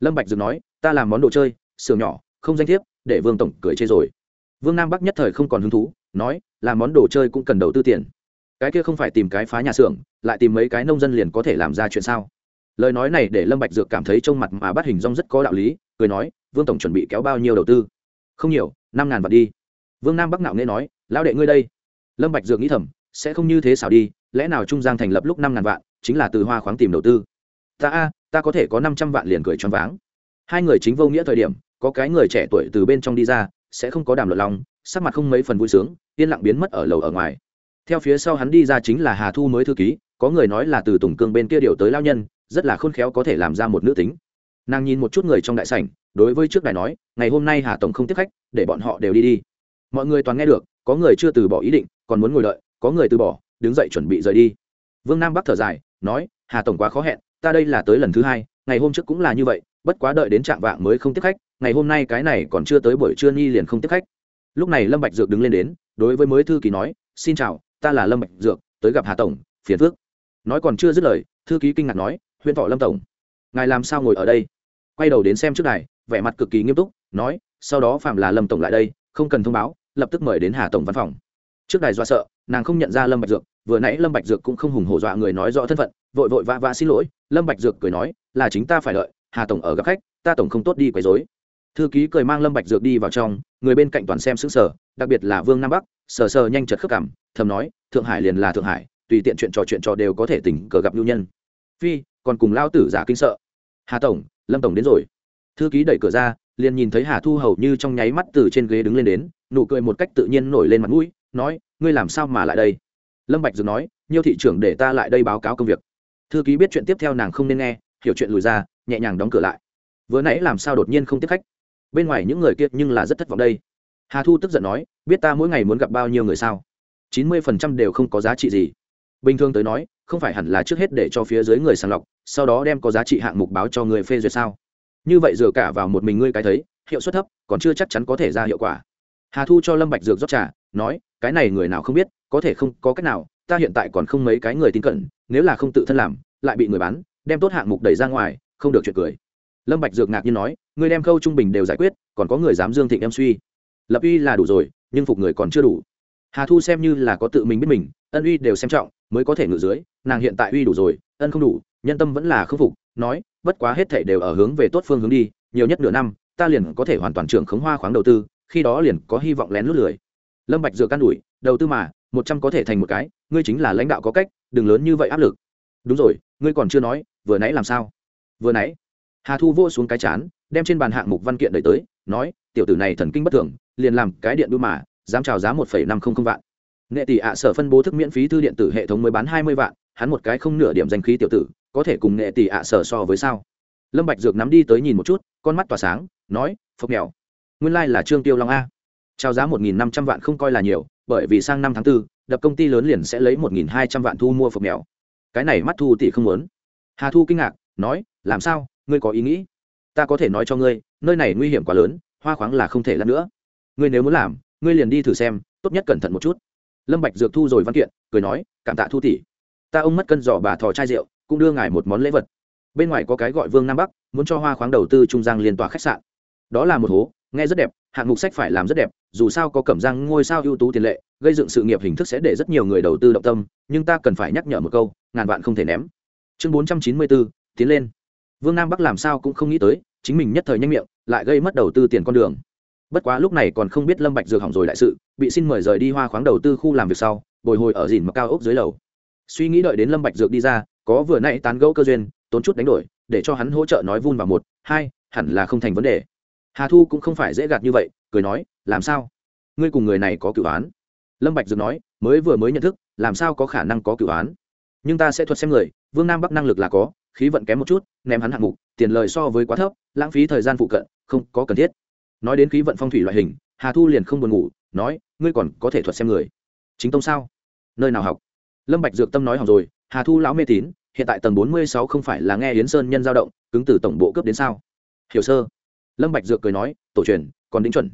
lâm bạch dược nói, ta làm món đồ chơi sườn nhỏ, không danh thiếp, để vương tổng cười chê rồi. Vương nam bắc nhất thời không còn hứng thú, nói, làm món đồ chơi cũng cần đầu tư tiền. Cái kia không phải tìm cái phá nhà xưởng, lại tìm mấy cái nông dân liền có thể làm ra chuyện sao? Lời nói này để lâm bạch dược cảm thấy trông mặt mà bắt hình rong rất có đạo lý, cười nói, vương tổng chuẩn bị kéo bao nhiêu đầu tư? Không nhiều, năm ngàn vạn đi. Vương nam bắc nạo nghe nói, lão đệ ngươi đây. Lâm bạch dược nghĩ thầm, sẽ không như thế xảo đi, lẽ nào trung giang thành lập lúc năm ngàn vạn, chính là từ hoa khoáng tìm đầu tư? Ta a ta có thể có năm trăm vạn liền cười choáng váng. Hai người chính vô nghĩa thời điểm, có cái người trẻ tuổi từ bên trong đi ra, sẽ không có đàm luận lòng, sắc mặt không mấy phần vui sướng, yên lặng biến mất ở lầu ở ngoài. Theo phía sau hắn đi ra chính là hà thu mới thư ký, có người nói là từ tùng cương bên kia điều tới lao nhân, rất là khôn khéo có thể làm ra một nữ tính. Nàng nhìn một chút người trong đại sảnh, đối với trước đài nói, ngày hôm nay hà tổng không tiếp khách, để bọn họ đều đi đi. Mọi người toàn nghe được, có người chưa từ bỏ ý định, còn muốn ngồi đợi, có người từ bỏ, đứng dậy chuẩn bị rời đi. Vương nam bắc thở dài, nói, hà tổng quá khó hẹn ta đây là tới lần thứ hai, ngày hôm trước cũng là như vậy, bất quá đợi đến trạng vạng mới không tiếp khách, ngày hôm nay cái này còn chưa tới buổi trưa nhi liền không tiếp khách. Lúc này lâm bạch dược đứng lên đến, đối với mới thư ký nói, xin chào, ta là lâm bạch dược, tới gặp hà tổng, phiền phước nói còn chưa dứt lời, thư ký kinh ngạc nói, huyện thọ lâm tổng, ngài làm sao ngồi ở đây? Quay đầu đến xem trước này vẻ mặt cực kỳ nghiêm túc, nói, sau đó phạm là lâm tổng lại đây, không cần thông báo, lập tức mời đến hà tổng văn phòng. Trước đài do sợ, nàng không nhận ra lâm bạch dược, vừa nãy lâm bạch dược cũng không hùng hổ dọa người nói rõ thân phận, vội vội vã vã xin lỗi lâm bạch dược cười nói, là chính ta phải đợi, hà tổng ở gặp khách, ta tổng không tốt đi quấy rối. Thư ký cười mang lâm bạch dược đi vào trong, người bên cạnh toàn xem sững sờ, đặc biệt là vương nam bắc, sờ sờ nhanh chật khớp cảm, thầm nói, thượng hải liền là thượng hải, tùy tiện chuyện trò chuyện trò đều có thể tình cờ gặp lưu nhân. Phi, còn cùng lao tử giả kinh sợ. Hà tổng, lâm tổng đến rồi. Thư ký đẩy cửa ra, liền nhìn thấy hà thu hầu như trong nháy mắt từ trên ghế đứng lên đến, nụ cười một cách tự nhiên nổi lên mặt mũi, nói, ngươi làm sao mà lại đây? Lâm bạch dược nói, Nhiêu thị trưởng để ta lại đây báo cáo công việc thư ký biết chuyện tiếp theo nàng không nên nghe, hiểu chuyện lùi ra, nhẹ nhàng đóng cửa lại. Vừa nãy làm sao đột nhiên không tiếp khách? Bên ngoài những người kia nhưng là rất thất vọng đây. Hà thu tức giận nói, biết ta mỗi ngày muốn gặp bao nhiêu người sao? Chín mươi phần trăm đều không có giá trị gì. Bình thường tới nói, không phải hẳn là trước hết để cho phía dưới người sàng lọc, sau đó đem có giá trị hạng mục báo cho người phê duyệt sao? Như vậy dựa cả vào một mình ngươi cái thấy, hiệu suất thấp, còn chưa chắc chắn có thể ra hiệu quả. Hà thu cho lâm bạch dược rót trà, nói, cái này người nào không biết, có thể không có cách nào ta hiện tại còn không mấy cái người tin cẩn, nếu là không tự thân làm, lại bị người bán, đem tốt hạng mục đẩy ra ngoài, không được chuyện cười. Lâm bạch dược ngạc nhiên nói, người đem khâu trung bình đều giải quyết, còn có người dám dương thịnh em suy. Lập uy là đủ rồi, nhưng phục người còn chưa đủ. Hà thu xem như là có tự mình biết mình, ân uy đều xem trọng, mới có thể ngự dưới, nàng hiện tại uy đủ rồi, ân không đủ, nhân tâm vẫn là không phục, nói, bất quá hết thảy đều ở hướng về tốt phương hướng đi, nhiều nhất nửa năm, ta liền có thể hoàn toàn trưởng khống hoa khoáng đầu tư, khi đó liền có hy vọng lén lút lười. Lâm bạch dược can đuổi đầu tư mà một trăm có thể thành một cái, ngươi chính là lãnh đạo có cách, đừng lớn như vậy áp lực. Đúng rồi, ngươi còn chưa nói, vừa nãy làm sao? Vừa nãy, hà thu vô xuống cái chán, đem trên bàn hạng mục văn kiện đẩy tới, nói, tiểu tử này thần kinh bất thường, liền làm cái điện đu mà, dám chào giá một phẩy năm không không vạn. Nghệ tỷ ạ sở phân bố thức miễn phí thư điện tử hệ thống mới bán hai mươi vạn, hắn một cái không nửa điểm danh khí tiểu tử, có thể cùng nghệ tỷ ạ sở so với sao? Lâm bạch dược nắm đi tới nhìn một chút, con mắt tỏa sáng, nói phộc mèo, nguyên lai là trương tiêu long a. Chào giá một nghìn năm trăm vạn không coi là nhiều bởi vì sang năm tháng 4, đập công ty lớn liền sẽ lấy một nghìn hai trăm vạn thu mua phục mèo. Cái này mắt thu tỷ không muốn. Hà thu kinh ngạc nói làm sao? Ngươi có ý nghĩ? Ta có thể nói cho ngươi nơi này nguy hiểm quá lớn hoa khoáng là không thể lăn nữa. Ngươi nếu muốn làm ngươi liền đi thử xem tốt nhất cẩn thận một chút. Lâm bạch dược thu rồi văn kiện cười nói cảm tạ thu tỷ. Ta ông mất cân giỏ bà thò chai rượu cũng đưa ngài một món lễ vật. Bên ngoài có cái gọi vương nam bắc muốn cho hoa khoáng đầu tư trung giang liên tòa khách sạn. Đó là một hố nghe rất đẹp hạng mục sách phải làm rất đẹp dù sao có cẩm giang ngôi sao ưu tú tiền lệ, gây dựng sự nghiệp hình thức sẽ để rất nhiều người đầu tư động tâm, nhưng ta cần phải nhắc nhở một câu, ngàn vạn không thể ném. Chương bốn trăm chín mươi bốn, tiến lên. Vương nam bắc làm sao cũng không nghĩ tới, chính mình nhất thời nhanh miệng, lại gây mất đầu tư tiền con đường. Bất quá lúc này còn không biết lâm bạch dược hỏng rồi đại sự, bị xin mời rời đi hoa khoáng đầu tư khu làm việc sau, bồi hồi ở dìn mà cao ốc dưới lầu. Suy nghĩ đợi đến lâm bạch dược đi ra, có vừa nãy tán gẫu cơ duyên, tốn chút đánh đổi, để cho hắn hỗ trợ nói vun vào một, hai, hẳn là không thành vấn đề. Hà thu cũng không phải dễ gạt như vậy, cười nói làm sao? Ngươi cùng người này có cửu án lâm bạch dược nói, mới vừa mới nhận thức, làm sao có khả năng có cửu án nhưng ta sẽ thuật xem người, vương nam bắc năng lực là có, khí vận kém một chút, ném hắn hạng mục, tiền lời so với quá thấp, lãng phí thời gian phụ cận, không có cần thiết. Nói đến khí vận phong thủy loại hình, hà thu liền không buồn ngủ, nói, ngươi còn có thể thuật xem người. Chính tông sao? Nơi nào học? Lâm bạch dược tâm nói hỏng rồi, hà thu lão mê tín, hiện tại tầng bốn mươi sáu không phải là nghe yến sơn nhân giao động, cứng từ tổng bộ cướp đến sao? Hiểu sơ. Lâm bạch dược cười nói, tổ truyền, còn đính chuẩn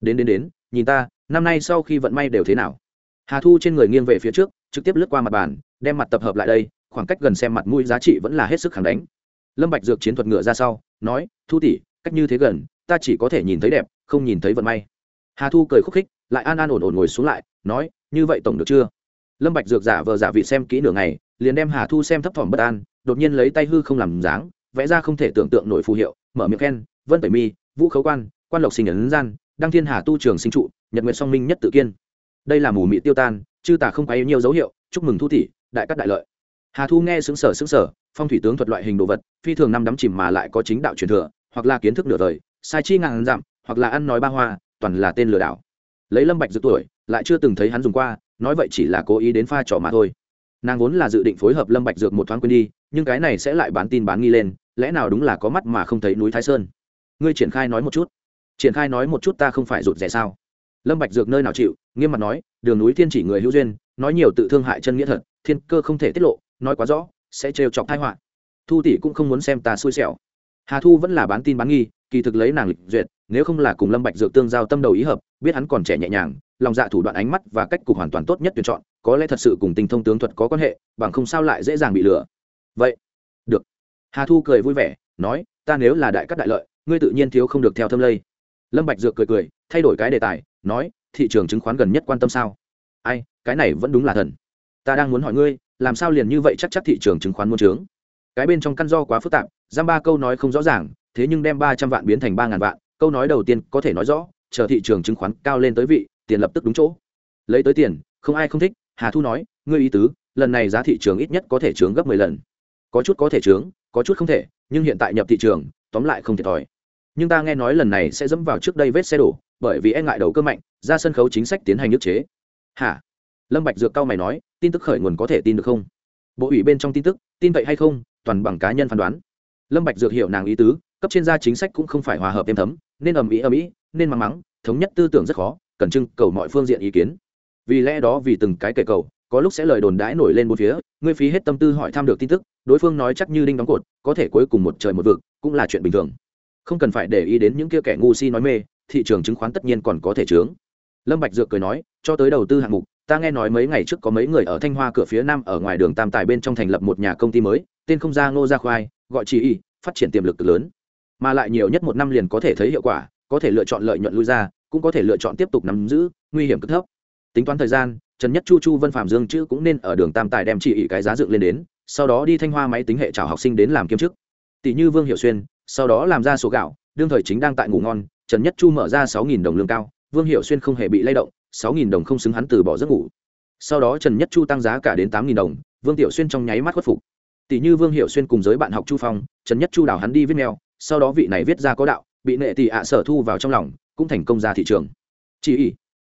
đến đến đến, nhìn ta, năm nay sau khi vận may đều thế nào? Hà thu trên người nghiêng về phía trước, trực tiếp lướt qua mặt bàn, đem mặt tập hợp lại đây, khoảng cách gần xem mặt mũi giá trị vẫn là hết sức khẳng đánh lâm bạch dược chiến thuật ngựa ra sau, nói, thu tỷ, cách như thế gần, ta chỉ có thể nhìn thấy đẹp, không nhìn thấy vận may. Hà thu cười khúc khích, lại an an ổn ổn ngồi xuống lại, nói, như vậy tổng được chưa? Lâm bạch dược giả vờ giả vị xem kỹ nửa ngày, liền đem hà thu xem thấp thỏm bất an, đột nhiên lấy tay hư không làm dáng, vẽ ra không thể tưởng tượng nổi phù hiệu, mở miệng khen, vân tẩy mi, vũ khấu quan quan lộc sinh ấn gian đăng thiên hà tu trường sinh trụ, nhật nguyệt song minh nhất tự kiên. Đây là mù mị tiêu tan, chư tả không quấy nhiều dấu hiệu, chúc mừng thu tỷ, đại cát đại lợi. Hà thu nghe xứng sở xứng sở phong thủy tướng thuật loại hình đồ vật, phi thường năm đắm chìm mà lại có chính đạo truyền thừa, hoặc là kiến thức nửa đời, sai chi ngàn dặm, hoặc là ăn nói ba hoa, toàn là tên lừa đảo. Lấy lâm bạch dự tuổi, lại chưa từng thấy hắn dùng qua, nói vậy chỉ là cố ý đến pha trò mà thôi. Nàng vốn là dự định phối hợp lâm bạch dược một thoáng quên đi, nhưng cái này sẽ lại bán tin bán nghi lên, lẽ nào đúng là có mắt mà không thấy núi thái sơn? Ngươi triển khai nói một chút triển khai nói một chút ta không phải rụt rẻ sao? Lâm bạch dược nơi nào chịu, nghiêm mặt nói, đường núi thiên chỉ người hữu duyên, nói nhiều tự thương hại chân nghĩa thật, thiên cơ không thể tiết lộ, nói quá rõ, sẽ trêu chọc tai họa. Thu tỷ cũng không muốn xem ta xui xẻo. Hà thu vẫn là bán tin bán nghi, kỳ thực lấy nàng lịch duyệt, nếu không là cùng lâm bạch dược tương giao tâm đầu ý hợp, biết hắn còn trẻ nhẹ nhàng, lòng dạ thủ đoạn ánh mắt và cách cục hoàn toàn tốt nhất tuyển chọn, có lẽ thật sự cùng tình thông tướng thuật có quan hệ, bằng không sao lại dễ dàng bị lừa. Vậy, được. Hà thu cười vui vẻ, nói, ta nếu là đại cát đại lợi, ngươi tự nhiên thiếu không được theo thâm lây lâm bạch dược cười cười, thay đổi cái đề tài, nói, thị trường chứng khoán gần nhất quan tâm sao? Ai, cái này vẫn đúng là thần. Ta đang muốn hỏi ngươi, làm sao liền như vậy chắc chắc thị trường chứng khoán muôn trướng cái bên trong căn do quá phức tạp, giam ba câu nói không rõ ràng, thế nhưng đem ba trăm vạn biến thành ba ngàn vạn, câu nói đầu tiên có thể nói rõ, chờ thị trường chứng khoán cao lên tới vị, tiền lập tức đúng chỗ. Lấy tới tiền, không ai không thích, hà thu nói, ngươi ý tứ, lần này giá thị trường ít nhất có thể trướng gấp mười lần. Có chút có thể trướng có chút không thể, nhưng hiện tại nhập thị trường, tóm lại không thiệt thòi nhưng ta nghe nói lần này sẽ dẫm vào trước đây vết xe đổ, bởi vì e ngại đầu cơ mạnh, ra sân khấu chính sách tiến hành ức chế. Hả? Lâm bạch dược cao mày nói, tin tức khởi nguồn có thể tin được không? Bộ ủy bên trong tin tức, tin vậy hay không, toàn bằng cá nhân phán đoán. Lâm bạch dược hiểu nàng ý tứ, cấp trên gia chính sách cũng không phải hòa hợp êm thấm, nên ầm ĩ ầm ĩ, nên mắng mắng, thống nhất tư tưởng rất khó, cần trưng cầu mọi phương diện ý kiến. Vì lẽ đó vì từng cái kể cầu, có lúc sẽ lời đồn đãi nổi lên một phía, ngươi phí hết tâm tư hỏi thăm được tin tức, đối phương nói chắc như đinh đóng cột, có thể cuối cùng một trời một vực, cũng là chuyện bình thường không cần phải để ý đến những kia kẻ ngu si nói mê, thị trường chứng khoán tất nhiên còn có thể trướng lâm bạch dược cười nói, cho tới đầu tư hạng mục, ta nghe nói mấy ngày trước có mấy người ở thanh hoa cửa phía nam ở ngoài đường tam tài bên trong thành lập một nhà công ty mới, tên không ra ngô gia khoai, gọi chỉ y phát triển tiềm lực lớn. Mà lại nhiều nhất một năm liền có thể thấy hiệu quả, có thể lựa chọn lợi nhuận lui ra, cũng có thể lựa chọn tiếp tục nắm giữ, nguy hiểm cực thấp. Tính toán thời gian, trần nhất chu chu vân phạm dương chữ cũng nên ở đường tam tài đem chỉ ý cái giá dựng lên đến, sau đó đi thanh hoa máy tính hệ chào học sinh đến làm kiêm chức. Tỷ như vương hiệu xuyên sau đó làm ra số gạo, đương thời chính đang tại ngủ ngon, trần nhất chu mở ra sáu nghìn đồng lương cao, vương hiệu xuyên không hề bị lay động, sáu nghìn đồng không xứng hắn từ bỏ giấc ngủ. Sau đó trần nhất chu tăng giá cả đến tám nghìn đồng, vương tiểu xuyên trong nháy mắt khuất phục. Tỷ như vương hiệu xuyên cùng giới bạn học chu phong, trần nhất chu đào hắn đi viết mèo sau đó vị này viết ra có đạo, bị nệ tỷ ạ sở thu vào trong lòng, cũng thành công ra thị trường. Chỉ ý.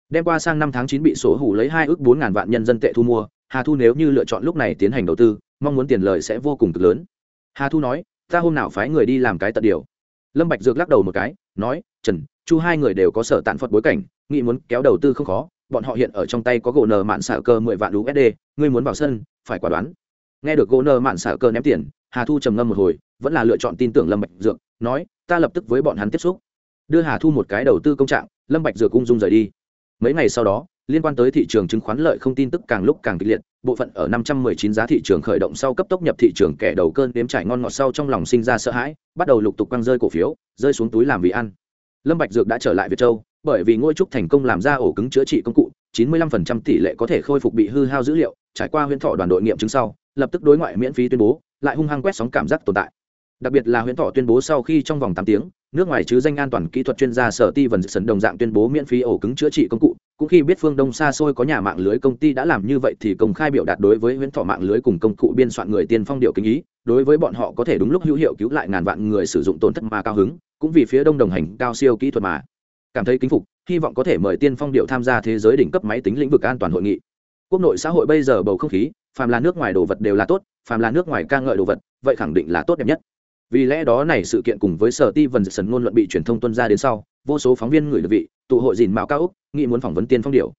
Đem qua sang năm tháng chín bị sổ hủ lấy hai ước bốn ngàn vạn nhân dân tệ thu mua, hà thu nếu như lựa chọn lúc này tiến hành đầu tư, mong muốn tiền lời sẽ vô cùng cực lớn. Hà thu nói ta hôm nào phái người đi làm cái tận điều. Lâm bạch dược lắc đầu một cái, nói, trần, chu hai người đều có sở tạn phật bối cảnh, nghĩ muốn kéo đầu tư không khó, bọn họ hiện ở trong tay có gỗ nờ mạn xả cơ mười vạn usd ngươi muốn vào sân, phải quả đoán. Nghe được gỗ nờ mạn xả cơ ném tiền, hà thu trầm ngâm một hồi, vẫn là lựa chọn tin tưởng lâm bạch dược, nói, ta lập tức với bọn hắn tiếp xúc. Đưa hà thu một cái đầu tư công trạng, lâm bạch dược ung dung rời đi. Mấy ngày sau đó liên quan tới thị trường chứng khoán lợi không tin tức càng lúc càng kịch liệt, bộ phận ở 519 giá thị trường khởi động sau cấp tốc nhập thị trường kẻ đầu cơn đếm trải ngon ngọt sau trong lòng sinh ra sợ hãi, bắt đầu lục tục quăng rơi cổ phiếu, rơi xuống túi làm vì ăn. Lâm bạch dược đã trở lại việt châu, bởi vì ngôi trúc thành công làm ra ổ cứng chữa trị công cụ 95% tỷ lệ có thể khôi phục bị hư hao dữ liệu, trải qua huyễn thọ đoàn đội nghiệm chứng sau, lập tức đối ngoại miễn phí tuyên bố, lại hung hăng quét sóng cảm giác tồn tại. Đặc biệt là huyễn thọ tuyên bố sau khi trong vòng tám tiếng, nước ngoài chứ danh an toàn kỹ thuật chuyên gia sở ti vần sấn đồng dạng tuyên bố miễn phí ổ cứng chữa trị công cụ cũng khi biết phương đông xa xôi có nhà mạng lưới công ty đã làm như vậy thì công khai biểu đạt đối với huyễn thọ mạng lưới cùng công cụ biên soạn người tiên phong điệu kinh ý, đối với bọn họ có thể đúng lúc hữu hiệu cứu lại ngàn vạn người sử dụng tổn thất mà cao hứng, cũng vì phía đông đồng hành cao siêu kỹ thuật mà cảm thấy kính phục, hy vọng có thể mời tiên phong điệu tham gia thế giới đỉnh cấp máy tính lĩnh vực an toàn hội nghị. Quốc nội xã hội bây giờ bầu không khí, phàm là nước ngoài đồ vật đều là tốt, phàm là nước ngoài ca ngợi đồ vật, vậy khẳng định là tốt đẹp nhất. Vì lẽ đó này sự kiện cùng với sở ti vần sần ngôn luận bị truyền thông tuân ra đến sau vô số phóng viên người được vị, tụ hội dìn mạo cao úc, nghĩ muốn phỏng vấn tiên phong điệu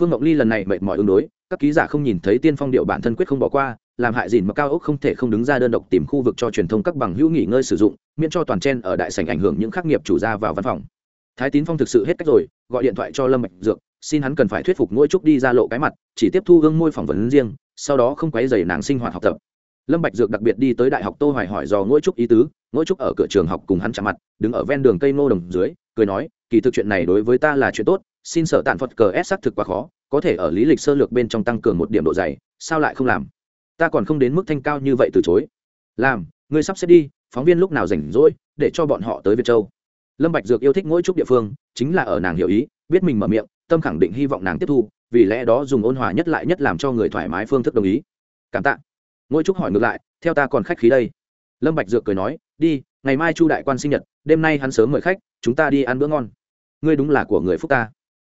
phương ngọc ly lần này mệt mỏi ứng đối, các ký giả không nhìn thấy tiên phong điệu bản thân quyết không bỏ qua, làm hại dìn mà cao úc không thể không đứng ra đơn độc tìm khu vực cho truyền thông các bằng hữu nghỉ ngơi sử dụng, miễn cho toàn chen ở đại sảnh ảnh hưởng những khắc nghiệp chủ ra vào văn phòng. Thái tín phong thực sự hết cách rồi, gọi điện thoại cho lâm Mạch dược, xin hắn cần phải thuyết phục ngôi trúc đi ra lộ cái mặt, chỉ tiếp thu gương môi phỏng vấn riêng, sau đó không quấy rầy nàng sinh hoạt học tập lâm bạch dược đặc biệt đi tới đại học tô hoài hỏi do ngỗi trúc ý tứ ngỗi trúc ở cửa trường học cùng hắn chạm mặt, đứng ở ven đường cây ngô đồng dưới, cười nói, kỳ thực chuyện này đối với ta là chuyện tốt, xin sở tản phật cờ ép xác thực quá khó, có thể ở lý lịch sơ lược bên trong tăng cường một điểm độ dày, sao lại không làm? Ta còn không đến mức thanh cao như vậy từ chối. Làm, ngươi sắp xếp đi, phóng viên lúc nào rảnh rỗi, để cho bọn họ tới việt châu. Lâm bạch dược yêu thích Ngũ Trúc địa phương, chính là ở nàng hiểu ý, biết mình mở miệng, tâm khẳng định hy vọng nàng tiếp thu, vì lẽ đó dùng ôn hòa nhất lại nhất làm cho người thoải mái phương thức đồng ý. Cảm tạ ngôi trúc hỏi ngược lại, theo ta còn khách khí đây. Lâm bạch dược cười nói, đi, ngày mai chu đại quan sinh nhật, đêm nay hắn sớm mời khách, chúng ta đi ăn bữa ngon. Ngươi đúng là của người phúc ta.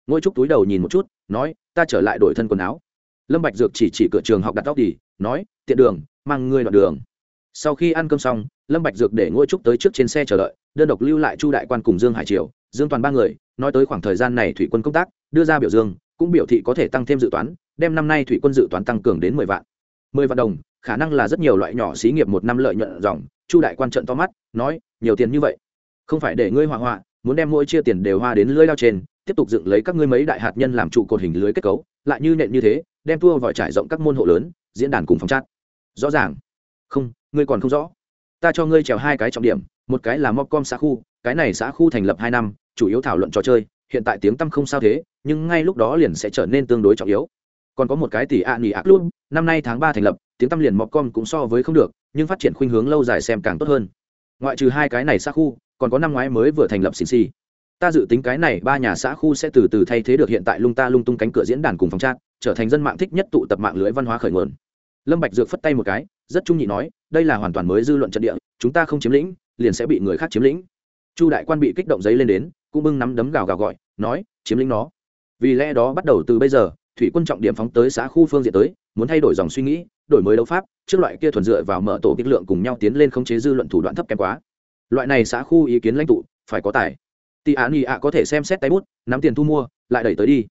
Ngôi trúc túi đầu nhìn một chút, nói, ta trở lại đổi thân quần áo. Lâm bạch dược chỉ chỉ cửa trường học đặt tóc đi, nói, tiện đường, mang ngươi đoạn đường. Sau khi ăn cơm xong, lâm bạch dược để ngôi trúc tới trước trên xe chờ đợi, đơn độc lưu lại chu đại quan cùng dương hải triều, dương toàn ba người, nói tới khoảng thời gian này thủy quân công tác, đưa ra biểu dương, cũng biểu thị có thể tăng thêm dự toán, đem năm nay thủy quân dự toán tăng cường đến mười vạn mười vạn đồng, khả năng là rất nhiều loại nhỏ xí nghiệp một năm lợi nhuận dòng. Chu đại quan trận to mắt, nói, nhiều tiền như vậy? Không phải để ngươi hỏa hoạ muốn đem mỗi chia tiền đều hoa đến lưới lao trên, tiếp tục dựng lấy các ngươi mấy đại hạt nhân làm trụ cột hình lưới kết cấu, lại như nện như thế, đem tua vòi trải rộng các môn hộ lớn, diễn đàn cùng phòng chat. Rõ ràng. Không, ngươi còn không rõ. Ta cho ngươi trèo hai cái trọng điểm, một cái là mobcom xã khu, cái này xã khu thành lập hai năm, chủ yếu thảo luận trò chơi, hiện tại tiếng tăm không sao thế, nhưng ngay lúc đó liền sẽ trở nên tương đối trọng yếu còn có một cái tỷ ạ nghỉ ác luôn năm nay tháng ba thành lập, tiếng tăm liền mobcom cũng so với không được, nhưng phát triển khuynh hướng lâu dài xem càng tốt hơn. Ngoại trừ hai cái này xã khu, còn có năm ngoái mới vừa thành lập xin xì. Ta dự tính cái này ba nhà xã khu sẽ từ từ thay thế được hiện tại lung ta lung tung cánh cửa diễn đàn cùng phòng trang trở thành dân mạng thích nhất tụ tập mạng lưới văn hóa khởi nguồn. Lâm bạch dược phất tay một cái, rất trung nhị nói, đây là hoàn toàn mới dư luận trận địa, chúng ta không chiếm lĩnh, liền sẽ bị người khác chiếm lĩnh. Chu đại quan bị kích động giấy lên đến, cũng bưng nắm đấm gào gào gọi, nói, chiếm lĩnh nó. Vì lẽ đó bắt đầu từ bây giờ thủy quân trọng điểm phóng tới xã khu phương diện tới, muốn thay đổi dòng suy nghĩ, đổi mới đấu pháp, trước loại kia thuần dựa vào mở tổ kích lượng cùng nhau tiến lên khống chế dư luận thủ đoạn thấp kém quá. Loại này xã khu ý kiến lãnh tụ, phải có tài. Tỷ án ý ạ có thể xem xét tay bút, nắm tiền thu mua, lại đẩy tới đi.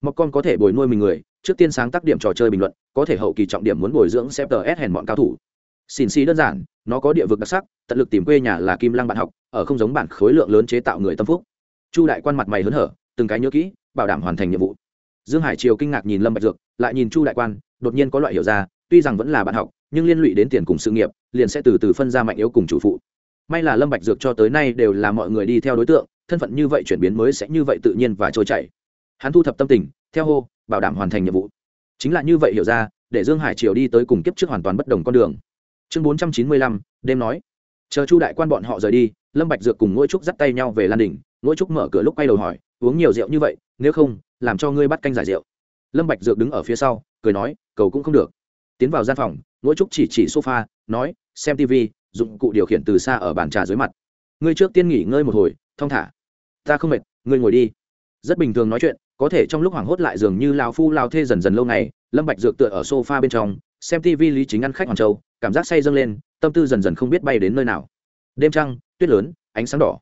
Mọc con có thể bồi nuôi mình người, trước tiên sáng tác điểm trò chơi bình luận, có thể hậu kỳ trọng điểm muốn bồi dưỡng xếp tờ s hèn bọn cao thủ. Xin xì đơn giản, nó có địa vực đặc sắc, tận lực tìm quê nhà là kim lăng bạn học, ở không giống bản khối lượng lớn chế tạo người tâm phúc. Chu đại quan mặt mày hớn hở, từng cái nhớ kỹ, bảo đảm hoàn thành nhiệm vụ dương hải triều kinh ngạc nhìn lâm bạch dược, lại nhìn chu đại quan, đột nhiên có loại hiểu ra, tuy rằng vẫn là bạn học, nhưng liên lụy đến tiền cùng sự nghiệp, liền sẽ từ từ phân ra mạnh yếu cùng chủ phụ. May là lâm bạch dược cho tới nay đều là mọi người đi theo đối tượng, thân phận như vậy chuyển biến mới sẽ như vậy tự nhiên và trôi chảy. Hắn thu thập tâm tình, theo hô, bảo đảm hoàn thành nhiệm vụ. Chính là như vậy hiểu ra, để dương hải triều đi tới cùng kiếp trước hoàn toàn bất đồng con đường. Chương bốn trăm chín mươi lăm, đêm nói. Chờ chu đại quan bọn họ rời đi, lâm bạch dược cùng ngôi trúc dắt tay nhau về lan đỉnh. Ngôi trúc mở cửa lúc quay đầu hỏi, uống nhiều rượu như vậy, nếu không làm cho ngươi bắt canh giải rượu. Lâm bạch dược đứng ở phía sau, cười nói, cầu cũng không được. Tiến vào gian phòng Ngũ trúc chỉ chỉ sofa, nói, xem tv dụng cụ điều khiển từ xa ở bàn trà dưới mặt. Ngươi trước tiên nghỉ ngơi một hồi, thong thả. Ta không mệt, ngươi ngồi đi. Rất bình thường nói chuyện, có thể trong lúc hoảng hốt lại dường như lao phu lao thê dần dần lâu ngày, lâm bạch dược tựa ở sofa bên trong, xem tv lý chính ăn khách hoàng châu, cảm giác say dâng lên, tâm tư dần dần không biết bay đến nơi nào. Đêm trăng, tuyết lớn, ánh sáng đỏ.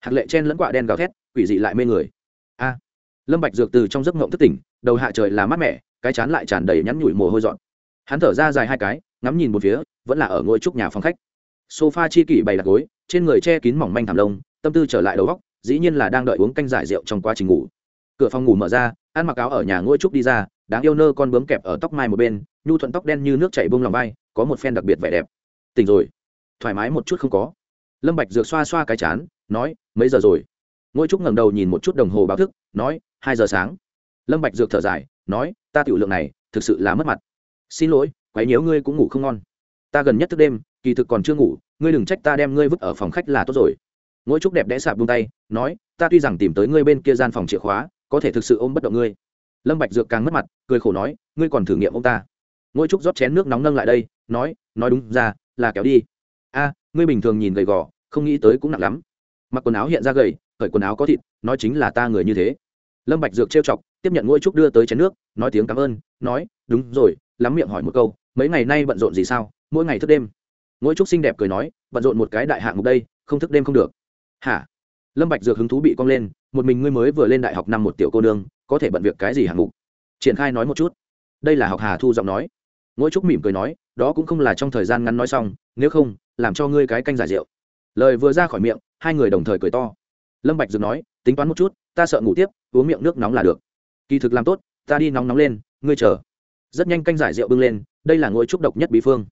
Hạt lệ chen lẫn quạ đen gào thét, quỷ dị lại mê người lâm bạch dược từ trong giấc ngộng thức tỉnh, đầu hạ trời là mát mẻ, cái chán lại tràn đầy nhắn nhủi mồ hôi dọn. Hắn thở ra dài hai cái, ngắm nhìn một phía, vẫn là ở ngôi trúc nhà phòng khách. Sofa chi kỷ bày đặt gối, trên người che kín mỏng manh thảm lông, tâm tư trở lại đầu góc dĩ nhiên là đang đợi uống canh giải rượu trong quá trình ngủ. Cửa phòng ngủ mở ra, ăn mặc áo ở nhà ngôi trúc đi ra, đáng yêu nơ con bướm kẹp ở tóc mai một bên, nhu thuận tóc đen như nước chảy bông lòng vai, có một phen đặc biệt vẻ đẹp. Tỉnh rồi. Thoải mái một chút không có. Lâm bạch dược xoa xoa cái chán, nói, mấy giờ rồi? Ngôi trúc ngẩng đầu nhìn một chút đồng hồ báo thức, nói hai giờ sáng. Lâm bạch dược thở dài, nói, ta tiểu lượng này, thực sự là mất mặt. Xin lỗi, quấy nhiễu ngươi cũng ngủ không ngon. Ta gần nhất thức đêm, kỳ thực còn chưa ngủ, ngươi đừng trách ta đem ngươi vứt ở phòng khách là tốt rồi. Ngỗi trúc đẹp đẽ sạp buông tay, nói, ta tuy rằng tìm tới ngươi bên kia gian phòng chìa khóa, có thể thực sự ôm bất động ngươi. Lâm bạch dược càng mất mặt, cười khổ nói, ngươi còn thử nghiệm ông ta. Ngỗi trúc rót chén nước nóng nâng lại đây, nói nói đúng ra, là kéo đi. A, ngươi bình thường nhìn gầy gò, không nghĩ tới cũng nặng lắm. Mặc quần áo hiện ra gầy, cởi quần áo có thịt, nói chính là ta người như thế lâm bạch dược trêu chọc, tiếp nhận ngôi trúc đưa tới chén nước, nói tiếng cảm ơn, nói, đúng rồi, lắm miệng hỏi một câu, mấy ngày nay bận rộn gì sao? Mỗi ngày thức đêm. Ngôi trúc xinh đẹp cười nói, bận rộn một cái đại hạng mục đây, không thức đêm không được. Hả? Lâm bạch dược hứng thú bị cong lên, một mình ngươi mới vừa lên đại học năm một tiểu cô nương, có thể bận việc cái gì hạng mục? Triển khai nói một chút. Đây là học hà thu giọng nói. Ngôi trúc mỉm cười nói, đó cũng không là trong thời gian ngắn nói xong, nếu không, làm cho ngươi cái canh giải rượu. Lời vừa ra khỏi miệng, hai người đồng thời cười to lâm bạch dược nói, tính toán một chút, ta sợ ngủ tiếp, uống miệng nước nóng là được. Kỳ thực làm tốt, ta đi nóng nóng lên, ngươi chờ. Rất nhanh canh giải rượu bưng lên, đây là ngôi trúc độc nhất bí phương.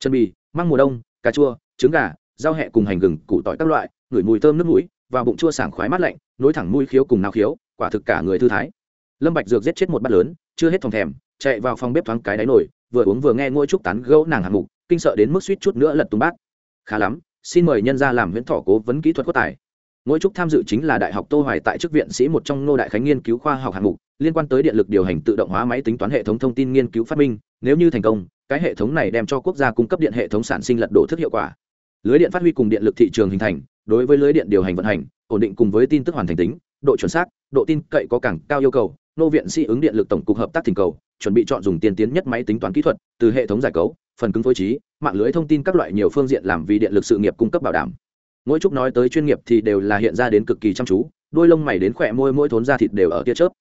Chân bì, măng mùa đông, cà chua, trứng gà, rau hẹ cùng hành gừng, củ tỏi các loại, ngửi mùi thơm nước mũi, và bụng chua sảng khoái mát lạnh, nối thẳng mũi khiếu cùng nào khiếu, quả thực cả người thư thái. Lâm bạch dược giết chết một bát lớn, chưa hết thòng thèm, chạy vào phòng bếp thoáng cái đáy nồi, vừa uống vừa nghe ngôi trúc tán gẫu nàng hạng mục, kinh sợ đến mức suýt chút nữa lật tung bát. Khá lắm, xin mời nhân gia làm huyễn thọ cố vấn kỹ thuật quốc tài ngôi trúc tham dự chính là đại học tô hoài tại chức viện sĩ một trong nô đại khánh nghiên cứu khoa học hạng mục, liên quan tới điện lực điều hành tự động hóa máy tính toán hệ thống thông tin nghiên cứu phát minh. Nếu như thành công, cái hệ thống này đem cho quốc gia cung cấp điện hệ thống sản sinh lật đổ thức hiệu quả. Lưới điện phát huy cùng điện lực thị trường hình thành, đối với lưới điện điều hành vận hành, ổn định cùng với tin tức hoàn thành tính, độ chuẩn xác, độ tin cậy có càng cao yêu cầu nô viện sĩ ứng điện lực tổng cục hợp tác thỉnh cầu, chuẩn bị chọn dùng tiên tiến nhất máy tính toán kỹ thuật, từ hệ thống giải cấu, phần cứng phối trí, mạng lưới thông tin các loại nhiều phương diện làm vì điện lực sự nghiệp cung cấp bảo đảm mỗi chút nói tới chuyên nghiệp thì đều là hiện ra đến cực kỳ chăm chú, đôi lông mày đến khỏe môi mỗi thốn da thịt đều ở tia chớp.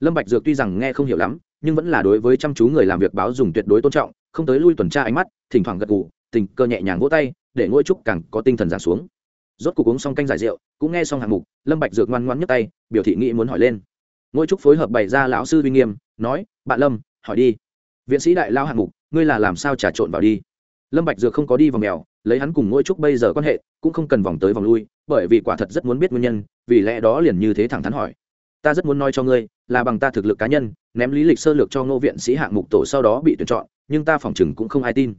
Lâm bạch dược tuy rằng nghe không hiểu lắm, nhưng vẫn là đối với chăm chú người làm việc báo dùng tuyệt đối tôn trọng, không tới lui tuần tra ánh mắt, thỉnh thoảng gật gù, tình cơ nhẹ nhàng vỗ tay, để ngôi trúc càng có tinh thần giảm xuống. Rốt cuộc uống xong canh giải rượu, cũng nghe xong hạng mục, lâm bạch dược ngoan ngoãn nhấc tay, biểu thị nghĩ muốn hỏi lên. Ngôi trúc phối hợp bày ra lão sư uy nghiêm, nói, bạn lâm, hỏi đi. Viện sĩ đại lao hạng mục, ngươi là làm sao trà trộn vào đi? Lâm bạch dược không có đi vòng mèo, lấy hắn cùng ngôi trúc bây giờ quan hệ, cũng không cần vòng tới vòng lui, bởi vì quả thật rất muốn biết nguyên nhân, vì lẽ đó liền như thế thẳng thắn hỏi. Ta rất muốn nói cho ngươi, là bằng ta thực lực cá nhân, ném lý lịch sơ lược cho ngô viện sĩ hạng mục tổ sau đó bị tuyển chọn, nhưng ta phỏng chừng cũng không ai tin.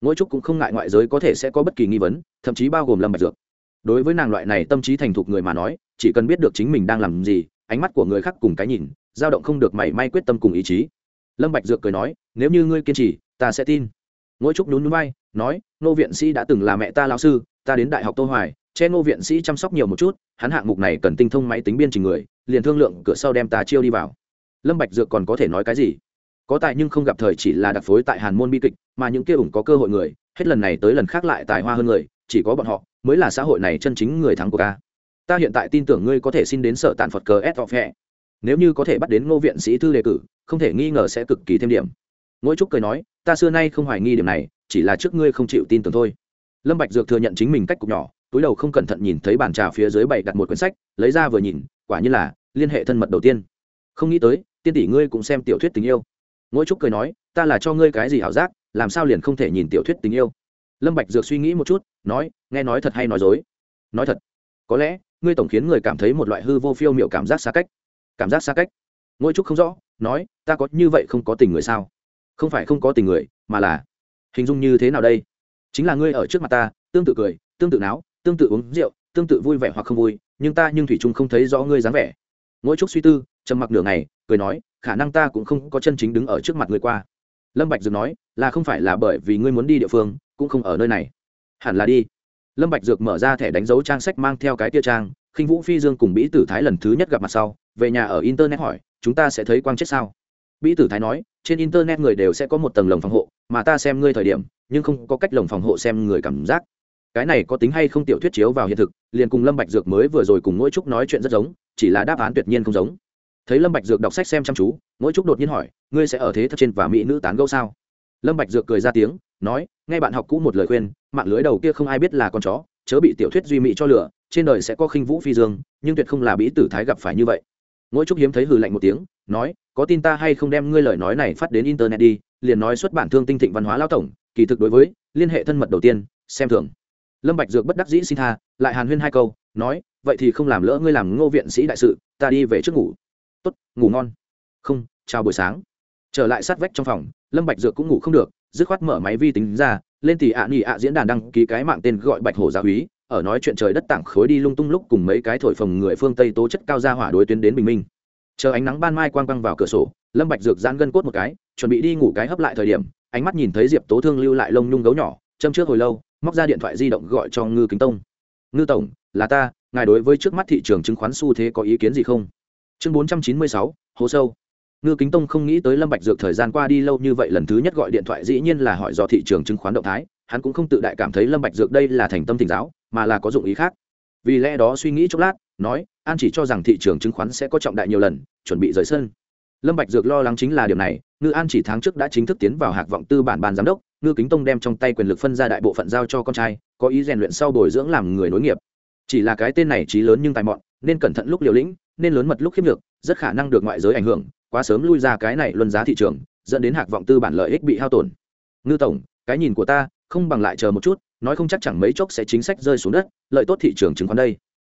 Ngôi trúc cũng không ngại ngoại giới có thể sẽ có bất kỳ nghi vấn, thậm chí bao gồm lâm bạch dược. Đối với nàng loại này tâm trí thành thục người mà nói, chỉ cần biết được chính mình đang làm gì, ánh mắt của người khác cùng cái nhìn, dao động không được mảy may quyết tâm cùng ý chí. Lâm bạch dược cười nói, nếu như ngươi kiên trì, ta sẽ tin ngỗi trúc nhún nhún vai, nói nô viện sĩ đã từng là mẹ ta lão sư, ta đến đại học tô hoài, che ngô viện sĩ chăm sóc nhiều một chút, hắn hạng mục này cần tinh thông máy tính biên trình người, liền thương lượng cửa sau đem ta chiêu đi vào. Lâm bạch dược còn có thể nói cái gì? Có tài nhưng không gặp thời chỉ là đặc phối tại hàn môn bi kịch, mà những kia ủng có cơ hội người, hết lần này tới lần khác lại tài hoa hơn người, chỉ có bọn họ mới là xã hội này chân chính người thắng của ca ta hiện tại tin tưởng ngươi có thể xin đến sở tàn phật cờ s of hẹ nếu như có thể bắt đến ngô viện sĩ thư đề cử, không thể nghi ngờ sẽ cực kỳ thêm điểm ngỗi trúc cười nói, ta xưa nay không hoài nghi điểm này, chỉ là trước ngươi không chịu tin tưởng thôi. Lâm bạch dược thừa nhận chính mình cách cục nhỏ, túi đầu không cẩn thận nhìn thấy bàn trà phía dưới bày đặt một quyển sách, lấy ra vừa nhìn, quả như là liên hệ thân mật đầu tiên. Không nghĩ tới, tiên tỷ ngươi cũng xem tiểu thuyết tình yêu. Ngỗi trúc cười nói, ta là cho ngươi cái gì hảo giác, làm sao liền không thể nhìn tiểu thuyết tình yêu? Lâm bạch dược suy nghĩ một chút, nói, nghe nói thật hay nói dối? Nói thật. Có lẽ, ngươi tổng khiến người cảm thấy một loại hư vô phiêu miệu cảm giác xa cách. Cảm giác xa cách? Ngôi trúc không rõ, nói, ta có như vậy không có tình người sao? Không phải không có tình người, mà là, hình dung như thế nào đây? Chính là ngươi ở trước mặt ta, tương tự cười, tương tự náo, tương tự uống rượu, tương tự vui vẻ hoặc không vui, nhưng ta nhưng thủy trung không thấy rõ ngươi dáng vẻ. Ngỗi chút suy tư, trầm mặc nửa ngày, cười nói, khả năng ta cũng không có chân chính đứng ở trước mặt ngươi qua. Lâm bạch dược nói, là không phải là bởi vì ngươi muốn đi địa phương, cũng không ở nơi này. Hẳn là đi. Lâm bạch dược mở ra thẻ đánh dấu trang sách mang theo cái tia trang, khinh vũ phi dương cùng bĩ tử thái lần thứ nhất gặp mặt sau, về nhà ở internet hỏi, chúng ta sẽ thấy quang chết sao? Bĩ tử thái nói trên internet người đều sẽ có một tầng lồng phòng hộ, mà ta xem ngươi thời điểm, nhưng không có cách lồng phòng hộ xem người cảm giác. Cái này có tính hay không tiểu thuyết chiếu vào hiện thực, liền cùng lâm bạch dược mới vừa rồi cùng mỗi trúc nói chuyện rất giống, chỉ là đáp án tuyệt nhiên không giống. Thấy lâm bạch dược đọc sách xem chăm chú mỗi trúc đột nhiên hỏi, ngươi sẽ ở thế thất trên và mỹ nữ tán gẫu sao? Lâm bạch dược cười ra tiếng, nói, nghe bạn học cũ một lời khuyên, mạng lưới đầu kia không ai biết là con chó, chớ bị tiểu thuyết duy mỹ cho lửa, trên đời sẽ có khinh vũ phi dương, nhưng tuyệt không là bĩ tử thái gặp phải như vậy mỗi trúc hiếm thấy hừ lạnh một tiếng, nói, có tin ta hay không đem ngươi lời nói này phát đến internet đi, liền nói xuất bản thương tinh thịnh văn hóa lao tổng, kỳ thực đối với liên hệ thân mật đầu tiên, xem thường. Lâm bạch dược bất đắc dĩ xin tha, lại hàn huyên hai câu, nói, vậy thì không làm lỡ ngươi làm ngô viện sĩ đại sự, ta đi về trước ngủ. Tốt, ngủ ngon. Không, chào buổi sáng. Trở lại sát vách trong phòng, lâm bạch dược cũng ngủ không được, dứt khoát mở máy vi tính ra, lên thì ạ nghỉ ạ diễn đàn đăng ký cái mạng tên gọi bạch hổ gia úy ở nói chuyện trời đất tảng khối đi lung tung lúc cùng mấy cái thổi phồng người phương tây tố chất cao ra hỏa đối tuyến đến bình minh. Chờ ánh nắng ban mai quang quang vào cửa sổ, lâm bạch dược giãn gân cốt một cái, chuẩn bị đi ngủ cái hấp lại thời điểm, ánh mắt nhìn thấy diệp tố thương lưu lại lông nhung gấu nhỏ, châm trước hồi lâu, móc ra điện thoại di động gọi cho ngư kính tông. Ngư tổng, là ta, ngài đối với trước mắt thị trường chứng khoán xu thế có ý kiến gì không? Chương bốn trăm chín mươi sáu hố sâu. Ngư kính tông không nghĩ tới lâm bạch dược thời gian qua đi lâu như vậy lần thứ nhất gọi điện thoại dĩ nhiên là hỏi do thị trường chứng khoán động thái, hắn cũng không tự đại cảm thấy lâm bạch dược đây là thành tâm thỉnh giáo mà là có dụng ý khác. Vì lẽ đó suy nghĩ chốc lát, nói, an chỉ cho rằng thị trường chứng khoán sẽ có trọng đại nhiều lần, chuẩn bị rời sân. Lâm bạch dược lo lắng chính là điều này, ngư an chỉ tháng trước đã chính thức tiến vào hạc vọng tư bản ban giám đốc, ngư kính tông đem trong tay quyền lực phân ra đại bộ phận giao cho con trai, có ý rèn luyện sau bồi dưỡng làm người nối nghiệp. Chỉ là cái tên này trí lớn nhưng tài mọn, nên cẩn thận lúc liều lĩnh, nên lớn mật lúc khiếp nhược, rất khả năng được ngoại giới ảnh hưởng, quá sớm lui ra cái này luân giá thị trường, dẫn đến hạc vọng tư bản lợi ích bị hao tổn. Ngư tổng, cái nhìn của ta, không bằng lại chờ một chút nói không chắc chẳng mấy chốc sẽ chính sách rơi xuống đất, lợi tốt thị trường chứng khoán đây.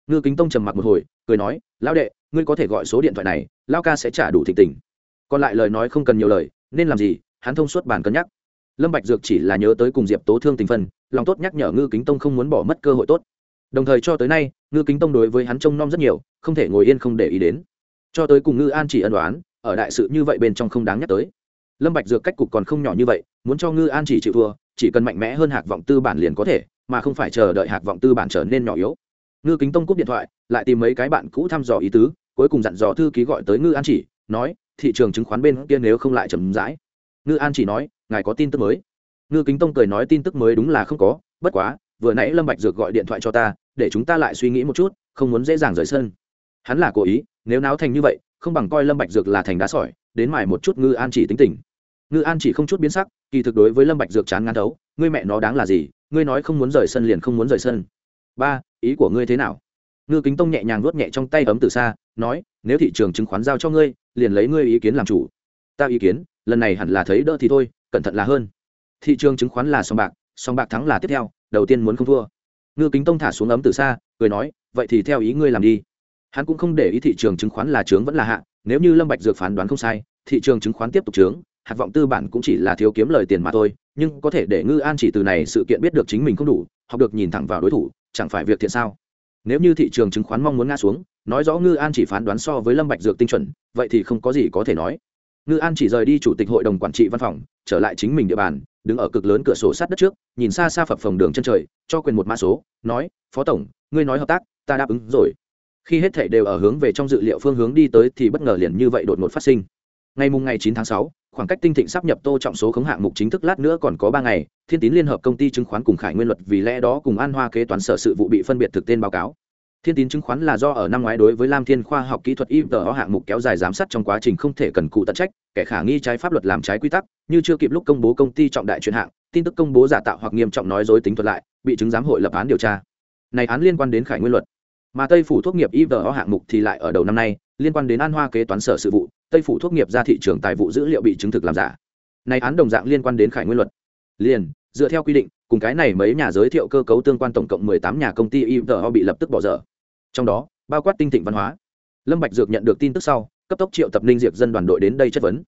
Ngư kính tông trầm mặc một hồi, cười nói, lão đệ, ngươi có thể gọi số điện thoại này lao ca sẽ trả đủ thịnh tình. Còn lại lời nói không cần nhiều lời, nên làm gì, hắn thông suốt bàn cân nhắc. Lâm bạch dược chỉ là nhớ tới cùng diệp tố thương tình phân, lòng tốt nhắc nhở ngư kính tông không muốn bỏ mất cơ hội tốt. Đồng thời cho tới nay, ngư kính tông đối với hắn trông nom rất nhiều, không thể ngồi yên không để ý đến. Cho tới cùng ngư an chỉ ân đoán ở đại sự như vậy bên trong không đáng nhắc tới. Lâm bạch dược cách cục còn không nhỏ như vậy, muốn cho ngư an chỉ chịu thua chỉ cần mạnh mẽ hơn hạc vọng tư bản liền có thể, mà không phải chờ đợi hạc vọng tư bản trở nên nhỏ yếu. Ngư kính tông cúp điện thoại, lại tìm mấy cái bạn cũ thăm dò ý tứ, cuối cùng dặn dò thư ký gọi tới ngư an chỉ, nói, thị trường chứng khoán bên kia nếu không lại chậm rãi. Ngư an chỉ nói, ngài có tin tức mới. Ngư kính tông cười nói, tin tức mới đúng là không có, bất quá, vừa nãy lâm bạch dược gọi điện thoại cho ta, để chúng ta lại suy nghĩ một chút, không muốn dễ dàng rời sân. Hắn là cố ý, nếu náo thành như vậy, không bằng coi lâm bạch dược là thành đá sỏi, đến mài một chút ngư an chỉ tính tình. Ngư an chỉ không chút biến sắc kỳ thực đối với lâm bạch dược chán ngán thấu, ngươi mẹ nó đáng là gì? Ngươi nói không muốn rời sân liền không muốn rời sân. Ba, ý của ngươi thế nào? Ngư kính tông nhẹ nhàng nuốt nhẹ trong tay ấm từ xa, nói, nếu thị trường chứng khoán giao cho ngươi, liền lấy ngươi ý kiến làm chủ. Ta ý kiến, lần này hẳn là thấy đỡ thì thôi, cẩn thận là hơn. Thị trường chứng khoán là song bạc song bạc thắng là tiếp theo, đầu tiên muốn không thua. Ngư kính tông thả xuống ấm từ xa, cười nói, vậy thì theo ý ngươi làm đi. Hắn cũng không để ý thị trường chứng khoán là trướng vẫn là hạ, nếu như lâm bạch dược phán đoán không sai, thị trường chứng khoán tiếp tục trướng hạt vọng tư bản cũng chỉ là thiếu kiếm lời tiền mà thôi nhưng có thể để ngư an chỉ từ này sự kiện biết được chính mình không đủ học được nhìn thẳng vào đối thủ chẳng phải việc thiện sao? Nếu như thị trường chứng khoán mong muốn ngã xuống nói rõ ngư an chỉ phán đoán so với lâm bạch dược tinh chuẩn vậy thì không có gì có thể nói. Ngư an chỉ rời đi chủ tịch hội đồng quản trị văn phòng trở lại chính mình địa bàn đứng ở cực lớn cửa sổ sát đất trước nhìn xa xa phập phồng đường chân trời cho quyền một mã số nói phó tổng ngươi nói hợp tác ta đáp ứng rồi. Khi hết thảy đều ở hướng về trong dự liệu phương hướng đi tới thì bất ngờ liền như vậy đột ngột phát sinh. Ngày mùng ngày 9 tháng 6, khoảng cách tinh thịnh sắp nhập tô trọng số khống hạng mục chính thức lát nữa còn có ba ngày, thiên tín liên hợp công ty chứng khoán cùng khải nguyên luật vì lẽ đó cùng an hoa kế toán sở sự vụ bị phân biệt thực tên báo cáo. Thiên tín chứng khoán là do ở năm ngoái đối với lam thiên khoa học kỹ thuật ipto hạng mục kéo dài giám sát trong quá trình không thể cần cụ tận trách, kẻ khả nghi trái pháp luật làm trái quy tắc, như chưa kịp lúc công bố công ty trọng đại chuyển hạng, tin tức công bố giả tạo hoặc nghiêm trọng nói dối tính thuật lại, bị chứng giám hội lập án điều tra. Này án liên quan đến khải nguyên luật. Mà tây phủ thuốc nghiệp ipto hạng mục thì lại ở đầu năm nay, liên quan đến an hoa kế toán sở sự vụ tây phủ thuốc nghiệp ra thị trường tài vụ dữ liệu bị chứng thực làm giả. Này án đồng dạng liên quan đến khải nguyên luật. Liền, dựa theo quy định, cùng cái này mấy nhà giới thiệu cơ cấu tương quan tổng cộng mười tám nhà công ty ipto bị lập tức bỏ dở. Trong đó, bao quát tinh thịnh văn hóa. Lâm bạch dược nhận được tin tức sau, cấp tốc triệu tập ninh diệp dân đoàn đội đến đây chất vấn.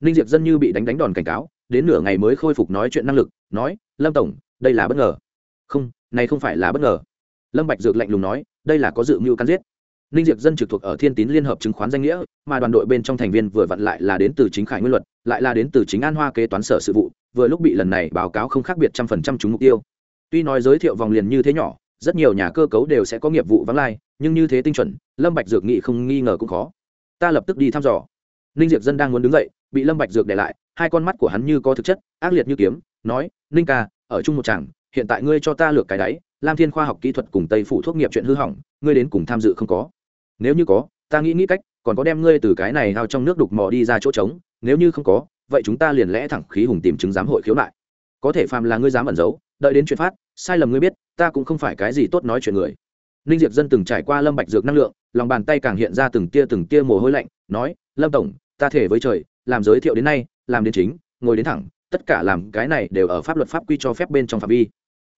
Ninh diệp dân như bị đánh đánh đòn cảnh cáo, đến nửa ngày mới khôi phục nói chuyện năng lực, nói, lâm tổng, đây là bất ngờ. Không, này không phải là bất ngờ. Lâm bạch dược lạnh lùng nói, đây là có dự mưu cắn giết ninh diệp dân trực thuộc ở thiên tín liên hợp chứng khoán danh nghĩa, mà đoàn đội bên trong thành viên vừa vặn lại là đến từ chính khải nguyên luật, lại là đến từ chính an hoa kế toán sở sự vụ, vừa lúc bị lần này báo cáo không khác biệt trăm phần trăm chúng mục tiêu. Tuy nói giới thiệu vòng liền như thế nhỏ, rất nhiều nhà cơ cấu đều sẽ có nghiệp vụ vắng lai, nhưng như thế tinh chuẩn, lâm bạch dược nghị không nghi ngờ cũng khó. Ta lập tức đi thăm dò. Ninh diệp dân đang muốn đứng dậy, bị lâm bạch dược để lại, hai con mắt của hắn như có thực chất, ác liệt như kiếm, nói, ninh ca, ở chung một chàng hiện tại ngươi cho ta lược cái đáy, lam thiên khoa học kỹ thuật cùng tây phủ thuốc nghiệp chuyện hư hỏng, ngươi đến cùng tham dự không có nếu như có, ta nghĩ nghĩ cách, còn có đem ngươi từ cái này hao trong nước đục mò đi ra chỗ trống, nếu như không có, vậy chúng ta liền lẽ thẳng khí hùng tìm chứng giám hội khiếu nại. Có thể phàm là ngươi dám ẩn giấu, đợi đến chuyện phát, sai lầm ngươi biết, ta cũng không phải cái gì tốt nói chuyện người. Ninh diệp dân từng trải qua lâm bạch dược năng lượng, lòng bàn tay càng hiện ra từng tia từng tia mồ hôi lạnh, nói, lâm tổng, ta thể với trời, làm giới thiệu đến nay, làm đến chính, ngồi đến thẳng, tất cả làm cái này đều ở pháp luật pháp quy cho phép bên trong phạm vi.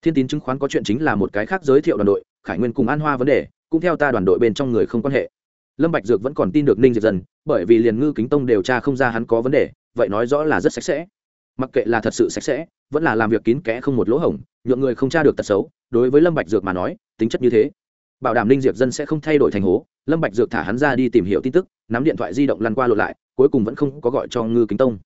Thiên tín chứng khoán có chuyện chính là một cái khác giới thiệu đoàn đội, khải nguyên cùng an hoa vấn đề cũng theo ta đoàn đội bên trong người không quan hệ. Lâm bạch dược vẫn còn tin được ninh diệp dân, bởi vì liền ngư kính tông điều tra không ra hắn có vấn đề, vậy nói rõ là rất sạch sẽ. Mặc kệ là thật sự sạch sẽ, vẫn là làm việc kín kẽ không một lỗ hổng, nhượng người không tra được tật xấu, đối với lâm bạch dược mà nói, tính chất như thế. Bảo đảm ninh diệp dân sẽ không thay đổi thành hố, lâm bạch dược thả hắn ra đi tìm hiểu tin tức, nắm điện thoại di động lăn qua lộn lại, cuối cùng vẫn không có gọi cho ngư kính tông.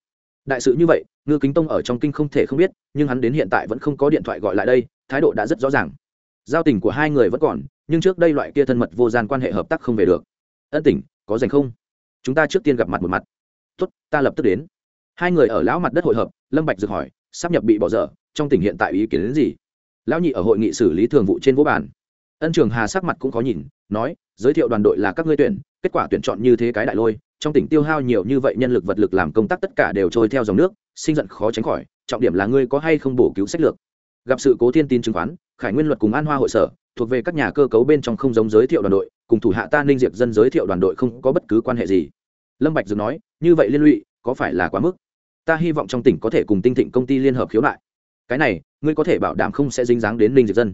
Đại sự như vậy, ngư kính tông ở trong kinh không thể không biết, nhưng hắn đến hiện tại vẫn không có điện thoại gọi lại đây, thái độ đã rất rõ ràng giao tình của hai người vẫn còn, nhưng trước đây loại kia thân mật vô gian quan hệ hợp tác không về được. Ân tình, có dành không? Chúng ta trước tiên gặp mặt một mặt. Tuất ta lập tức đến. Hai người ở lão mặt đất hội hợp, lâm bạch dược hỏi, sắp nhập bị bỏ dở, trong tỉnh hiện tại ý kiến đến gì? Lão nhị ở hội nghị xử lý thường vụ trên vũ bàn. Ân trường hà sắc mặt cũng có nhìn, nói, giới thiệu đoàn đội là các ngươi tuyển, kết quả tuyển chọn như thế cái đại lôi, trong tỉnh tiêu hao nhiều như vậy nhân lực vật lực làm công tác tất cả đều trôi theo dòng nước, sinh giận khó tránh khỏi, trọng điểm là ngươi có hay không bổ cứu sách lược gặp sự cố thiên tin chứng khoán, khải nguyên luật cùng an hoa hội sở, thuộc về các nhà cơ cấu bên trong không giống giới thiệu đoàn đội, cùng thủ hạ ta ninh diệp dân giới thiệu đoàn đội không có bất cứ quan hệ gì. Lâm bạch dừng nói, như vậy liên lụy, có phải là quá mức? Ta hy vọng trong tỉnh có thể cùng tinh thịnh công ty liên hợp khiếu nại. Cái này, ngươi có thể bảo đảm không sẽ dính dáng đến ninh diệt dân.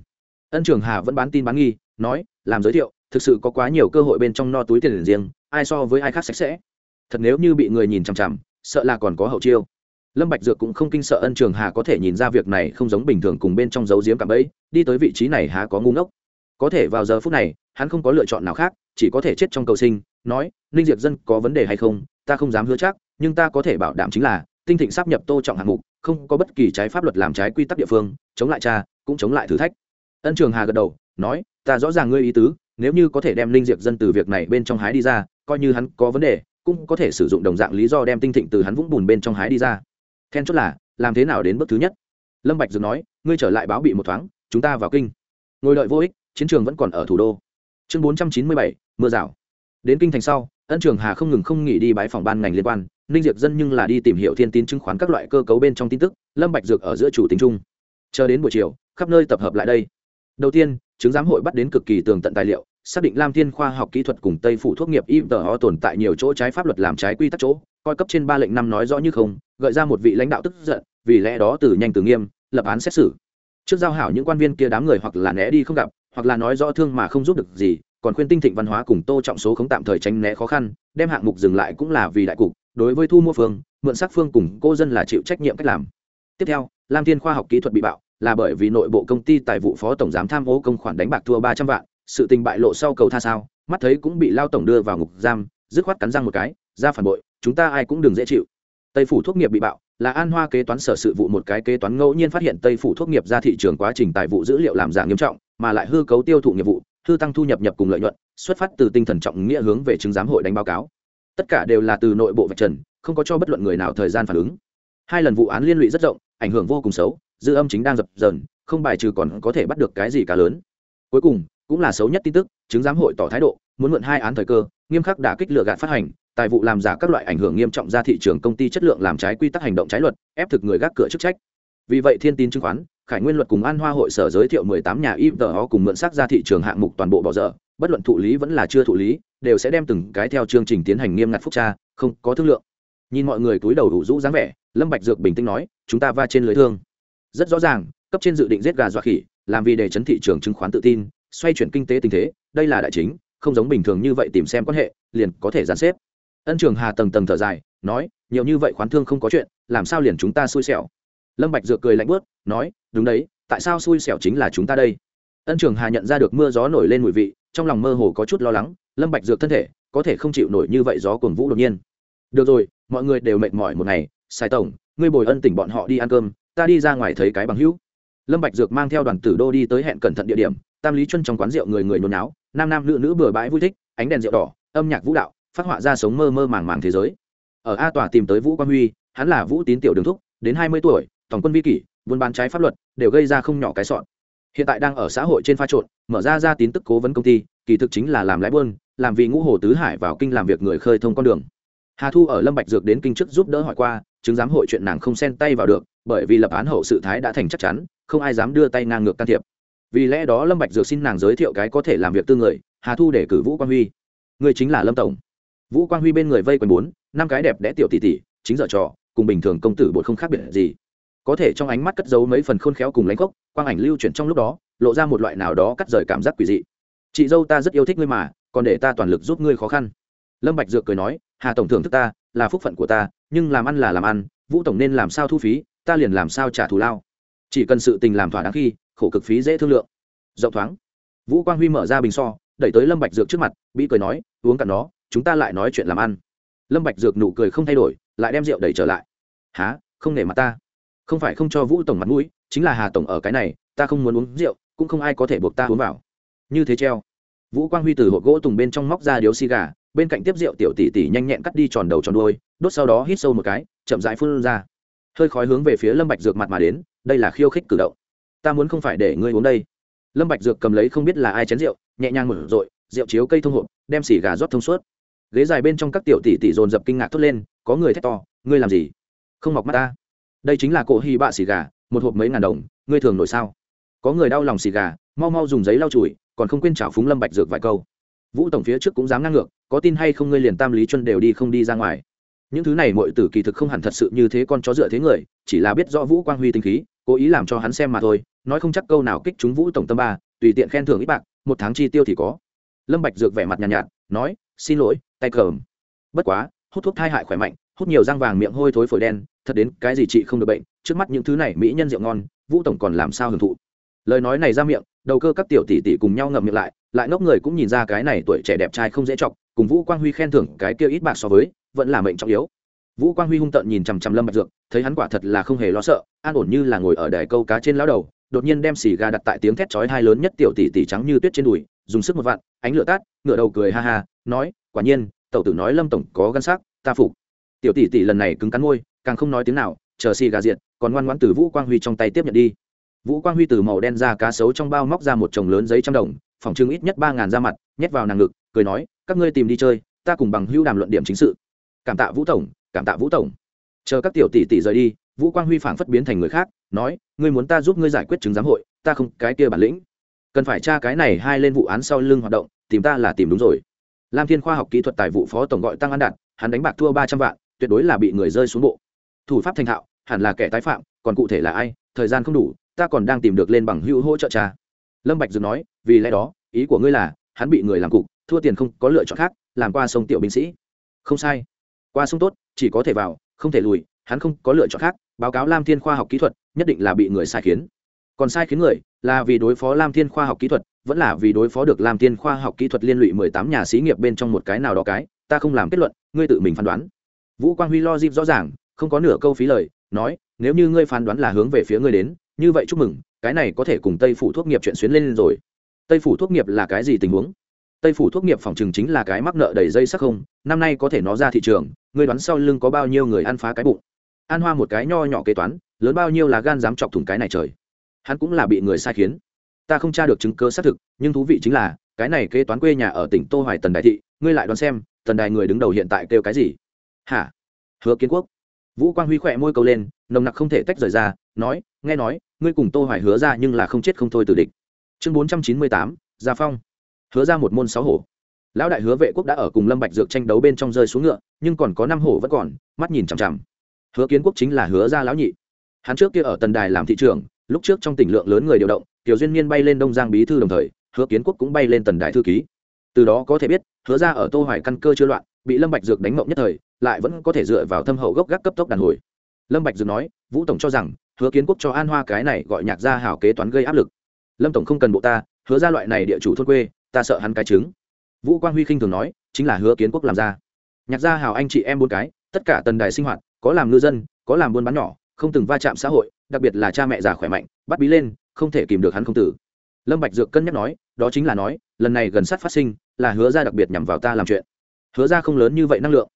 Ân trường hà vẫn bán tin bán nghi, nói, làm giới thiệu, thực sự có quá nhiều cơ hội bên trong no túi tiền riêng, ai so với ai khác sạch sẽ. Thật nếu như bị người nhìn chằm chằm, sợ là còn có hậu chiêu lâm bạch dược cũng không kinh sợ ân trường hà có thể nhìn ra việc này không giống bình thường cùng bên trong giấu diếm cạm bẫy, đi tới vị trí này há có ngu ngốc. Có thể vào giờ phút này, hắn không có lựa chọn nào khác, chỉ có thể chết trong cầu sinh, nói, ninh Diệp dân có vấn đề hay không, ta không dám hứa chắc, nhưng ta có thể bảo đảm chính là, tinh thịnh sắp nhập tô trọng hạng mục, không có bất kỳ trái pháp luật làm trái quy tắc địa phương, chống lại cha, cũng chống lại thử thách. Ân trường hà gật đầu, nói, ta rõ ràng ngươi ý tứ, nếu như có thể đem linh Diệp dân từ việc này bên trong hái đi ra, coi như hắn có vấn đề, cũng có thể sử dụng đồng dạng lý do đem tinh thịnh từ hắn vũng bùn bên trong hái đi ra then chốt là, làm thế nào đến bước thứ nhất? Lâm bạch dược nói, ngươi trở lại báo bị một thoáng, chúng ta vào kinh. Ngồi đợi vô ích, chiến trường vẫn còn ở thủ đô. Chương bốn trăm chín mươi bảy, mưa rào. Đến kinh thành sau, ân trường hà không ngừng không nghỉ đi bãi phòng ban ngành liên quan. Ninh diệp dân nhưng là đi tìm hiểu thiên tín chứng khoán các loại cơ cấu bên trong tin tức, lâm bạch dược ở giữa chủ tính trung chờ đến buổi chiều, khắp nơi tập hợp lại đây. Đầu tiên, chứng giám hội bắt đến cực kỳ tường tận tài liệu, xác định lam thiên khoa học kỹ thuật cùng tây phủ thuốc nghiệp ipto tồn tại nhiều chỗ trái pháp luật làm trái quy tắc chỗ coi cấp trên ba lệnh năm nói rõ như không, gợi ra một vị lãnh đạo tức giận, vì lẽ đó từ nhanh từ nghiêm, lập án xét xử. Trước giao hảo những quan viên kia đám người hoặc là né đi không gặp, hoặc là nói rõ thương mà không giúp được gì, còn khuyên tinh thịnh văn hóa cùng tô trọng số không tạm thời tránh né khó khăn, đem hạng mục dừng lại cũng là vì đại cục, đối với thu mua phương, mượn sắc phương cùng cô dân là chịu trách nhiệm cách làm. Tiếp theo, lam thiên khoa học kỹ thuật bị bạo, là bởi vì nội bộ công ty tài vụ phó tổng giám tham ô công khoản đánh bạc thua ba trăm vạn, sự tình bại lộ sau cầu tha sao, mắt thấy cũng bị lao tổng đưa vào ngục giam, dứt khoát cắn răng một cái, ra phản bội chúng ta ai cũng đừng dễ chịu. Tây phủ thuốc nghiệp bị bạo, là an hoa kế toán sở sự vụ một cái kế toán ngẫu nhiên phát hiện tây phủ thuốc nghiệp ra thị trường quá trình tài vụ dữ liệu làm giả nghiêm trọng, mà lại hư cấu tiêu thụ nghiệp vụ, hư tăng thu nhập nhập cùng lợi nhuận, xuất phát từ tinh thần trọng nghĩa hướng về chứng giám hội đánh báo cáo. Tất cả đều là từ nội bộ vạch trần, không có cho bất luận người nào thời gian phản ứng. Hai lần vụ án liên lụy rất rộng, ảnh hưởng vô cùng xấu, dư âm chính đang dập dần không bài trừ còn có thể bắt được cái gì cả lớn. Cuối cùng, cũng là xấu nhất tin tức, chứng giám hội tỏ thái độ muốn mượn hai án thời cơ, nghiêm khắc đã kích lựa gạt phát hành, tài vụ làm giả các loại ảnh hưởng nghiêm trọng ra thị trường công ty chất lượng làm trái quy tắc hành động trái luật, ép thực người gác cửa chức trách. Vì vậy thiên tin chứng khoán, khải nguyên luật cùng an hoa hội sở giới thiệu 18 nhà ipto cùng mượn sắc ra thị trường hạng mục toàn bộ bỏ dở, bất luận thụ lý vẫn là chưa thụ lý, đều sẽ đem từng cái theo chương trình tiến hành nghiêm ngặt phúc tra, không có thương lượng. Nhìn mọi người túi đầu đủ rũ dáng vẻ, lâm bạch dược bình tĩnh nói, chúng ta va trên lưới thương. Rất rõ ràng, cấp trên dự định giết gà dọa khỉ, làm vì để chấn thị trường chứng khoán tự tin, xoay chuyển kinh tế tình thế, đây là đại chính không giống bình thường như vậy tìm xem quan hệ, liền có thể dàn xếp. Ân trường hà tầng tầng thở dài, nói, nhiều như vậy khoán thương không có chuyện, làm sao liền chúng ta xui xẻo? Lâm bạch dược cười lạnh bớt nói, đúng đấy, tại sao xui xẻo chính là chúng ta đây? Ân trường hà nhận ra được mưa gió nổi lên mùi vị, trong lòng mơ hồ có chút lo lắng, lâm bạch dược thân thể, có thể không chịu nổi như vậy gió cuồng vũ đột nhiên. Được rồi, mọi người đều mệt mỏi một ngày, sai tổng, ngươi bồi ân tỉnh bọn họ đi ăn cơm, ta đi ra ngoài thấy cái bằng hữu. Lâm bạch dược mang theo đoàn tử đô đi tới hẹn cẩn thận địa điểm, tam lý chân trong quán rượu người người nôn náo nam nam nữ nữ bừa bãi vui thích, ánh đèn rượu đỏ, âm nhạc vũ đạo, phát họa ra sống mơ mơ màng màng thế giới. Ở a tòa tìm tới vũ quang huy, hắn là vũ tín tiểu đường thúc, đến hai mươi tuổi, tổng quân vi kỷ, buôn bán trái pháp luật, đều gây ra không nhỏ cái sọn. Hiện tại đang ở xã hội trên pha trộn, mở ra ra tín tức cố vấn công ty, kỳ thực chính là làm lái buôn, làm vì ngũ hồ tứ hải vào kinh làm việc người khơi thông con đường. Hà thu ở lâm bạch dược đến kinh chức giúp đỡ hỏi qua, chứng giám hội chuyện nàng không xen tay vào được, bởi vì lập án hậu sự thái đã thành chắc chắn, không ai dám đưa tay ngang ngược can thiệp vì lẽ đó lâm bạch dược xin nàng giới thiệu cái có thể làm việc tư người, hà thu để cử vũ quang huy. Người chính là lâm tổng. Vũ quang huy bên người vây quanh bốn, năm cái đẹp đẽ tiểu tỷ tỷ, chính dở trò, cùng bình thường công tử bột không khác biệt gì. Có thể trong ánh mắt cất giấu mấy phần khôn khéo cùng lãnh gốc quang ảnh lưu chuyển trong lúc đó, lộ ra một loại nào đó cắt rời cảm giác quỷ dị. Chị dâu ta rất yêu thích ngươi mà, còn để ta toàn lực giúp ngươi khó khăn. Lâm bạch dược cười nói, hà tổng thưởng thức ta, là phúc phận của ta, nhưng làm ăn là làm ăn, vũ tổng nên làm sao thu phí, ta liền làm sao trả thù lao. Chỉ cần sự tình làm thỏa đáng khi khổ cực phí dễ thương lượng. Rộng thoáng. Vũ quang huy mở ra bình so, đẩy tới lâm bạch dược trước mặt bị cười nói, uống cạn nó, chúng ta lại nói chuyện làm ăn. Lâm bạch dược nụ cười không thay đổi, lại đem rượu đẩy trở lại. Há không nể mặt ta. Không phải không cho vũ tổng mặt mũi, chính là hà tổng ở cái này, ta không muốn uống rượu, cũng không ai có thể buộc ta uống vào. Như thế treo. Vũ quang huy từ hộp gỗ tùng bên trong móc ra điếu xì gà, bên cạnh tiếp rượu tiểu tỷ tỷ nhanh nhẹn cắt đi tròn đầu tròn đuôi, đốt sau đó hít sâu một cái, chậm rãi phun ra. Hơi khói hướng về phía lâm bạch dược mặt mà đến, đây là khiêu khích cử động ta muốn không phải để ngươi uống đây. Lâm bạch dược cầm lấy không biết là ai chén rượu, nhẹ nhàng mở rội, rượu chiếu cây thông hộp, đem xì gà rót thông suốt. Ghế dài bên trong các tiểu tỷ tỷ dồn dập kinh ngạc thốt lên, có người thét to, ngươi làm gì? Không mọc mắt ta. Đây chính là cỗ hy bạ xì gà, một hộp mấy ngàn đồng, ngươi thường nổi sao? Có người đau lòng xì gà, mau mau dùng giấy lau chùi, còn không quên chảo phúng lâm bạch dược vài câu. Vũ tổng phía trước cũng dám ngang ngược, có tin hay không ngươi liền tam lý chân đều đi không đi ra ngoài. Những thứ này mọi tử kỳ thực không hẳn thật sự như thế con chó dựa thế người, chỉ là biết rõ vũ quang huy tinh khí cố ý làm cho hắn xem mà thôi nói không chắc câu nào kích chúng vũ tổng tâm ba tùy tiện khen thưởng ít bạc một tháng chi tiêu thì có. Lâm bạch dược vẻ mặt nhàn nhạt, nhạt nói xin lỗi tay cờm bất quá hút thuốc thai hại khỏe mạnh hút nhiều răng vàng miệng hôi thối phổi đen thật đến cái gì chị không được bệnh trước mắt những thứ này mỹ nhân rượu ngon vũ tổng còn làm sao hưởng thụ? Lời nói này ra miệng đầu cơ các tiểu tỷ tỷ cùng nhau ngậm miệng lại lại ngốc người cũng nhìn ra cái này tuổi trẻ đẹp trai không dễ chọc cùng vũ quang huy khen thưởng cái kia ít bạc so với vẫn là mệnh trọng yếu vũ quang huy hung tợn nhìn chằm chằm lâm bạch dược, thấy hắn quả thật là không hề lo sợ, an ổn như là ngồi ở đài câu cá trên lão đầu, đột nhiên đem xì gà đặt tại tiếng thét chói hai lớn nhất tiểu tỷ tỷ trắng như tuyết trên đùi, dùng sức một vạn, ánh lửa tát ngửa đầu cười ha ha, nói, quả nhiên, tẩu tử nói lâm tổng có gan sắc, ta phục. Tiểu tỷ tỷ lần này cứng cắn môi, càng không nói tiếng nào, chờ xì gà diệt, còn ngoan ngoãn từ vũ quang huy trong tay tiếp nhận đi. Vũ quang huy từ màu đen ra cá sấu trong bao móc ra một chồng lớn giấy trăm đồng, phòng trưng ít nhất ba ngàn ra mặt, nhét vào nàng ngực, cười nói, các ngươi tìm đi chơi, ta cùng bằng hữu đàm luận điểm chính sự. Cảm tạ vũ tổng cảm tạ vũ tổng. Chờ các tiểu tỷ tỷ rời đi, vũ quang huy phảng phất biến thành người khác, nói, ngươi muốn ta giúp ngươi giải quyết chứng giám hội, ta không, cái kia bản lĩnh. Cần phải tra cái này hai lên vụ án sau lưng hoạt động, tìm ta là tìm đúng rồi. Lam thiên khoa học kỹ thuật tài vụ phó tổng gọi tăng an đạt, hắn đánh bạc thua ba trăm vạn, tuyệt đối là bị người rơi xuống bộ. Thủ pháp thành thạo, hẳn là kẻ tái phạm, còn cụ thể là ai, thời gian không đủ, ta còn đang tìm được lên bằng hữu hỗ trợ cha. Lâm bạch dừng nói, vì lẽ đó, ý của ngươi là, hắn bị người làm cục, thua tiền không có lựa chọn khác, làm qua sông tiểu binh sĩ. Không sai. Qua sông tốt chỉ có thể vào, không thể lùi, hắn không có lựa chọn khác, báo cáo lam thiên khoa học kỹ thuật, nhất định là bị người sai khiến. Còn sai khiến người, là vì đối phó lam thiên khoa học kỹ thuật, vẫn là vì đối phó được lam thiên khoa học kỹ thuật liên lụy mười tám nhà xí nghiệp bên trong một cái nào đó cái, ta không làm kết luận, ngươi tự mình phán đoán. Vũ quang huy lo dịp rõ ràng, không có nửa câu phí lời, nói, nếu như ngươi phán đoán là hướng về phía ngươi đến, như vậy chúc mừng, cái này có thể cùng tây phủ thuốc nghiệp chuyện xuyến lên rồi. Tây phủ thuốc nghiệp là cái gì tình huống? Tây phủ thuốc nghiệp phòng trừng chính là cái mắc nợ đầy dây sắc không năm nay có thể nó ra thị trường ngươi đoán sau lưng có bao nhiêu người ăn phá cái bụng? An hoa một cái nho nhỏ kế toán lớn bao nhiêu là gan dám chọc thủng cái này trời? Hắn cũng là bị người sai khiến. Ta không tra được chứng cơ xác thực nhưng thú vị chính là cái này kế toán quê nhà ở tỉnh tô hoài tần đại thị ngươi lại đoán xem tần đài người đứng đầu hiện tại kêu cái gì? Hả? Hứa kiến quốc. Vũ quang huy khỏe môi câu lên nồng nặc không thể tách rời ra nói nghe nói ngươi cùng tô hoài hứa ra nhưng là không chết không thôi từ địch. Chương 498, gia phong hứa ra một môn sáu hổ. Lão đại hứa vệ quốc đã ở cùng lâm bạch dược tranh đấu bên trong rơi xuống ngựa, nhưng còn có năm hổ vẫn còn, mắt nhìn chằm chằm. Hứa kiến quốc chính là hứa ra lão nhị. Hắn trước kia ở tần đài làm thị trưởng, lúc trước trong tỉnh lượng lớn người điều động, tiểu duyên niên bay lên đông giang bí thư đồng thời, hứa kiến quốc cũng bay lên tần đài thư ký. Từ đó có thể biết, hứa ra ở tô hoài căn cơ chưa loạn, bị lâm bạch dược đánh mộng nhất thời, lại vẫn có thể dựa vào thâm hậu gốc gác cấp tốc đàn hồi. Lâm bạch dược nói, vũ tổng cho rằng, hứa kiến quốc cho an hoa cái này gọi nhạc gia hảo kế toán gây áp lực. Lâm tổng không cần bộ ta, hứa ra loại này địa chủ thôn quê ta sợ hắn cái trứng. Vũ quang huy khinh thường nói, chính là hứa kiến quốc làm ra. Nhạc gia Hào anh chị em bốn cái, tất cả tần đài sinh hoạt, có làm ngư dân, có làm buôn bán nhỏ, không từng va chạm xã hội, đặc biệt là cha mẹ già khỏe mạnh, bắt bí lên, không thể kìm được hắn không tử. Lâm bạch dược cân nhắc nói, đó chính là nói, lần này gần sát phát sinh, là hứa ra đặc biệt nhằm vào ta làm chuyện. Hứa ra không lớn như vậy năng lượng.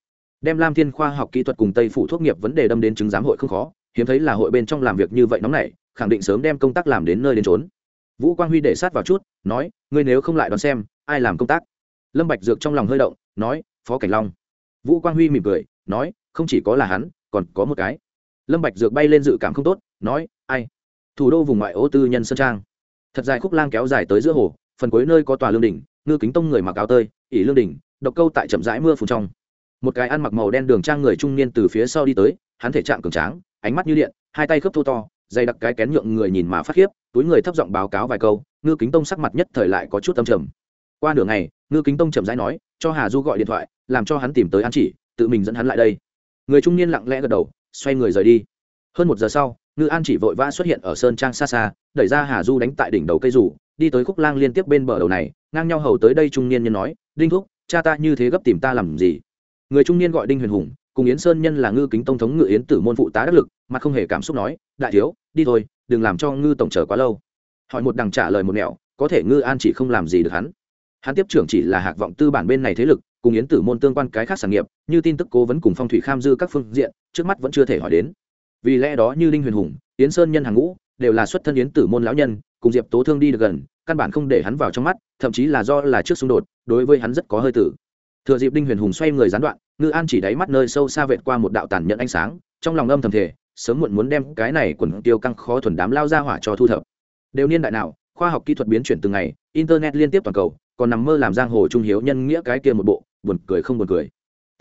Đem lam thiên khoa học kỹ thuật cùng tây phủ thuốc nghiệp vấn đề đâm đến chứng giám hội không khó, hiếm thấy là hội bên trong làm việc như vậy nóng này khẳng định sớm đem công tác làm đến nơi đến trốn vũ quang huy để sát vào chút, nói, ngươi nếu không lại đón xem, ai làm công tác? Lâm bạch dược trong lòng hơi động, nói, phó cảnh long. Vũ quang huy mỉm cười, nói, không chỉ có là hắn, còn có một cái. Lâm bạch dược bay lên dự cảm không tốt, nói, ai? Thủ đô vùng ngoại ô tư nhân sơn trang. Thật dài khúc lang kéo dài tới giữa hồ, phần cuối nơi có tòa lương đỉnh, ngư kính tông người mặc áo tơi ỉ lương đỉnh, độc câu tại chậm rãi mưa phùn trong. Một cái ăn mặc màu đen đường trang người trung niên từ phía sau đi tới, hắn thể trạng cường tráng, ánh mắt như điện, hai tay khớp thô to, dày đặc cái kén nhượng người nhìn mà phát khiếp túi người thấp giọng báo cáo vài câu, ngư kính tông sắc mặt nhất thời lại có chút tâm trầm. Qua nửa ngày, ngư kính tông chậm rãi nói, cho hà du gọi điện thoại, làm cho hắn tìm tới an chỉ, tự mình dẫn hắn lại đây. Người trung niên lặng lẽ gật đầu, xoay người rời đi. Hơn một giờ sau, ngư an chỉ vội vã xuất hiện ở sơn trang xa xa, đẩy ra hà du đánh tại đỉnh đầu cây rủ, đi tới khúc lang liên tiếp bên bờ đầu này, ngang nhau hầu tới đây trung niên nhân nói, đinh thúc, cha ta như thế gấp tìm ta làm gì? Người trung niên gọi đinh huyền hùng, cùng yến sơn nhân là ngư kính tông thống ngự yến tử môn phụ tá đắc lực mà không hề cảm xúc nói, đại thiếu, đi thôi đừng làm cho ngư tổng chờ quá lâu. Hỏi một đằng trả lời một nẻo, có thể ngư an chỉ không làm gì được hắn. Hắn tiếp trưởng chỉ là hạc vọng tư bản bên này thế lực, cùng yến tử môn tương quan cái khác sản nghiệp, như tin tức cố vấn cùng phong thủy kham dư các phương diện, trước mắt vẫn chưa thể hỏi đến. Vì lẽ đó như linh huyền hùng, yến sơn nhân hàng ngũ, đều là xuất thân yến tử môn lão nhân, cùng diệp tố thương đi được gần, căn bản không để hắn vào trong mắt, thậm chí là do là trước xung đột, đối với hắn rất có hơi tử. Thừa dịp đinh huyền hùng xoay người gián đoạn, ngư an chỉ đáy mắt nơi sâu xa vệt qua một đạo tàn nhẫn ánh sáng, trong lòng âm thầm thể sớm muộn muốn đem cái này quần tiêu căng khó thuần đám lao ra hỏa cho thu thập. Đều niên đại nào, khoa học kỹ thuật biến chuyển từng ngày, internet liên tiếp toàn cầu, còn nằm mơ làm giang hồ trung hiếu nhân nghĩa cái kia một bộ, buồn cười không buồn cười.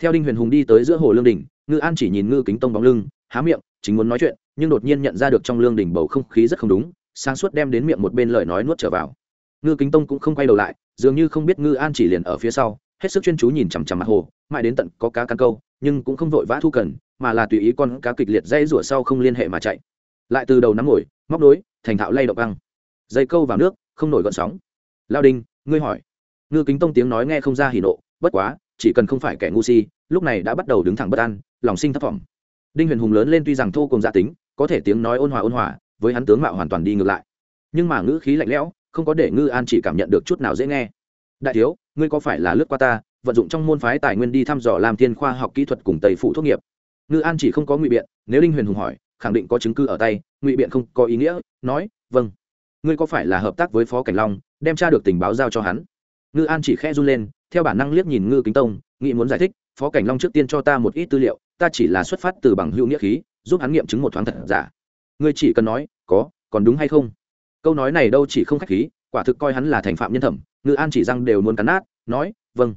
Theo đinh huyền hùng đi tới giữa hồ lương đình ngư an chỉ nhìn ngư kính tông bóng lưng, há miệng, chính muốn nói chuyện, nhưng đột nhiên nhận ra được trong lương đỉnh bầu không khí rất không đúng, sáng suốt đem đến miệng một bên lời nói nuốt trở vào. Ngư kính tông cũng không quay đầu lại, dường như không biết ngư an chỉ liền ở phía sau, hết sức chuyên chú nhìn chằm chằm mặt hồ, mãi đến tận có cá căn câu nhưng cũng không vội vã thu cần, mà là tùy ý con cá kịch liệt dây rủa sau không liên hệ mà chạy. Lại từ đầu nắm ngồi, móc nối, thành thạo lay động băng. Dây câu vào nước, không nổi gọn sóng. Lao đinh, ngươi hỏi. Ngư kính tông tiếng nói nghe không ra hỉ nộ, bất quá, chỉ cần không phải kẻ ngu si, lúc này đã bắt đầu đứng thẳng bất an, lòng sinh thất vọng. Đinh huyền hùng lớn lên tuy rằng thô cùng gia tính, có thể tiếng nói ôn hòa ôn hòa, với hắn tướng mạo hoàn toàn đi ngược lại. Nhưng mà ngữ khí lạnh lẽo, không có để ngư an chỉ cảm nhận được chút nào dễ nghe. Đại thiếu, ngươi có phải là lướt qua ta vận dụng trong môn phái tài nguyên đi thăm dò làm thiên khoa học kỹ thuật cùng tây phụ thuốc nghiệp. Ngư an chỉ không có ngụy biện, nếu linh huyền hùng hỏi, khẳng định có chứng cứ ở tay, ngụy biện không có ý nghĩa, nói vâng. Ngươi có phải là hợp tác với phó cảnh long, đem tra được tình báo giao cho hắn? Ngư an chỉ khẽ run lên, theo bản năng liếc nhìn ngư kính tông, nghĩ muốn giải thích, phó cảnh long trước tiên cho ta một ít tư liệu, ta chỉ là xuất phát từ bằng hữu nghĩa khí, giúp hắn nghiệm chứng một thoáng thật giả. Ngươi chỉ cần nói, có, còn đúng hay không? Câu nói này đâu chỉ không khách khí, quả thực coi hắn là thành phạm nhân thẩm, ngư an chỉ răng đều muốn cắn nát, nói vâng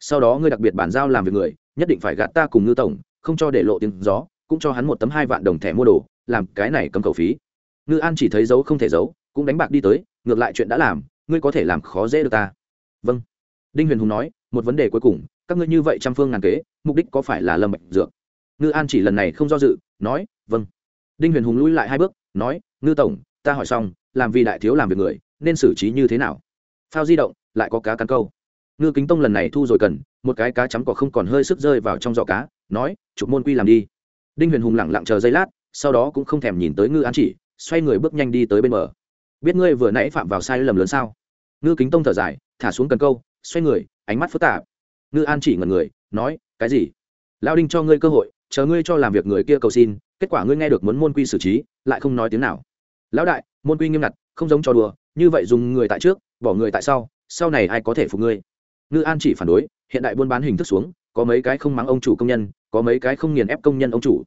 sau đó ngươi đặc biệt bản giao làm việc người, nhất định phải gạt ta cùng ngư tổng, không cho để lộ tiếng gió, cũng cho hắn một tấm hai vạn đồng thẻ mua đồ, làm cái này cầm cầu phí. Ngư an chỉ thấy giấu không thể giấu, cũng đánh bạc đi tới, ngược lại chuyện đã làm, ngươi có thể làm khó dễ được ta. Vâng. Đinh huyền hùng nói, một vấn đề cuối cùng, các ngươi như vậy trăm phương ngàn kế, mục đích có phải là lâm bệnh dược? Ngư an chỉ lần này không do dự, nói vâng. Đinh huyền hùng lui lại hai bước, nói, ngư tổng, ta hỏi xong, làm vì đại thiếu làm việc người, nên xử trí như thế nào? Phao di động, lại có cá cắn câu ngư kính tông lần này thu rồi cần, một cái cá chấm cỏ không còn hơi sức rơi vào trong giỏ cá, nói, chụp môn quy làm đi. Đinh huyền hùng lẳng lặng chờ giây lát, sau đó cũng không thèm nhìn tới ngư an chỉ, xoay người bước nhanh đi tới bên bờ. Biết ngươi vừa nãy phạm vào sai lầm lớn sao? Ngư kính tông thở dài, thả xuống cần câu, xoay người, ánh mắt phức tạp. Ngư an chỉ ngần người, nói, cái gì? Lao đinh cho ngươi cơ hội, chờ ngươi cho làm việc người kia cầu xin, kết quả ngươi nghe được muốn môn quy xử trí, lại không nói tiếng nào. Lão đại, môn quy nghiêm ngặt, không giống trò đùa, như vậy dùng người tại trước, bỏ người tại sau sau này ai có thể phục ngươi? Ngư an chỉ phản đối, hiện đại buôn bán hình thức xuống, có mấy cái không mắng ông chủ công nhân, có mấy cái không nghiền ép công nhân ông chủ.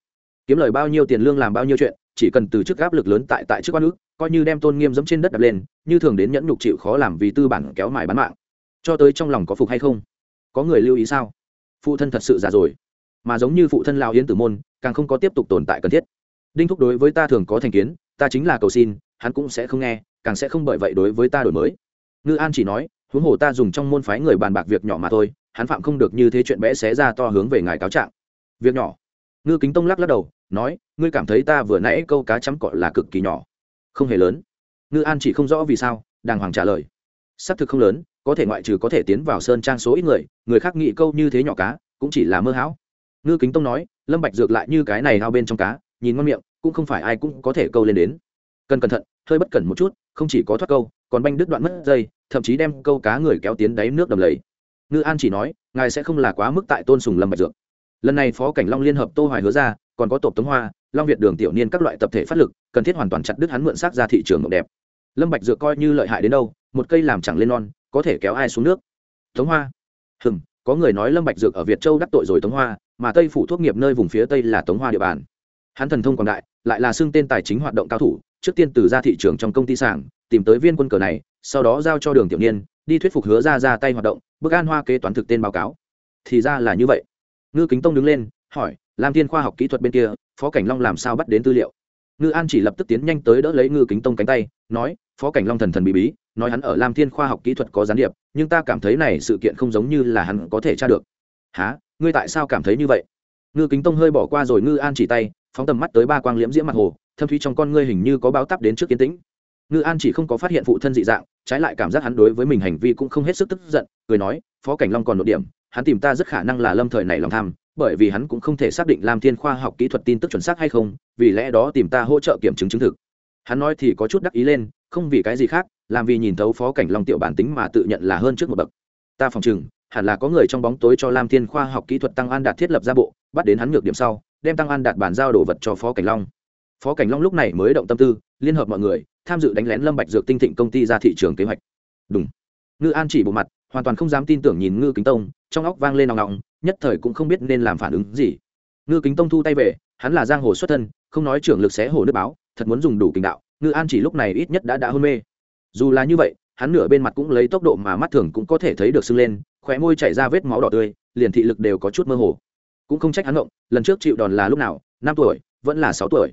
Kiếm lời bao nhiêu tiền lương làm bao nhiêu chuyện, chỉ cần từ chức áp lực lớn tại tại chức quan ước coi như đem tôn nghiêm dẫm trên đất đập lên, như thường đến nhẫn nhục chịu khó làm vì tư bản kéo mải bán mạng. Cho tới trong lòng có phục hay không? Có người lưu ý sao? Phụ thân thật sự già rồi. Mà giống như phụ thân lao yến tử môn, càng không có tiếp tục tồn tại cần thiết. Đinh thúc đối với ta thường có thành kiến, ta chính là cầu xin, hắn cũng sẽ không nghe, càng sẽ không bởi vậy đối với ta đổi mới. Ngư an chỉ nói huống hồ ta dùng trong môn phái người bàn bạc việc nhỏ mà thôi, hắn phạm không được như thế chuyện bẽ xé ra to hướng về ngài cáo trạng. Việc nhỏ. Ngư kính tông lắc lắc đầu, nói, ngươi cảm thấy ta vừa nãy câu cá chấm cọ là cực kỳ nhỏ. Không hề lớn. Ngư an chỉ không rõ vì sao, đàng hoàng trả lời. Xác thực không lớn, có thể ngoại trừ có thể tiến vào sơn trang số ít người người khác nghĩ câu như thế nhỏ cá, cũng chỉ là mơ hão. Ngư kính tông nói, lâm bạch dược lại như cái này hao bên trong cá, nhìn ngon miệng, cũng không phải ai cũng có thể câu lên đến. Cần cẩn thận, hơi bất cẩn một chút, không chỉ có thoát câu, còn banh đứt đoạn mất dây thậm chí đem câu cá người kéo tiến đáy nước đầm lầy. Ngư an chỉ nói, ngài sẽ không là quá mức tại tôn sùng lâm bạch dược. Lần này phó cảnh long liên hợp tô hoài hứa ra, còn có tộc tống hoa, long việt đường tiểu niên các loại tập thể phát lực, cần thiết hoàn toàn chặt đứt hắn mượn xác ra thị trường ngọc đẹp. Lâm bạch dược coi như lợi hại đến đâu, một cây làm chẳng lên non, có thể kéo ai xuống nước? Tống hoa. Hừm, có người nói lâm bạch dược ở việt châu đắc tội rồi tống hoa, mà tây phủ thuốc nghiệp nơi vùng phía tây là tống hoa địa bàn. Hắn thần thông quảng đại lại là xưng tên tài chính hoạt động cao thủ, trước tiên từ ra thị trường trong công ty sảng, tìm tới viên quân cờ này, sau đó giao cho đường tiểu niên, đi thuyết phục hứa ra ra tay hoạt động, bức an hoa kế toán thực tên báo cáo. Thì ra là như vậy. Ngư kính tông đứng lên, hỏi, lam thiên khoa học kỹ thuật bên kia, phó cảnh long làm sao bắt đến tư liệu? Ngư an chỉ lập tức tiến nhanh tới đỡ lấy ngư kính tông cánh tay, nói, phó cảnh long thần thần bí bí, nói hắn ở lam thiên khoa học kỹ thuật có gián điệp, nhưng ta cảm thấy này sự kiện không giống như là hắn có thể tra được. Há ngươi tại sao cảm thấy như vậy? Ngư kính tông hơi bỏ qua rồi ngư an chỉ tay phóng tầm mắt tới ba quang liễm diễm mặt hồ, thâm thúy trong con ngươi hình như có báo tắp đến trước kiến tĩnh. Ngư an chỉ không có phát hiện phụ thân dị dạng, trái lại cảm giác hắn đối với mình hành vi cũng không hết sức tức giận, cười nói, phó cảnh long còn nội điểm, hắn tìm ta rất khả năng là lâm thời này lòng tham, bởi vì hắn cũng không thể xác định làm thiên khoa học kỹ thuật tin tức chuẩn xác hay không, vì lẽ đó tìm ta hỗ trợ kiểm chứng chứng thực. Hắn nói thì có chút đắc ý lên, không vì cái gì khác, làm vì nhìn thấu phó cảnh long tiểu bản tính mà tự nhận là hơn trước một bậc. Ta phòng chừng hẳn là có người trong bóng tối cho lam thiên khoa học kỹ thuật tăng an đạt thiết lập ra bộ, bắt đến hắn nhược điểm sau, đem tăng an đạt bản giao đồ vật cho phó cảnh long. Phó cảnh long lúc này mới động tâm tư, liên hợp mọi người, tham dự đánh lén lâm bạch dược tinh thịnh công ty ra thị trường kế hoạch. Đúng ngư an chỉ bộ mặt, hoàn toàn không dám tin tưởng nhìn ngư kính tông, trong óc vang lên nòng nòng nhất thời cũng không biết nên làm phản ứng gì. Ngư kính tông thu tay về, hắn là giang hồ xuất thân, không nói trưởng lực xé hồ nước báo, thật muốn dùng đủ kinh đạo, ngư an chỉ lúc này ít nhất đã đã hôn mê. Dù là như vậy hắn nửa bên mặt cũng lấy tốc độ mà mắt thường cũng có thể thấy được sưng lên, khóe môi chảy ra vết máu đỏ tươi, liền thị lực đều có chút mơ hồ. Cũng không trách hắn ngộng, lần trước chịu đòn là lúc nào, năm tuổi, vẫn là sáu tuổi.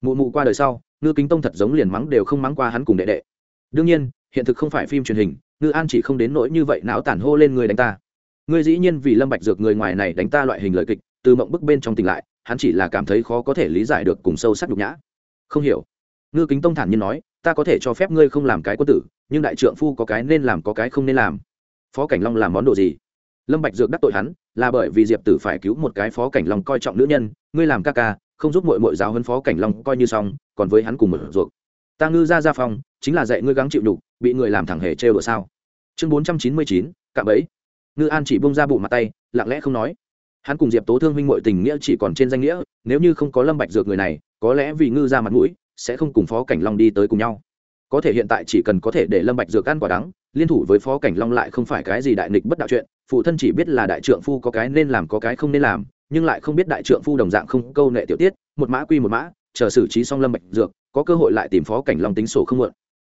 Mụ mụ qua đời sau, ngư kính tông thật giống liền mắng đều không mắng qua hắn cùng đệ đệ. Đương nhiên, hiện thực không phải phim truyền hình, ngư an chỉ không đến nỗi như vậy não tản hô lên người đánh ta. Ngươi dĩ nhiên vì lâm bạch dược người ngoài này đánh ta loại hình lời kịch, từ mộng bức bên trong tỉnh lại, hắn chỉ là cảm thấy khó có thể lý giải được cùng sâu sắc nhục nhã. Không hiểu. Ngư kính tông thản nhiên nói ta có thể cho phép ngươi không làm cái quân tử nhưng đại trượng phu có cái nên làm có cái không nên làm. Phó cảnh long làm món đồ gì? Lâm bạch dược đắc tội hắn là bởi vì diệp tử phải cứu một cái phó cảnh long coi trọng nữ nhân ngươi làm ca ca không giúp muội muội giáo huấn phó cảnh long coi như xong còn với hắn cùng một ruột. Ta ngư ra gia phong chính là dạy ngươi gắng chịu đủ, bị người làm thẳng hề trêu đùa sao? Chương bốn trăm chín mươi chín cạm ấy ngư an chỉ bông ra bụng mặt tay lặng lẽ không nói. Hắn cùng diệp tố thương huynh muội tình nghĩa chỉ còn trên danh nghĩa nếu như không có lâm bạch dược người này có lẽ vì ngư ra mặt mũi sẽ không cùng phó cảnh long đi tới cùng nhau. Có thể hiện tại chỉ cần có thể để lâm bạch dược ăn quả đắng, liên thủ với phó cảnh long lại không phải cái gì đại nghịch bất đạo chuyện, phụ thân chỉ biết là đại trưởng phu có cái nên làm có cái không nên làm, nhưng lại không biết đại trưởng phu đồng dạng không câu nệ tiểu tiết, một mã quy một mã, chờ xử trí xong lâm bạch dược, có cơ hội lại tìm phó cảnh long tính sổ không muộn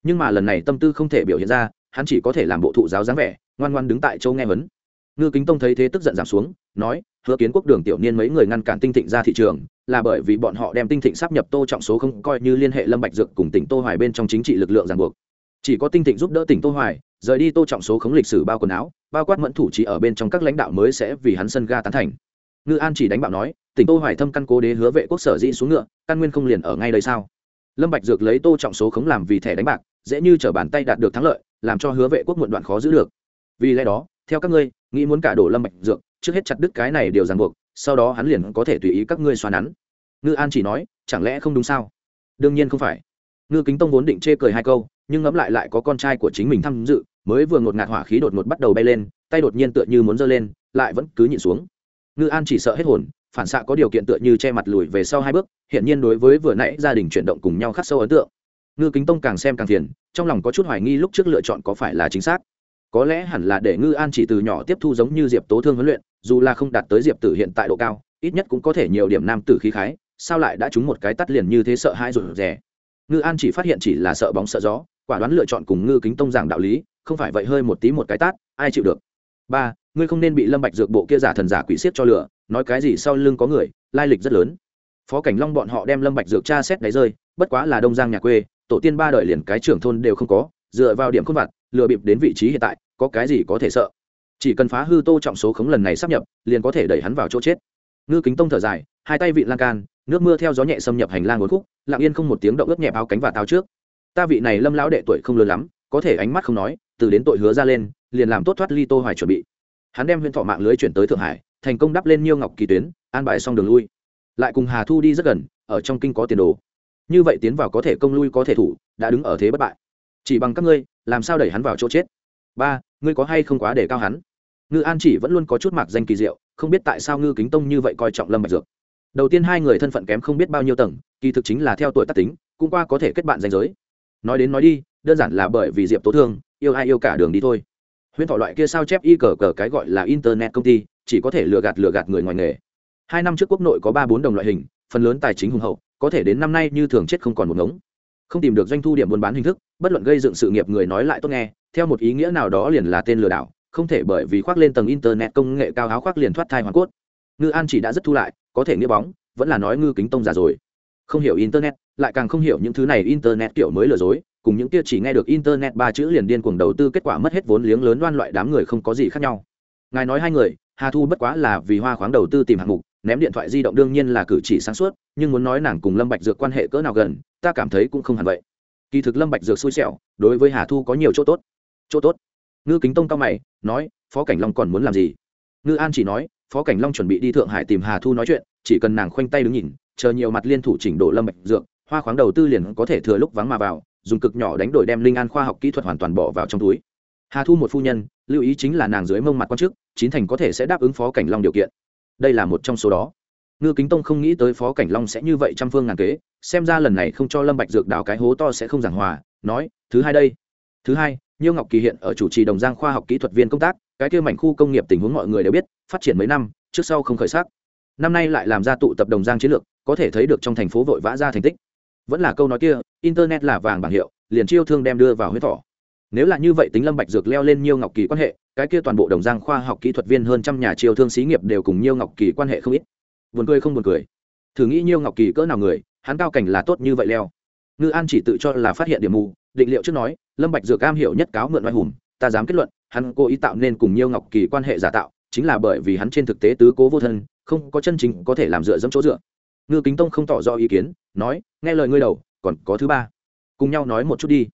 nhưng mà lần này tâm tư không thể biểu hiện ra, hắn chỉ có thể làm bộ thụ giáo dáng vẻ, ngoan ngoan đứng tại châu nghe vấn. Ngư kính tông thấy thế tức giận giảm xuống, nói, hứa kiến quốc đường tiểu niên mấy người ngăn cản tinh thịnh ra thị trường là bởi vì bọn họ đem tinh thịnh sắp nhập tô trọng số không coi như liên hệ lâm bạch dược cùng tỉnh tô hoài bên trong chính trị lực lượng ràng buộc. Chỉ có tinh thịnh giúp đỡ tỉnh tô hoài, rời đi tô trọng số khống lịch sử bao quần áo, bao quát mẫn thủ chỉ ở bên trong các lãnh đạo mới sẽ vì hắn sân ga tán thành. Ngư an chỉ đánh bạo nói, tỉnh tô hoài thâm căn cố đế hứa vệ quốc sở dĩ xuống ngựa, căn nguyên không liền ở ngay đây sao? Lâm bạch dược lấy tô trọng số khống làm vì thẻ đánh bạc, dễ như trở bàn tay đạt được thắng lợi, làm cho hứa vệ quốc muộn đoạn khó giữ được. Vì lẽ đó, theo các ngươi, nghĩ muốn cả đổ lâm bạch dược, trước hết chặt đứt cái này đều ràng buộc sau đó hắn liền có thể tùy ý các ngươi xoa nắn. Ngư an chỉ nói, chẳng lẽ không đúng sao? Đương nhiên không phải. Ngư kính tông vốn định chê cười hai câu, nhưng ngẫm lại lại có con trai của chính mình tham dự, mới vừa ngột ngạt hỏa khí đột ngột bắt đầu bay lên, tay đột nhiên tựa như muốn giơ lên, lại vẫn cứ nhịn xuống. Ngư an chỉ sợ hết hồn, phản xạ có điều kiện tựa như che mặt lùi về sau hai bước hiện nhiên đối với vừa nãy gia đình chuyển động cùng nhau khắc sâu ấn tượng. Ngư kính tông càng xem càng phiền, trong lòng có chút hoài nghi lúc trước lựa chọn có phải là chính xác. Có lẽ hẳn là để ngư an chỉ từ nhỏ tiếp thu giống như diệp tố thương huấn luyện dù là không đạt tới diệp tử hiện tại độ cao, ít nhất cũng có thể nhiều điểm nam tử khí khái, sao lại đã trúng một cái tắt liền như thế sợ hãi rụt rè? Ngư an chỉ phát hiện chỉ là sợ bóng sợ gió, quả đoán lựa chọn cùng ngư kính tông giảng đạo lý, không phải vậy hơi một tí một cái tát, ai chịu được? Ba, ngươi không nên bị lâm bạch dược bộ kia giả thần giả quỷ xiết cho lửa, nói cái gì sau lưng có người, lai lịch rất lớn. Phó cảnh long bọn họ đem lâm bạch dược tra xét đáy rơi, bất quá là đông giang nhà quê, tổ tiên ba đời liền cái trưởng thôn đều không có, dựa vào điểm khuôn vặt, lừa bịp đến vị trí hiện tại, có cái gì có thể sợ? Chỉ cần phá hư tô trọng số khống lần này sắp nhập, liền có thể đẩy hắn vào chỗ chết. Ngư kính tông thở dài, hai tay vị lan can, nước mưa theo gió nhẹ xâm nhập hành lang ngốn khúc, lặng yên không một tiếng động ướt nhẹ áo cánh và tao trước. Ta vị này lâm lão đệ tuổi không lớn lắm, có thể ánh mắt không nói, từ đến tội hứa ra lên, liền làm tốt thoát ly tô hoài chuẩn bị. Hắn đem huyện thọ mạng lưới chuyển tới thượng hải, thành công đắp lên nhiêu ngọc kỳ tuyến, an bài xong đường lui. Lại cùng hà thu đi rất gần, ở trong kinh có tiền đồ. Như vậy tiến vào có thể công lui có thể thủ, đã đứng ở thế bất bại. Chỉ bằng các ngươi, làm sao đẩy hắn vào chỗ chết? Ba, ngươi có hay không quá để cao hắn? Ngư an chỉ vẫn luôn có chút mạc danh kỳ diệu, không biết tại sao ngư kính tông như vậy coi trọng lâm bạch dược. Đầu tiên hai người thân phận kém không biết bao nhiêu tầng, kỳ thực chính là theo tuổi tác tính, cũng qua có thể kết bạn danh giới. Nói đến nói đi, đơn giản là bởi vì diệp tố thương, yêu ai yêu cả đường đi thôi. Huyễn thọ loại kia sao chép y cờ cờ cái gọi là internet công ty, chỉ có thể lừa gạt lừa gạt người ngoài nghề. Hai năm trước quốc nội có ba bốn đồng loại hình, phần lớn tài chính hùng hậu, có thể đến năm nay như thường chết không còn một ngống. Không tìm được doanh thu điểm buôn bán hình thức, bất luận gây dựng sự nghiệp người nói lại tốt nghe theo một ý nghĩa nào đó liền là tên lừa đảo, không thể bởi vì khoác lên tầng internet công nghệ cao áo khoác liền thoát thai hoàn cốt. Ngư an chỉ đã rất thu lại, có thể nghĩa bóng, vẫn là nói ngư kính tông già rồi. Không hiểu internet, lại càng không hiểu những thứ này internet kiểu mới lừa dối, cùng những kia chỉ nghe được internet ba chữ liền điên cuồng đầu tư kết quả mất hết vốn liếng lớn loan loại đám người không có gì khác nhau. Ngài nói hai người, hà thu bất quá là vì hoa khoáng đầu tư tìm hạng mục, ném điện thoại di động đương nhiên là cử chỉ sáng suốt, nhưng muốn nói nàng cùng lâm bạch dược quan hệ cỡ nào gần, ta cảm thấy cũng không hẳn vậy. Kỳ thực lâm bạch dược xui xẻo, đối với hà thu có nhiều chỗ tốt chỗ tốt. Ngư kính tông cao mày, nói, phó cảnh long còn muốn làm gì? Ngư an chỉ nói, phó cảnh long chuẩn bị đi thượng hải tìm hà thu nói chuyện, chỉ cần nàng khoanh tay đứng nhìn, chờ nhiều mặt liên thủ chỉnh độ lâm bạch dược, hoa khoáng đầu tư liền có thể thừa lúc vắng mà vào, dùng cực nhỏ đánh đổi đem linh an khoa học kỹ thuật hoàn toàn bỏ vào trong túi. Hà thu một phu nhân, lưu ý chính là nàng dưới mông mặt quan chức, chín thành có thể sẽ đáp ứng phó cảnh long điều kiện. Đây là một trong số đó. Ngư kính tông không nghĩ tới phó cảnh long sẽ như vậy trăm phương ngàn kế, xem ra lần này không cho lâm bạch dược đào cái hố to sẽ không giảng hòa, nói, thứ hai đây. Thứ hai nhiêu ngọc kỳ hiện ở chủ trì đồng giang khoa học kỹ thuật viên công tác, cái kia mảnh khu công nghiệp tình huống mọi người đều biết, phát triển mấy năm, trước sau không khởi sắc. Năm nay lại làm ra tụ tập đồng giang chiến lược, có thể thấy được trong thành phố vội vã ra thành tích. Vẫn là câu nói kia, internet là vàng bảng hiệu, liền chiêu thương đem đưa vào huyết thỏ nếu là như vậy tính lâm bạch dược leo lên nhiêu ngọc kỳ quan hệ, cái kia toàn bộ đồng giang khoa học kỹ thuật viên hơn trăm nhà chiêu thương xí nghiệp đều cùng nhiêu ngọc kỳ quan hệ không ít. Buồn cười không buồn cười. Thử nghĩ nhiêu ngọc kỳ cỡ nào người, hắn cao cảnh là tốt như vậy leo. Ngư an chỉ tự cho là phát hiện điểm mù định liệu trước nói, lâm bạch dược cam hiểu nhất cáo mượn oai hùng, ta dám kết luận, hắn cố ý tạo nên cùng nhiêu ngọc kỳ quan hệ giả tạo, chính là bởi vì hắn trên thực tế tứ cố vô thân, không có chân chính có thể làm dựa dẫm chỗ dựa. Ngư kính tông không tỏ rõ ý kiến, nói, nghe lời ngươi đầu, còn có thứ ba. Cùng nhau nói một chút đi.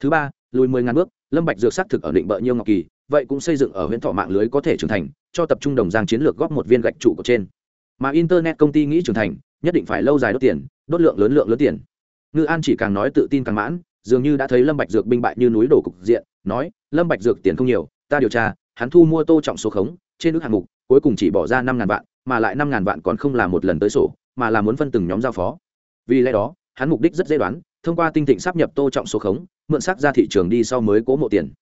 Thứ ba, lùi mười ngàn bước, lâm bạch dược xác thực ở định bợ nhiêu ngọc kỳ, vậy cũng xây dựng ở huyện thọ mạng lưới có thể trưởng thành, cho tập trung đồng giang chiến lược góp một viên gạch trụ của trên. Mà internet công ty nghĩ trưởng thành, nhất định phải lâu dài đốt tiền, đốt lượng lớn lượng lớn tiền. Ngư an chỉ càng nói tự tin càng mãn dường như đã thấy lâm bạch dược binh bại như núi đổ cục diện, nói, lâm bạch dược tiền không nhiều, ta điều tra, hắn thu mua tô trọng số khống, trên nước hạng mục, cuối cùng chỉ bỏ ra năm ngàn vạn, mà lại năm ngàn vạn còn không là một lần tới sổ, mà là muốn phân từng nhóm giao phó. Vì lẽ đó, hắn mục đích rất dễ đoán, thông qua tinh thịnh sắp nhập tô trọng số khống, mượn sắc ra thị trường đi sau mới cố mộ tiền.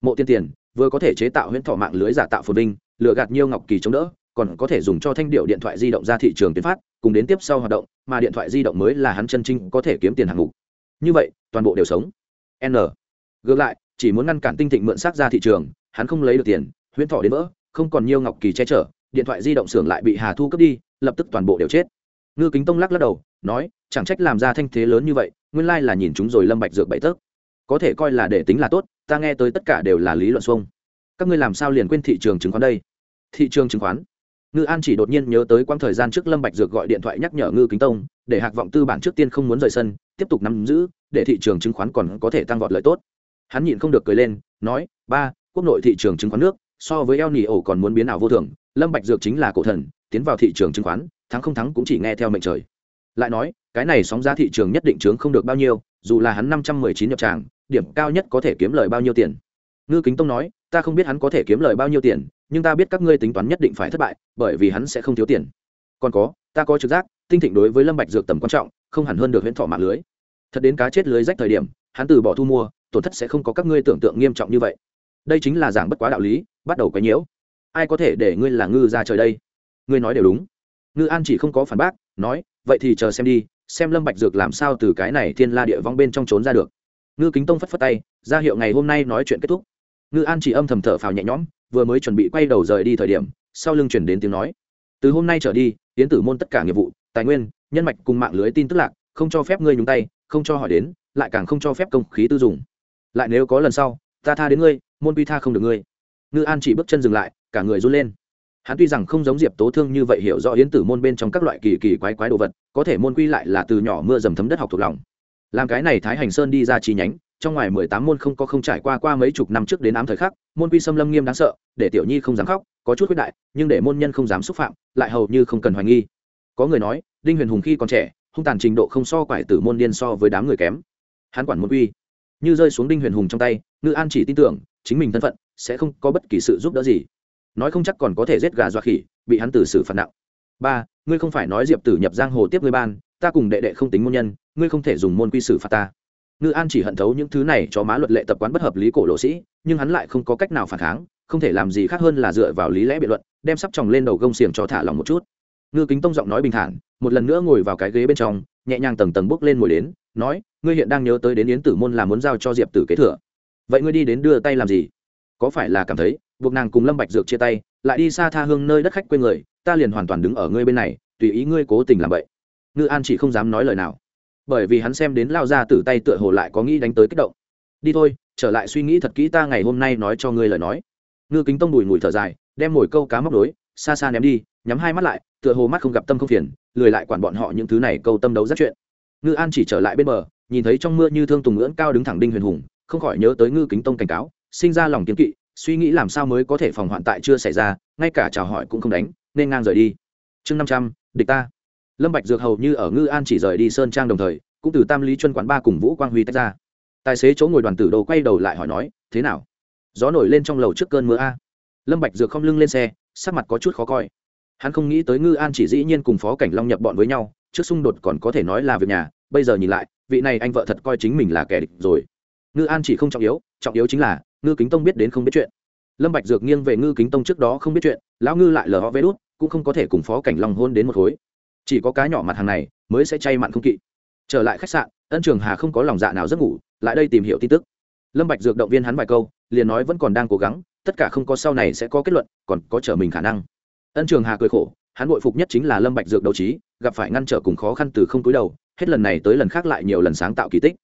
Mộ tiền tiền, vừa có thể chế tạo huyễn thọ mạng lưới giả tạo phồn vinh, lừa gạt nhiêu ngọc kỳ chống đỡ, còn có thể dùng cho thanh điệu điện thoại di động ra thị trường tiến phát, cùng đến tiếp sau hoạt động, mà điện thoại di động mới là hắn chân chính có thể kiếm tiền hạng mục như vậy, toàn bộ đều sống. N. Ngược lại, chỉ muốn ngăn cản tinh thịnh mượn xác ra thị trường, hắn không lấy được tiền, huyễn thọ đến vỡ, không còn nhiều ngọc kỳ che chở, điện thoại di động xưởng lại bị hà thu cướp đi, lập tức toàn bộ đều chết. Ngư kính tông lắc lắc đầu, nói, chẳng trách làm ra thanh thế lớn như vậy, nguyên lai là nhìn chúng rồi lâm bạch dược bậy tớp có thể coi là để tính là tốt, ta nghe tới tất cả đều là lý luận xuông. Các ngươi làm sao liền quên thị trường chứng khoán đây? Thị trường chứng khoán? Ngư an chỉ đột nhiên nhớ tới quãng thời gian trước lâm bạch dược gọi điện thoại nhắc nhở ngư kính tông, để hạc vọng tư bản trước tiên không muốn rời sân tiếp tục nắm giữ, để thị trường chứng khoán còn có thể tăng vọt lợi tốt. Hắn nhịn không được cười lên, nói, ba, quốc nội thị trường chứng khoán nước, so với eo nỉ ổ còn muốn biến ảo vô thường, lâm bạch dược chính là cổ thần, tiến vào thị trường chứng khoán, thắng không thắng cũng chỉ nghe theo mệnh trời. Lại nói, cái này sóng giá thị trường nhất định chứng không được bao nhiêu, dù là hắn năm trăm mười chín nhập tràng, điểm cao nhất có thể kiếm lời bao nhiêu tiền? Ngư kính tông nói, ta không biết hắn có thể kiếm lời bao nhiêu tiền, nhưng ta biết các ngươi tính toán nhất định phải thất bại, bởi vì hắn sẽ không thiếu tiền. Còn có, ta có trực giác, tinh thịnh đối với lâm bạch dược tầm quan trọng không hẳn hơn được huyễn thọ mạng lưới. Thật đến cá chết lưới rách thời điểm, hắn từ bỏ thu mua, tổn thất sẽ không có các ngươi tưởng tượng nghiêm trọng như vậy. Đây chính là giảng bất quá đạo lý, bắt đầu quấy nhiễu. Ai có thể để ngươi là ngư ra trời đây? Ngươi nói đều đúng. Ngư an chỉ không có phản bác, nói, vậy thì chờ xem đi, xem lâm bạch dược làm sao từ cái này thiên la địa vong bên trong trốn ra được. Ngư kính tông phất phất tay, ra hiệu ngày hôm nay nói chuyện kết thúc. Ngư an chỉ âm thầm thở phào nhẹ nhõm, vừa mới chuẩn bị quay đầu rời đi thời điểm, sau lưng chuyển đến tiếng nói. Từ hôm nay trở đi tiến tử môn tất cả nghiệp vụ, tài nguyên nhân mạch cùng mạng lưới tin tức lạc, không cho phép ngươi nhúng tay, không cho hỏi đến, lại càng không cho phép công khí tư dùng. Lại nếu có lần sau, ta tha đến ngươi, môn quy tha không được ngươi. Ngư an chỉ bước chân dừng lại, cả người run lên. Hắn tuy rằng không giống diệp tố thương như vậy hiểu rõ yến tử môn bên trong các loại kỳ kỳ quái quái đồ vật, có thể môn quy lại là từ nhỏ mưa dầm thấm đất học thuộc lòng. Làm cái này thái hành sơn đi ra chi nhánh, trong ngoài mười tám môn không có không trải qua qua mấy chục năm trước đến ám thời khắc, môn quy xâm lâm nghiêm đáng sợ, để tiểu nhi không dám khóc, có chút quyết đại, nhưng để môn nhân không dám xúc phạm, lại hầu như không cần hoài nghi có người nói, đinh huyền hùng khi còn trẻ, hung tàn trình độ không so quải tử môn điên so với đám người kém. Hắn quản môn quy như rơi xuống đinh huyền hùng trong tay, ngư an chỉ tin tưởng, chính mình thân phận sẽ không có bất kỳ sự giúp đỡ gì. Nói không chắc còn có thể giết gà dọa khỉ, bị hắn tử xử phạt nặng. Ba, ngươi không phải nói diệp tử nhập giang hồ tiếp ngươi ban, ta cùng đệ đệ không tính môn nhân, ngươi không thể dùng môn quy xử phạt ta. Ngư an chỉ hận thấu những thứ này cho má luật lệ tập quán bất hợp lý cổ lộ sĩ, nhưng hắn lại không có cách nào phản kháng, không thể làm gì khác hơn là dựa vào lý lẽ biện luận, đem sắp chồng lên đầu gông xiềng cho thả lòng một chút ngư kính tông giọng nói bình thản, một lần nữa ngồi vào cái ghế bên trong, nhẹ nhàng tầng tầng bước lên ngồi đến, nói, ngươi hiện đang nhớ tới đến yến tử môn là muốn giao cho diệp tử kế thừa. Vậy ngươi đi đến đưa tay làm gì? Có phải là cảm thấy, buộc nàng cùng lâm bạch dược chia tay, lại đi xa tha hương nơi đất khách quê người, ta liền hoàn toàn đứng ở ngươi bên này, tùy ý ngươi cố tình làm vậy. Ngư an chỉ không dám nói lời nào. Bởi vì hắn xem đến lao ra tử tay tựa hồ lại có nghĩ đánh tới kích động. Đi thôi, trở lại suy nghĩ thật kỹ ta ngày hôm nay nói cho ngươi lời nói. Ngư kính tông đùi ngùi thở dài, đem mồi câu cá móc đối, xa xa ném đi, nhắm hai mắt lại tựa hồ mắt không gặp tâm không phiền, lười lại quản bọn họ những thứ này câu tâm đấu rất chuyện. Ngư an chỉ trở lại bên bờ, nhìn thấy trong mưa như thương tùng ngưỡng cao đứng thẳng đinh huyền hùng, không khỏi nhớ tới ngư kính tông cảnh cáo, sinh ra lòng kiến kỵ, suy nghĩ làm sao mới có thể phòng hoạn tại chưa xảy ra, ngay cả chào hỏi cũng không đánh, nên ngang rời đi. Chương năm trăm, địch ta. Lâm bạch dược hầu như ở ngư an chỉ rời đi sơn trang đồng thời, cũng từ tam lý chuân quán ba cùng vũ quang huy tách ra. Tài xế chỗ ngồi đoàn tử đồ quay đầu lại hỏi nói, thế nào? Gió nổi lên trong lầu trước cơn mưa a? Lâm bạch dược không lưng lên xe, sắc mặt có chút khó coi hắn không nghĩ tới ngư an chỉ dĩ nhiên cùng phó cảnh long nhập bọn với nhau, trước xung đột còn có thể nói là việc nhà, bây giờ nhìn lại, vị này anh vợ thật coi chính mình là kẻ địch rồi. Ngư an chỉ không trọng yếu trọng yếu chính là, ngư kính tông biết đến không biết chuyện. Lâm bạch dược nghiêng về ngư kính tông trước đó không biết chuyện, lão ngư lại lờ ho vé đút, cũng không có thể cùng phó cảnh long hôn đến một khối. Chỉ có cá nhỏ mặt hàng này, mới sẽ chay mặn không kỵ. Trở lại khách sạn, ân trường hà không có lòng dạ nào giấc ngủ, lại đây tìm hiểu tin tức. Lâm bạch dược động viên hắn vài câu, liền nói vẫn còn đang cố gắng, tất cả không có sau này sẽ có kết luận, còn có trở mình khả năng ân trường hà cười khổ, hắn bội phục nhất chính là lâm bạch dược đấu trí, gặp phải ngăn trở cùng khó khăn từ không túi đầu, hết lần này tới lần khác lại nhiều lần sáng tạo kỳ tích.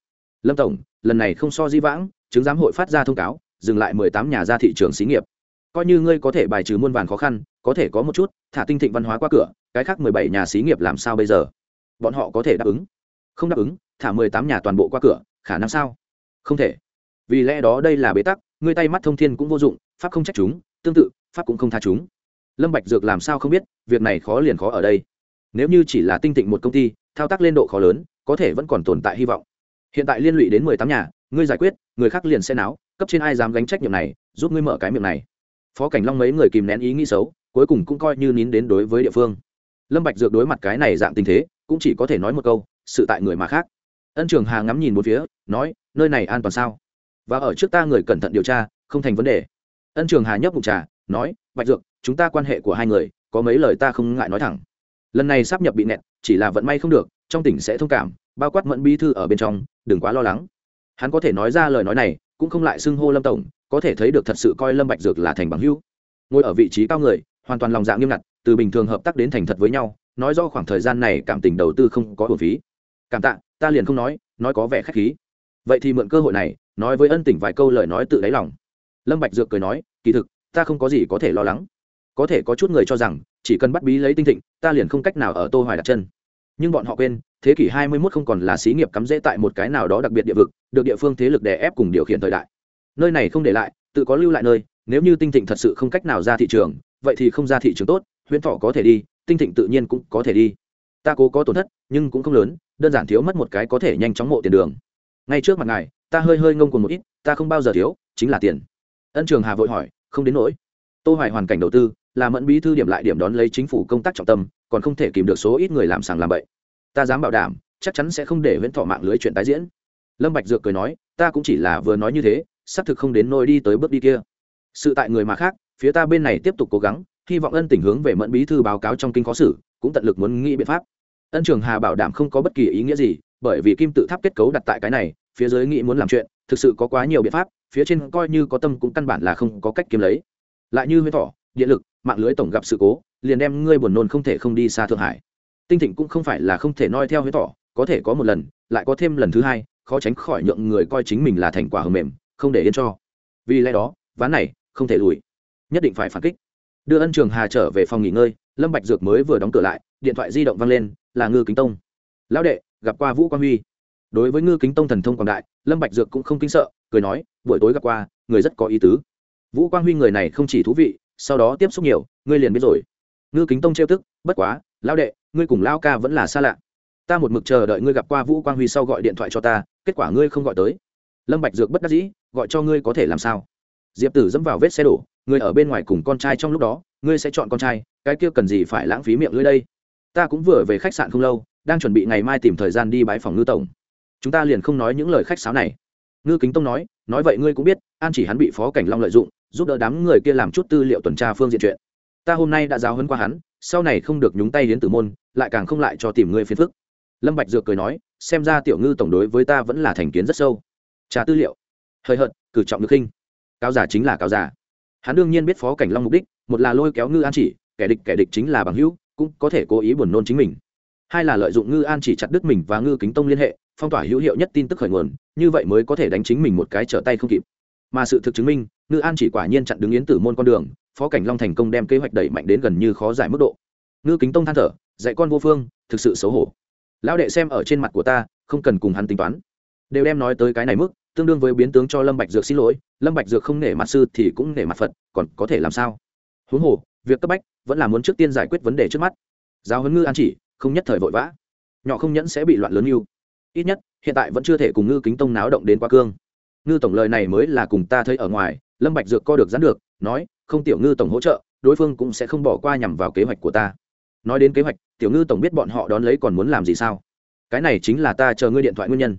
Lâm tổng, lần này không so di vãng, chứng giám hội phát ra thông cáo, dừng lại mười tám nhà ra thị trường xí nghiệp. Coi như ngươi có thể bài trừ muôn vàn khó khăn, có thể có một chút, thả tinh thịnh văn hóa qua cửa, cái khác mười bảy nhà xí nghiệp làm sao bây giờ? Bọn họ có thể đáp ứng? Không đáp ứng, thả mười tám nhà toàn bộ qua cửa, khả năng sao? Không thể. Vì lẽ đó đây là bế tắc, ngươi tay mắt thông thiên cũng vô dụng, pháp không trách chúng, tương tự, pháp cũng không tha chúng lâm bạch dược làm sao không biết, việc này khó liền khó ở đây. Nếu như chỉ là tinh tịnh một công ty, thao tác lên độ khó lớn, có thể vẫn còn tồn tại hy vọng. Hiện tại liên lụy đến mười tám nhà, ngươi giải quyết, người khác liền sẽ náo, cấp trên ai dám gánh trách nhiệm này, giúp ngươi mở cái miệng này. Phó cảnh long mấy người kìm nén ý nghĩ xấu, cuối cùng cũng coi như nín đến đối với địa phương. Lâm bạch dược đối mặt cái này dạng tình thế, cũng chỉ có thể nói một câu, sự tại người mà khác. Ân trường hà ngắm nhìn một phía, nói, nơi này an toàn sao? Và ở trước ta người cẩn thận điều tra, không thành vấn đề. Ân trường hà nhấp bụng trà, nói, bạch dược chúng ta quan hệ của hai người, có mấy lời ta không ngại nói thẳng. Lần này sắp nhập bị nẹt, chỉ là vận may không được, trong tỉnh sẽ thông cảm, bao quát mẫn bí thư ở bên trong, đừng quá lo lắng. Hắn có thể nói ra lời nói này, cũng không lại xưng hô lâm tổng, có thể thấy được thật sự coi lâm bạch dược là thành bằng hữu. Ngồi ở vị trí cao người, hoàn toàn lòng dạ nghiêm ngặt, từ bình thường hợp tác đến thành thật với nhau, nói do khoảng thời gian này cảm tình đầu tư không có hồn phí. Cảm tạ, ta liền không nói nói có vẻ khách khí. Vậy thì mượn cơ hội này, nói với ân tỉnh vài câu lời nói tự đáy lòng. Lâm bạch dược cười nói, kỳ thực, ta không có gì có thể lo lắng có thể có chút người cho rằng, chỉ cần bắt bí lấy tinh thịnh, ta liền không cách nào ở tô hoài đặt chân. Nhưng bọn họ quên, thế kỷ 21 không còn là xí nghiệp cắm rễ tại một cái nào đó đặc biệt địa vực, được địa phương thế lực đè ép cùng điều khiển thời đại. Nơi này không để lại, tự có lưu lại nơi, nếu như tinh thịnh thật sự không cách nào ra thị trường, vậy thì không ra thị trường tốt, huyễn thọ có thể đi, tinh thịnh tự nhiên cũng có thể đi. Ta cố có tổn thất, nhưng cũng không lớn, đơn giản thiếu mất một cái có thể nhanh chóng mộ tiền đường. Ngay trước mặt ngài, ta hơi hơi ngông cuồng một ít, ta không bao giờ thiếu, chính là tiền. Ân trường hà vội hỏi, không đến nỗi. Tô hoài hoàn cảnh đầu tư là mẫn bí thư điểm lại điểm đón lấy chính phủ công tác trọng tâm, còn không thể kìm được số ít người làm sàng làm bậy. Ta dám bảo đảm, chắc chắn sẽ không để huyễn thọ mạng lưới chuyện tái diễn. Lâm bạch dược cười nói, ta cũng chỉ là vừa nói như thế, xác thực không đến nỗi đi tới bước đi kia. Sự tại người mà khác, phía ta bên này tiếp tục cố gắng, hy vọng ân tình hướng về mẫn bí thư báo cáo trong kinh khó xử, cũng tận lực muốn nghĩ biện pháp. Ân trường hà bảo đảm không có bất kỳ ý nghĩa gì, bởi vì kim tự tháp kết cấu đặt tại cái này, phía dưới nghĩ muốn làm chuyện, thực sự có quá nhiều biện pháp, phía trên coi như có tâm cũng căn bản là không có cách kiếm lấy. Lại như huyễn thọ, điện lực mạng lưới tổng gặp sự cố liền đem ngươi buồn nôn không thể không đi xa thượng hải. Tinh thịnh cũng không phải là không thể noi theo huyết tỏ, có thể có một lần lại có thêm lần thứ hai khó tránh khỏi nhượng người coi chính mình là thành quả hầm mềm không để yên cho. Vì lẽ đó ván này không thể lùi. Nhất định phải phản kích. Đưa ân trường hà trở về phòng nghỉ ngơi lâm bạch dược mới vừa đóng cửa lại điện thoại di động vang lên là ngư kính tông. Lão đệ gặp qua vũ quang huy. Đối với ngư kính tông thần thông quảng đại lâm bạch dược cũng không kinh sợ cười nói buổi tối gặp qua người rất có ý tứ. Vũ quang huy người này không chỉ thú vị sau đó tiếp xúc nhiều, ngươi liền biết rồi. Ngư kính tông trêu tức, bất quá, lão đệ, ngươi cùng lao ca vẫn là xa lạ. Ta một mực chờ đợi ngươi gặp qua vũ quang huy sau gọi điện thoại cho ta, kết quả ngươi không gọi tới. Lâm bạch dược bất đắc dĩ, gọi cho ngươi có thể làm sao? Diệp tử dẫm vào vết xe đổ, ngươi ở bên ngoài cùng con trai trong lúc đó, ngươi sẽ chọn con trai, cái kia cần gì phải lãng phí miệng lưỡi đây? Ta cũng vừa về khách sạn không lâu, đang chuẩn bị ngày mai tìm thời gian đi bái phòng ngư tổng. Chúng ta liền không nói những lời khách sáo này. Ngư kính tông nói nói vậy ngươi cũng biết, an chỉ hắn bị phó cảnh long lợi dụng giúp đỡ đám người kia làm chút tư liệu tuần tra phương diện chuyện. Ta hôm nay đã giáo hấn qua hắn, sau này không được nhúng tay đến tử môn, lại càng không lại cho tìm ngươi phiền phức. Lâm bạch dược cười nói, xem ra tiểu ngư tổng đối với ta vẫn là thành kiến rất sâu. Trả tư liệu? Hơi hợt, cử trọng được khinh. Cáo giả chính là cáo giả. Hắn đương nhiên biết phó cảnh long mục đích, một là lôi kéo ngư an chỉ, kẻ địch kẻ địch chính là bằng hữu, cũng có thể cố ý buồn nôn chính mình. Hai là lợi dụng ngư an chỉ chặt đứt mình và ngư kính tông liên hệ, phong tỏa hữu hiệu nhất tin tức khởi nguồn, như vậy mới có thể đánh chính mình một cái trở tay không kịp. Mà sự thực chứng minh ngư an chỉ quả nhiên chặn đứng yến tử môn con đường, phó cảnh long thành công đem kế hoạch đẩy mạnh đến gần như khó giải mức độ. Ngư kính tông than thở, dạy con vô phương, thực sự xấu hổ. Lão đệ xem ở trên mặt của ta, không cần cùng hắn tính toán. Đều đem nói tới cái này mức, tương đương với biến tướng cho lâm bạch dược xin lỗi, lâm bạch dược không nể mặt sư thì cũng nể mặt phật, còn có thể làm sao? Huống hồ, việc cấp bách vẫn là muốn trước tiên giải quyết vấn đề trước mắt. Giáo huấn ngư an chỉ, không nhất thời vội vã. Nhỏ không nhẫn sẽ bị loạn lớn yêu ít nhất, hiện tại vẫn chưa thể cùng ngư kính tông náo động đến quá cương. Ngư tổng lời này mới là cùng ta thấy ở ngoài lâm bạch dược co được gián được, nói, không tiểu ngư tổng hỗ trợ, đối phương cũng sẽ không bỏ qua nhằm vào kế hoạch của ta. Nói đến kế hoạch, tiểu ngư tổng biết bọn họ đón lấy còn muốn làm gì sao? Cái này chính là ta chờ ngươi điện thoại nguyên nhân.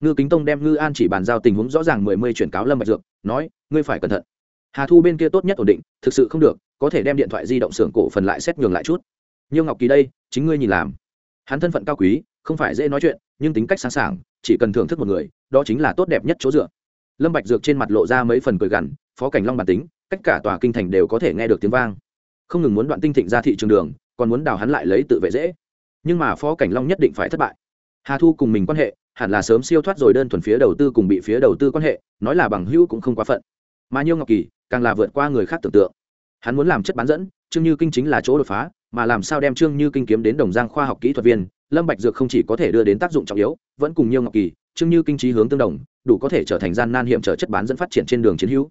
Ngư kính tông đem ngư an chỉ bàn giao tình huống rõ ràng mười mươi chuyển cáo lâm bạch dược, nói, ngươi phải cẩn thận. Hà thu bên kia tốt nhất ổn định, thực sự không được, có thể đem điện thoại di động xưởng cổ phần lại xét nhường lại chút. Nhiêu ngọc kỳ đây, chính ngươi nhìn làm. Hắn thân phận cao quý, không phải dễ nói chuyện, nhưng tính cách sáng sảng, chỉ cần thưởng thức một người, đó chính là tốt đẹp nhất chỗ dựa lâm bạch dược trên mặt lộ ra mấy phần cười gằn, phó cảnh long bản tính cách cả tòa kinh thành đều có thể nghe được tiếng vang. Không ngừng muốn đoạn tinh thịnh ra thị trường đường, còn muốn đào hắn lại lấy tự vệ dễ. Nhưng mà phó cảnh long nhất định phải thất bại. Hà thu cùng mình quan hệ, hẳn là sớm siêu thoát rồi đơn thuần phía đầu tư cùng bị phía đầu tư quan hệ, nói là bằng hữu cũng không quá phận. Mà nhiêu ngọc kỳ, càng là vượt qua người khác tưởng tượng. Hắn muốn làm chất bán dẫn, trương như kinh chính là chỗ đột phá, mà làm sao đem trương như kinh kiếm đến đồng giang khoa học kỹ thuật viên, lâm bạch dược không chỉ có thể đưa đến tác dụng trọng yếu, vẫn cùng nhiêu ngọc kỳ chương như kinh trí hướng tương đồng, đủ có thể trở thành gian nan hiểm trở chất bán dẫn phát triển trên đường chiến hữu.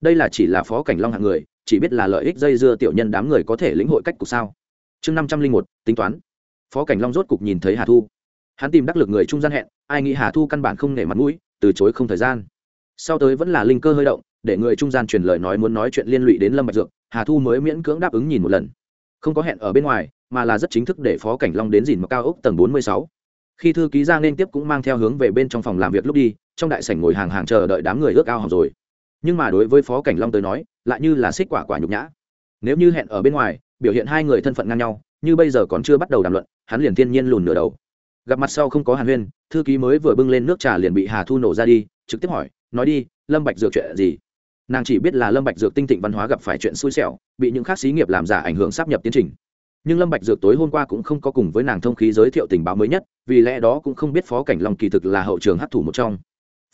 Đây là chỉ là phó cảnh long hạng người, chỉ biết là lợi ích dây dưa tiểu nhân đám người có thể lĩnh hội cách cục sao. Chương năm trăm linh một, tính toán. Phó cảnh long rốt cục nhìn thấy hà thu. Hắn tìm đắc lực người trung gian hẹn, ai nghĩ hà thu căn bản không nể mặt mũi, từ chối không thời gian. Sau tới vẫn là linh cơ hơi động, để người trung gian truyền lời nói muốn nói chuyện liên lụy đến lâm bạch dược, hà thu mới miễn cưỡng đáp ứng nhìn một lần. Không có hẹn ở bên ngoài, mà là rất chính thức để phó cảnh long đến dìn một cao ốc tầng bốn mươi sáu khi thư ký ra nên tiếp cũng mang theo hướng về bên trong phòng làm việc lúc đi, trong đại sảnh ngồi hàng hàng chờ đợi đám người ước ao học rồi. Nhưng mà đối với phó cảnh long tới nói, lại như là xích quả quả nhục nhã. Nếu như hẹn ở bên ngoài, biểu hiện hai người thân phận ngang nhau, như bây giờ còn chưa bắt đầu đàm luận, hắn liền thiên nhiên lùn nửa đầu. Gặp mặt sau không có hàn huyên, thư ký mới vừa bưng lên nước trà liền bị hà thu nổ ra đi, trực tiếp hỏi, nói đi, lâm bạch dược chuyện gì? Nàng chỉ biết là lâm bạch dược tinh thịnh văn hóa gặp phải chuyện xui xẻo, bị những khác xí nghiệp làm giả ảnh hưởng sắp nhập tiến trình nhưng lâm bạch dược tối hôm qua cũng không có cùng với nàng thông khí giới thiệu tình báo mới nhất, vì lẽ đó cũng không biết phó cảnh long kỳ thực là hậu trường hấp thủ một trong.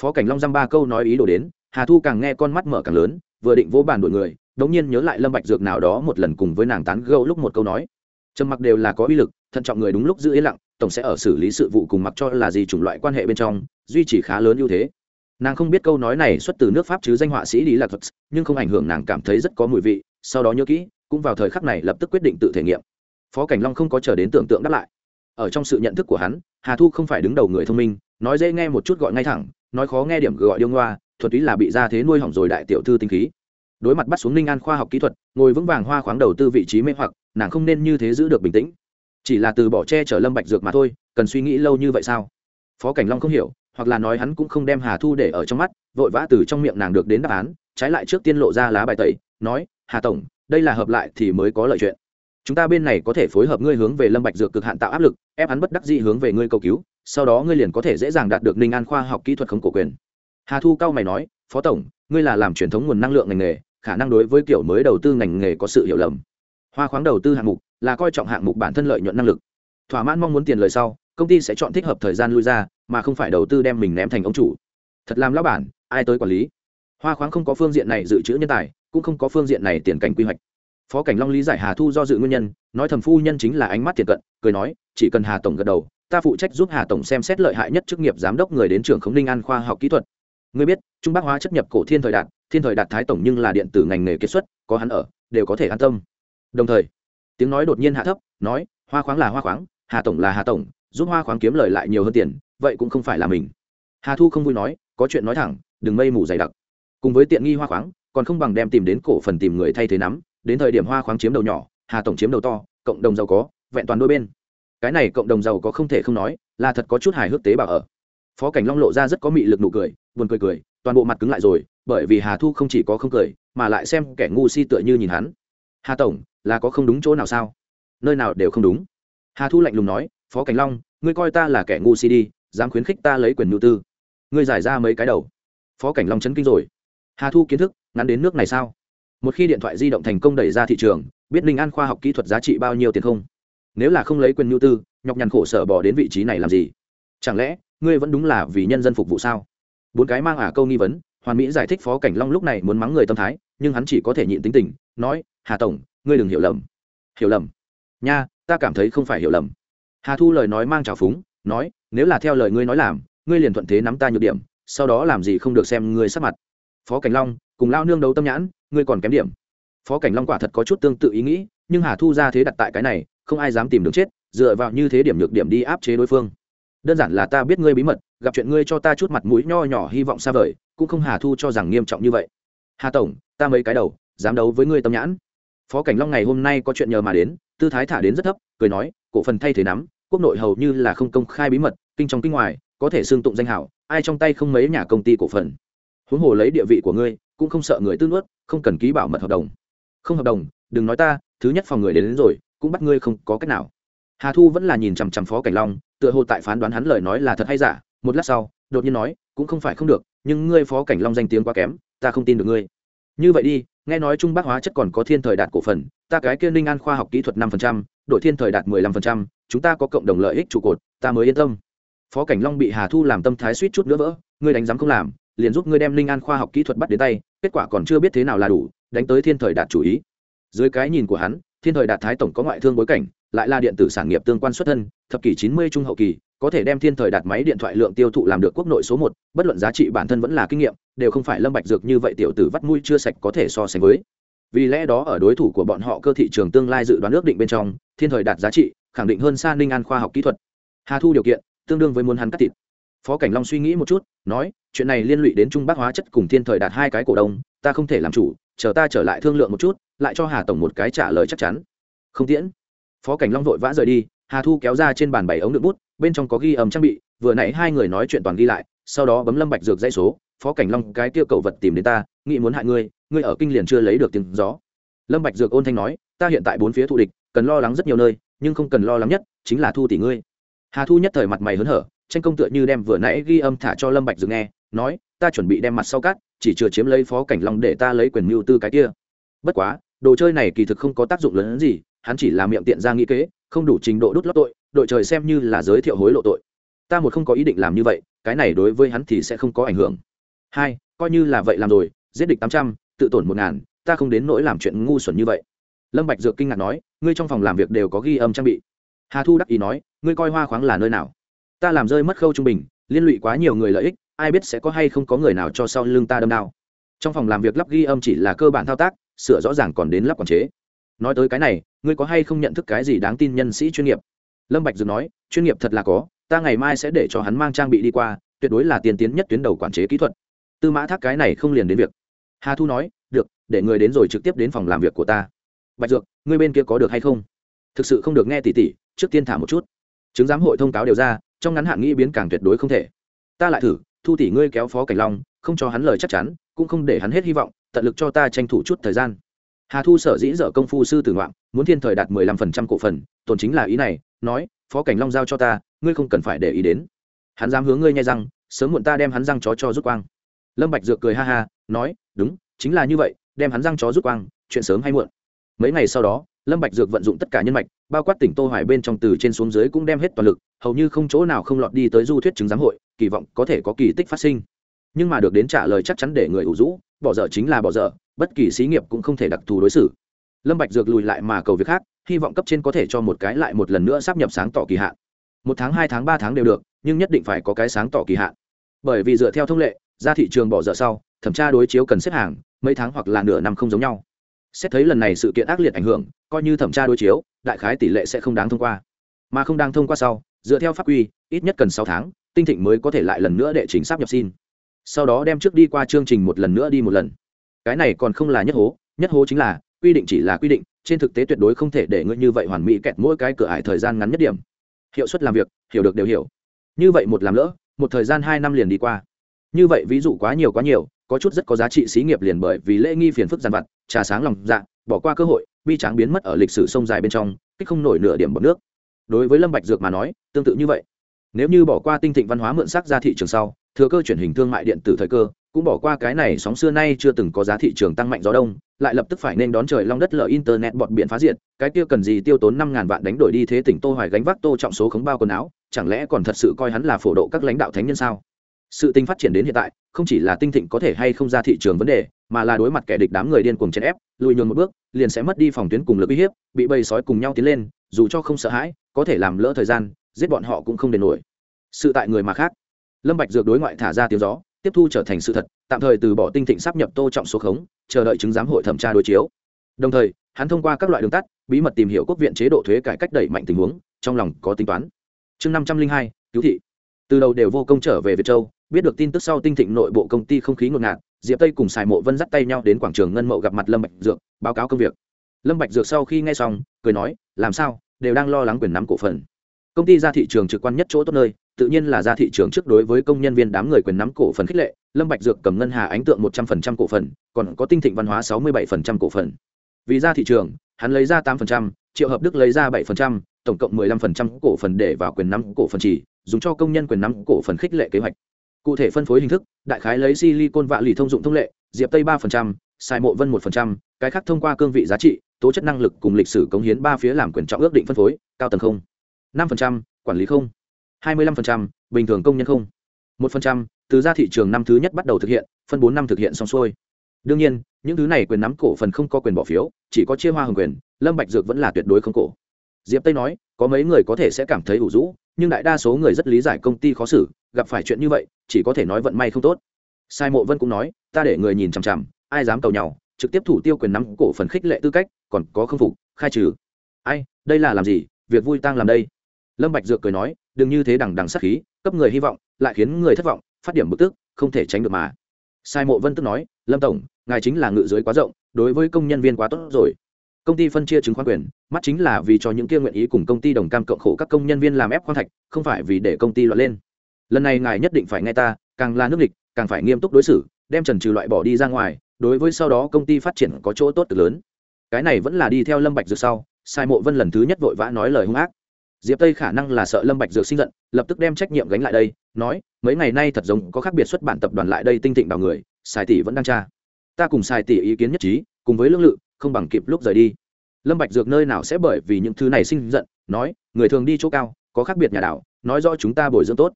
Phó cảnh long dăm ba câu nói ý đồ đến, hà thu càng nghe con mắt mở càng lớn, vừa định vỗ bàn đuổi người, đống nhiên nhớ lại lâm bạch dược nào đó một lần cùng với nàng tán gẫu lúc một câu nói. Trầm mặc đều là có uy lực, thận trọng người đúng lúc giữ yên lặng, tổng sẽ ở xử lý sự vụ cùng mặc cho là gì chủng loại quan hệ bên trong, duy trì khá lớn ưu thế. Nàng không biết câu nói này xuất từ nước pháp chứ danh họa sĩ lý lạc thuật, nhưng không ảnh hưởng nàng cảm thấy rất có mùi vị, sau đó nhớ kỹ, cũng vào thời khắc này lập tức quyết định tự thể nghiệm phó cảnh long không có chờ đến tưởng tượng đáp lại. Ở trong sự nhận thức của hắn, hà thu không phải đứng đầu người thông minh, nói dễ nghe một chút gọi ngay thẳng, nói khó nghe điểm gọi điêu ngoa thuật ý là bị ra thế nuôi hỏng rồi đại tiểu thư tinh khí. Đối mặt bắt xuống ninh an khoa học kỹ thuật, ngồi vững vàng hoa khoáng đầu tư vị trí mê hoặc, nàng không nên như thế giữ được bình tĩnh. Chỉ là từ bỏ che chở lâm bạch dược mà thôi, cần suy nghĩ lâu như vậy sao? Phó cảnh long không hiểu, hoặc là nói hắn cũng không đem hà thu để ở trong mắt, vội vã từ trong miệng nàng được đến đáp án, trái lại trước tiên lộ ra lá bài tẩy, nói, hà tổng, đây là hợp lại thì mới có lợi chuyện chúng ta bên này có thể phối hợp ngươi hướng về lâm bạch dược cực hạn tạo áp lực, ép hắn bất đắc dĩ hướng về ngươi cầu cứu, sau đó ngươi liền có thể dễ dàng đạt được ninh an khoa học kỹ thuật không cổ quyền. Hà thu cao mày nói, phó tổng, ngươi là làm truyền thống nguồn năng lượng ngành nghề, khả năng đối với kiểu mới đầu tư ngành nghề có sự hiểu lầm. Hoa khoáng đầu tư hạng mục là coi trọng hạng mục bản thân lợi nhuận năng lực. Thỏa mãn mong muốn tiền lời sau, công ty sẽ chọn thích hợp thời gian lui ra, mà không phải đầu tư đem mình ném thành ông chủ. Thật làm lão bản, ai tới quản lý? Hoa khoáng không có phương diện này dự trữ nhân tài, cũng không có phương diện này tiền cảnh quy hoạch phó cảnh long lý giải hà thu do dự nguyên nhân, nói thầm phu nhân chính là ánh mắt tiền cận, cười nói, chỉ cần hà tổng gật đầu, ta phụ trách giúp hà tổng xem xét lợi hại nhất chức nghiệp giám đốc người đến trường khống ninh an khoa học kỹ thuật. Ngươi biết, trung bắc hóa chấp nhập cổ thiên thời đạt thiên thời đạt thái tổng nhưng là điện tử ngành nghề kết xuất, có hắn ở, đều có thể an tâm. Đồng thời, tiếng nói đột nhiên hạ thấp, nói, hoa khoáng là hoa khoáng, hà tổng là hà tổng, giúp hoa khoáng kiếm lời lại nhiều hơn tiền, vậy cũng không phải là mình. Hà thu không vui nói, có chuyện nói thẳng, đừng mây mù dày đặc. Cùng với tiện nghi hoa khoáng, còn không bằng đem tìm đến cổ phần tìm người thay thế nắm đến thời điểm hoa khoáng chiếm đầu nhỏ, hà tổng chiếm đầu to, cộng đồng giàu có, vẹn toàn đôi bên. Cái này cộng đồng giàu có không thể không nói, là thật có chút hài hước tế bào ở. Phó cảnh long lộ ra rất có mị lực nụ cười, buồn cười cười, toàn bộ mặt cứng lại rồi, bởi vì hà thu không chỉ có không cười, mà lại xem kẻ ngu si tựa như nhìn hắn. Hà tổng, là có không đúng chỗ nào sao? Nơi nào đều không đúng. Hà thu lạnh lùng nói, phó cảnh long, ngươi coi ta là kẻ ngu si đi, dám khuyến khích ta lấy quyền nhu tư. Ngươi giải ra mấy cái đầu. Phó cảnh long chấn kinh rồi. Hà thu kiến thức, ngắn đến nước này sao? Một khi điện thoại di động thành công đẩy ra thị trường, biết Linh an khoa học kỹ thuật giá trị bao nhiêu tiền không? Nếu là không lấy quyền nhu tư, nhọc nhằn khổ sở bỏ đến vị trí này làm gì? Chẳng lẽ, ngươi vẫn đúng là vì nhân dân phục vụ sao? Bốn cái mang ả à câu nghi vấn, hoàn mỹ giải thích phó cảnh long lúc này muốn mắng người tâm thái, nhưng hắn chỉ có thể nhịn tính tình, nói, hà tổng, ngươi đừng hiểu lầm. Hiểu lầm? Nha, ta cảm thấy không phải hiểu lầm. Hà thu lời nói mang trào phúng, nói, nếu là theo lời ngươi nói làm, ngươi liền thuận thế nắm ta nhược điểm, sau đó làm gì không được xem ngươi sắp mặt. Phó cảnh long, cùng lao nương đấu tâm nhãn ngươi còn kém điểm. Phó cảnh long quả thật có chút tương tự ý nghĩ, nhưng hà thu ra thế đặt tại cái này, không ai dám tìm đường chết, dựa vào như thế điểm nhược điểm đi áp chế đối phương. Đơn giản là ta biết ngươi bí mật, gặp chuyện ngươi cho ta chút mặt mũi nho nhỏ hy vọng xa vời, cũng không hà thu cho rằng nghiêm trọng như vậy. Hà tổng, ta mấy cái đầu, dám đấu với ngươi tâm nhãn. Phó cảnh long ngày hôm nay có chuyện nhờ mà đến, tư thái thả đến rất thấp, cười nói, cổ phần thay thế nắm, quốc nội hầu như là không công khai bí mật, kinh trong kinh ngoài, có thể xương tụng danh hảo, ai trong tay không mấy nhà công ty cổ phần. Huống hồ lấy địa vị của ngươi cũng không sợ người tư nuốt không cần ký bảo mật hợp đồng. Không hợp đồng đừng nói ta thứ nhất phòng người đến, đến rồi cũng bắt ngươi không có cách nào. Hà thu vẫn là nhìn chằm chằm phó cảnh long tựa hồ tại phán đoán hắn lời nói là thật hay giả. Một lát sau đột nhiên nói cũng không phải không được nhưng ngươi phó cảnh long danh tiếng quá kém ta không tin được ngươi. Như vậy đi nghe nói trung bắc hóa chất còn có thiên thời đạt cổ phần ta cái kia ninh an khoa học kỹ thuật năm phần trăm đội thiên thời đạt mười lăm phần trăm chúng ta có cộng đồng lợi ích trụ cột ta mới yên tâm. Phó cảnh long bị hà thu làm tâm thái suýt chút nữa vỡ ngươi đánh giám không làm liền giúp ngươi đem linh an khoa học kỹ thuật bắt đến tay, kết quả còn chưa biết thế nào là đủ, đánh tới thiên thời đạt chủ ý. Dưới cái nhìn của hắn, thiên thời đạt thái tổng có ngoại thương bối cảnh, lại là điện tử sản nghiệp tương quan xuất thân, thập kỷ chín mươi trung hậu kỳ, có thể đem thiên thời đạt máy điện thoại lượng tiêu thụ làm được quốc nội số một, bất luận giá trị bản thân vẫn là kinh nghiệm, đều không phải lâm bạch dược như vậy tiểu tử vắt mũi chưa sạch có thể so sánh với. Vì lẽ đó ở đối thủ của bọn họ cơ thị trường tương lai dự đoán ước định bên trong, thiên thời đạt giá trị khẳng định hơn xa ninh an khoa học kỹ thuật. Hà thu điều kiện, tương đương với muốn hắn cắt thịt phó cảnh long suy nghĩ một chút, nói, chuyện này liên lụy đến trung bắc hóa chất cùng thiên thời đạt hai cái cổ đông, ta không thể làm chủ, chờ ta trở lại thương lượng một chút, lại cho hà tổng một cái trả lời chắc chắn. Không tiễn. Phó cảnh long vội vã rời đi, hà thu kéo ra trên bàn bảy ống đựng bút, bên trong có ghi âm trang bị, vừa nãy hai người nói chuyện toàn ghi lại, sau đó bấm lâm bạch dược dây số, phó cảnh long cái kia cầu vật tìm đến ta, nghĩ muốn hại ngươi ngươi ở kinh liền chưa lấy được tiếng gió. Lâm bạch dược ôn thanh nói, ta hiện tại bốn phía thù địch, cần lo lắng rất nhiều nơi, nhưng không cần lo lắng nhất, chính là thu tỷ ngươi. Hà thu nhất thời mặt mày hớn hở tranh công tựa như đem vừa nãy ghi âm thả cho lâm bạch dược nghe, nói, ta chuẩn bị đem mặt sau cát chỉ chừa chiếm lấy phó cảnh long để ta lấy quyền mưu tư cái kia. Bất quá, đồ chơi này kỳ thực không có tác dụng lớn hơn gì, hắn chỉ là miệng tiện ra nghĩ kế, không đủ trình độ đút lót tội, đội trời xem như là giới thiệu hối lộ tội. Ta một không có ý định làm như vậy, cái này đối với hắn thì sẽ không có ảnh hưởng. Hai, coi như là vậy làm rồi, giết địch tám trăm, tự tổn một ngàn, ta không đến nỗi làm chuyện ngu xuẩn như vậy. Lâm bạch dược kinh ngạc nói, ngươi trong phòng làm việc đều có ghi âm trang bị. Hà thu đắc ý nói, ngươi coi hoa khoáng là nơi nào? Ta làm rơi mất khâu trung bình, liên lụy quá nhiều người lợi ích, ai biết sẽ có hay không có người nào cho sau lưng ta đâm đao. Trong phòng làm việc lắp ghi âm chỉ là cơ bản thao tác, sửa rõ ràng còn đến lắp quản chế. Nói tới cái này, ngươi có hay không nhận thức cái gì đáng tin nhân sĩ chuyên nghiệp? Lâm bạch dược nói, chuyên nghiệp thật là có, ta ngày mai sẽ để cho hắn mang trang bị đi qua, tuyệt đối là tiên tiến nhất tuyến đầu quản chế kỹ thuật. Tư mã thác cái này không liền đến việc. Hà thu nói, được, để người đến rồi trực tiếp đến phòng làm việc của ta. Bạch dược, ngươi bên kia có được hay không? Thực sự không được nghe tỉ tỉ, trước tiên thả một chút. Chứng giám hội thông cáo đều ra trong ngắn hạn nghĩ biến càng tuyệt đối không thể. Ta lại thử, thu tỷ ngươi kéo phó cảnh long, không cho hắn lời chắc chắn, cũng không để hắn hết hy vọng, tận lực cho ta tranh thủ chút thời gian. Hà thu sở dĩ dở công phu sư tử ngoạn, muốn thiên thời đạt mười lăm phần trăm cổ phần, tồn chính là ý này, nói, phó cảnh long giao cho ta, ngươi không cần phải để ý đến. Hắn dám hướng ngươi nhai răng, sớm muộn ta đem hắn răng chó cho rút quang. Lâm bạch dược cười ha ha, nói, đúng, chính là như vậy, đem hắn răng chó rút quang, chuyện sớm hay muộn. Mấy ngày sau đó, lâm bạch dược vận dụng tất cả nhân mạch, bao quát tỉnh tô hoài bên trong từ trên xuống dưới cũng đem hết toàn lực hầu như không chỗ nào không lọt đi tới du thuyết chứng giám hội, kỳ vọng có thể có kỳ tích phát sinh. Nhưng mà được đến trả lời chắc chắn để người ủ rũ, bỏ dở chính là bỏ dở, bất kỳ xí nghiệp cũng không thể đặc thù đối xử. Lâm bạch dược lùi lại mà cầu việc khác, hy vọng cấp trên có thể cho một cái lại một lần nữa sắp nhập sáng tỏ kỳ hạn. Một tháng, hai tháng, ba tháng đều được, nhưng nhất định phải có cái sáng tỏ kỳ hạn. Bởi vì dựa theo thông lệ, ra thị trường bỏ dở sau, thẩm tra đối chiếu cần xếp hàng, mấy tháng hoặc là nửa năm không giống nhau. Xét thấy lần này sự kiện ác liệt ảnh hưởng, coi như thẩm tra đối chiếu, đại khái tỷ lệ sẽ không đáng thông qua. Mà không đáng thông qua sau dựa theo pháp quy, ít nhất cần sáu tháng, tinh thịnh mới có thể lại lần nữa đệ trình sắp nhập xin. Sau đó đem trước đi qua chương trình một lần nữa đi một lần. Cái này còn không là nhất hố nhất hố chính là, quy định chỉ là quy định, trên thực tế tuyệt đối không thể để ngươi như vậy hoàn mỹ kẹt mỗi cái cửa ải thời gian ngắn nhất điểm. Hiệu suất làm việc, hiểu được đều hiểu. Như vậy một làm lỡ, một thời gian hai năm liền đi qua. Như vậy ví dụ quá nhiều quá nhiều, có chút rất có giá trị xí nghiệp liền bởi vì lễ nghi phiền phức giàn vặt, trà sáng lòng dạ bỏ qua cơ hội, bi tráng biến mất ở lịch sử sông dài bên trong, kích không nổi nửa điểm bọc nước đối với lâm bạch dược mà nói, tương tự như vậy. Nếu như bỏ qua tinh thịnh văn hóa mượn sắc ra thị trường sau, thừa cơ chuyển hình thương mại điện tử thời cơ, cũng bỏ qua cái này sóng xưa nay chưa từng có giá thị trường tăng mạnh gió đông, lại lập tức phải nên đón trời long đất lở internet bọt biển phá diện cái kia cần gì tiêu tốn năm ngàn vạn đánh đổi đi thế tỉnh tô hoài gánh vác tô trọng số khống bao quần áo, chẳng lẽ còn thật sự coi hắn là phổ độ các lãnh đạo thánh nhân sao? Sự tình phát triển đến hiện tại, không chỉ là tinh thịnh có thể hay không ra thị trường vấn đề, mà là đối mặt kẻ địch đám người điên cuồng chèn ép, lùi nhường một bước, liền sẽ mất đi phòng tuyến cùng lực uy hiếp, bị bầy sói cùng nhau tiến lên, dù cho không sợ hãi có thể làm lỡ thời gian, giết bọn họ cũng không đền nổi. Sự tại người mà khác. Lâm bạch dược đối ngoại thả ra tiếng gió, tiếp thu trở thành sự thật, tạm thời từ bỏ tinh thịnh sắp nhập tô trọng số khống, chờ đợi chứng giám hội thẩm tra đối chiếu. Đồng thời, hắn thông qua các loại đường tắt, bí mật tìm hiểu quốc viện chế độ thuế cải cách đẩy mạnh tình huống, trong lòng có tính toán. Chương năm trăm linh hai, cứu thị. Từ đầu đều vô công trở về việt châu, biết được tin tức sau tinh thịnh nội bộ công ty không khí ngột ngạt, diệp tây cùng sài mộ vân dắt tay nhau đến quảng trường ngân mậu gặp mặt lâm bạch dược, báo cáo công việc. Lâm bạch dược sau khi nghe xong, cười nói, làm sao? Đều đang lo lắng quyền nắm cổ phần. Công ty ra thị trường trực quan nhất chỗ tốt nơi, tự nhiên là ra thị trường trước đối với công nhân viên đám người quyền nắm cổ phần khích lệ, lâm bạch dược cầm ngân hà ánh tượng một trăm phần trăm cổ phần, còn có tinh thịnh văn hóa sáu mươi bảy phần trăm cổ phần. Vì ra thị trường, hắn lấy ra tám phần trăm, triệu hợp đức lấy ra bảy phần trăm, tổng cộng mười lăm phần trăm cổ phần để vào quyền nắm cổ phần chỉ, dùng cho công nhân quyền nắm cổ phần khích lệ kế hoạch. Cụ thể phân phối hình thức, đại khái lấy silicon vạ lì thông dụng thông lệ, diệp tây ba phần trăm, sai mộ vân một phần trăm, cái khác thông qua cương vị giá trị tố chất năng lực cùng lịch sử cống hiến ba phía làm quyền trọng ước định phân phối cao tầng không. năm phần trăm quản lý không. 25%, bình thường công nhân không. một từ ra thị trường năm thứ nhất bắt đầu thực hiện phân bốn năm thực hiện xong xuôi. Đương nhiên những thứ này quyền nắm cổ phần không có quyền bỏ phiếu chỉ có chia hoa hồng quyền lâm bạch dược vẫn là tuyệt đối không cổ. Diệp tây nói có mấy người có thể sẽ cảm thấy ủ rũ nhưng đại đa số người rất lý giải công ty khó xử gặp phải chuyện như vậy chỉ có thể nói vận may không tốt. Sai mộ vân cũng nói ta để người nhìn chằm chằm ai dám cầu nhau trực tiếp thủ tiêu quyền nắm cổ phần khích lệ tư cách còn có không phục, khai trừ. Ai, đây là làm gì? Việc vui tang làm đây. Lâm bạch dược cười nói, đừng như thế đằng đằng sát khí, cấp người hy vọng, lại khiến người thất vọng, phát điểm bực tức, không thể tránh được mà. Sai mộ vân tức nói, lâm tổng, ngài chính là ngự dưới quá rộng, đối với công nhân viên quá tốt rồi. Công ty phân chia chứng khoán quyền, mắt chính là vì cho những kia nguyện ý cùng công ty đồng cam cộng khổ các công nhân viên làm ép khoan thạch, không phải vì để công ty loạn lên. Lần này ngài nhất định phải nghe ta, càng là nước địch càng phải nghiêm túc đối xử, đem trần trừ loại bỏ đi ra ngoài, đối với sau đó công ty phát triển có chỗ tốt lớn cái này vẫn là đi theo lâm bạch dược sau, sai mộ vân lần thứ nhất vội vã nói lời hung ác. Diệp tây khả năng là sợ lâm bạch dược sinh giận, lập tức đem trách nhiệm gánh lại đây, nói, mấy ngày nay thật giống có khác biệt xuất bản tập đoàn lại đây tinh thịnh đào người, sai tỷ vẫn đang tra. Ta cùng sai tỷ ý kiến nhất trí, cùng với lương lự, không bằng kịp lúc rời đi. Lâm bạch dược nơi nào sẽ bởi vì những thứ này sinh giận, nói, người thường đi chỗ cao, có khác biệt nhà đảo, nói rõ chúng ta bồi dưỡng tốt.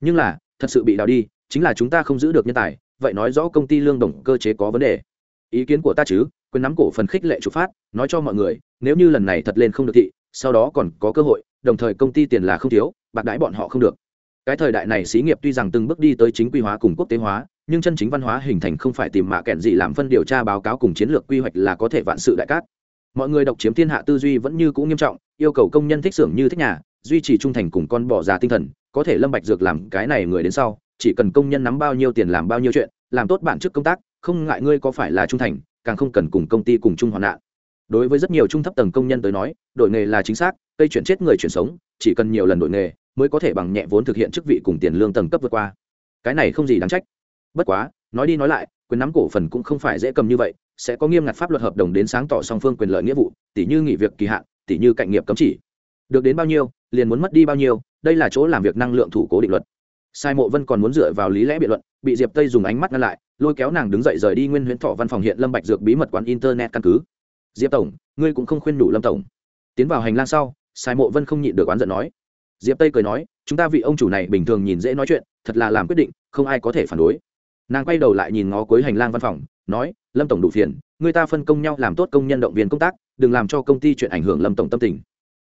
Nhưng là, thật sự bị đào đi, chính là chúng ta không giữ được nhân tài, vậy nói rõ công ty lương đồng cơ chế có vấn đề. Ý kiến của ta chứ? Quyền nắm cổ phần khích lệ chủ phát, nói cho mọi người, nếu như lần này thật lên không được thị, sau đó còn có cơ hội, đồng thời công ty tiền là không thiếu, bạc đãi bọn họ không được. Cái thời đại này xí nghiệp tuy rằng từng bước đi tới chính quy hóa cùng quốc tế hóa, nhưng chân chính văn hóa hình thành không phải tìm mạ kẹn gì làm phân điều tra báo cáo cùng chiến lược quy hoạch là có thể vạn sự đại cát. Mọi người độc chiếm thiên hạ tư duy vẫn như cũ nghiêm trọng, yêu cầu công nhân thích xưởng như thích nhà, duy trì trung thành cùng con bỏ ra tinh thần, có thể lâm bạch dược làm cái này người đến sau, chỉ cần công nhân nắm bao nhiêu tiền làm bao nhiêu chuyện, làm tốt bản chức công tác, không ngại ngươi có phải là trung thành càng không cần cùng công ty cùng chung hoạn nạn. Đối với rất nhiều trung thấp tầng công nhân tới nói đổi nghề là chính xác, cây chuyển chết người chuyển sống, chỉ cần nhiều lần đổi nghề, mới có thể bằng nhẹ vốn thực hiện chức vị cùng tiền lương tầng cấp vượt qua. Cái này không gì đáng trách. Bất quá, nói đi nói lại, quyền nắm cổ phần cũng không phải dễ cầm như vậy, sẽ có nghiêm ngặt pháp luật hợp đồng đến sáng tỏ song phương quyền lợi nghĩa vụ tỷ như nghỉ việc kỳ hạn tỷ như cạnh nghiệp cấm chỉ. Được đến bao nhiêu, liền muốn mất đi bao nhiêu, đây là chỗ làm việc năng lượng thủ cố định luật. Sai mộ vân còn muốn dựa vào lý lẽ biện luận, bị diệp tây dùng ánh mắt ngăn lại lôi kéo nàng đứng dậy rời đi nguyên huyễn thọ văn phòng hiện lâm bạch dược bí mật quán internet căn cứ. Diệp tổng, ngươi cũng không khuyên đủ lâm tổng. Tiến vào hành lang sau, sai mộ vân không nhịn được oán giận nói. Diệp tây cười nói, chúng ta vị ông chủ này bình thường nhìn dễ nói chuyện, thật là làm quyết định, không ai có thể phản đối. Nàng quay đầu lại nhìn ngó cuối hành lang văn phòng, nói, lâm tổng đủ phiền, người ta phân công nhau làm tốt công nhân động viên công tác, đừng làm cho công ty chuyện ảnh hưởng lâm tổng tâm tình.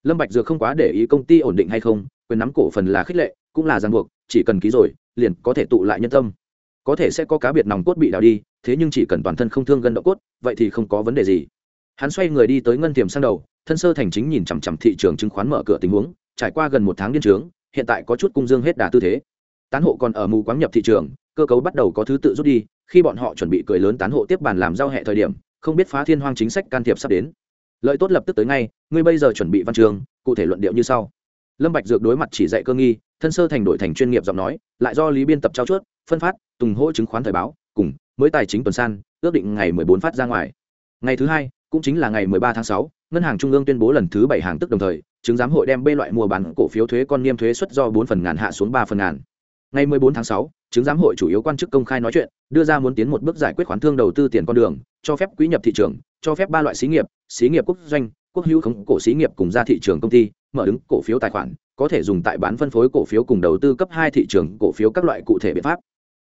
Lâm bạch dược không quá để ý công ty ổn định hay không, quyền nắm cổ phần là khích lệ, cũng là ràng buộc, chỉ cần ký rồi, liền có thể tụ lại nhân tâm có thể sẽ có cá biệt nòng cốt bị đào đi, thế nhưng chỉ cần toàn thân không thương gân động cốt, vậy thì không có vấn đề gì. Hắn xoay người đi tới ngân tiềm sang đầu, thân sơ thành chính nhìn chằm chằm thị trường chứng khoán mở cửa tình huống, trải qua gần một tháng điên trướng, hiện tại có chút cung dương hết đà tư thế. Tán hộ còn ở mù quáng nhập thị trường, cơ cấu bắt đầu có thứ tự rút đi, khi bọn họ chuẩn bị cười lớn tán hộ tiếp bàn làm giao hệ thời điểm, không biết phá thiên hoang chính sách can thiệp sắp đến. Lợi tốt lập tức tới ngay, ngươi bây giờ chuẩn bị văn trường, cụ thể luận điệu như sau. Lâm bạch dược đối mặt chỉ dạy cơ nghi thân sơ thành đội thành chuyên nghiệp giọng nói lại do lý biên tập trao chuốt phân phát tùng hỗ chứng khoán thời báo cùng mới tài chính tuần san ước định ngày 14 phát ra ngoài. Ngày thứ hai cũng chính là ngày 13 tháng 6, ngân hàng trung ương tuyên bố lần thứ bảy hàng tức đồng thời chứng giám hội đem bê loại mua bán cổ phiếu thuế con niêm thuế suất do 4 phần ngàn hạ xuống 3 phần ngàn. Ngày 14 tháng 6, chứng giám hội chủ yếu quan chức công khai nói chuyện đưa ra muốn tiến một bước giải quyết khoán thương đầu tư tiền con đường cho phép quỹ nhập thị trường cho phép ba loại xí nghiệp xí nghiệp quốc doanh quốc hữu khống cổ xí nghiệp cùng ra thị trường công ty mở đứng cổ phiếu tài khoản có thể dùng tại bán phân phối cổ phiếu cùng đầu tư cấp hai thị trường cổ phiếu các loại cụ thể biện pháp.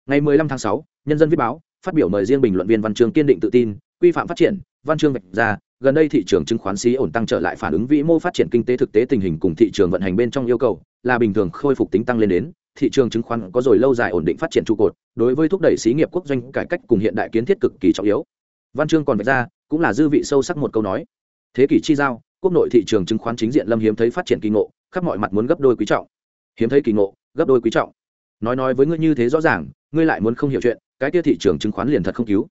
Ngày 15 tháng 6, nhân dân viết báo phát biểu mời riêng bình luận viên văn Trương kiên định tự tin quy phạm phát triển văn chương vạch ra gần đây thị trường chứng khoán xí ổn tăng trở lại phản ứng vĩ mô phát triển kinh tế thực tế tình hình cùng thị trường vận hành bên trong yêu cầu là bình thường khôi phục tính tăng lên đến thị trường chứng khoán có rồi lâu dài ổn định phát triển trụ cột đối với thúc đẩy xí nghiệp quốc doanh cải cách cùng hiện đại kiến thiết cực kỳ trọng yếu. Văn chương còn vạch ra cũng là dư vị sâu sắc một câu nói. Thế kỷ chi giao quốc nội thị trường chứng khoán chính diện lâm hiếm thấy phát triển kỳ ngộ, khắp mọi mặt muốn gấp đôi quý trọng. Hiếm thấy kỳ ngộ, gấp đôi quý trọng. Nói nói với ngươi như thế rõ ràng, ngươi lại muốn không hiểu chuyện, cái kia thị trường chứng khoán liền thật không cứu.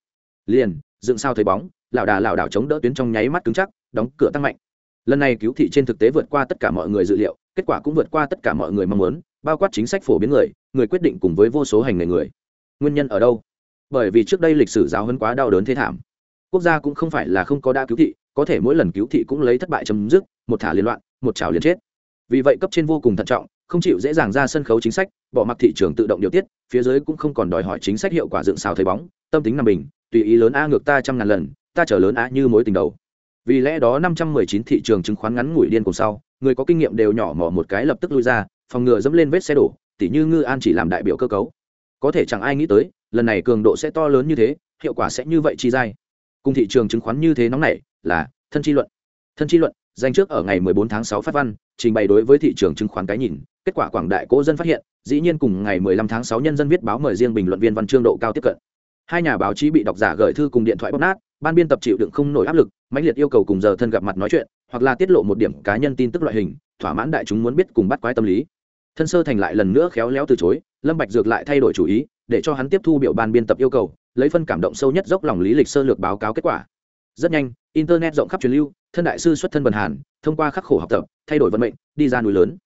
Liền, dựng sao thấy bóng, lảo đà lảo đảo chống đỡ tuyến trong nháy mắt cứng chắc, đóng cửa tăng mạnh. Lần này cứu thị trên thực tế vượt qua tất cả mọi người dự liệu, kết quả cũng vượt qua tất cả mọi người mong muốn, bao quát chính sách phổ biến người người quyết định cùng với vô số hành nghề người. Nguyên nhân ở đâu? Bởi vì trước đây lịch sử giáo hấn quá đau đớn thế thảm. Quốc gia cũng không phải là không có đa cứu thị có thể mỗi lần cứu thị cũng lấy thất bại chấm dứt, một thả liên loạn, một chảo liền chết. Vì vậy cấp trên vô cùng thận trọng, không chịu dễ dàng ra sân khấu chính sách, bỏ mặc thị trường tự động điều tiết, phía dưới cũng không còn đòi hỏi chính sách hiệu quả dựng xào thấy bóng, tâm tính nằm bình, tùy ý lớn a ngược ta trăm ngàn lần, ta trở lớn a như mối tình đầu. Vì lẽ đó năm trăm mười chín thị trường chứng khoán ngắn ngủi điên cùng sau, người có kinh nghiệm đều nhỏ mỏ một cái lập tức lui ra, phòng ngừa dẫm lên vết xe đổ, tỉ như ngư an chỉ làm đại biểu cơ cấu. Có thể chẳng ai nghĩ tới, lần này cường độ sẽ to lớn như thế, hiệu quả sẽ như vậy chi dai. Cùng thị trường chứng khoán như thế nóng này là thân chi luận. Thân chi luận, danh trước ở ngày 14 tháng 6 phát văn, trình bày đối với thị trường chứng khoán cái nhìn, kết quả quảng đại cố dân phát hiện, dĩ nhiên cùng ngày 15 tháng 6 nhân dân viết báo mời riêng bình luận viên văn chương độ cao tiếp cận. Hai nhà báo chí bị độc giả gửi thư cùng điện thoại bóc nát, ban biên tập chịu đựng không nổi áp lực, mãnh liệt yêu cầu cùng giờ thân gặp mặt nói chuyện, hoặc là tiết lộ một điểm cá nhân tin tức loại hình, thỏa mãn đại chúng muốn biết cùng bắt quái tâm lý. Thân sơ thành lại lần nữa khéo léo từ chối, lâm bạch dược lại thay đổi chủ ý, để cho hắn tiếp thu biểu ban biên tập yêu cầu, lấy phân cảm động sâu nhất dốc lòng lý lịch sơ lược báo cáo kết quả rất nhanh, internet rộng khắp truyền lưu, thân đại sư xuất thân bần hàn, thông qua khắc khổ học tập, thay đổi vận mệnh, đi ra núi lớn.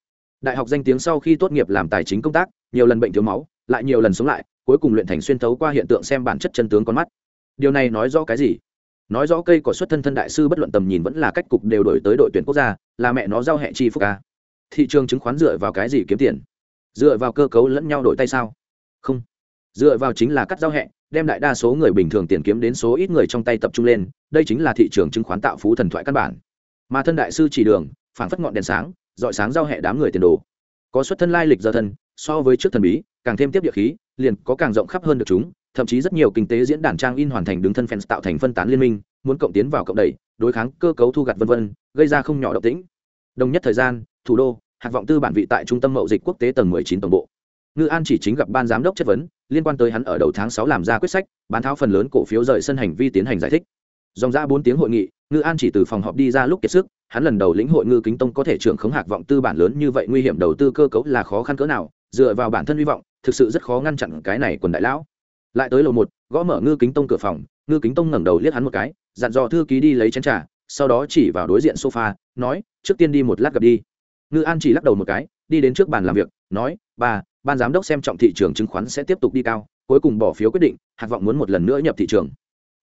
Đại học danh tiếng sau khi tốt nghiệp làm tài chính công tác, nhiều lần bệnh thiếu máu, lại nhiều lần sống lại, cuối cùng luyện thành xuyên thấu qua hiện tượng xem bản chất chân tướng con mắt. Điều này nói rõ cái gì? Nói rõ cây có xuất thân thân đại sư bất luận tầm nhìn vẫn là cách cục đều đổi tới đội tuyển quốc gia, là mẹ nó giao hệ chi phúc ca. Thị trường chứng khoán dựa vào cái gì kiếm tiền? Dựa vào cơ cấu lẫn nhau đổi tay sao? Không dựa vào chính là cắt giao hẹ, đem đại đa số người bình thường tiền kiếm đến số ít người trong tay tập trung lên, đây chính là thị trường chứng khoán tạo phú thần thoại căn bản. Mà thân đại sư chỉ đường phản phất ngọn đèn sáng dọi sáng giao hẹ đám người tiền đồ. Có xuất thân lai lịch giờ thân, so với trước thần bí, càng thêm tiếp địa khí, liền có càng rộng khắp hơn được chúng, thậm chí rất nhiều kinh tế diễn đàn trang in hoàn thành đứng thân fans tạo thành phân tán liên minh, muốn cộng tiến vào cộng đẩy, đối kháng, cơ cấu thu gặt vân vân, gây ra không nhỏ động tĩnh. Đồng nhất thời gian, thủ đô, hạt vọng tư bản vị tại trung tâm mậu dịch quốc tế tầng 19 tổng bộ ngư an chỉ chính gặp ban giám đốc chất vấn, liên quan tới hắn ở đầu tháng sáu làm ra quyết sách, bán tháo phần lớn cổ phiếu rời sân hành vi tiến hành giải thích dòng ra bốn tiếng hội nghị, ngư an chỉ từ phòng họp đi ra lúc kiệt sức, hắn lần đầu lĩnh hội ngư kính tông có thể trưởng khống hạc vọng tư bản lớn như vậy nguy hiểm đầu tư cơ cấu là khó khăn cỡ nào, dựa vào bản thân hy vọng, thực sự rất khó ngăn chặn cái này quần đại lão lại tới lầu một, gõ mở ngư kính tông cửa phòng, ngư kính tông ngẩng đầu liếc hắn một cái, dặn dò thư ký đi lấy chén trà, sau đó chỉ vào đối diện sofa, nói, trước tiên đi một lát gặp đi ngư an chỉ lắc đầu một cái, đi đến trước bàn làm việc, nói bà ban giám đốc xem trọng thị trường chứng khoán sẽ tiếp tục đi cao, cuối cùng bỏ phiếu quyết định, hạt vọng muốn một lần nữa nhập thị trường.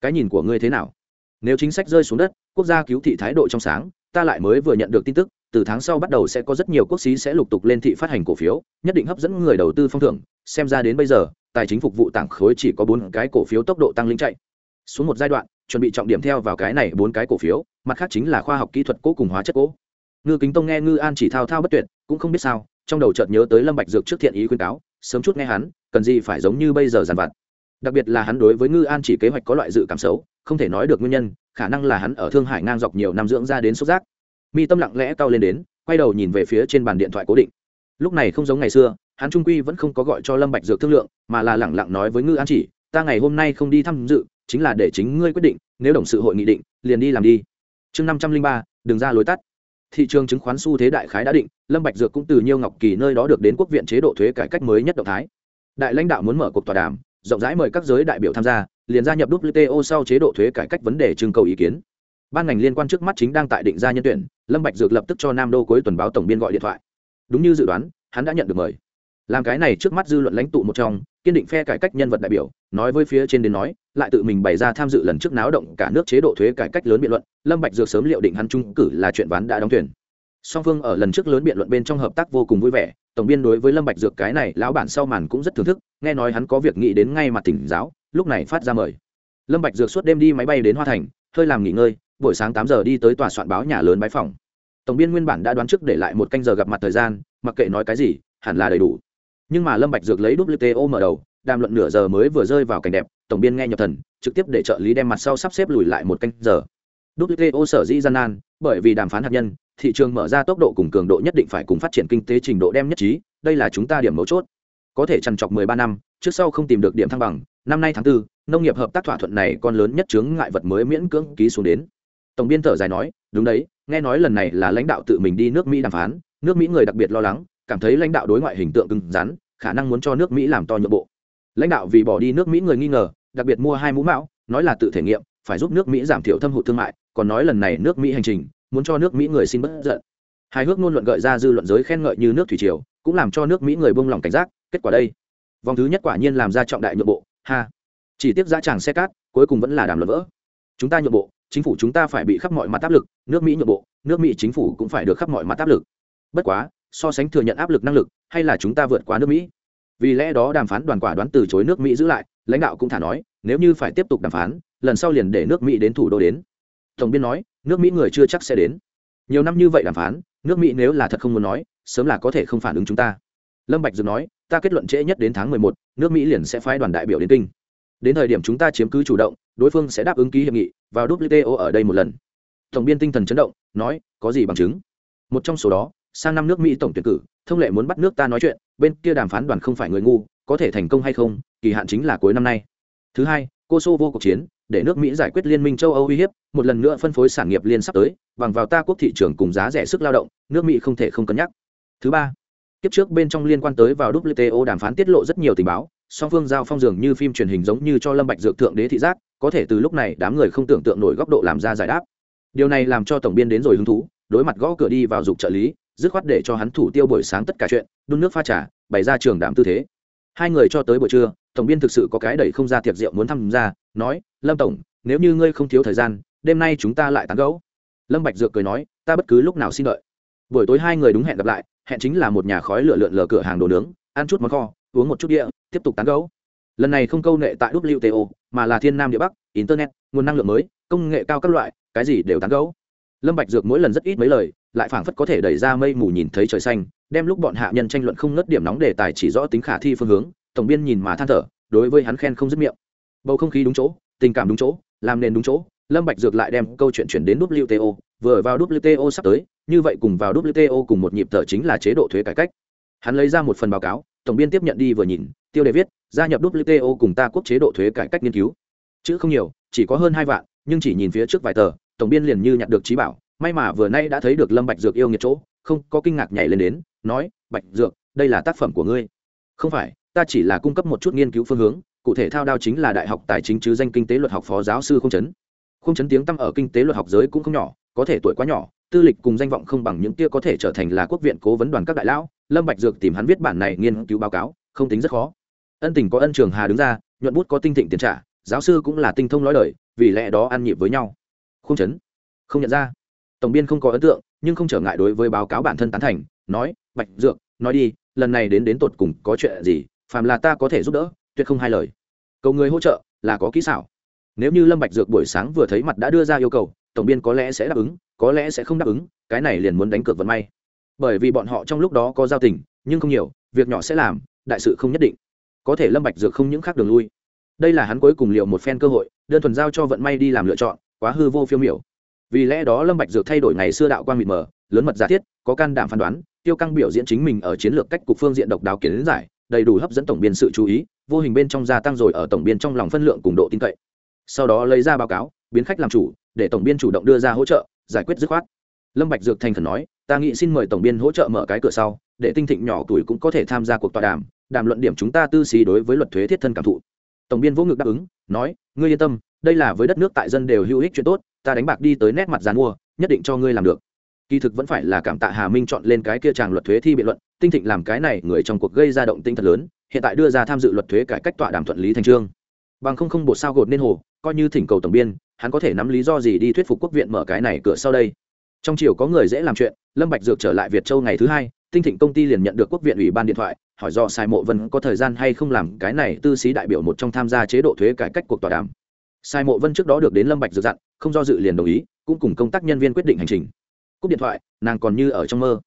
Cái nhìn của ngươi thế nào? Nếu chính sách rơi xuống đất, quốc gia cứu thị thái độ trong sáng, ta lại mới vừa nhận được tin tức, từ tháng sau bắt đầu sẽ có rất nhiều quốc xí sẽ lục tục lên thị phát hành cổ phiếu, nhất định hấp dẫn người đầu tư phong thưởng. Xem ra đến bây giờ, tài chính phục vụ tảng khối chỉ có bốn cái cổ phiếu tốc độ tăng linh chạy. Xuống một giai đoạn, chuẩn bị trọng điểm theo vào cái này bốn cái cổ phiếu, mặt khác chính là khoa học kỹ thuật cố cùng hóa chất cố. Ngư kính tông nghe ngư an chỉ thao thao bất tuyệt, cũng không biết sao trong đầu chợt nhớ tới lâm bạch dược trước thiện ý khuyên cáo, sớm chút nghe hắn, cần gì phải giống như bây giờ giàn vặt. Đặc biệt là hắn đối với ngư an chỉ kế hoạch có loại dự cảm xấu, không thể nói được nguyên nhân, khả năng là hắn ở thương hải ngang dọc nhiều năm dưỡng ra đến xúc giác. Mi tâm lặng lẽ cao lên đến, quay đầu nhìn về phía trên bàn điện thoại cố định. Lúc này không giống ngày xưa, hắn trung quy vẫn không có gọi cho lâm bạch dược thương lượng, mà là lẳng lặng nói với ngư an chỉ, ta ngày hôm nay không đi tham dự, chính là để chính ngươi quyết định, nếu đồng sự hội nghị định, liền đi làm đi. Chương năm trăm linh ba, đừng ra lối tắt thị trường chứng khoán xu thế đại khái đã định, lâm bạch dược cũng từ nhiêu ngọc kỳ nơi đó được đến quốc viện chế độ thuế cải cách mới nhất động thái. Đại lãnh đạo muốn mở cuộc tọa đàm, rộng rãi mời các giới đại biểu tham gia, liền gia nhập wto sau chế độ thuế cải cách vấn đề trưng cầu ý kiến. Ban ngành liên quan trước mắt chính đang tại định ra nhân tuyển, lâm bạch dược lập tức cho nam đô cuối tuần báo tổng biên gọi điện thoại. Đúng như dự đoán, hắn đã nhận được mời làm cái này trước mắt dư luận lãnh tụ một trong, kiên định phe cải cách nhân vật đại biểu, nói với phía trên đến nói, lại tự mình bày ra tham dự lần trước náo động cả nước chế độ thuế cải cách lớn biện luận, lâm bạch dược sớm liệu định hắn trung cử là chuyện ván đã đóng thuyền. Song phương ở lần trước lớn biện luận bên trong hợp tác vô cùng vui vẻ, tổng biên đối với lâm bạch dược cái này lão bản sau màn cũng rất thưởng thức, nghe nói hắn có việc nghĩ đến ngay mặt tỉnh giáo, lúc này phát ra mời. Lâm bạch dược suốt đêm đi máy bay đến hoa thành, hơi làm nghỉ ngơi, buổi sáng tám giờ đi tới tòa soạn báo nhà lớn bái phòng. Tổng biên nguyên bản đã đoán trước để lại một canh giờ gặp mặt thời gian, mặc kệ nói cái gì, hẳn là đầy đủ nhưng mà lâm bạch dược lấy wto mở đầu đàm luận nửa giờ mới vừa rơi vào cảnh đẹp tổng biên nghe nhập thần trực tiếp để trợ lý đem mặt sau sắp xếp lùi lại một canh giờ. Wto sở dĩ gian nan bởi vì đàm phán hạt nhân thị trường mở ra tốc độ cùng cường độ nhất định phải cùng phát triển kinh tế trình độ đem nhất trí đây là chúng ta điểm mấu chốt. Có thể trằn chọc 13 năm trước sau không tìm được điểm thăng bằng năm nay tháng 4, nông nghiệp hợp tác thỏa thuận này còn lớn nhất chướng ngại vật mới miễn cưỡng ký xuống đến. Tổng biên thở dài nói đúng đấy nghe nói lần này là lãnh đạo tự mình đi nước mỹ đàm phán nước mỹ người đặc biệt lo lắng cảm thấy lãnh đạo đối ngoại hình tượng cứng rắn khả năng muốn cho nước mỹ làm to nhượng bộ. Lãnh đạo vì bỏ đi nước mỹ người nghi ngờ, đặc biệt mua hai mũ mão, nói là tự thể nghiệm, phải giúp nước mỹ giảm thiểu thâm hụt thương mại, còn nói lần này nước mỹ hành trình, muốn cho nước mỹ người xin bất giận. Hài hước ngôn luận gợi ra dư luận giới khen ngợi như nước thủy triều, cũng làm cho nước mỹ người buông lỏng cảnh giác, kết quả đây. Vòng thứ nhất quả nhiên làm ra trọng đại nhượng bộ, ha. Chỉ tiếp giá tràng xe cát, cuối cùng vẫn là đàm luận vỡ. Chúng ta nhượng bộ, chính phủ chúng ta phải bị khắp mọi mặt áp lực, nước mỹ nhượng bộ, nước mỹ chính phủ cũng phải được khắp mọi mặt áp lực. Bất quá so sánh thừa nhận áp lực năng lực hay là chúng ta vượt qua nước mỹ? Vì lẽ đó đàm phán đoàn quả đoán từ chối nước mỹ giữ lại lãnh đạo cũng thả nói nếu như phải tiếp tục đàm phán lần sau liền để nước mỹ đến thủ đô đến. Tổng biên nói nước mỹ người chưa chắc sẽ đến. Nhiều năm như vậy đàm phán nước mỹ nếu là thật không muốn nói sớm là có thể không phản ứng chúng ta. Lâm bạch dừng nói ta kết luận trễ nhất đến tháng mười một, nước mỹ liền sẽ phái đoàn đại biểu đến kinh. Đến thời điểm chúng ta chiếm cứ chủ động đối phương sẽ đáp ứng ký hiệp nghị vào wto ở đây một lần. Tổng biên tinh thần chấn động nói có gì bằng chứng? Một trong số đó sang năm nước mỹ tổng tuyển cử, thông lệ muốn bắt nước ta nói chuyện, bên kia đàm phán đoàn không phải người ngu, có thể thành công hay không, kỳ hạn chính là cuối năm nay. Thứ hai, kosovo cuộc chiến, để nước mỹ giải quyết liên minh châu âu uy hiếp, một lần nữa phân phối sản nghiệp liên sắp tới, bằng vào ta quốc thị trường cùng giá rẻ sức lao động, nước mỹ không thể không cân nhắc. Thứ ba, kiếp trước bên trong liên quan tới vào wto đàm phán tiết lộ rất nhiều tình báo, song phương giao phong dường như phim truyền hình giống như cho lâm bạch dược thượng đế thị giác, có thể từ lúc này đám người không tưởng tượng nổi góc độ làm ra giải đáp. Điều này làm cho tổng biên đến rồi hứng thú, đối mặt gõ cửa đi vào dục trợ lý dứt khoát để cho hắn thủ tiêu buổi sáng tất cả chuyện, đun nước pha trà, bày ra trường đảm tư thế. Hai người cho tới buổi trưa, tổng biên thực sự có cái đẩy không ra tiệc rượu muốn tham gia nói, lâm tổng, nếu như ngươi không thiếu thời gian, đêm nay chúng ta lại tán gẫu. Lâm bạch dược cười nói, ta bất cứ lúc nào xin đợi. Buổi tối hai người đúng hẹn gặp lại, hẹn chính là một nhà khói lửa lượn lờ cửa hàng đồ nướng, ăn chút món kho, uống một chút địa tiếp tục tán gẫu. Lần này không câu nệ tại wto mà là thiên nam địa bắc, internet, nguồn năng lượng mới, công nghệ cao các loại, cái gì đều tán gẫu. Lâm bạch dược mỗi lần rất ít mấy lời lại phảng phất có thể đẩy ra mây mù nhìn thấy trời xanh, đem lúc bọn hạ nhân tranh luận không ngớt điểm nóng đề tài chỉ rõ tính khả thi phương hướng, tổng biên nhìn mà than thở, đối với hắn khen không dứt miệng. Bầu không khí đúng chỗ, tình cảm đúng chỗ, làm nền đúng chỗ, lâm bạch dược lại đem câu chuyện chuyển đến wto vừa vào wto sắp tới, như vậy cùng vào wto cùng một nhịp thở chính là chế độ thuế cải cách. Hắn lấy ra một phần báo cáo, tổng biên tiếp nhận đi vừa nhìn, tiêu đề viết, gia nhập wto cùng ta quốc chế độ thuế cải cách nghiên cứu. Chữ không nhiều, chỉ có hơn hai vạn, nhưng chỉ nhìn phía trước vài tờ, tổng biên liền như nhặt được trí bảo may mà vừa nay đã thấy được lâm bạch dược yêu nghiệt chỗ không có kinh ngạc nhảy lên đến nói bạch dược đây là tác phẩm của ngươi. Không phải ta chỉ là cung cấp một chút nghiên cứu phương hướng cụ thể thao đao chính là đại học tài chính chứ danh kinh tế luật học phó giáo sư không chấn. Không chấn tiếng tăm ở kinh tế luật học giới cũng không nhỏ có thể tuổi quá nhỏ tư lịch cùng danh vọng không bằng những kia có thể trở thành là quốc viện cố vấn đoàn các đại lão lâm bạch dược tìm hắn viết bản này nghiên cứu báo cáo không tính rất khó. Ân tình có ân trường hà đứng ra nhuận bút có tinh thịnh tiền trả giáo sư cũng là tinh thông nói lời, vì lẽ đó ăn nhịp với nhau. Không chấn không nhận ra tổng biên không có ấn tượng, nhưng không trở ngại đối với báo cáo bản thân tán thành, nói, bạch dược, nói đi, lần này đến đến tột cùng có chuyện gì, phàm là ta có thể giúp đỡ, tuyệt không hai lời. Cầu người hỗ trợ là có kỹ xảo. Nếu như lâm bạch dược buổi sáng vừa thấy mặt đã đưa ra yêu cầu, tổng biên có lẽ sẽ đáp ứng, có lẽ sẽ không đáp ứng, cái này liền muốn đánh cược vận may. Bởi vì bọn họ trong lúc đó có giao tình, nhưng không nhiều, việc nhỏ sẽ làm, đại sự không nhất định. Có thể lâm bạch dược không những khác đường lui. Đây là hắn cuối cùng liệu một phen cơ hội, đơn thuần giao cho vận may đi làm lựa chọn, quá hư vô phiêu miểu vì lẽ đó lâm bạch dược thay đổi ngày xưa đạo quang mịt mờ, lớn mật giả thiết, có can đảm phán đoán, tiêu căng biểu diễn chính mình ở chiến lược cách cục phương diện độc đáo kiến giải, đầy đủ hấp dẫn tổng biên sự chú ý, vô hình bên trong gia tăng rồi ở tổng biên trong lòng phân lượng cùng độ tin cậy. Sau đó lấy ra báo cáo, biến khách làm chủ, để tổng biên chủ động đưa ra hỗ trợ, giải quyết dứt khoát. Lâm bạch dược thành khẩn nói, ta nghĩ xin mời tổng biên hỗ trợ mở cái cửa sau, để tinh thịnh nhỏ tuổi cũng có thể tham gia cuộc tọa đàm đàm luận điểm chúng ta tư xí đối với luật thuế thiết thân cảm thụ. Tổng biên vô ngực đáp ứng, nói, ngươi yên tâm, đây là với đất nước tại dân đều hữu ích chuyện tốt ta đánh bạc đi tới nét mặt dàn mua, nhất định cho ngươi làm được. Kỳ thực vẫn phải là cảm tạ hà minh chọn lên cái kia tràng luật thuế thi biện luận, tinh thịnh làm cái này người trong cuộc gây ra động tinh thật lớn, hiện tại đưa ra tham dự luật thuế cải cách tọa đàm thuận lý thành trương. Bằng không không bột sao gột nên hồ, coi như thỉnh cầu tổng biên, hắn có thể nắm lý do gì đi thuyết phục quốc viện mở cái này cửa sau đây. Trong chiều có người dễ làm chuyện, lâm bạch dược trở lại việt châu ngày thứ hai, tinh thịnh công ty liền nhận được quốc viện ủy ban điện thoại, hỏi do sai mộ vân có thời gian hay không làm cái này tư sĩ đại biểu một trong tham gia chế độ thuế cải cách cuộc tọa đàm. Sai mộ vân trước đó được đến lâm bạch dược dặn không do dự liền đồng ý, cũng cùng công tác nhân viên quyết định hành trình. Cúp điện thoại, nàng còn như ở trong mơ.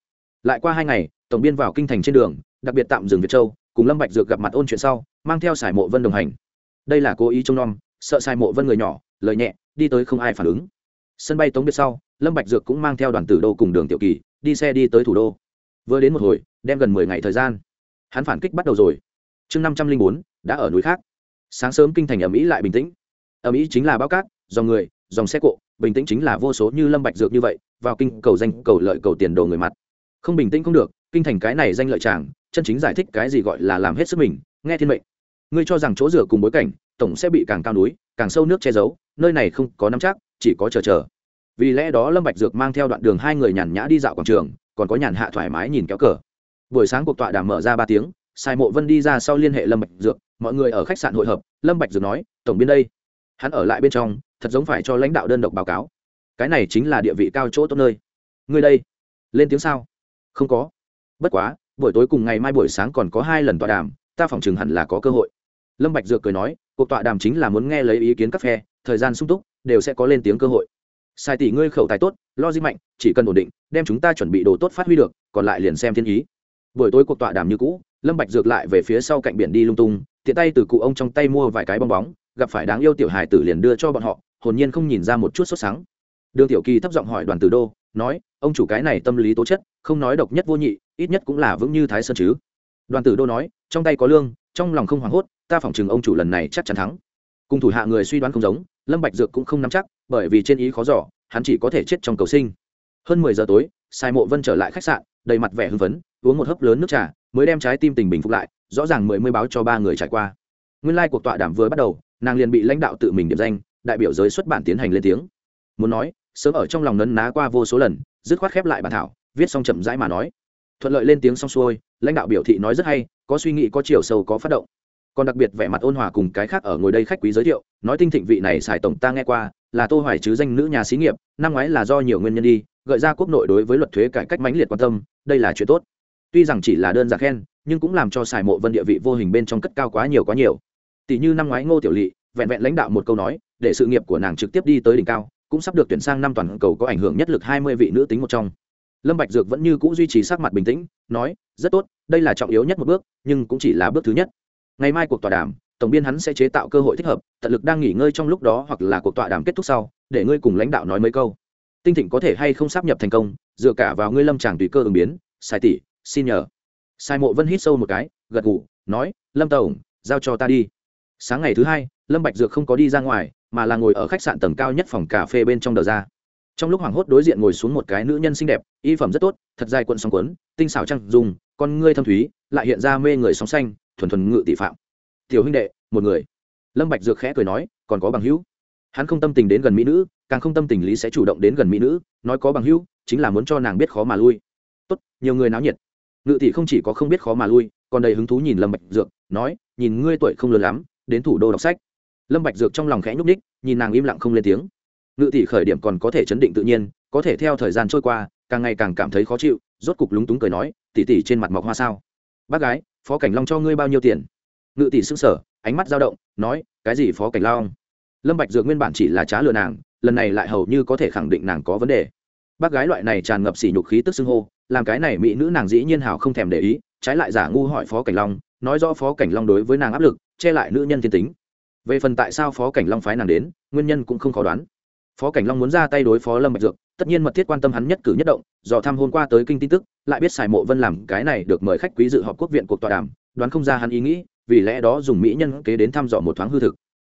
Lại qua hai ngày, tổng biên vào kinh thành trên đường, đặc biệt tạm dừng việt châu, cùng lâm bạch dược gặp mặt ôn chuyện sau, mang theo sải mộ vân đồng hành. Đây là cố ý trông nom, sợ sải mộ vân người nhỏ, lời nhẹ, đi tới không ai phản ứng. Sân bay tống biệt sau, lâm bạch dược cũng mang theo đoàn tử đô cùng đường tiểu kỳ, đi xe đi tới thủ đô. Vừa đến một hồi, đem gần mười ngày thời gian. Hắn phản kích bắt đầu rồi. Chương năm trăm linh bốn, đã ở núi khác. Sáng sớm kinh thành ở mỹ lại bình tĩnh. Ở mỹ chính là bao cát, dòng người dòng xe cộ, bình tĩnh chính là vô số như lâm bạch dược như vậy, vào kinh cầu danh, cầu lợi, cầu tiền đồ người mặt. Không bình tĩnh không được, kinh thành cái này danh lợi chàng, chân chính giải thích cái gì gọi là làm hết sức mình, nghe thiên mệnh. Ngươi cho rằng chỗ rửa cùng bối cảnh, tổng sẽ bị càng cao núi, càng sâu nước che giấu, nơi này không có nắm chắc, chỉ có chờ chờ. Vì lẽ đó lâm bạch dược mang theo đoạn đường hai người nhàn nhã đi dạo quảng trường, còn có nhàn hạ thoải mái nhìn kéo cờ. Buổi sáng cuộc tọa đàm mở ra ba tiếng, sai mộ vân đi ra sau liên hệ lâm bạch dược, mọi người ở khách sạn hội hợp, lâm bạch dược nói, tổng biên đây. Hắn ở lại bên trong thật giống phải cho lãnh đạo đơn độc báo cáo. Cái này chính là địa vị cao chỗ tốt nơi. Ngươi đây, lên tiếng sao? Không có. Bất quá, buổi tối cùng ngày mai buổi sáng còn có hai lần tọa đàm, ta phỏng chừng hẳn là có cơ hội. Lâm bạch dược cười nói, cuộc tọa đàm chính là muốn nghe lấy ý kiến các phe, thời gian sung túc, đều sẽ có lên tiếng cơ hội. Sai tỷ ngươi khẩu tài tốt lo di mạnh, chỉ cần ổn định, đem chúng ta chuẩn bị đồ tốt phát huy được, còn lại liền xem thiên ý. Buổi tối cuộc tọa đàm như cũ, lâm bạch dược lại về phía sau cạnh biển đi lung tung, tiện tay từ cụ ông trong tay mua vài cái bong bóng, gặp phải đáng yêu tiểu hài tử liền đưa cho bọn họ hồn nhiên không nhìn ra một chút sốt sáng. Đường tiểu kỳ thấp giọng hỏi đoàn tử đô, nói, ông chủ cái này tâm lý tố chất, không nói độc nhất vô nhị, ít nhất cũng là vững như thái sơn chứ. Đoàn tử đô nói, trong tay có lương, trong lòng không hoảng hốt, ta phỏng chừng ông chủ lần này chắc chắn thắng. Cùng thủ hạ người suy đoán không giống, lâm bạch dược cũng không nắm chắc, bởi vì trên ý khó giỏ hắn chỉ có thể chết trong cầu sinh. Hơn mười giờ tối, sai mộ vân trở lại khách sạn, đầy mặt vẻ hưng phấn, uống một hớp lớn nước trà, mới đem trái tim tình bình phục lại, rõ ràng mười mươi báo cho ba người trải qua. Nguyên lai cuộc tọa đàm vừa bắt đầu, nàng liền bị lãnh đạo tự mình điểm danh đại biểu giới xuất bản tiến hành lên tiếng. Muốn nói, sớm ở trong lòng nấn ná qua vô số lần, dứt khoát khép lại bản thảo, viết xong chậm rãi mà nói. Thuận lợi lên tiếng xong xuôi, lãnh đạo biểu thị nói rất hay, có suy nghĩ, có chiều sâu, có phát động. Còn đặc biệt vẻ mặt ôn hòa cùng cái khác ở ngồi đây khách quý giới thiệu, nói tinh thịnh vị này xài tổng ta nghe qua, là tô hoài chứ danh nữ nhà xí nghiệp, năm ngoái là do nhiều nguyên nhân đi, gợi ra quốc nội đối với luật thuế cải cách mãnh liệt quan tâm, đây là chuyện tốt. Tuy rằng chỉ là đơn giản khen, nhưng cũng làm cho xài mộ vân địa vị vô hình bên trong cất cao quá nhiều quá nhiều. Tỷ như năm ngoái ngô tiểu lỵ vẹn vẹn lãnh đạo một câu nói, để sự nghiệp của nàng trực tiếp đi tới đỉnh cao, cũng sắp được tuyển sang năm toàn cầu có ảnh hưởng nhất lực hai mươi vị nữ tính một trong. Lâm bạch dược vẫn như cũ duy trì sắc mặt bình tĩnh, nói, rất tốt, đây là trọng yếu nhất một bước, nhưng cũng chỉ là bước thứ nhất. Ngày mai cuộc tọa đàm, tổng biên hắn sẽ chế tạo cơ hội thích hợp, tận lực đang nghỉ ngơi trong lúc đó hoặc là cuộc tọa đàm kết thúc sau, để ngươi cùng lãnh đạo nói mấy câu. Tinh thịnh có thể hay không sắp nhập thành công, dựa cả vào ngươi lâm tràng tùy cơ ứng biến, sai tỷ, xin nhờ. Sai mộ vân hít sâu một cái, gật gù, nói, lâm tổng, giao cho ta đi sáng ngày thứ hai, lâm bạch dược không có đi ra ngoài, mà là ngồi ở khách sạn tầng cao nhất phòng cà phê bên trong đờ ra. Trong lúc hoảng hốt đối diện ngồi xuống một cái nữ nhân xinh đẹp, y phẩm rất tốt, thật dài quận sóng quấn tinh xảo trăng dùng con ngươi thâm thúy, lại hiện ra mê người sóng xanh, thuần thuần ngự tỷ phạm. Tiểu huynh đệ, một người. Lâm bạch dược khẽ cười nói, còn có bằng hữu. Hắn không tâm tình đến gần mỹ nữ, càng không tâm tình lý sẽ chủ động đến gần mỹ nữ, nói có bằng hữu, chính là muốn cho nàng biết khó mà lui. Tốt, nhiều người náo nhiệt. Ngự tỷ không chỉ có không biết khó mà lui, còn đầy hứng thú nhìn lâm bạch dược, nói, nhìn ngươi tuổi không lớn lắm đến thủ đô đọc sách. Lâm bạch dược trong lòng khẽ nhúc đích nhìn nàng im lặng không lên tiếng. Ngự tỷ khởi điểm còn có thể chấn định tự nhiên, có thể theo thời gian trôi qua, càng ngày càng cảm thấy khó chịu, rốt cục lúng túng cười nói, tỷ tỷ trên mặt mọc hoa sao? Bác gái, phó cảnh long cho ngươi bao nhiêu tiền? Ngự tỷ sững sờ, ánh mắt dao động, nói, cái gì phó cảnh long? Lâm bạch dược nguyên bản chỉ là trá lừa nàng, lần này lại hầu như có thể khẳng định nàng có vấn đề. Bác gái loại này tràn ngập sỉ nhục khí tức xưng hô, làm cái này mỹ nữ nàng dĩ nhiên hảo không thèm để ý, trái lại giả ngu hỏi phó cảnh long nói rõ phó cảnh long đối với nàng áp lực, che lại nữ nhân thiên tính. Về phần tại sao phó cảnh long phái nàng đến, nguyên nhân cũng không khó đoán. Phó cảnh long muốn ra tay đối phó lâm bạch dược, tất nhiên mật thiết quan tâm hắn nhất cử nhất động do tham hôm qua tới kinh tin tức, lại biết xài mộ vân làm cái này được mời khách quý dự họp quốc viện cuộc tọa đàm, đoán không ra hắn ý nghĩ, vì lẽ đó dùng mỹ nhân kế đến thăm dò một thoáng hư thực.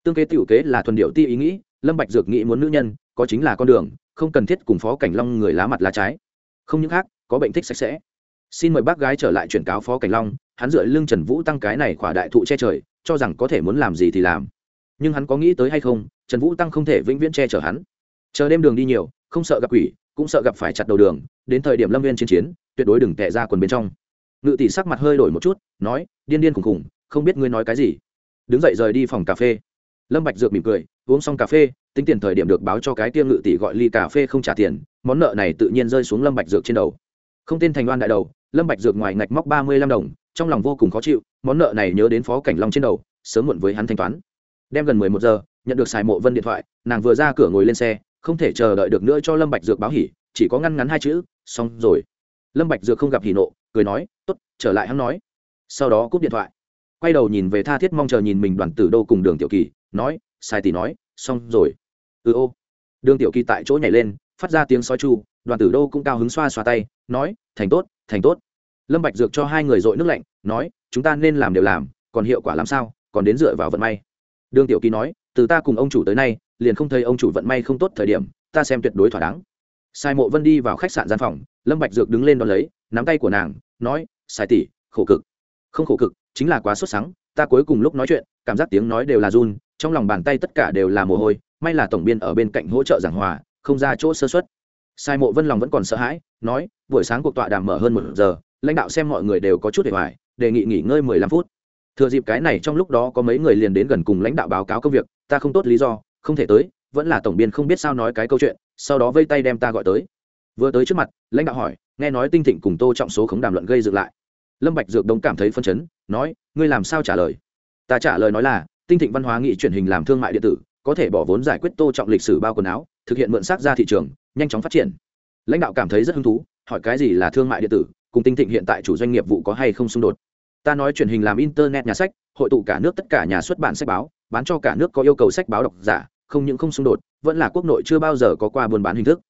Tương kế tiểu kế là thuần điệu ti ý nghĩ, lâm bạch dược nghĩ muốn nữ nhân, có chính là con đường, không cần thiết cùng phó cảnh long người lá mặt lá trái. Không những khác, có bệnh thích sạch sẽ xin mời bác gái trở lại chuyển cáo phó cảnh long, hắn dựa lưng trần vũ tăng cái này khỏa đại thụ che trời, cho rằng có thể muốn làm gì thì làm. Nhưng hắn có nghĩ tới hay không, trần vũ tăng không thể vĩnh viễn che chở hắn. Chờ đêm đường đi nhiều, không sợ gặp quỷ, cũng sợ gặp phải chặt đầu đường, đến thời điểm lâm viên chiến chiến, tuyệt đối đừng tệ ra quần bên trong. Ngự tỷ sắc mặt hơi đổi một chút, nói, điên điên khùng khùng, không biết ngươi nói cái gì. Đứng dậy rời đi phòng cà phê. Lâm bạch dược mỉm cười, uống xong cà phê, tính tiền thời điểm được báo cho cái tiêm ngự tỷ gọi ly cà phê không trả tiền, món nợ này tự nhiên rơi xuống lâm bạch dược trên đầu. Không tên thành oan đại đầu lâm bạch dược ngoài ngạch móc ba mươi lăm đồng, trong lòng vô cùng khó chịu, món nợ này nhớ đến phó cảnh long trên đầu, sớm muộn với hắn thanh toán. Đem gần mười một giờ, nhận được xài mộ vân điện thoại, nàng vừa ra cửa ngồi lên xe, không thể chờ đợi được nữa cho lâm bạch dược báo hỉ, chỉ có ngăn ngắn hai chữ, xong rồi. Lâm bạch dược không gặp hỉ nộ, cười nói, tốt, trở lại hắn nói. Sau đó cúp điện thoại. Quay đầu nhìn về tha thiết mong chờ nhìn mình đoàn tử đô cùng đường tiểu kỳ, nói, sai tỷ nói, xong rồi. Ừ ô. Đường tiểu kỳ tại chỗ nhảy lên, phát ra tiếng sói chu đoàn tử đô cũng cao hứng xoa xoa tay, nói, thành tốt thành tốt. Lâm bạch dược cho hai người dội nước lạnh, nói, chúng ta nên làm đều làm, còn hiệu quả làm sao, còn đến dựa vào vận may. Đường tiểu kỳ nói, từ ta cùng ông chủ tới nay, liền không thấy ông chủ vận may không tốt thời điểm, ta xem tuyệt đối thỏa đáng. Sai mộ vân đi vào khách sạn gian phòng, lâm bạch dược đứng lên đón lấy, nắm tay của nàng, nói, sai tỷ, khổ cực. Không khổ cực, chính là quá xuất sáng ta cuối cùng lúc nói chuyện, cảm giác tiếng nói đều là run, trong lòng bàn tay tất cả đều là mồ hôi, may là tổng biên ở bên cạnh hỗ trợ giảng hòa, không ra chỗ sơ xuất sai mộ vân lòng vẫn còn sợ hãi, nói, buổi sáng cuộc tọa đàm mở hơn một giờ, lãnh đạo xem mọi người đều có chút để hoài đề nghị nghỉ ngơi mười lăm phút. Thừa dịp cái này trong lúc đó có mấy người liền đến gần cùng lãnh đạo báo cáo công việc, ta không tốt lý do, không thể tới, vẫn là tổng biên không biết sao nói cái câu chuyện, sau đó vây tay đem ta gọi tới. Vừa tới trước mặt, lãnh đạo hỏi, nghe nói tinh thịnh cùng tô trọng số khống đàm luận gây dựng lại. Lâm bạch dược đông cảm thấy phân chấn, nói, ngươi làm sao trả lời? Ta trả lời nói là, tinh thịnh văn hóa nghị chuyển hình làm thương mại điện tử, có thể bỏ vốn giải quyết tô trọng lịch sử bao quần áo, thực hiện mượn xác ra thị trường nhanh chóng phát triển. Lãnh đạo cảm thấy rất hứng thú, hỏi cái gì là thương mại điện tử, cùng tinh thịnh hiện tại chủ doanh nghiệp vụ có hay không xung đột. Ta nói truyền hình làm internet nhà sách, hội tụ cả nước tất cả nhà xuất bản sách báo, bán cho cả nước có yêu cầu sách báo độc giả, không những không xung đột, vẫn là quốc nội chưa bao giờ có qua buôn bán hình thức.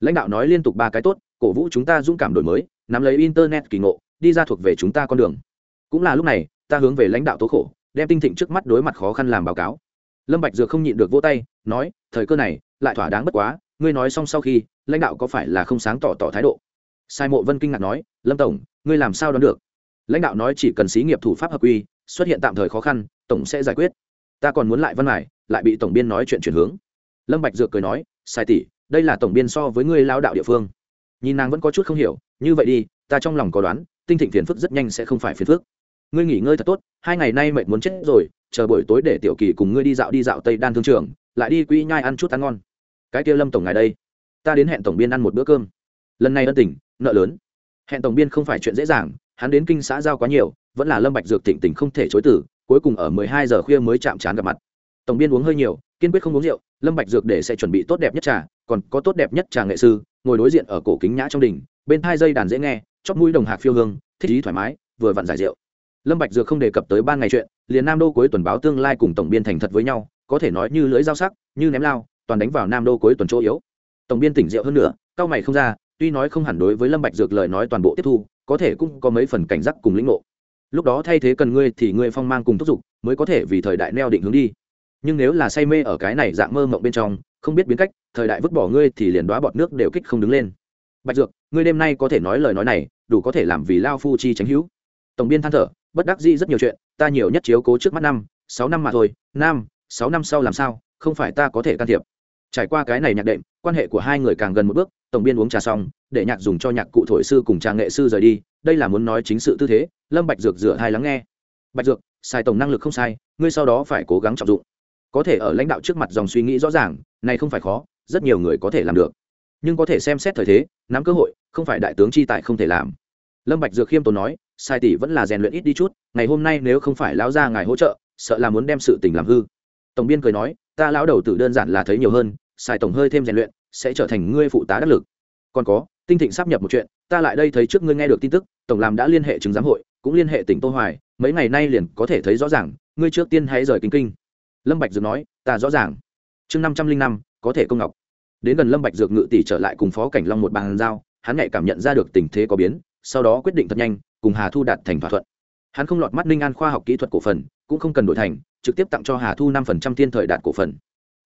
Lãnh đạo nói liên tục ba cái tốt, cổ vũ chúng ta dũng cảm đổi mới, nắm lấy internet kỳ ngộ, đi ra thuộc về chúng ta con đường. Cũng là lúc này, ta hướng về lãnh đạo tố khổ, đem tinh thịnh trước mắt đối mặt khó khăn làm báo cáo. Lâm bạch dược không nhịn được vỗ tay, nói, thời cơ này, lại thỏa đáng bất quá ngươi nói xong sau khi, lãnh đạo có phải là không sáng tỏ tỏ thái độ? Sai mộ vân kinh ngạc nói, lâm tổng, ngươi làm sao đoán được? Lãnh đạo nói chỉ cần xí nghiệp thủ pháp hợp quy, xuất hiện tạm thời khó khăn, tổng sẽ giải quyết. Ta còn muốn lại văn mải lại bị tổng biên nói chuyện chuyển hướng. Lâm bạch dược cười nói, sai tỷ, đây là tổng biên so với ngươi lao đạo địa phương. Nhìn nàng vẫn có chút không hiểu, như vậy đi, ta trong lòng có đoán, tinh thịnh phiền phức rất nhanh sẽ không phải phiền phức. Ngươi nghỉ ngơi thật tốt, hai ngày nay mệt muốn chết rồi, chờ buổi tối để tiểu kỳ cùng ngươi đi dạo đi dạo tây đan thương trường, lại đi quỹ nhai ăn chút ăn ngon cái kia lâm tổng ngài đây, ta đến hẹn tổng biên ăn một bữa cơm. Lần này ân tình, nợ lớn. Hẹn tổng biên không phải chuyện dễ dàng, hắn đến kinh xã giao quá nhiều, vẫn là lâm bạch dược tỉnh tỉnh không thể chối từ, cuối cùng ở mười hai giờ khuya mới chạm trán gặp mặt. Tổng biên uống hơi nhiều, kiên quyết không uống rượu, lâm bạch dược để sẽ chuẩn bị tốt đẹp nhất trà, còn có tốt đẹp nhất trà nghệ sư, ngồi đối diện ở cổ kính nhã trong đỉnh bên hai dây đàn dễ nghe, chóp mũi đồng hạc phiêu hương, thích ý thoải mái, vừa vặn giải rượu. Lâm bạch dược không đề cập tới ban ngày chuyện, liền nam đô cuối tuần báo tương lai cùng tổng biên thành thật với nhau, có thể nói như lưỡi dao sắc, như ném lao toàn đánh vào nam đô cuối tuần chỗ yếu. Tổng biên tỉnh rượu hơn nữa cao mày không ra, tuy nói không hẳn đối với lâm bạch dược lời nói toàn bộ tiếp thu, có thể cũng có mấy phần cảnh giác cùng lĩnh ngộ. Lúc đó thay thế cần ngươi thì ngươi phong mang cùng thúc giục, mới có thể vì thời đại neo định hướng đi. Nhưng nếu là say mê ở cái này dạng mơ mộng bên trong, không biết biến cách, thời đại vứt bỏ ngươi thì liền đoá bọt nước đều kích không đứng lên. Bạch dược, ngươi đêm nay có thể nói lời nói này, đủ có thể làm vì lao phu chi tránh hữu. Tổng biên than thở, bất đắc dĩ rất nhiều chuyện, ta nhiều nhất chiếu cố trước mắt năm, sáu năm mà thôi, năm, sáu năm sau làm sao, không phải ta có thể can thiệp trải qua cái này nhạc đệm, quan hệ của hai người càng gần một bước, tổng biên uống trà xong, để nhạc dùng cho nhạc cụ thổi sư cùng trà nghệ sư rời đi, đây là muốn nói chính sự tư thế, lâm bạch dược rửa hai lắng nghe. Bạch dược sai tổng năng lực không sai, ngươi sau đó phải cố gắng trọng dụng. Có thể ở lãnh đạo trước mặt dòng suy nghĩ rõ ràng, này không phải khó, rất nhiều người có thể làm được. Nhưng có thể xem xét thời thế, nắm cơ hội, không phải đại tướng chi tại không thể làm. Lâm bạch dược khiêm tốn nói sai tỷ vẫn là rèn luyện ít đi chút, ngày hôm nay nếu không phải lão gia ngài hỗ trợ, sợ là muốn đem sự tình làm hư. Tổng biên cười nói ta lão đầu tử đơn giản là thấy nhiều hơn, xài tổng hơi thêm rèn luyện, sẽ trở thành ngươi phụ tá đắc lực. Còn có, tinh thịnh sắp nhập một chuyện, ta lại đây thấy trước ngươi nghe được tin tức, tổng làm đã liên hệ chứng giám hội, cũng liên hệ tỉnh tô hoài, mấy ngày nay liền có thể thấy rõ ràng, ngươi trước tiên hãy rời kinh kinh. Lâm bạch dược nói, ta rõ ràng. Chương năm trăm linh năm, có thể công ngọc. Đến gần lâm bạch dược ngự tỷ trở lại cùng phó cảnh long một bàn giao, hắn nhạy cảm nhận ra được tình thế có biến, sau đó quyết định thật nhanh, cùng hà thu đạt thành thỏa thuận. Hắn không lọt mắt ninh an khoa học kỹ thuật cổ phần, cũng không cần đổi thành trực tiếp tặng cho hà thu năm phần trăm thiên thời đạt cổ phần.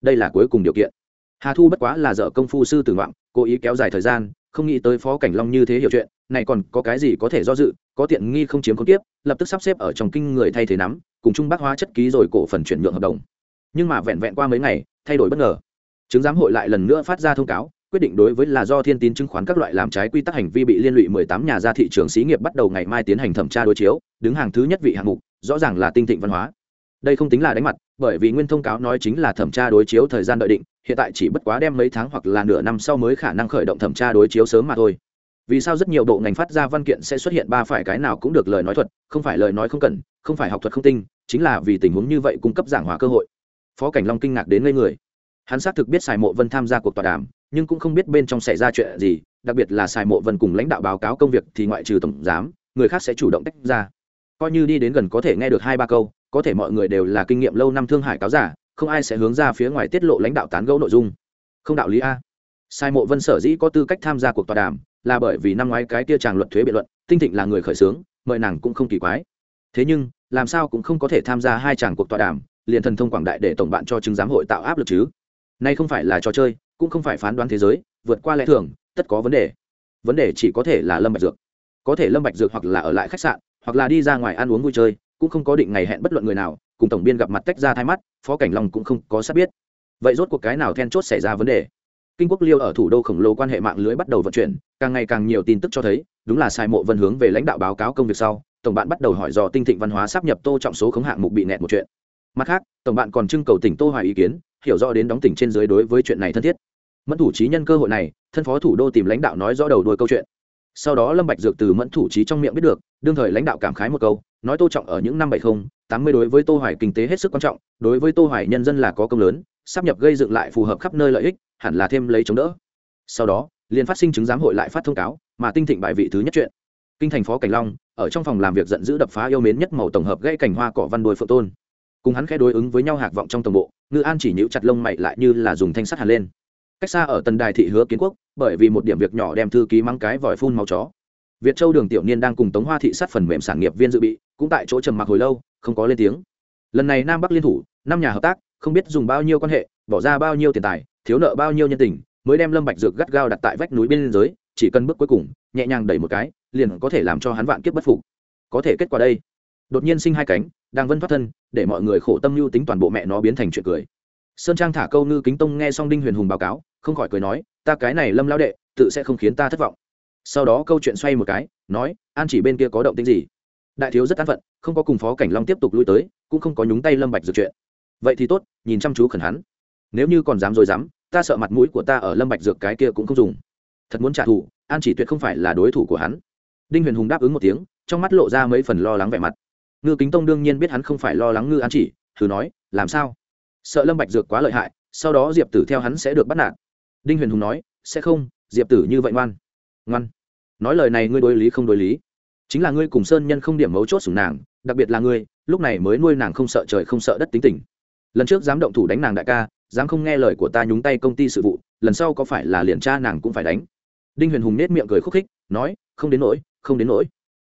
Đây là cuối cùng điều kiện. Hà thu bất quá là dở công phu sư tử ngoạn, cố ý kéo dài thời gian, không nghĩ tới phó cảnh long như thế hiểu chuyện, này còn có cái gì có thể do dự, có tiện nghi không chiếm không tiếp lập tức sắp xếp ở trong kinh người thay thế nắm, cùng trung bác hóa chất ký rồi cổ phần chuyển nhượng hợp đồng. Nhưng mà vẹn vẹn qua mấy ngày, thay đổi bất ngờ. Chứng giám hội lại lần nữa phát ra thông cáo, quyết định đối với là do thiên tín chứng khoán các loại làm trái quy tắc hành vi bị liên lụy 18 nhà ra thị trường xí nghiệp bắt đầu ngày mai tiến hành thẩm tra đối chiếu, đứng hàng thứ nhất vị hạng mục, rõ ràng là tinh thịnh văn hóa đây không tính là đánh mặt, bởi vì nguyên thông cáo nói chính là thẩm tra đối chiếu thời gian đợi định, hiện tại chỉ bất quá đem mấy tháng hoặc là nửa năm sau mới khả năng khởi động thẩm tra đối chiếu sớm mà thôi. Vì sao rất nhiều bộ ngành phát ra văn kiện sẽ xuất hiện ba phải cái nào cũng được lời nói thuật, không phải lời nói không cần, không phải học thuật không tinh, chính là vì tình huống như vậy cung cấp giảng hòa cơ hội. Phó cảnh long kinh ngạc đến ngây người. Hắn xác thực biết sài mộ vân tham gia cuộc tọa đàm, nhưng cũng không biết bên trong xảy ra chuyện gì, đặc biệt là sài mộ vân cùng lãnh đạo báo cáo công việc thì ngoại trừ tổng giám, người khác sẽ chủ động tách ra. Coi như đi đến gần có thể nghe được hai ba câu có thể mọi người đều là kinh nghiệm lâu năm thương hải cáo giả, không ai sẽ hướng ra phía ngoài tiết lộ lãnh đạo tán gẫu nội dung. Không đạo lý a. Sai mộ vân sở dĩ có tư cách tham gia cuộc tọa đàm, là bởi vì năm ngoái cái tia tràng luật thuế biện luận, tinh thịnh là người khởi xướng, mời nàng cũng không kỳ quái. Thế nhưng, làm sao cũng không có thể tham gia hai tràng cuộc tọa đàm, liền thần thông quảng đại để tổng bạn cho chứng giám hội tạo áp lực chứ. Nay không phải là trò chơi, cũng không phải phán đoán thế giới, vượt qua lẽ thường, tất có vấn đề. Vấn đề chỉ có thể là lâm bạch dược. Có thể lâm bạch dược hoặc là ở lại khách sạn, hoặc là đi ra ngoài ăn uống vui chơi cũng không có định ngày hẹn bất luận người nào, cùng tổng biên gặp mặt tách ra thay mắt, phó cảnh long cũng không có sát biết. Vậy rốt cuộc cái nào then chốt xảy ra vấn đề? Kinh quốc liêu ở thủ đô khổng lồ quan hệ mạng lưới bắt đầu vận chuyển, càng ngày càng nhiều tin tức cho thấy, đúng là sai mộ vân hướng về lãnh đạo báo cáo công việc sau, tổng bạn bắt đầu hỏi dò tinh thịnh văn hóa sắp nhập tô trọng số khống hạng mục bị nẹt một chuyện. Mặt khác, tổng bạn còn trưng cầu tỉnh tô hoài ý kiến, hiểu rõ đến đóng tỉnh trên dưới đối với chuyện này thân thiết. Mẫn thủ trí nhân cơ hội này, thân phó thủ đô tìm lãnh đạo nói rõ đầu đuôi câu chuyện sau đó lâm bạch dược từ mẫn thủ trí trong miệng biết được đương thời lãnh đạo cảm khái một câu nói tô trọng ở những năm bảy không, tám mươi đối với tô hoài kinh tế hết sức quan trọng đối với tô hoài nhân dân là có công lớn sắp nhập gây dựng lại phù hợp khắp nơi lợi ích hẳn là thêm lấy chống đỡ. Sau đó liền phát sinh chứng giám hội lại phát thông cáo mà tinh thịnh bài vị thứ nhất chuyện. Kinh thành phó cảnh long ở trong phòng làm việc giận dữ đập phá yêu mến nhất màu tổng hợp gây cảnh hoa cỏ văn đuôi phượng tôn. Cùng hắn khẽ đối ứng với nhau hạc vọng trong tổng bộ ngư an chỉ nhíu chặt lông mày lại như là dùng thanh sắt hàn lên cách xa ở tần đài thị hứa kiến quốc, bởi vì một điểm việc nhỏ đem thư ký mang cái vòi phun máu chó. Việt châu đường tiểu niên đang cùng tống hoa thị sát phần mềm sản nghiệp viên dự bị, cũng tại chỗ trầm mặc hồi lâu, không có lên tiếng. Lần này nam bắc liên thủ, năm nhà hợp tác, không biết dùng bao nhiêu quan hệ, bỏ ra bao nhiêu tiền tài, thiếu nợ bao nhiêu nhân tình, mới đem lâm bạch dược gắt gao đặt tại vách núi bên dưới chỉ cần bước cuối cùng, nhẹ nhàng đẩy một cái, liền có thể làm cho hắn vạn kiếp bất phục. Có thể kết quả đây. Đột nhiên sinh hai cánh đang vân thoát thân, để mọi người khổ tâm lưu tính toàn bộ mẹ nó biến thành chuyện cười. Sơn trang thả câu ngư kính tông nghe xong đinh huyền hùng báo cáo không khỏi cười nói, ta cái này lâm lao đệ, tự sẽ không khiến ta thất vọng. Sau đó câu chuyện xoay một cái, nói, an chỉ bên kia có động tĩnh gì? Đại thiếu rất an phận, không có cùng phó cảnh long tiếp tục lui tới, cũng không có nhúng tay lâm bạch dược chuyện. Vậy thì tốt, nhìn chăm chú khẩn hắn. Nếu như còn dám rồi dám, ta sợ mặt mũi của ta ở lâm bạch dược cái kia cũng không dùng. Thật muốn trả thù, an chỉ tuyệt không phải là đối thủ của hắn. Đinh huyền hùng đáp ứng một tiếng, trong mắt lộ ra mấy phần lo lắng vẻ mặt. Ngư kính tông đương nhiên biết hắn không phải lo lắng ngư an chỉ, thử nói, làm sao? Sợ lâm bạch dược quá lợi hại, sau đó diệp tử theo hắn sẽ được bắt nạt đinh huyền hùng nói, sẽ không, diệp tử như vậy ngoan. Ngoan? Nói lời này ngươi đối lý không đối lý. Chính là ngươi cùng sơn nhân không điểm mấu chốt sủng nàng, đặc biệt là ngươi, lúc này mới nuôi nàng không sợ trời không sợ đất tính tình. Lần trước dám động thủ đánh nàng đại ca, dám không nghe lời của ta nhúng tay công ty sự vụ, lần sau có phải là liền cha nàng cũng phải đánh. Đinh huyền hùng nết miệng cười khúc khích, nói, không đến nỗi, không đến nỗi.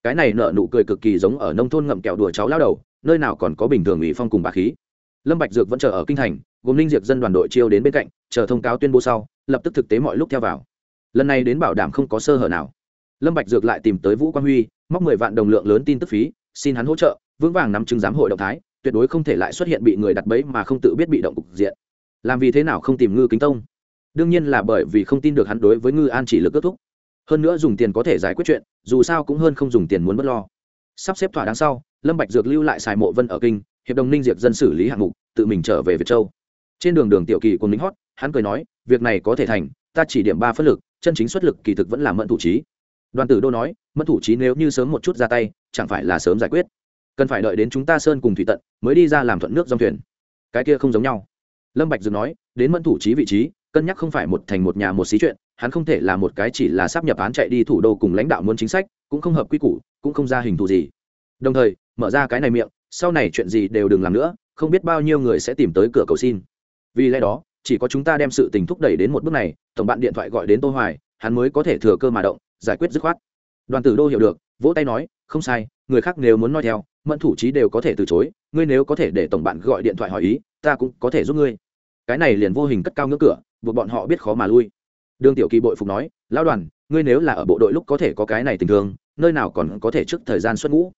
Cái này nợ nụ cười cực kỳ giống ở nông thôn ngậm kẹo đùa cháu lao đầu, nơi nào còn có bình thường ủy phong cùng bà khí lâm bạch dược vẫn chờ ở kinh thành, gồm linh diệt dân đoàn đội chiêu đến bên cạnh, chờ thông cáo tuyên bố sau, lập tức thực tế mọi lúc theo vào. Lần này đến bảo đảm không có sơ hở nào. Lâm bạch dược lại tìm tới vũ quang huy, móc mười vạn đồng lượng lớn tin tức phí, xin hắn hỗ trợ, vững vàng nắm chứng giám hội động thái, tuyệt đối không thể lại xuất hiện bị người đặt bẫy mà không tự biết bị động cục diện. Làm vì thế nào không tìm ngư kính tông? Đương nhiên là bởi vì không tin được hắn đối với ngư an chỉ lực kết thúc. Hơn nữa dùng tiền có thể giải quyết chuyện, dù sao cũng hơn không dùng tiền muốn b lo. Sắp xếp thỏa đáng sau, lâm bạch dược lưu lại xài mộ vân ở kinh hiệp đồng ninh Diệp dân xử lý hạng mục, tự mình trở về việt châu. Trên đường đường tiểu kỳ cùng lính hót, hắn cười nói, việc này có thể thành, ta chỉ điểm ba phân lực, chân chính xuất lực kỳ thực vẫn là mẫn thủ trí đoàn tử đô nói, mẫn thủ trí nếu như sớm một chút ra tay, chẳng phải là sớm giải quyết. Cần phải đợi đến chúng ta sơn cùng thủy tận mới đi ra làm thuận nước dòng thuyền. Cái kia không giống nhau. Lâm bạch dừng nói, đến mẫn thủ trí vị trí, cân nhắc không phải một thành một nhà một xí chuyện, hắn không thể là một cái chỉ là sắp nhập án chạy đi thủ đô cùng lãnh đạo muốn chính sách, cũng không hợp quy củ, cũng không ra hình thù gì. Đồng thời, mở ra cái này miệng sau này chuyện gì đều đừng làm nữa, không biết bao nhiêu người sẽ tìm tới cửa cầu xin. Vì lẽ đó, chỉ có chúng ta đem sự tình thúc đẩy đến một bước này, tổng bạn điện thoại gọi đến tô hoài, hắn mới có thể thừa cơ mà động, giải quyết dứt khoát. Đoàn tử đô hiểu được, vỗ tay nói, không sai, người khác nếu muốn nói theo, mẫn thủ trí đều có thể từ chối, ngươi nếu có thể để tổng bạn gọi điện thoại hỏi ý, ta cũng có thể giúp ngươi. Cái này liền vô hình cất cao ngưỡng cửa, buộc bọn họ biết khó mà lui. Đường tiểu kỳ bội phục nói, lão đoàn, ngươi nếu là ở bộ đội lúc có thể có cái này tình thương, nơi nào còn có thể trước thời gian xuất ngũ?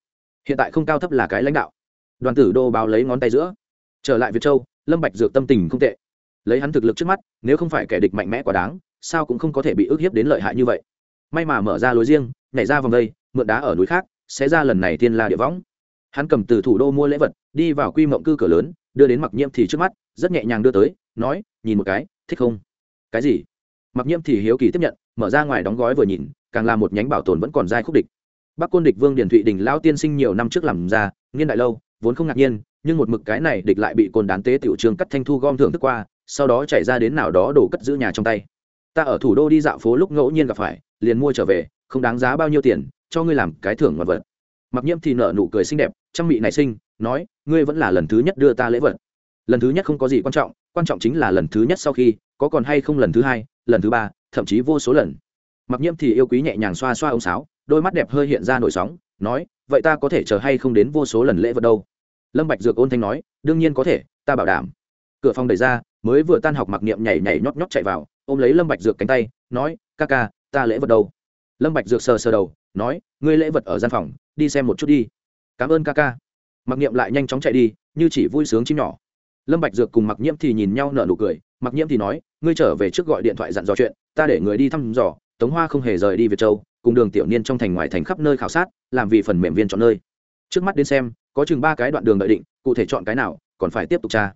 Hiện tại không cao thấp là cái lãnh đạo đoàn tử đô báo lấy ngón tay giữa. Trở lại việt châu, lâm bạch dược tâm tình không tệ. Lấy hắn thực lực trước mắt, nếu không phải kẻ địch mạnh mẽ quá đáng, sao cũng không có thể bị ức hiếp đến lợi hại như vậy. May mà mở ra lối riêng, nhảy ra vòng đây, mượn đá ở núi khác, sẽ ra lần này thiên la địa võng. Hắn cầm từ thủ đô mua lễ vật, đi vào quy mộng cư cửa lớn, đưa đến mặc nhiễm thì trước mắt, rất nhẹ nhàng đưa tới, nói, nhìn một cái, thích không? Cái gì? Mặc nhiễm thì hiếu kỳ tiếp nhận, mở ra ngoài đóng gói vừa nhìn, càng là một nhánh bảo tồn vẫn còn dai khúc địch. Bắc côn địch vương điển thụy đình lao tiên sinh nhiều năm trước làm ra, niên đại lâu vốn không ngạc nhiên, nhưng một mực cái này địch lại bị côn đán tế tiểu trường cắt thanh thu gom thưởng thức qua, sau đó chạy ra đến nào đó đổ cất giữ nhà trong tay. Ta ở thủ đô đi dạo phố lúc ngẫu nhiên gặp phải, liền mua trở về, không đáng giá bao nhiêu tiền, cho ngươi làm cái thưởng vật vật. Mặc nhiễm thì nở nụ cười xinh đẹp trang mị nảy sinh, nói, ngươi vẫn là lần thứ nhất đưa ta lễ vật. Lần thứ nhất không có gì quan trọng quan trọng chính là lần thứ nhất sau khi, có còn hay không lần thứ hai, lần thứ ba, thậm chí vô số lần. Mặc nhiễm thì yêu quý nhẹ nhàng xoa xoa ông sáo, đôi mắt đẹp hơi hiện ra nổi sóng, nói, vậy ta có thể chờ hay không đến vô số lần lễ vật đâu? Lâm bạch dược ôn thanh nói, đương nhiên có thể, ta bảo đảm. Cửa phòng đẩy ra, mới vừa tan học mặc niệm nhảy nhảy nhót nhót chạy vào, ôm lấy lâm bạch dược cánh tay, nói, ca ca, ta lễ vật đâu? Lâm bạch dược sờ sờ đầu, nói, ngươi lễ vật ở gian phòng, đi xem một chút đi. Cảm ơn ca ca. Mặc niệm lại nhanh chóng chạy đi, như chỉ vui sướng chim nhỏ. Lâm bạch dược cùng mặc nhiễm thì nhìn nhau nở nụ cười, mặc nhiễm thì nói, ngươi trở về trước gọi điện thoại dặn dò chuyện, ta để người đi thăm dò, tống hoa không hề rời đi việt châu, cùng đường tiểu niên trong thành ngoài thành khắp nơi khảo sát, làm vì phần mềm viên chọn nơi. Trước mắt đến xem có chừng ba cái đoạn đường đợi định, cụ thể chọn cái nào, còn phải tiếp tục tra.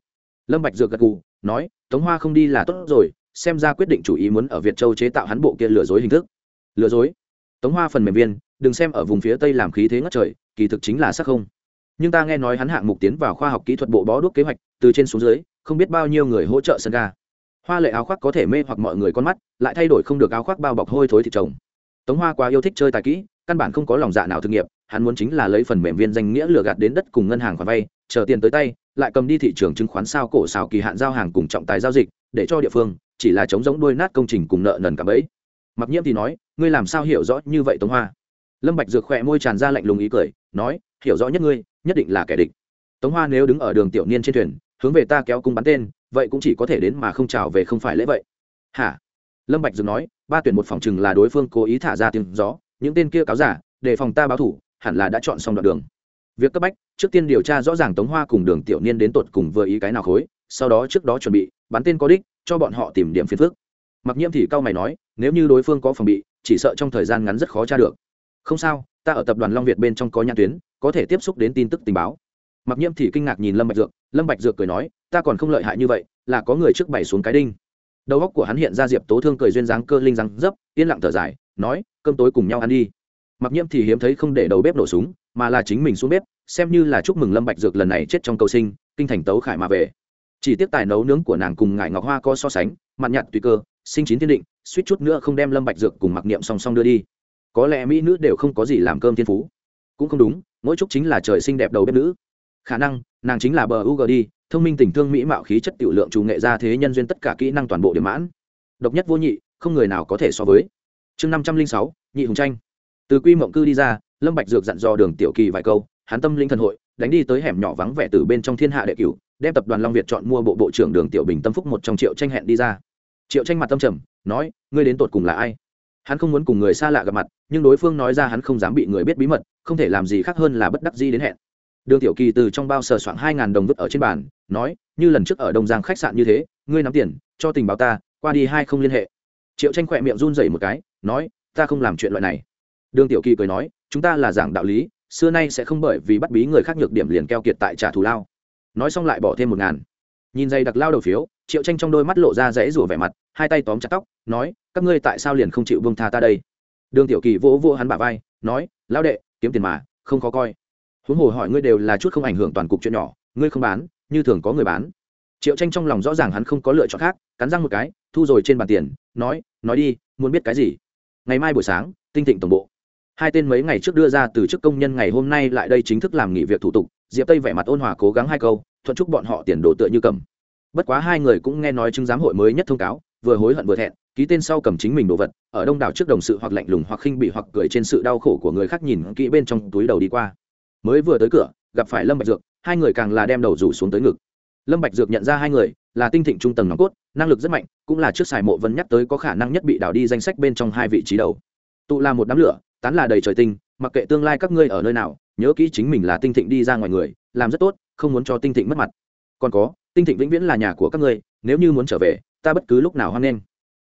Lâm bạch dược gật gù, nói, tống hoa không đi là tốt rồi, xem ra quyết định chủ ý muốn ở việt châu chế tạo hắn bộ kia lừa dối hình thức. Lừa dối? Tống hoa phần mềm viên, đừng xem ở vùng phía tây làm khí thế ngất trời, kỳ thực chính là sắc không. Nhưng ta nghe nói hắn hạng mục tiến vào khoa học kỹ thuật bộ bó đuốc kế hoạch, từ trên xuống dưới, không biết bao nhiêu người hỗ trợ sân ga. Hoa lệ áo khoác có thể mê hoặc mọi người con mắt, lại thay đổi không được áo khoác bao bọc hôi thối thịt chồng tống hoa quá yêu thích chơi tài kỹ, căn bản không có lòng dạ nào thực nghiệp hắn muốn chính là lấy phần mềm viên danh nghĩa lừa gạt đến đất cùng ngân hàng khoản vay, chờ tiền tới tay, lại cầm đi thị trường chứng khoán sao cổ xào kỳ hạn giao hàng cùng trọng tài giao dịch, để cho địa phương, chỉ là chống giống đôi nát công trình cùng nợ nần cả bấy mặc nhiễm thì nói, ngươi làm sao hiểu rõ như vậy tống hoa? Lâm bạch dược khỏe môi tràn ra lạnh lùng ý cười, nói, hiểu rõ nhất ngươi, nhất định là kẻ địch. Tống hoa nếu đứng ở đường tiểu niên trên thuyền, hướng về ta kéo cung bắn tên, vậy cũng chỉ có thể đến mà không chào về không phải lễ vậy. Hả? Lâm bạch dược nói, ba tuyển một phòng chừng là đối phương cố ý thả ra tiếng gió, những tên kia cáo giả để phòng ta báo thủ hẳn là đã chọn xong đoạn đường. Việc cấp bách, trước tiên điều tra rõ ràng tống hoa cùng đường tiểu niên đến tột cùng vừa ý cái nào khối, sau đó trước đó chuẩn bị, bắn tên có đích, cho bọn họ tìm điểm phiền phức. Mặc nhiễm thì cao mày nói, nếu như đối phương có phòng bị, chỉ sợ trong thời gian ngắn rất khó tra được. Không sao, ta ở tập đoàn long việt bên trong có nhãn tuyến, có thể tiếp xúc đến tin tức tình báo. Mặc nhiễm thì kinh ngạc nhìn lâm bạch dược, lâm bạch dược cười nói, ta còn không lợi hại như vậy, là có người trước bày xuống cái đinh. Đầu óc của hắn hiện ra diệp tố thương cười duyên dáng cơ linh răng dấp, yên lặng thở dài, nói, cơm tối cùng nhau ăn đi mặc nhiễm thì hiếm thấy không để đầu bếp nổ súng, mà là chính mình xuống bếp, xem như là chúc mừng lâm bạch dược lần này chết trong cầu sinh, kinh thành tấu khải mà về. Chỉ tiếc tài nấu nướng của nàng cùng ngải ngọc hoa có so sánh mặn nhạt tùy cơ, sinh chín thiên định, suýt chút nữa không đem lâm bạch dược cùng mặc niệm song song đưa đi. Có lẽ mỹ nữ đều không có gì làm cơm thiên phú. Cũng không đúng, mỗi chút chính là trời sinh đẹp đầu bếp nữ. Khả năng, nàng chính là bờ u đi, thông minh tình thương mỹ mạo khí chất tiểu lượng chủ nghệ ra thế nhân duyên tất cả kỹ năng toàn bộ điểm mãn. Độc nhất vô nhị, không người nào có thể so với. Chương năm trăm linh sáu, nhị hùng tranh từ quy mộng cư đi ra, lâm bạch dược dặn dò đường tiểu kỳ vài câu, hắn tâm linh thần hội, đánh đi tới hẻm nhỏ vắng vẻ từ bên trong thiên hạ đệ cửu, đem tập đoàn long việt chọn mua bộ bộ trưởng đường tiểu bình tâm phúc một trong triệu tranh hẹn đi ra. Triệu tranh mặt tâm trầm, nói, ngươi đến tột cùng là ai? Hắn không muốn cùng người xa lạ gặp mặt, nhưng đối phương nói ra hắn không dám bị người biết bí mật, không thể làm gì khác hơn là bất đắc di đến hẹn. Đường tiểu kỳ từ trong bao sờ soạng hai ngàn đồng vứt ở trên bàn, nói, như lần trước ở đông giang khách sạn như thế, ngươi nắm tiền, cho tình báo ta, qua đi hai không liên hệ. Triệu tranh khỏe miệng run rẩy một cái, nói, ta không làm chuyện loại này đường tiểu kỳ cười nói, chúng ta là giảng đạo lý, xưa nay sẽ không bởi vì bắt bí người khác nhược điểm liền keo kiệt tại trả thù lao. Nói xong lại bỏ thêm một ngàn. Nhìn dây đặc lao đầu phiếu, triệu tranh trong đôi mắt lộ ra rẽ rủa vẻ mặt, hai tay tóm chặt tóc, nói, các ngươi tại sao liền không chịu vương tha ta đây? Đường tiểu kỳ vỗ vỗ hắn bả vai, nói, lao đệ, kiếm tiền mà, không khó coi. Huống hồ hỏi ngươi đều là chút không ảnh hưởng toàn cục chuyện nhỏ, ngươi không bán, như thường có người bán. Triệu tranh trong lòng rõ ràng hắn không có lựa chọn khác, cắn răng một cái, thu rồi trên bàn tiền, nói nói đi, muốn biết cái gì? Ngày mai buổi sáng, tinh thịnh tổng bộ hai tên mấy ngày trước đưa ra từ chức công nhân ngày hôm nay lại đây chính thức làm nghỉ việc thủ tục, diệp tây vẻ mặt ôn hòa cố gắng hai câu, thuận chúc bọn họ tiền đồ tựa như cầm. Bất quá hai người cũng nghe nói chứng giám hội mới nhất thông cáo, vừa hối hận vừa thẹn, ký tên sau cầm chính mình đồ vật, ở đông đảo trước đồng sự hoặc lạnh lùng hoặc khinh bị hoặc cười trên sự đau khổ của người khác nhìn kỹ bên trong túi đầu đi qua. Mới vừa tới cửa, gặp phải lâm bạch dược, hai người càng là đem đầu rủ xuống tới ngực. Lâm bạch dược nhận ra hai người, là tinh thịnh trung tầng nòng cốt, năng lực rất mạnh, cũng là trước xài mộ vân nhắc tới có khả năng nhất bị đảo đi danh sách bên trong hai vị trí đầu. Tụ là một đám lửa tán là đầy trời tinh, mặc kệ tương lai các ngươi ở nơi nào, nhớ kỹ chính mình là tinh thịnh đi ra ngoài người, làm rất tốt, không muốn cho tinh thịnh mất mặt. Còn có, tinh thịnh vĩnh viễn là nhà của các ngươi, nếu như muốn trở về, ta bất cứ lúc nào hoan nghênh.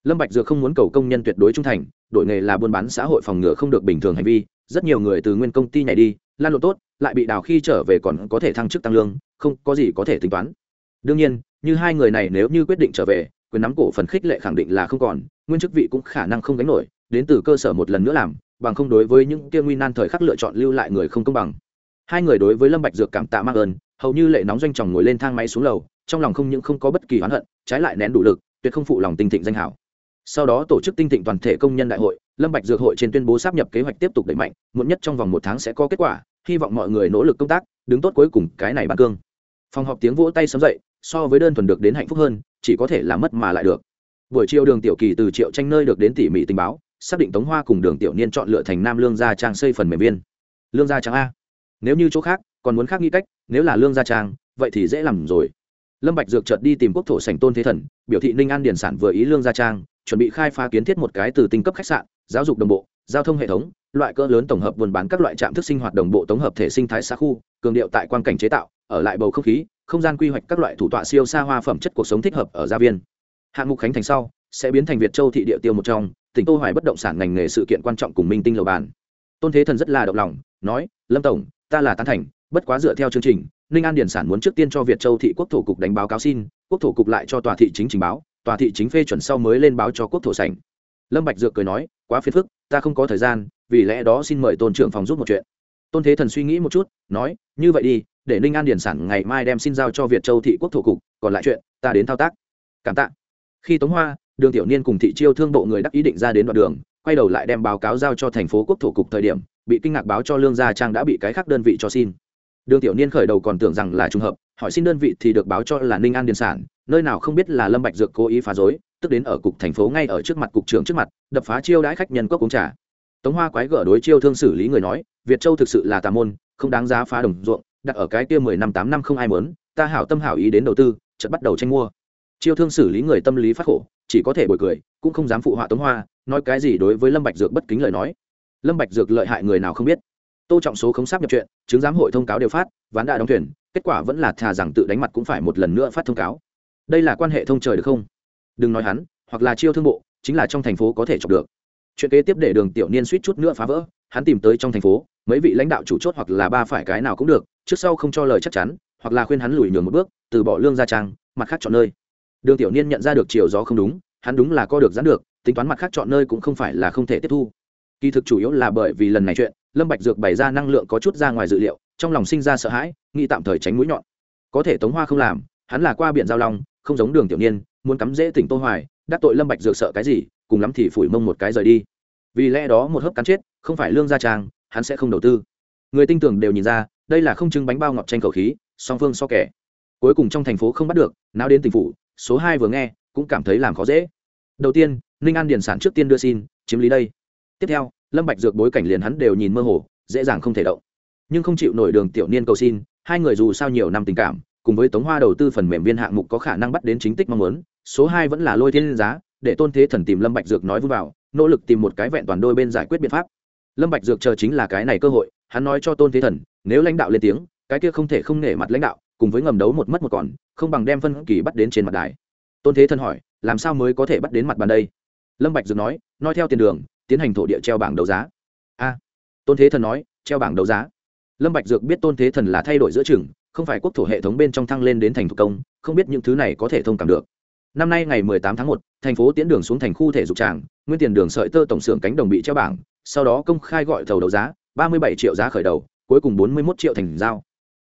Lâm bạch dược không muốn cầu công nhân tuyệt đối trung thành, đổi nghề là buôn bán xã hội phòng ngừa không được bình thường hành vi, rất nhiều người từ nguyên công ty nhảy đi, lan lộ tốt, lại bị đào khi trở về còn có thể thăng chức tăng lương, không có gì có thể tính toán. Đương nhiên, như hai người này nếu như quyết định trở về, quyền nắm cổ phần khích lệ khẳng định là không còn, nguyên chức vị cũng khả năng không gánh nổi đến từ cơ sở một lần nữa làm, bằng không đối với những kia nguy nan thời khắc lựa chọn lưu lại người không công bằng. Hai người đối với lâm bạch dược cảm tạ mang ơn, hầu như lệ nóng doanh chồng ngồi lên thang máy xuống lầu, trong lòng không những không có bất kỳ oán hận, trái lại nén đủ lực, tuyệt không phụ lòng tinh thịnh danh hảo. Sau đó tổ chức tinh thịnh toàn thể công nhân đại hội, lâm bạch dược hội trên tuyên bố sắp nhập kế hoạch tiếp tục đẩy mạnh, muộn nhất trong vòng một tháng sẽ có kết quả, hy vọng mọi người nỗ lực công tác, đứng tốt cuối cùng cái này bàn cương. Phòng họp tiếng vỗ tay sớm dậy, so với đơn thuần được đến hạnh phúc hơn, chỉ có thể là mất mà lại được. Buổi chiều đường tiểu kỳ từ triệu tranh nơi được đến tỉ mỉ tình báo xác định tống hoa cùng đường tiểu niên chọn lựa thành nam lương gia trang xây phần mềm viên. Lương gia trang a. Nếu như chỗ khác, còn muốn khác nghĩ cách, nếu là lương gia trang, vậy thì dễ làm rồi. Lâm bạch dược chợt đi tìm quốc thổ sảnh tôn thế thần, biểu thị ninh an điển sản vừa ý lương gia trang, chuẩn bị khai phá kiến thiết một cái từ tinh cấp khách sạn, giáo dục đồng bộ, giao thông hệ thống, loại cỡ lớn tổng hợp buôn bán các loại trạm thức sinh hoạt đồng bộ tổng hợp thể sinh thái xã khu, cường điệu tại quan cảnh chế tạo, ở lại bầu không khí, không gian quy hoạch các loại thủ tọa siêu xa hoa phẩm chất cuộc sống thích hợp ở gia viên. Hạng mục khánh thành sau, sẽ biến thành việt châu thị địa tiêu một trong tỉnh tô hoài bất động sản ngành nghề sự kiện quan trọng cùng minh tinh lầu bàn. Tôn thế thần rất là động lòng, nói, lâm tổng, ta là tán thành, bất quá dựa theo chương trình, ninh an điển sản muốn trước tiên cho việt châu thị quốc thổ cục đánh báo cáo xin, quốc thổ cục lại cho tòa thị chính trình báo, tòa thị chính phê chuẩn sau mới lên báo cho quốc thổ sảnh. Lâm bạch dược cười nói, quá phiền phức, ta không có thời gian, vì lẽ đó xin mời tôn trưởng phòng giúp một chuyện. Tôn thế thần suy nghĩ một chút, nói, như vậy đi, để ninh an điển sản ngày mai đem xin giao cho việt châu thị quốc thổ cục, còn lại chuyện, ta đến thao tác. Cảm tạ. Khi tống hoa đường tiểu niên cùng thị chiêu thương bộ người đắc ý định ra đến đoạn đường, quay đầu lại đem báo cáo giao cho thành phố quốc thổ cục thời điểm, bị kinh ngạc báo cho lương gia trang đã bị cái khác đơn vị cho xin. Đường tiểu niên khởi đầu còn tưởng rằng là trùng hợp, hỏi xin đơn vị thì được báo cho là ninh an điền sản, nơi nào không biết là lâm bạch dược cố ý phá rối, tức đến ở cục thành phố ngay ở trước mặt cục trưởng trước mặt, đập phá chiêu đãi khách nhân cốc uống trà. Tống hoa quái gở đối chiêu thương xử lý người nói, việt châu thực sự là tà môn, không đáng giá phá đồng ruộng, đặt ở cái kia mười năm tám năm không ai muốn, ta hảo tâm hảo ý đến đầu tư, chợt bắt đầu tranh mua chiêu thương xử lý người tâm lý phát khổ, chỉ có thể bồi cười, cũng không dám phụ họa tống hoa, nói cái gì đối với lâm bạch dược bất kính lời nói. Lâm bạch dược lợi hại người nào không biết. Tô trọng số không sắp nhập chuyện, chứng giám hội thông cáo đều phát, ván đã đóng thuyền, kết quả vẫn là thà rằng tự đánh mặt cũng phải một lần nữa phát thông cáo. Đây là quan hệ thông trời được không? Đừng nói hắn, hoặc là chiêu thương bộ, chính là trong thành phố có thể chọc được. Chuyện kế tiếp để đường tiểu niên suýt chút nữa phá vỡ, hắn tìm tới trong thành phố, mấy vị lãnh đạo chủ chốt hoặc là ba phải cái nào cũng được, trước sau không cho lời chắc chắn, hoặc là khuyên hắn lùi nhường một bước, từ bỏ lương gia trang, mặt khác chọn nơi đường tiểu niên nhận ra được chiều gió không đúng, hắn đúng là co được giãn được, tính toán mặt khác chọn nơi cũng không phải là không thể tiếp thu. Kỳ thực chủ yếu là bởi vì lần này chuyện, lâm bạch dược bày ra năng lượng có chút ra ngoài dự liệu, trong lòng sinh ra sợ hãi, nghĩ tạm thời tránh mũi nhọn. Có thể tống hoa không làm, hắn là qua biển giao long, không giống đường tiểu niên, muốn cắm dễ tỉnh tô hoài, đắc tội lâm bạch dược sợ cái gì, cùng lắm thì phủi mông một cái rời đi. Vì lẽ đó một hớp cắn chết, không phải lương gia trang, hắn sẽ không đầu tư. Người tinh tưởng đều nhìn ra, đây là không trưng bánh bao ngọt tranh cầu khí, song phương so kẻ. Cuối cùng trong thành phố không bắt được, nào đến tỉnh phủ số hai vừa nghe, cũng cảm thấy làm khó dễ. Đầu tiên, ninh an điền sản trước tiên đưa xin, chiếm lý đây. Tiếp theo, lâm bạch dược bối cảnh liền hắn đều nhìn mơ hồ, dễ dàng không thể động. Nhưng không chịu nổi đường tiểu niên cầu xin, hai người dù sao nhiều năm tình cảm, cùng với tống hoa đầu tư phần mềm viên hạng mục có khả năng bắt đến chính tích mong muốn, số hai vẫn là lôi thiên giá, để tôn thế thần tìm lâm bạch dược nói vui vào, nỗ lực tìm một cái vẹn toàn đôi bên giải quyết biện pháp. Lâm bạch dược chờ chính là cái này cơ hội, hắn nói cho tôn thế thần, nếu lãnh đạo lên tiếng, cái kia không thể không nể mặt lãnh đạo cùng với ngầm đấu một mất một còn không bằng đem phân kỳ bắt đến trên mặt đài. Tôn thế thần hỏi làm sao mới có thể bắt đến mặt bàn đây? Lâm bạch dược nói nói theo tiền đường tiến hành thổ địa treo bảng đấu giá. A. Tôn thế thần nói treo bảng đấu giá. Lâm bạch dược biết tôn thế thần là thay đổi giữa trường không phải quốc thổ hệ thống bên trong thăng lên đến thành thủ công không biết những thứ này có thể thông cảm được. Năm nay ngày 18 tháng 1, thành phố tiến đường xuống thành khu thể dục tràng nguyên tiền đường sợi tơ tổng xưởng cánh đồng bị treo bảng sau đó công khai gọi thầu đấu giá 37 triệu giá khởi đầu cuối cùng 41 triệu thành giao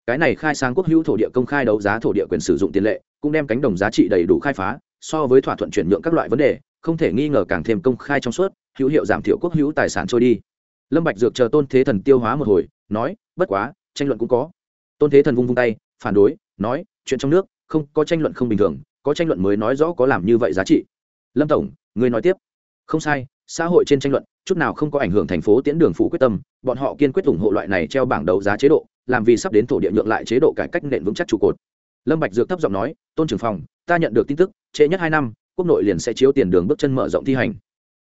cái này khai sáng quốc hữu thổ địa công khai đấu giá thổ địa quyền sử dụng tiền lệ, cũng đem cánh đồng giá trị đầy đủ khai phá, so với thỏa thuận chuyển nhượng các loại vấn đề, không thể nghi ngờ càng thêm công khai trong suốt, hữu hiệu giảm thiểu quốc hữu tài sản trôi đi. Lâm bạch dược chờ tôn thế thần tiêu hóa một hồi, nói, bất quá, tranh luận cũng có. Tôn thế thần vung vung tay, phản đối, nói, chuyện trong nước, không có tranh luận không bình thường, có tranh luận mới nói rõ có làm như vậy giá trị. Lâm tổng người nói tiếp. Không sai, xã hội trên tranh luận, chút nào không có ảnh hưởng thành phố tiễn đường phủ quyết tâm, bọn họ kiên quyết ủng hộ loại này treo bảng đấu giá chế độ làm vì sắp đến thổ địa nhượng lại chế độ cải cách nền vững chắc trụ cột. Lâm bạch dược thấp giọng nói, tôn trưởng phòng, ta nhận được tin tức, trễ nhất hai năm, quốc nội liền sẽ chiếu tiền đường bước chân mở rộng thi hành.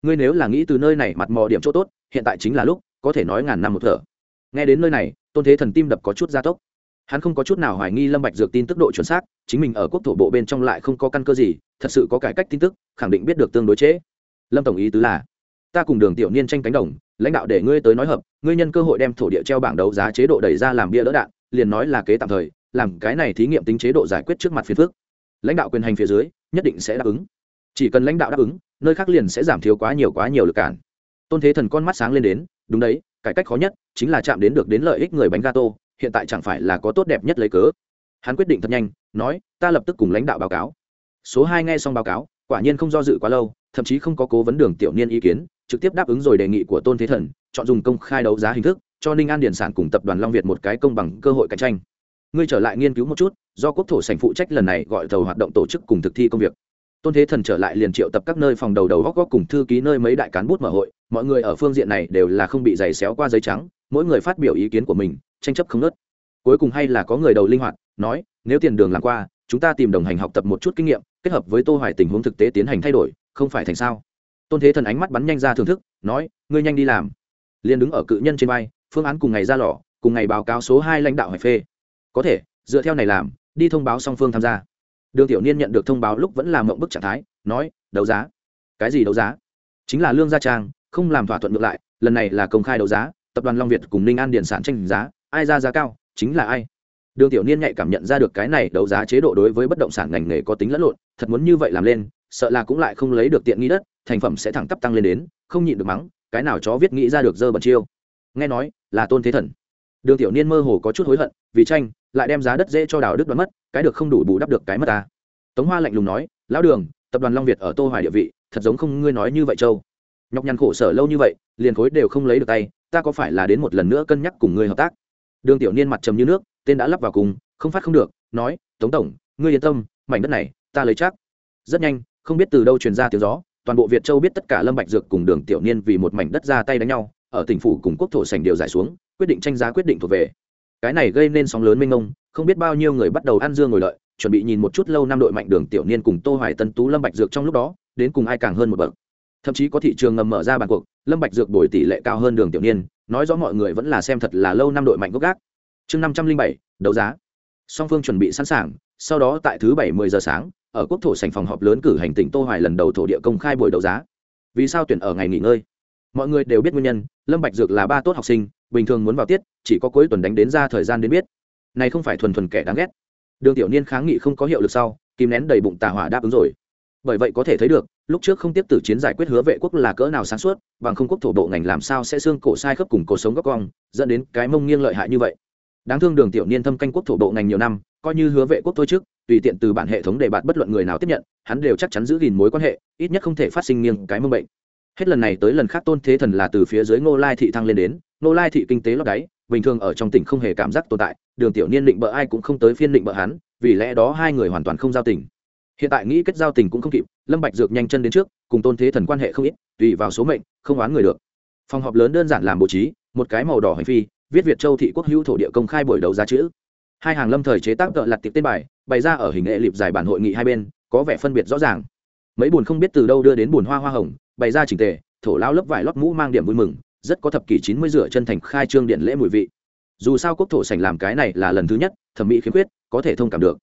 Ngươi nếu là nghĩ từ nơi này mặt mò điểm chỗ tốt, hiện tại chính là lúc, có thể nói ngàn năm một thở. Nghe đến nơi này, tôn thế thần tim đập có chút gia tốc. Hắn không có chút nào hoài nghi lâm bạch dược tin tức độ chuẩn xác, chính mình ở quốc thổ bộ bên trong lại không có căn cơ gì, thật sự có cải cách tin tức, khẳng định biết được tương đối chế. lâm tổng ý tứ là, ta cùng đường tiểu niên tranh cánh đồng, lãnh đạo để ngươi tới nói hợp ngươi nhân cơ hội đem thổ địa treo bảng đấu giá chế độ đẩy ra làm bia đỡ đạn, liền nói là kế tạm thời, làm cái này thí nghiệm tính chế độ giải quyết trước mặt phiền phức. Lãnh đạo quyền hành phía dưới, nhất định sẽ đáp ứng. Chỉ cần lãnh đạo đáp ứng, nơi khác liền sẽ giảm thiếu quá nhiều quá nhiều lực cản. Tôn thế thần con mắt sáng lên đến, đúng đấy, cải cách khó nhất chính là chạm đến được đến lợi ích người bánh gato, hiện tại chẳng phải là có tốt đẹp nhất lấy cớ. Hắn quyết định thật nhanh, nói, ta lập tức cùng lãnh đạo báo cáo. Số hai nghe xong báo cáo, quả nhiên không do dự quá lâu, thậm chí không có cố vấn đường tiểu niên ý kiến trực tiếp đáp ứng rồi đề nghị của tôn thế thần, chọn dùng công khai đấu giá hình thức, cho ninh an điển sản cùng tập đoàn long việt một cái công bằng cơ hội cạnh tranh. Ngươi trở lại nghiên cứu một chút, do quốc thổ sành phụ trách lần này gọi thầu hoạt động tổ chức cùng thực thi công việc. Tôn thế thần trở lại liền triệu tập các nơi phòng đầu đầu góc góc cùng thư ký nơi mấy đại cán bút mở hội, mọi người ở phương diện này đều là không bị giày xéo qua giấy trắng, mỗi người phát biểu ý kiến của mình, tranh chấp không nớt cuối cùng hay là có người đầu linh hoạt, nói, nếu tiền đường làm qua, chúng ta tìm đồng hành học tập một chút kinh nghiệm, kết hợp với tô hoài tình huống thực tế tiến hành thay đổi, không phải thành sao? Tôn thế thần ánh mắt bắn nhanh ra thưởng thức nói ngươi nhanh đi làm. Liền đứng ở cự nhân trên bay, phương án cùng ngày ra lò cùng ngày báo cáo số hai lãnh đạo hải phê. Có thể dựa theo này làm đi thông báo song phương tham gia. Đường tiểu niên nhận được thông báo lúc vẫn làm mộng bức trạng thái nói đấu giá. Cái gì đấu giá? Chính là lương gia trang không làm thỏa thuận ngược lại lần này là công khai đấu giá tập đoàn long việt cùng ninh an điển sản tranh giá ai ra giá cao chính là ai. Đường tiểu niên nhạy cảm nhận ra được cái này đấu giá chế độ đối với bất động sản ngành nghề có tính lẫn lộn thật muốn như vậy làm lên sợ là cũng lại không lấy được tiện nghi đất, thành phẩm sẽ thẳng tắp tăng lên đến, không nhịn được mắng, cái nào chó viết nghĩ ra được dơ bẩn chiêu. Nghe nói, là tôn thế thần. Đường tiểu niên mơ hồ có chút hối hận, vì tranh, lại đem giá đất dễ cho đào đức đoán mất, cái được không đủ bù đắp được cái mất ta. Tống hoa lạnh lùng nói, lão đường, tập đoàn long việt ở tô hoài địa vị, thật giống không ngươi nói như vậy châu. Nhọc nhằn khổ sở lâu như vậy, liền khối đều không lấy được tay, ta có phải là đến một lần nữa cân nhắc cùng ngươi hợp tác? Đường tiểu niên mặt trầm như nước, tên đã lắp vào cùng, không phát không được, nói, tống tổng, ngươi yên tâm, mảnh đất này, ta lấy chắc. Rất nhanh không biết từ đâu truyền ra tiếng gió, toàn bộ việt châu biết tất cả lâm bạch dược cùng đường tiểu niên vì một mảnh đất ra tay đánh nhau, ở tỉnh phủ cùng quốc thổ sành điều giải xuống, quyết định tranh giá quyết định thuộc về. Cái này gây nên sóng lớn mênh mông, không biết bao nhiêu người bắt đầu ăn dương ngồi lợi, chuẩn bị nhìn một chút lâu năm đội mạnh đường tiểu niên cùng tô hoài tân tú lâm bạch dược trong lúc đó, đến cùng ai càng hơn một bậc. Thậm chí có thị trường ngầm mở ra bàn cuộc, lâm bạch dược đổi tỷ lệ cao hơn đường tiểu niên, nói rõ mọi người vẫn là xem thật là lâu năm đội mạnh gốc gác. Chương năm trăm linh bảy, đấu giá. Song phương chuẩn bị sẵn sàng, sau đó tại thứ bảy mười giờ sáng ở quốc thổ sành phòng họp lớn cử hành tỉnh tô hoài lần đầu thổ địa công khai buổi đấu giá. Vì sao tuyển ở ngày nghỉ ngơi? Mọi người đều biết nguyên nhân, lâm bạch dược là ba tốt học sinh, bình thường muốn vào tiết, chỉ có cuối tuần đánh đến ra thời gian đến biết. Này không phải thuần thuần kẻ đáng ghét. Đường tiểu niên kháng nghị không có hiệu lực sau, kìm nén đầy bụng tà hỏa đáp ứng rồi. Bởi vậy có thể thấy được, lúc trước không tiếp tử chiến giải quyết hứa vệ quốc là cỡ nào sáng suốt, bằng không quốc thổ bộ ngành làm sao sẽ xương cổ sai khớp cùng cổ sống góc cong, dẫn đến cái mông nghiêng lợi hại như vậy. Đáng thương đường tiểu niên thâm canh quốc thổ bộ ngành nhiều năm, coi như hứa vệ quốc thôi trước tùy tiện từ bản hệ thống để bạn bất luận người nào tiếp nhận, hắn đều chắc chắn giữ gìn mối quan hệ, ít nhất không thể phát sinh nghiêng cái mông bệnh. Hết lần này tới lần khác tôn thế thần là từ phía dưới ngô lai thị thăng lên đến, ngô lai thị kinh tế lót đáy, bình thường ở trong tỉnh không hề cảm giác tồn tại, đường tiểu niên định bợ ai cũng không tới phiên định bợ hắn, vì lẽ đó hai người hoàn toàn không giao tình. Hiện tại nghĩ kết giao tình cũng không kịp, lâm bạch dược nhanh chân đến trước, cùng tôn thế thần quan hệ không ít, tùy vào số mệnh, không oán người được. Phòng họp lớn đơn giản làm bố trí, một cái màu đỏ hành phi, viết việt châu thị quốc hữu thổ địa công khai buổi đấu giá chữ hai hàng lâm thời chế tác tợ lặt tiệp tên bài, bày ra ở hình nghệ lịp giải bản hội nghị hai bên, có vẻ phân biệt rõ ràng. Mấy buồn không biết từ đâu đưa đến buồn hoa hoa hồng, bày ra chỉnh tề, thổ lao lớp vải lót mũ mang điểm vui mừng, rất có thập kỷ chín mươi rửa chân thành khai trương điện lễ mùi vị. Dù sao quốc thổ sành làm cái này là lần thứ nhất, thẩm mỹ khiếm khuyết, có thể thông cảm được.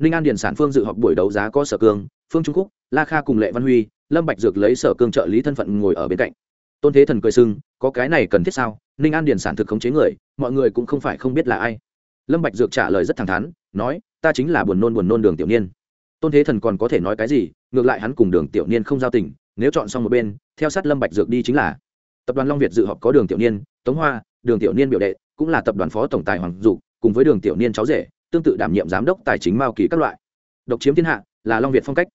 Ninh an điền sản phương dự họp buổi đấu giá có sở cương, phương trung quốc la kha cùng lệ văn huy, lâm bạch dược lấy sở cương trợ lý thân phận ngồi ở bên cạnh. Tôn thế thần cười sưng, có cái này cần thiết sao? Ninh an điền sản thực khống chế người, mọi người cũng không phải không biết là ai lâm bạch dược trả lời rất thẳng thắn, nói, ta chính là buồn nôn buồn nôn đường tiểu niên. Tôn thế thần còn có thể nói cái gì, ngược lại hắn cùng đường tiểu niên không giao tình, nếu chọn xong một bên, theo sát lâm bạch dược đi chính là. Tập đoàn long việt dự họp có đường tiểu niên, tống hoa, đường tiểu niên biểu đệ, cũng là tập đoàn phó tổng tài hoàng dục cùng với đường tiểu niên cháu rể, tương tự đảm nhiệm giám đốc tài chính mao kỳ các loại. Độc chiếm thiên hạ, là long việt phong cách.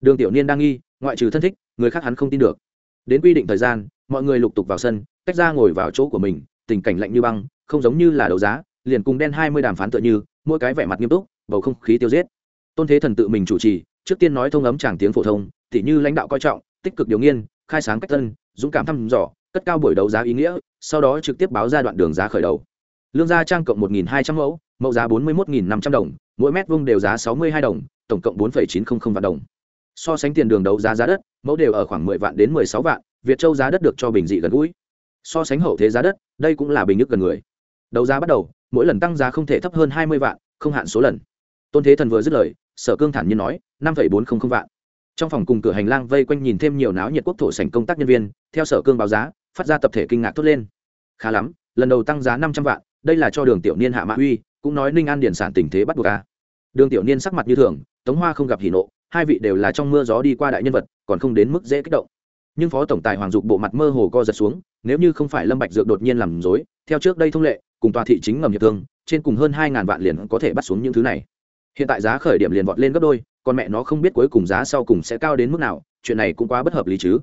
Đường tiểu niên đang nghi, ngoại trừ thân thích, người khác hắn không tin được. Đến quy định thời gian, mọi người lục tục vào sân cách ra ngồi vào chỗ của mình, tình cảnh lạnh như băng, không giống như là đấu giá liền cùng đen hai mươi đàm phán tựa như, mỗi cái vẻ mặt nghiêm túc, bầu không khí tiêu giết. Tôn thế thần tự mình chủ trì, trước tiên nói thông ấm tràng tiếng phổ thông, tỉ như lãnh đạo coi trọng, tích cực điều nghiên, khai sáng cách tân, dũng cảm thăm dò, cất cao buổi đấu giá ý nghĩa, sau đó trực tiếp báo ra đoạn đường giá khởi đầu. Lương gia trang cộng một hai trăm mẫu mẫu giá bốn mươi một năm trăm đồng, mỗi mét vuông đều giá sáu mươi hai đồng, tổng cộng bốn chín trăm linh vạn đồng. So sánh tiền đường đấu giá giá đất, mẫu đều ở khoảng mười vạn đến mười sáu vạn, việt châu giá đất được cho bình dị gần gũi. So sánh hậu thế giá đất, đây cũng là bình nước gần người. Đấu giá bắt đầu mỗi lần tăng giá không thể thấp hơn hai mươi vạn, không hạn số lần. Tôn thế thần vừa dứt lời, sở cương thản nhiên nói, năm bốn trăm linh vạn. Trong phòng cùng cửa hành lang vây quanh nhìn thêm nhiều náo nhiệt quốc thổ sảnh công tác nhân viên, theo sở cương báo giá, phát ra tập thể kinh ngạc tốt lên. Khá lắm, lần đầu tăng giá năm trăm vạn, đây là cho đường tiểu niên hạ mã uy, cũng nói ninh an điển sản tình thế bắt buộc a. Đường tiểu niên sắc mặt như thường, tống hoa không gặp hỉ nộ, hai vị đều là trong mưa gió đi qua đại nhân vật, còn không đến mức dễ kích động nhưng phó tổng tài hoàng dục bộ mặt mơ hồ co giật xuống, nếu như không phải lâm bạch dược đột nhiên làm dối theo trước đây thông lệ, cùng tòa thị chính ngầm hiệp thương, trên cùng hơn hai ngàn vạn liền có thể bắt xuống những thứ này. Hiện tại giá khởi điểm liền vọt lên gấp đôi, còn mẹ nó không biết cuối cùng giá sau cùng sẽ cao đến mức nào, chuyện này cũng quá bất hợp lý chứ.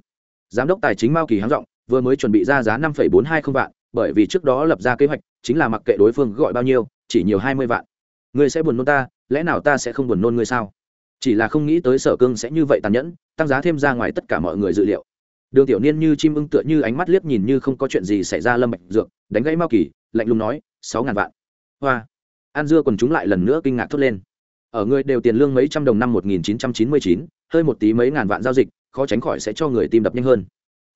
Giám đốc tài chính mao kỳ háng rộng vừa mới chuẩn bị ra giá năm bốn hai không vạn, bởi vì trước đó lập ra kế hoạch, chính là mặc kệ đối phương gọi bao nhiêu, chỉ nhiều hai mươi vạn. Ngươi sẽ buồn nôn ta, lẽ nào ta sẽ không buồn nôn ngươi sao? Chỉ là không nghĩ tới sở cương sẽ như vậy tàn nhẫn, tăng giá thêm ra ngoài tất cả mọi người dự liệu đường tiểu niên như chim ưng tựa như ánh mắt liếc nhìn như không có chuyện gì xảy ra lâm bạch dược đánh gãy mao kỳ lạnh lùng nói sáu ngàn vạn. Hoa. An dưa còn chúng lại lần nữa kinh ngạc thốt lên. Ở người đều tiền lương mấy trăm đồng năm 1999, hơi một tí mấy ngàn vạn giao dịch khó tránh khỏi sẽ cho người tim đập nhanh hơn.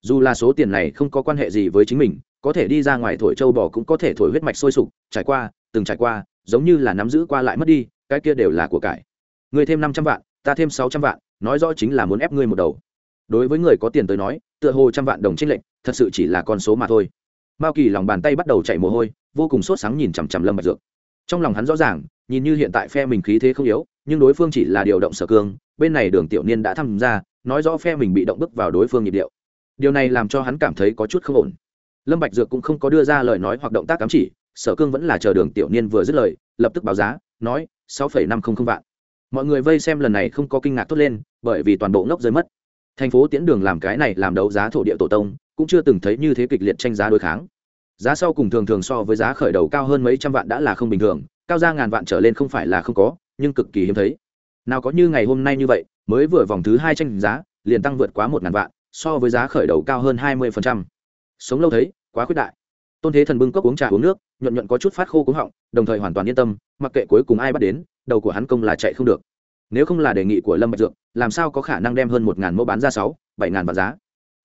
Dù là số tiền này không có quan hệ gì với chính mình có thể đi ra ngoài thổi châu bò cũng có thể thổi huyết mạch sôi sục trải qua từng trải qua giống như là nắm giữ qua lại mất đi cái kia đều là của cải. Người thêm năm trăm vạn ta thêm sáu trăm vạn nói rõ chính là muốn ép ngươi một đầu. Đối với người có tiền tới nói tựa hồ trăm vạn đồng trên lệnh thật sự chỉ là con số mà thôi. Mao kỳ lòng bàn tay bắt đầu chảy mồ hôi, vô cùng sốt sáng nhìn chằm chằm lâm bạch dược. Trong lòng hắn rõ ràng, nhìn như hiện tại phe mình khí thế không yếu, nhưng đối phương chỉ là điều động sở cương, bên này đường tiểu niên đã tham gia, nói rõ phe mình bị động bước vào đối phương nhịp điệu. Điều này làm cho hắn cảm thấy có chút không ổn. Lâm bạch dược cũng không có đưa ra lời nói hoặc động tác cấm chỉ, sở cương vẫn là chờ đường tiểu niên vừa dứt lời, lập tức báo giá, nói, sáu phẩy năm không không vạn. Mọi người vây xem lần này không có kinh ngạc tốt lên, bởi vì toàn bộ ngốc rơi mất thành phố tiễn đường làm cái này làm đấu giá thổ địa tổ tông, cũng chưa từng thấy như thế kịch liệt tranh giá đối kháng. Giá sau cùng thường thường so với giá khởi đầu cao hơn mấy trăm vạn đã là không bình thường, cao ra ngàn vạn trở lên không phải là không có, nhưng cực kỳ hiếm thấy. Nào có như ngày hôm nay như vậy, mới vừa vòng thứ hai tranh giá, liền tăng vượt quá một ngàn vạn, so với giá khởi đầu cao hơn hai mươi sống lâu thấy, quá khuyết đại. Tôn thế thần bưng cốc uống trà uống nước, nhuận nhuận có chút phát khô cúng họng, đồng thời hoàn toàn yên tâm, mặc kệ cuối cùng ai bắt đến, đầu của hắn công là chạy không được nếu không là đề nghị của lâm bạch dược, làm sao có khả năng đem hơn một ngàn mẫu bán ra sáu, bảy ngàn vạn giá?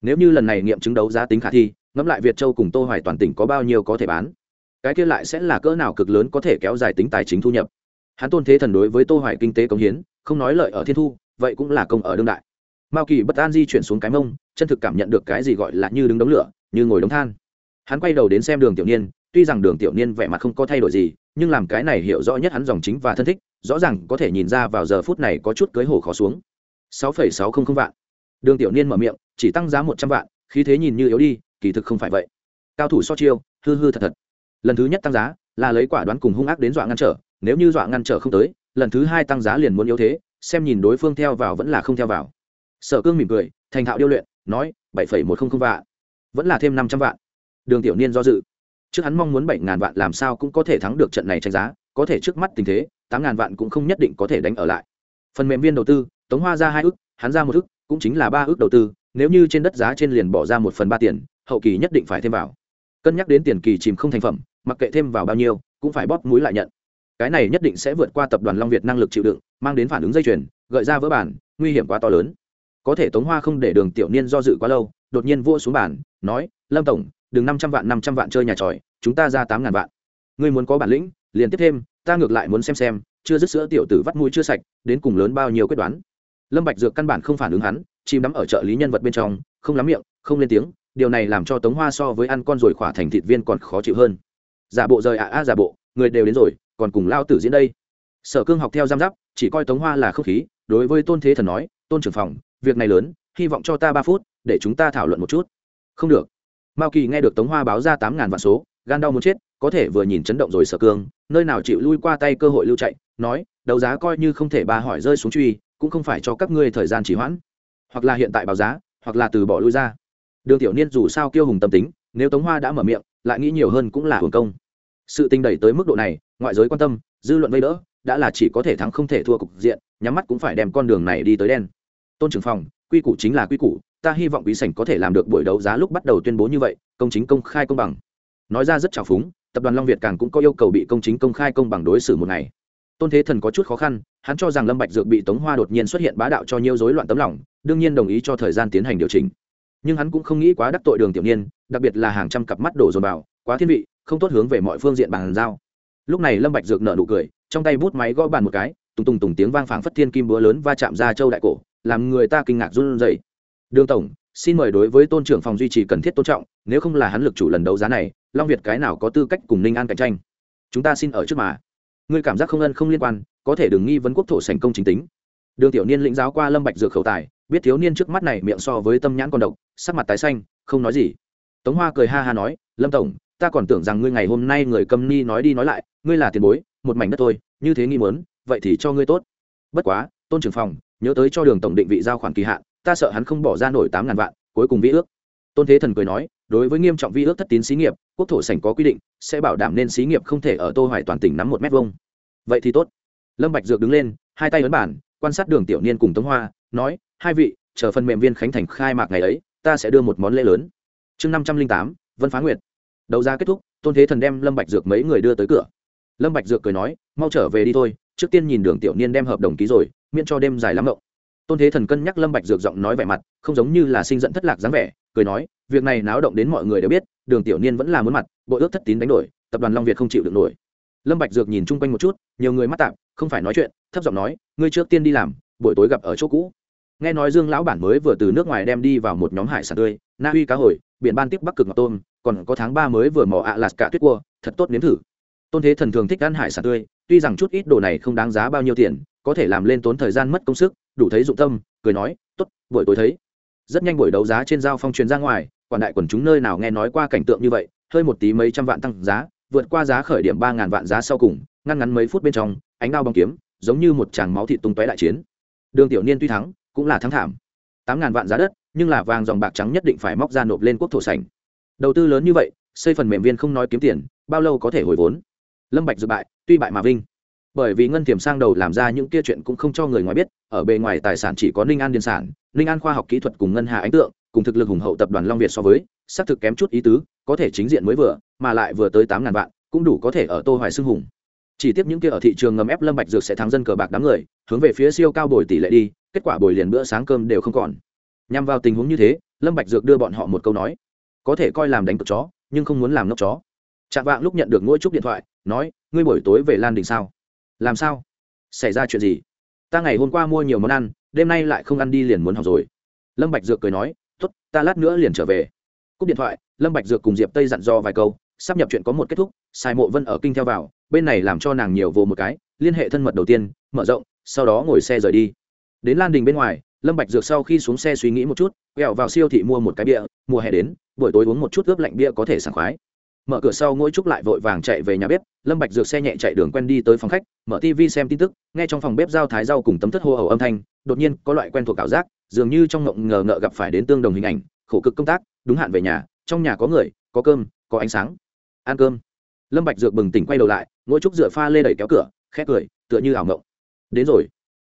Nếu như lần này nghiệm chứng đấu giá tính khả thi, ngẫm lại việt châu cùng tô hoài toàn tỉnh có bao nhiêu có thể bán? Cái kia lại sẽ là cỡ nào cực lớn có thể kéo dài tính tài chính thu nhập? Hắn tôn thế thần đối với tô hoài kinh tế công hiến, không nói lợi ở thiên thu, vậy cũng là công ở đương đại. Mao kỳ bất an di chuyển xuống cái mông, chân thực cảm nhận được cái gì gọi là như đứng đống lửa, như ngồi đống than. Hắn quay đầu đến xem đường tiểu niên, tuy rằng đường tiểu niên vẻ mặt không có thay đổi gì, nhưng làm cái này hiểu rõ nhất hắn dòng chính và thân thích rõ ràng có thể nhìn ra vào giờ phút này có chút cưới hổ khó xuống. sáu phẩy sáu không không vạn. Đường tiểu niên mở miệng, chỉ tăng giá một trăm vạn, khí thế nhìn như yếu đi, kỳ thực không phải vậy. Cao thủ so chiêu, hư hư thật thật. Lần thứ nhất tăng giá, là lấy quả đoán cùng hung ác đến dọa ngăn trở, nếu như dọa ngăn trở không tới, lần thứ hai tăng giá liền muốn yếu thế, xem nhìn đối phương theo vào vẫn là không theo vào. Sở cương mỉm cười, thành thạo điêu luyện, nói, bảy phẩy một không không vạn. Vẫn là thêm năm trăm vạn. Đường tiểu niên do dự. Trước hắn mong muốn bảy ngàn vạn làm sao cũng có thể thắng được trận này tranh giá, có thể trước mắt tình thế tám ngàn vạn cũng không nhất định có thể đánh ở lại. Phần mềm viên đầu tư, tống hoa ra hai ước, hắn ra một ước, cũng chính là ba ước đầu tư, nếu như trên đất giá trên liền bỏ ra một phần ba tiền, hậu kỳ nhất định phải thêm vào. Cân nhắc đến tiền kỳ chìm không thành phẩm, mặc kệ thêm vào bao nhiêu, cũng phải bóp mũi lại nhận. Cái này nhất định sẽ vượt qua tập đoàn long việt năng lực chịu đựng, mang đến phản ứng dây chuyền, gợi ra vỡ bản, nguy hiểm quá to lớn. Có thể tống hoa không để đường tiểu niên do dự quá lâu, đột nhiên vua xuống bản, nói, lâm tổng, đừng năm trăm vạn, năm trăm vạn chơi nhà tròi, chúng ta ra tám ngàn vạn. Ngươi muốn có bản lĩnh, liền tiếp thêm ta ngược lại muốn xem xem, chưa dứt sữa tiểu tử vắt mũi chưa sạch, đến cùng lớn bao nhiêu quyết đoán. Lâm bạch dược căn bản không phản ứng hắn, chìm đắm ở trợ lý nhân vật bên trong, không lắm miệng, không lên tiếng, điều này làm cho tống hoa so với ăn con rồi khỏa thành thịt viên còn khó chịu hơn. Giả bộ rời ạ à, à giả bộ, người đều đến rồi, còn cùng lao tử diễn đây. Sở cương học theo giam giáp, chỉ coi tống hoa là không khí, đối với tôn thế thần nói, tôn trưởng phòng, việc này lớn, hy vọng cho ta ba phút, để chúng ta thảo luận một chút. Không được. Mao kỳ nghe được tống hoa báo ra tám ngàn vạn số, gan đau muốn chết, có thể vừa nhìn chấn động rồi sở cương nơi nào chịu lui qua tay cơ hội lưu chạy, nói, đấu giá coi như không thể bà hỏi rơi xuống truy, cũng không phải cho các ngươi thời gian chỉ hoãn. Hoặc là hiện tại báo giá, hoặc là từ bỏ lui ra. Đường tiểu niên dù sao kiêu hùng tâm tính, nếu tống hoa đã mở miệng, lại nghĩ nhiều hơn cũng là hưởng công. Sự tình đẩy tới mức độ này, ngoại giới quan tâm, dư luận vây đỡ, đã là chỉ có thể thắng không thể thua cục diện, nhắm mắt cũng phải đem con đường này đi tới đen. Tôn trưởng phòng, quy củ chính là quy củ, ta hy vọng quý sảnh có thể làm được buổi đấu giá lúc bắt đầu tuyên bố như vậy, công chính công khai công bằng. Nói ra rất trào phúng tập đoàn long việt càng cũng có yêu cầu bị công chính công khai công bằng đối xử một ngày. Tôn thế thần có chút khó khăn, hắn cho rằng lâm bạch dược bị tống hoa đột nhiên xuất hiện bá đạo cho nhiều rối loạn tấm lòng, đương nhiên đồng ý cho thời gian tiến hành điều chỉnh. Nhưng hắn cũng không nghĩ quá đắc tội đường tiểu niên, đặc biệt là hàng trăm cặp mắt đổ dồn vào, quá thiên vị, không tốt hướng về mọi phương diện bàn giao. Lúc này lâm bạch dược nở nụ cười, trong tay bút máy gõ bàn một cái, tùng tùng tùng tiếng vang phảng phất thiên kim búa lớn va chạm ra châu đại cổ, làm người ta kinh ngạc run rẩy. Đường tổng xin mời đối với tôn trưởng phòng duy trì cần thiết tôn trọng, nếu không là hắn lực chủ lần đấu giá này, long việt cái nào có tư cách cùng ninh an cạnh tranh? Chúng ta xin ở trước mà. Ngươi cảm giác không ân không liên quan, có thể đừng nghi vấn quốc thổ thành công chính tính. Đường tiểu niên lĩnh giáo qua lâm bạch dược khẩu tài, biết thiếu niên trước mắt này miệng so với tâm nhãn con độc, sắc mặt tái xanh, không nói gì. Tống hoa cười ha ha nói, lâm tổng, ta còn tưởng rằng ngươi ngày hôm nay người cầm ni nói đi nói lại, ngươi là tiền bối, một mảnh đất thôi, như thế nghi muốn, vậy thì cho ngươi tốt. Bất quá, tôn trưởng phòng, nhớ tới cho đường tổng định vị giao khoản kỳ hạn ta sợ hắn không bỏ ra nổi tám ngàn vạn, cuối cùng vi ước. Tôn thế thần cười nói, đối với nghiêm trọng vi ước thất tín xí nghiệp, quốc thổ sảnh có quy định, sẽ bảo đảm nên xí nghiệp không thể ở tô hoài toàn tỉnh nắm một mét vuông. Vậy thì tốt. Lâm bạch dược đứng lên, hai tay ấn bản, quan sát đường tiểu niên cùng tống hoa, nói, hai vị, chờ phần mềm viên khánh thành khai mạc ngày ấy, ta sẽ đưa một món lễ lớn. Chương năm trăm linh tám, vân phá nguyệt. Đấu giá kết thúc, tôn thế thần đem lâm bạch dược mấy người đưa tới cửa. Lâm bạch dược cười nói, mau trở về đi thôi, trước tiên nhìn đường tiểu niên đem hợp đồng ký rồi, miễn cho đêm dài lắm ngộng tôn thế thần cân nhắc lâm bạch dược giọng nói vẻ mặt, không giống như là sinh giận thất lạc dáng vẻ, cười nói, việc này náo động đến mọi người đều biết, đường tiểu niên vẫn là muốn mặt bộ ước thất tín đánh đổi, tập đoàn long việt không chịu được nổi. Lâm bạch dược nhìn chung quanh một chút, nhiều người mắt tạm không phải nói chuyện, thấp giọng nói, ngươi trước tiên đi làm, buổi tối gặp ở chỗ cũ. Nghe nói dương lão bản mới vừa từ nước ngoài đem đi vào một nhóm hải sản tươi, na uy cá hồi, biển ban tiếp bắc cực ngọc tôm, còn có tháng ba mới vừa mò ạ lạt cả tuyết cua, thật tốt nếm thử. Tôn thế thần thường thích ăn hải sản tươi, tuy rằng chút ít đồ này không đáng giá bao nhiêu tiền có thể làm lên tốn thời gian mất công sức, đủ thấy dụng tâm, cười nói, tốt, buổi tối thấy. Rất nhanh buổi đấu giá trên giao phong truyền ra ngoài, quản đại quần chúng nơi nào nghe nói qua cảnh tượng như vậy, hơi một tí mấy trăm vạn tăng giá, vượt qua giá khởi điểm ba ngàn vạn giá sau cùng, ngăn ngắn mấy phút bên trong, ánh đao bóng kiếm, giống như một tràng máu thịt tung tóe đại chiến. Đường tiểu niên tuy thắng, cũng là thắng thảm. Tám ngàn vạn giá đất, nhưng là vàng dòng bạc trắng nhất định phải móc ra nộp lên quốc thổ sảnh. Đầu tư lớn như vậy, xây phần mềm viên không nói kiếm tiền, bao lâu có thể hồi vốn? Lâm bạch dự bại, tuy bại mà vinh bởi vì ngân tiềm sang đầu làm ra những kia chuyện cũng không cho người ngoài biết, ở bề ngoài tài sản chỉ có ninh an điền sản, ninh an khoa học kỹ thuật cùng ngân hà ánh tượng, cùng thực lực hùng hậu tập đoàn long việt so với, xác thực kém chút ý tứ, có thể chính diện mới vừa, mà lại vừa tới tám ngàn vạn, cũng đủ có thể ở tô hoài xưng hùng. Chỉ tiếp những kia ở thị trường ngầm ép lâm bạch dược sẽ thắng dân cờ bạc đám người, hướng về phía siêu cao bồi tỷ lệ đi, kết quả bồi liền bữa sáng cơm đều không còn. Nhằm vào tình huống như thế, lâm bạch dược đưa bọn họ một câu nói, có thể coi làm đánh cược chó, nhưng không muốn làm nốc chó. Trạng vạng lúc nhận được ngôi trúc điện thoại, nói, ngươi buổi tối về lan đình sao? Làm sao? Xảy ra chuyện gì? Ta ngày hôm qua mua nhiều món ăn, đêm nay lại không ăn đi liền muốn học rồi. Lâm bạch dược cười nói, tốt, ta lát nữa liền trở về. Cúp điện thoại, lâm bạch dược cùng diệp tây dặn dò vài câu, sắp nhập chuyện có một kết thúc, sai mộ vân ở kinh theo vào, bên này làm cho nàng nhiều vô một cái, liên hệ thân mật đầu tiên, mở rộng, sau đó ngồi xe rời đi. Đến lan đình bên ngoài, lâm bạch dược sau khi xuống xe suy nghĩ một chút, quẹo vào siêu thị mua một cái bia, mùa hè đến, buổi tối uống một chút ướp lạnh bia có thể sảng khoái mở cửa sau ngỗi trúc lại vội vàng chạy về nhà bếp, lâm bạch dược xe nhẹ chạy đường quen đi tới phòng khách, mở tv xem tin tức, nghe trong phòng bếp giao thái rau cùng tấm thất hô hầu âm thanh, đột nhiên có loại quen thuộc cảm giác, dường như trong ngộng ngờ ngợ gặp phải đến tương đồng hình ảnh, khổ cực công tác, đúng hạn về nhà, trong nhà có người, có cơm, có ánh sáng. Ăn cơm. Lâm bạch dược bừng tỉnh quay đầu lại ngỗi trúc dựa pha lê đẩy kéo cửa, khẽ cười, tựa như ảo ngộng. Đến rồi.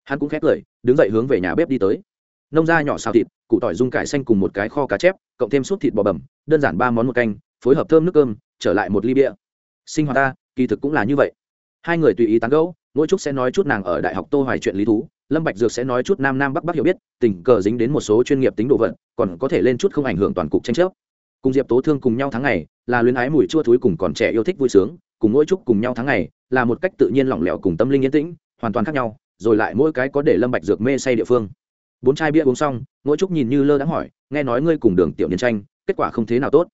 Hắn cũng khẽ cười, đứng dậy hướng về nhà bếp đi tới. Nông gia nhỏ xào thịt, củ tỏi dung cải xanh cùng một cái kho cá chép, cộng thêm súp thịt bò bẩm, đơn giản ba món một canh phối hợp thơm nước cơm, trở lại một ly bia. Sinh hoạt ta, kỳ thực cũng là như vậy. Hai người tùy ý tán gẫu, mỗi chút sẽ nói chút nàng ở đại học tô hoài chuyện lý thú, lâm bạch dược sẽ nói chút nam nam bắc bắc hiểu biết, tình cờ dính đến một số chuyên nghiệp tính độ vận còn có thể lên chút không ảnh hưởng toàn cục tranh chấp. Cùng diệp tố thương cùng nhau tháng ngày, là luyến ái mùi chua thúi cùng còn trẻ yêu thích vui sướng, cùng mỗi chút cùng nhau tháng ngày, là một cách tự nhiên lỏng lẻo cùng tâm linh yên tĩnh, hoàn toàn khác nhau, rồi lại mỗi cái có để lâm bạch dược mê say địa phương. Bốn chai bia uống xong, mỗi chút nhìn như lơ đãng hỏi, nghe nói ngươi cùng đường tiểu nhân tranh, kết quả không thế nào tốt?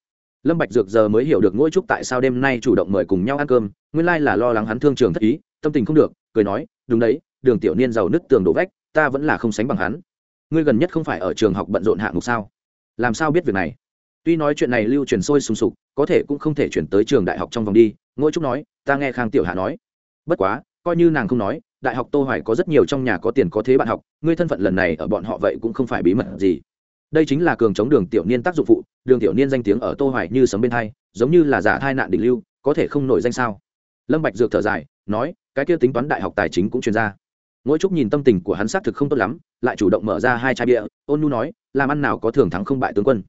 Lâm bạch dược giờ mới hiểu được ngỗi trúc tại sao đêm nay chủ động mời cùng nhau ăn cơm, nguyên lai là lo lắng hắn thương trường thất ý, tâm tình không được, cười nói, đúng đấy, đường tiểu niên giàu nứt tường đổ vách, ta vẫn là không sánh bằng hắn. Ngươi gần nhất không phải ở trường học bận rộn hạng mục sao? Làm sao biết việc này? Tuy nói chuyện này lưu truyền sôi sùng sục, có thể cũng không thể chuyển tới trường đại học trong vòng đi Ngũ trúc nói, ta nghe khang tiểu hạ nói. Bất quá, coi như nàng không nói, đại học tô hoài có rất nhiều trong nhà có tiền có thế bạn học, ngươi thân phận lần này ở bọn họ vậy cũng không phải bí mật gì đây chính là cường chống đường tiểu niên tác dụng phụ, đường tiểu niên danh tiếng ở tô hoài như sấm bên thai giống như là giả thai nạn đỉnh lưu, có thể không nổi danh sao? Lâm bạch dược thở dài, nói, cái kia tính toán đại học tài chính cũng truyền ra ngỗi trúc nhìn tâm tình của hắn xác thực không tốt lắm, lại chủ động mở ra hai chai bia, ôn nhu nói, làm ăn nào có thường thắng không bại tướng quân.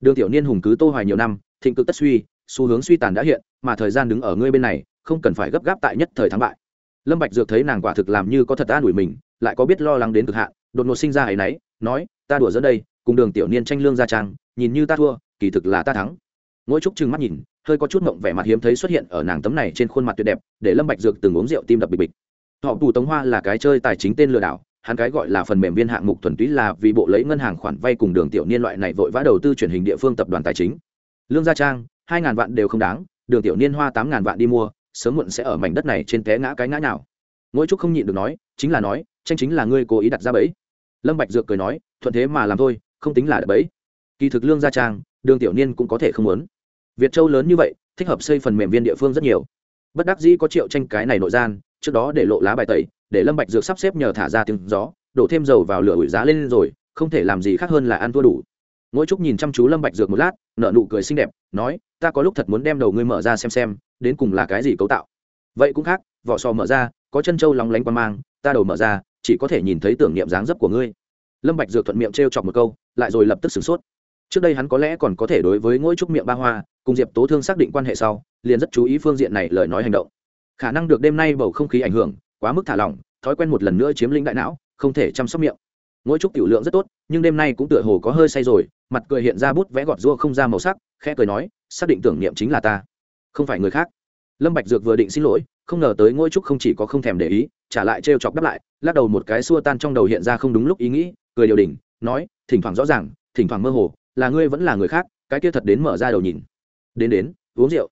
Đường tiểu niên hùng cứ tô hoài nhiều năm, thịnh cực tất suy, xu hướng suy tàn đã hiện, mà thời gian đứng ở ngươi bên này, không cần phải gấp gáp tại nhất thời thắng bại. Lâm bạch dược thấy nàng quả thực làm như có thật an ủi mình, lại có biết lo lắng đến cực hạn, đột ngột sinh ra ấy nấy, nói, ta đùa giữa đây cùng đường tiểu niên tranh lương gia trang, nhìn như ta thua, kỳ thực là ta thắng. Ngỗi trúc trừng mắt nhìn, hơi có chút mộng vẻ mặt hiếm thấy xuất hiện ở nàng tấm này trên khuôn mặt tuyệt đẹp, để lâm bạch dược từng uống rượu tim đập bịch bịch. Họ tù tống hoa là cái chơi tài chính tên lừa đảo, hắn cái gọi là phần mềm viên hạng mục thuần túy là vì bộ lấy ngân hàng khoản vay cùng đường tiểu niên loại này vội vã đầu tư truyền hình địa phương tập đoàn tài chính. Lương gia trang, hai ngàn vạn đều không đáng, đường tiểu niên hoa tám ngàn vạn đi mua, sớm muộn sẽ ở mảnh đất này trên té ngã cái ngã nào ngỗi trúc không nhịn được nói, chính là nói, tranh chính là ngươi cố ý đặt ra bẫy. Lâm bạch dược cười nói, thuận thế mà làm thôi không tính là bẫy. Kỳ thực lương gia trang, đường tiểu niên cũng có thể không muốn. Việt châu lớn như vậy, thích hợp xây phần mềm viên địa phương rất nhiều. Bất đắc dĩ có triệu tranh cái này nội gian, trước đó để lộ lá bài tẩy, để lâm bạch dược sắp xếp nhờ thả ra tiếng gió, đổ thêm dầu vào lửa ủi giá lên rồi, không thể làm gì khác hơn là ăn thua đủ. Ngỗi trúc nhìn chăm chú lâm bạch dược một lát, nở nụ cười xinh đẹp, nói, ta có lúc thật muốn đem đầu ngươi mở ra xem xem, đến cùng là cái gì cấu tạo. Vậy cũng khác, vỏ sò mở ra, có chân trâu lóng lánh quan mang, ta đầu mở ra, chỉ có thể nhìn thấy tưởng niệm dáng dấp của ngươi lâm bạch dược thuận miệng treo chọc một câu, lại rồi lập tức sửng sốt. Trước đây hắn có lẽ còn có thể đối với ngỗi trúc miệng ba hoa, cùng diệp tố thương xác định quan hệ sau, liền rất chú ý phương diện này lời nói hành động. Khả năng được đêm nay bầu không khí ảnh hưởng, quá mức thả lỏng, thói quen một lần nữa chiếm lĩnh đại não, không thể chăm sóc miệng. Ngỗi trúc tiểu lượng rất tốt, nhưng đêm nay cũng tựa hồ có hơi say rồi, mặt cười hiện ra bút vẽ gọt rua không ra màu sắc, khẽ cười nói, xác định tưởng niệm chính là ta, không phải người khác. Lâm bạch dược vừa định xin lỗi, không ngờ tới ngôi trúc không chỉ có không thèm để ý, trả lại trêu chọc đáp lại, lắc đầu một cái xua tan trong đầu hiện ra không đúng lúc ý nghĩ cười điều đỉnh nói, thỉnh thoảng rõ ràng, thỉnh thoảng mơ hồ, là ngươi vẫn là người khác, cái kia thật đến mở ra đầu nhìn. Đến đến, uống rượu.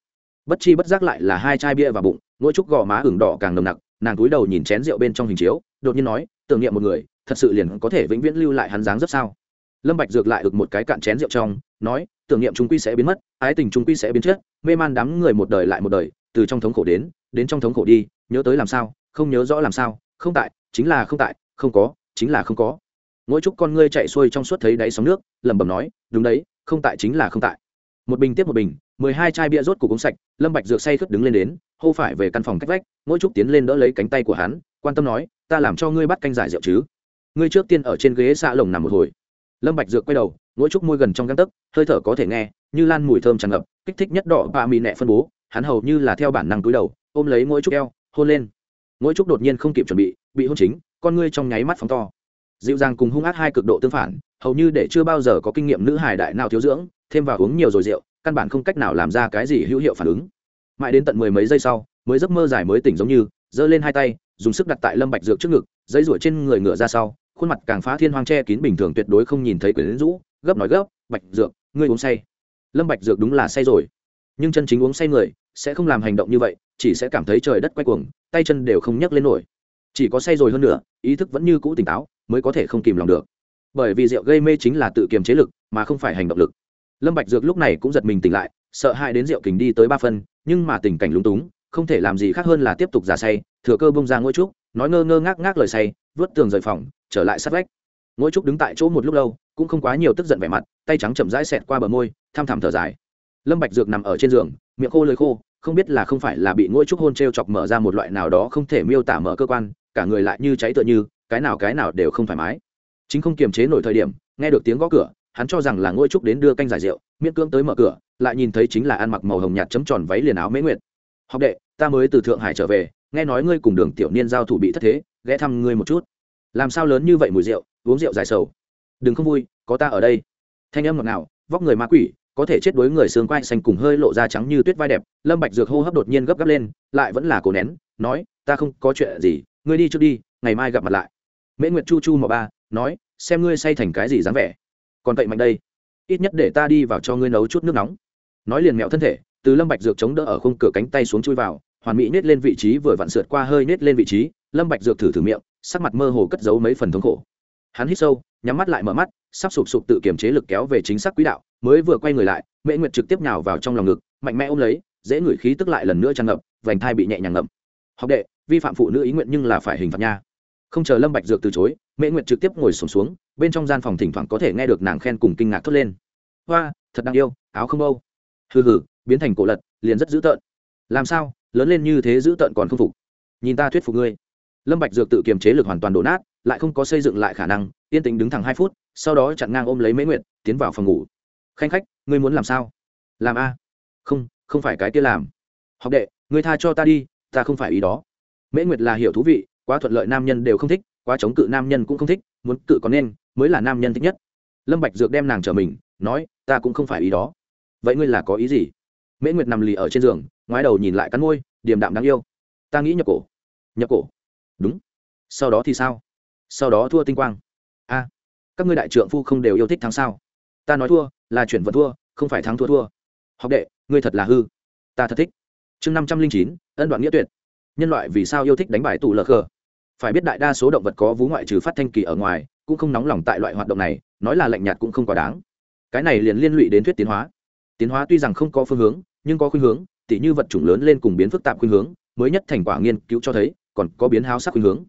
Bất chi bất giác lại là hai chai bia và bụng ngôi trúc gò má ửng đỏ càng nồng nặc, nàng cúi đầu nhìn chén rượu bên trong hình chiếu, đột nhiên nói, tưởng niệm một người, thật sự liền có thể vĩnh viễn lưu lại hắn dáng rất sao? Lâm bạch dược lại được một cái cạn chén rượu trong, nói, tưởng niệm chúng quy sẽ biến mất, ái tình chúng quy sẽ biến chết mê man đám người một đời lại một đời, từ trong thống khổ đến đến trong thống khổ đi, nhớ tới làm sao, không nhớ rõ làm sao, không tại, chính là không tại, không có, chính là không có mỗi Trúc con ngươi chạy xuôi trong suốt thấy đáy sóng nước, lẩm bẩm nói, đúng đấy, không tại chính là không tại. Một bình tiếp một bình, mười hai chai bia rốt cục uống sạch, lâm bạch dược say khướt đứng lên đến, hô phải về căn phòng cách vách, mỗi Trúc tiến lên đỡ lấy cánh tay của hắn, quan tâm nói, ta làm cho ngươi bắt canh giải rượu chứ? Ngươi trước tiên ở trên ghế xạ lồng nằm một hồi. Lâm bạch dược quay đầu, mỗi Trúc môi gần trong găng tấc, hơi thở có thể nghe, như lan mùi thơm tràn ngập, kích thích nhất đỏ và mì nẹ phân bố, hắn hầu như là theo bản năng cúi đầu, ôm lấy mỗi Trúc eo, hôn lên. Mỗi Trúc đột nhiên không kịp chuẩn bị bị hôn chính, con ngươi trong nháy mắt phóng to dịu dàng cùng hung ác hai cực độ tương phản, hầu như để chưa bao giờ có kinh nghiệm nữ hài đại nào thiếu dưỡng, thêm vào uống nhiều rồi rượu, căn bản không cách nào làm ra cái gì hữu hiệu phản ứng. Mãi đến tận mười mấy giây sau, mới giấc mơ dài mới tỉnh giống như, giơ lên hai tay, dùng sức đặt tại lâm bạch dược trước ngực dây ruổi trên người ngựa ra sau, khuôn mặt càng phá thiên hoang che kín bình thường tuyệt đối không nhìn thấy quyển rũ, gấp nói gấp, bạch dược, ngươi uống say. Lâm bạch dược đúng là say rồi. Nhưng chân chính uống say người, sẽ không làm hành động như vậy, chỉ sẽ cảm thấy trời đất quay cuồng, tay chân đều không nhấc lên nổi. Chỉ có say rồi hơn nữa, ý thức vẫn như cũ tỉnh táo mới có thể không kìm lòng được. Bởi vì rượu gây mê chính là tự kiềm chế lực, mà không phải hành động lực. Lâm bạch dược lúc này cũng giật mình tỉnh lại, sợ hãi đến rượu kình đi tới ba phân, nhưng mà tình cảnh lúng túng, không thể làm gì khác hơn là tiếp tục giả say, thừa cơ bông ra ngôi trúc, nói ngơ ngơ ngác ngác lời say vớt tường rời phòng, trở lại sát vách. Ngôi trúc đứng tại chỗ một lúc lâu, cũng không quá nhiều tức giận vẻ mặt, tay trắng chậm rãi xẹt qua bờ môi, tham thầm thở dài. Lâm bạch dược nằm ở trên giường, miệng khô lưỡi khô, không biết là không phải là bị ngôi trúc hôn treo chọc mở ra một loại nào đó không thể miêu tả mở cơ quan, cả người lại như cháy tựa như cái nào cái nào đều không thoải mái. Chính không kiềm chế nổi thời điểm, nghe được tiếng gõ cửa, hắn cho rằng là ngôi trúc đến đưa canh giải rượu, miễn cưỡng tới mở cửa, lại nhìn thấy chính là ăn mặc màu hồng nhạt chấm tròn váy liền áo mễ nguyệt. Học đệ, ta mới từ thượng hải trở về, nghe nói ngươi cùng đường tiểu niên giao thủ bị thất thế, ghé thăm ngươi một chút. Làm sao lớn như vậy mùi rượu, uống rượu dài sầu. Đừng không vui, có ta ở đây. Thanh âm ngọt ngào, vóc người ma quỷ, có thể chết đuối người xương quai xanh cùng hơi lộ ra trắng như tuyết vai đẹp, lâm bạch dược hô hấp đột nhiên gấp gáp lên, lại vẫn là cổ nén, nói, ta không có chuyện gì, ngươi đi trước đi, ngày mai gặp mặt lại mễ nguyệt chu chu mò ba, nói, xem ngươi say thành cái gì dáng vẻ. Còn vậy mạnh đây. Ít nhất để ta đi vào cho ngươi nấu chút nước nóng. Nói liền mẹo thân thể, từ lâm bạch dược chống đỡ ở khung cửa cánh tay xuống chui vào, hoàn mỹ nết lên vị trí vừa vặn sượt qua hơi nết lên vị trí, lâm bạch dược thử thử miệng, sắc mặt mơ hồ cất giấu mấy phần thống khổ. Hắn hít sâu, nhắm mắt lại mở mắt, sắp sụp sụp tự kiểm chế lực kéo về chính xác quỹ đạo, mới vừa quay người lại, mễ nguyệt trực tiếp nhào vào trong lòng ngực, mạnh mẽ ôm lấy, dễ ngửi khí tức lại lần nữa tràn ngập, vành thai bị nhẹ nhàng ngậm. Học đệ, vi phạm phụ nữ ý nguyện nhưng là phải hình phạt nha không chờ lâm bạch dược từ chối mễ nguyệt trực tiếp ngồi sụp xuống, xuống bên trong gian phòng thỉnh thoảng có thể nghe được nàng khen cùng kinh ngạc thốt lên. Hoa thật đáng yêu áo không âu. Hừ hừ biến thành cổ lật liền rất dữ tợn. Làm sao lớn lên như thế dữ tợn còn không phục? Nhìn ta thuyết phục ngươi. Lâm bạch dược tự kiềm chế lực hoàn toàn đổ nát lại không có xây dựng lại khả năng yên tĩnh đứng thẳng hai phút sau đó chặn ngang ôm lấy mễ nguyệt tiến vào phòng ngủ. Khanh khách ngươi muốn làm sao? Làm a. Không không phải cái kia làm. Học đệ ngươi tha cho ta đi ta không phải ý đó. Mễ nguyệt là hiểu thú vị quá thuận lợi nam nhân đều không thích, quá chống cự nam nhân cũng không thích, muốn cự có nên, mới là nam nhân thích nhất. Lâm bạch dược đem nàng trở mình, nói, ta cũng không phải ý đó. Vậy ngươi là có ý gì? Mễ nguyệt nằm lì ở trên giường, ngoái đầu nhìn lại cắn môi, điềm đạm đáng yêu. Ta nghĩ nhập cổ. Nhập cổ? Đúng. Sau đó thì sao? Sau đó thua tinh quang. A, các ngươi đại trượng phu không đều yêu thích thắng sao? Ta nói thua, là chuyển vận thua, không phải thắng thua thua. Học đệ, ngươi thật là hư. Ta thật thích. Chương năm trăm linh chín, ân đoạn nghĩa tuyệt. Nhân loại vì sao yêu thích đánh bài tù lờ khờ? Phải biết đại đa số động vật có vú ngoại trừ phát thanh kỳ ở ngoài, cũng không nóng lòng tại loại hoạt động này, nói là lạnh nhạt cũng không quá đáng. Cái này liền liên lụy đến thuyết tiến hóa. Tiến hóa tuy rằng không có phương hướng, nhưng có khuynh hướng, tỉ như vật chủng lớn lên cùng biến phức tạp khuynh hướng, mới nhất thành quả nghiên cứu cho thấy, còn có biến háo sắc khuynh hướng.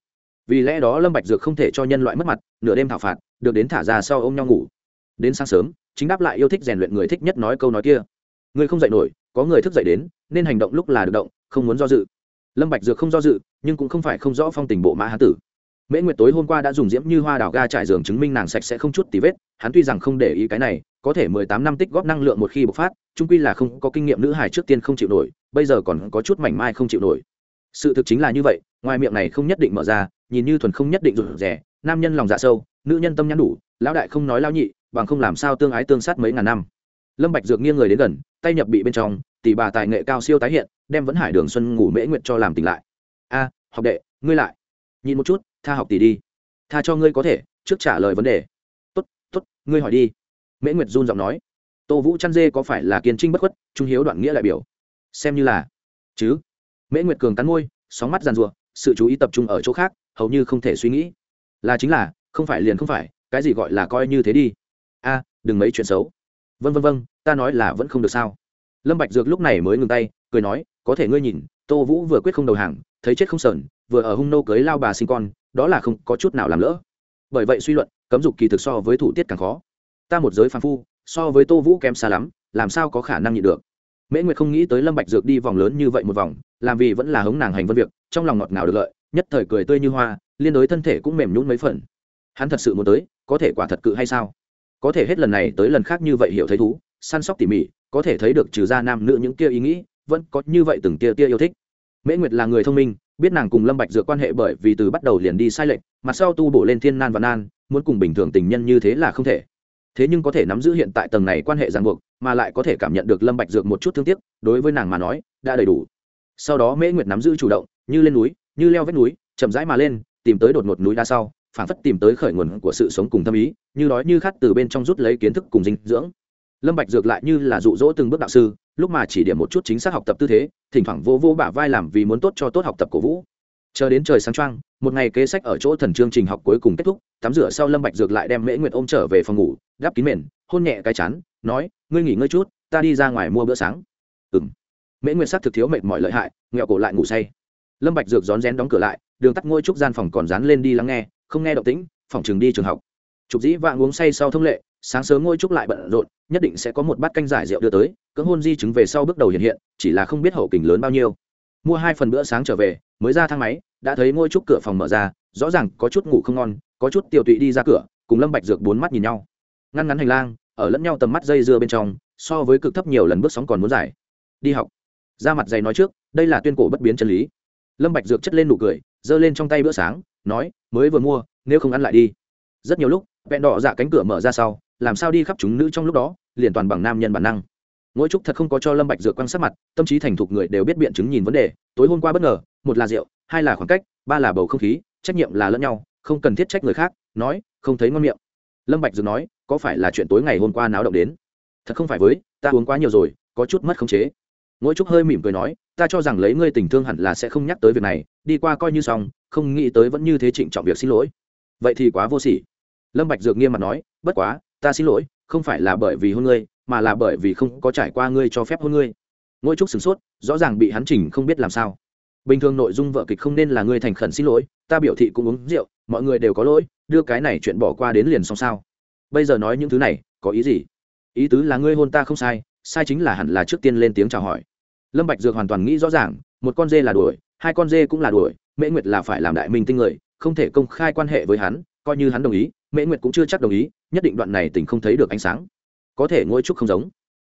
Vì lẽ đó lâm bạch dược không thể cho nhân loại mất mặt, nửa đêm thảo phạt, được đến thả ra sau ôm nhau ngủ. Đến sáng sớm, chính đáp lại yêu thích rèn luyện người thích nhất nói câu nói kia. Người không dậy nổi, có người thức dậy đến, nên hành động lúc là được động, không muốn do dự lâm bạch dược không do dự, nhưng cũng không phải không rõ phong tình bộ mã hán tử. Mễ nguyệt tối hôm qua đã dùng diễm như hoa đào ga trải giường chứng minh nàng sạch sẽ không chút tí vết, hắn tuy rằng không để ý cái này, có thể mười tám năm tích góp năng lượng một khi bộc phát trung quy là không có kinh nghiệm nữ hài trước tiên không chịu nổi, bây giờ còn có chút mảnh mai không chịu nổi. Sự thực chính là như vậy, ngoài miệng này không nhất định mở ra, nhìn như thuần không nhất định rụt rẻ nam nhân lòng dạ sâu, nữ nhân tâm nhắn đủ, lão đại không nói lão nhị, bằng không làm sao tương ái tương sát mấy ngàn năm. Lâm bạch dược nghiêng người đến gần, tay nhập bị bên trong tỷ bà tài nghệ cao siêu tái hiện, đem vẫn hải đường xuân ngủ mễ nguyện cho làm tỉnh lại. A, học đệ, ngươi lại. Nhìn một chút, tha học tỷ đi. Tha cho ngươi có thể, trước trả lời vấn đề. Tốt tốt, ngươi hỏi đi. Mễ nguyệt run giọng nói. Tô vũ chăn dê có phải là kiên trinh bất khuất, trung hiếu đoạn nghĩa đại biểu? Xem như là. Chứ? Mễ nguyệt cường cắn môi, sóng mắt giàn rùa sự chú ý tập trung ở chỗ khác, hầu như không thể suy nghĩ. Là chính là, không phải liền không phải, cái gì gọi là coi như thế đi. A, đừng mấy chuyện xấu. Vân vân vân ta nói là vẫn không được sao lâm bạch dược lúc này mới ngừng tay, cười nói, có thể ngươi nhìn, tô vũ vừa quyết không đầu hàng, thấy chết không sờn, vừa ở hung nô cưới lao bà sinh con, đó là không có chút nào làm lỡ. Bởi vậy suy luận, cấm dục kỳ thực so với thủ tiết càng khó. Ta một giới phàm phu, so với tô vũ kém xa lắm, làm sao có khả năng nhịn được? Mễ nguyệt không nghĩ tới lâm bạch dược đi vòng lớn như vậy một vòng, làm vì vẫn là hống nàng hành vân việc, trong lòng ngọt ngào được lợi, nhất thời cười tươi như hoa, liên đối thân thể cũng mềm nhũn mấy phần. Hắn thật sự muốn tới, có thể quả thật cự hay sao? Có thể hết lần này tới lần khác như vậy hiểu thấy thú, săn sóc tỉ mỉ có thể thấy được trừ ra nam nữ những kia ý nghĩ, vẫn có như vậy từng tia tia yêu thích. Mễ nguyệt là người thông minh, biết nàng cùng lâm bạch dược quan hệ bởi vì từ bắt đầu liền đi sai lệch, mặt sau tu bổ lên thiên nan và nan, muốn cùng bình thường tình nhân như thế là không thể. Thế nhưng có thể nắm giữ hiện tại tầng này quan hệ ràng buộc, mà lại có thể cảm nhận được lâm bạch dược một chút thương tiếc, đối với nàng mà nói, đã đầy đủ. Sau đó mễ nguyệt nắm giữ chủ động, như lên núi, như leo vách núi, chậm rãi mà lên, tìm tới đột ngột núi đa sau phản phất tìm tới khởi nguồn của sự sống cùng tâm ý, như đói như khát từ bên trong rút lấy kiến thức cùng dinh dưỡng lâm bạch dược lại như là dụ dỗ từng bước đạo sư, lúc mà chỉ điểm một chút chính xác học tập tư thế, thỉnh thoảng vô vô bả vai làm vì muốn tốt cho tốt học tập cổ vũ. Chờ đến trời sáng trăng một ngày kế sách ở chỗ thần chương trình học cuối cùng kết thúc, tắm rửa sau lâm bạch dược lại đem mễ nguyệt ôm trở về phòng ngủ đắp kín mền, hôn nhẹ cái chán, nói, ngươi nghỉ ngơi chút, ta đi ra ngoài mua bữa sáng. Ừm. Mễ nguyệt sắc thực thiếu mệt mỏi lợi hại, nghẹo cổ lại ngủ say. Lâm bạch dược rón rén đóng cửa lại, đường tắt ngôi trúc gian phòng còn dán lên đi lắng nghe, không nghe động tĩnh, phòng trường đi trường học. Trục dĩ vạng uống say sau thông lệ sáng sớm ngôi trúc lại bận rộn, nhất định sẽ có một bát canh giải rượu đưa tới, cưỡng hôn di chứng về sau bước đầu hiện hiện, chỉ là không biết hậu kình lớn bao nhiêu. Mua hai phần bữa sáng trở về, mới ra thang máy, đã thấy ngôi trúc cửa phòng mở ra, rõ ràng có chút ngủ không ngon, có chút tiểu tụy đi ra cửa, cùng lâm bạch dược bốn mắt nhìn nhau. Ngăn ngắn hành lang, ở lẫn nhau tầm mắt dây dưa bên trong, so với cực thấp nhiều lần bước sóng còn muốn dài. Đi học. Ra mặt dày nói trước, đây là tuyên cổ bất biến chân lý. Lâm bạch dược chất lên nụ cười, giơ lên trong tay bữa sáng, nói, mới vừa mua, nếu không ăn lại đi. Rất nhiều lúc, vẹn đỏ dạ cánh cửa mở ra sau làm sao đi khắp chúng nữ trong lúc đó, liền toàn bằng nam nhân bản năng. Ngỗi trúc thật không có cho lâm bạch dược quan sát mặt, tâm trí thành thục người đều biết biện chứng nhìn vấn đề, tối hôm qua bất ngờ, một là rượu, hai là khoảng cách, ba là bầu không khí, trách nhiệm là lẫn nhau, không cần thiết trách người khác, nói, không thấy ngon miệng. Lâm bạch dược nói, có phải là chuyện tối ngày hôm qua náo động đến? Thật không phải với, ta uống quá nhiều rồi, có chút mất khống chế. Ngỗi trúc hơi mỉm cười nói, ta cho rằng lấy ngươi tình thương hẳn là sẽ không nhắc tới việc này, đi qua coi như xong, không nghĩ tới vẫn như thế trịnh trọng việc xin lỗi. Vậy thì quá vô sỉ. Lâm bạch dược nghiêm mặt nói, bất quá ta xin lỗi, không phải là bởi vì hôn ngươi, mà là bởi vì không có trải qua ngươi cho phép hôn ngươi. Ngôi trúc sửng sốt, rõ ràng bị hắn chỉnh không biết làm sao. Bình thường nội dung vợ kịch không nên là ngươi thành khẩn xin lỗi, ta biểu thị cũng uống rượu, mọi người đều có lỗi, đưa cái này chuyện bỏ qua đến liền xong sao. Bây giờ nói những thứ này, có ý gì? Ý tứ là ngươi hôn ta không sai sai chính là hẳn là trước tiên lên tiếng chào hỏi. Lâm bạch dược hoàn toàn nghĩ rõ ràng, một con dê là đuổi, hai con dê cũng là đuổi, mễ nguyệt là phải làm đại minh tinh người, không thể công khai quan hệ với hắn, coi như hắn đồng ý, mễ nguyệt cũng chưa chắc đồng ý nhất định đoạn này tình không thấy được ánh sáng. Có thể ngôi trúc không giống.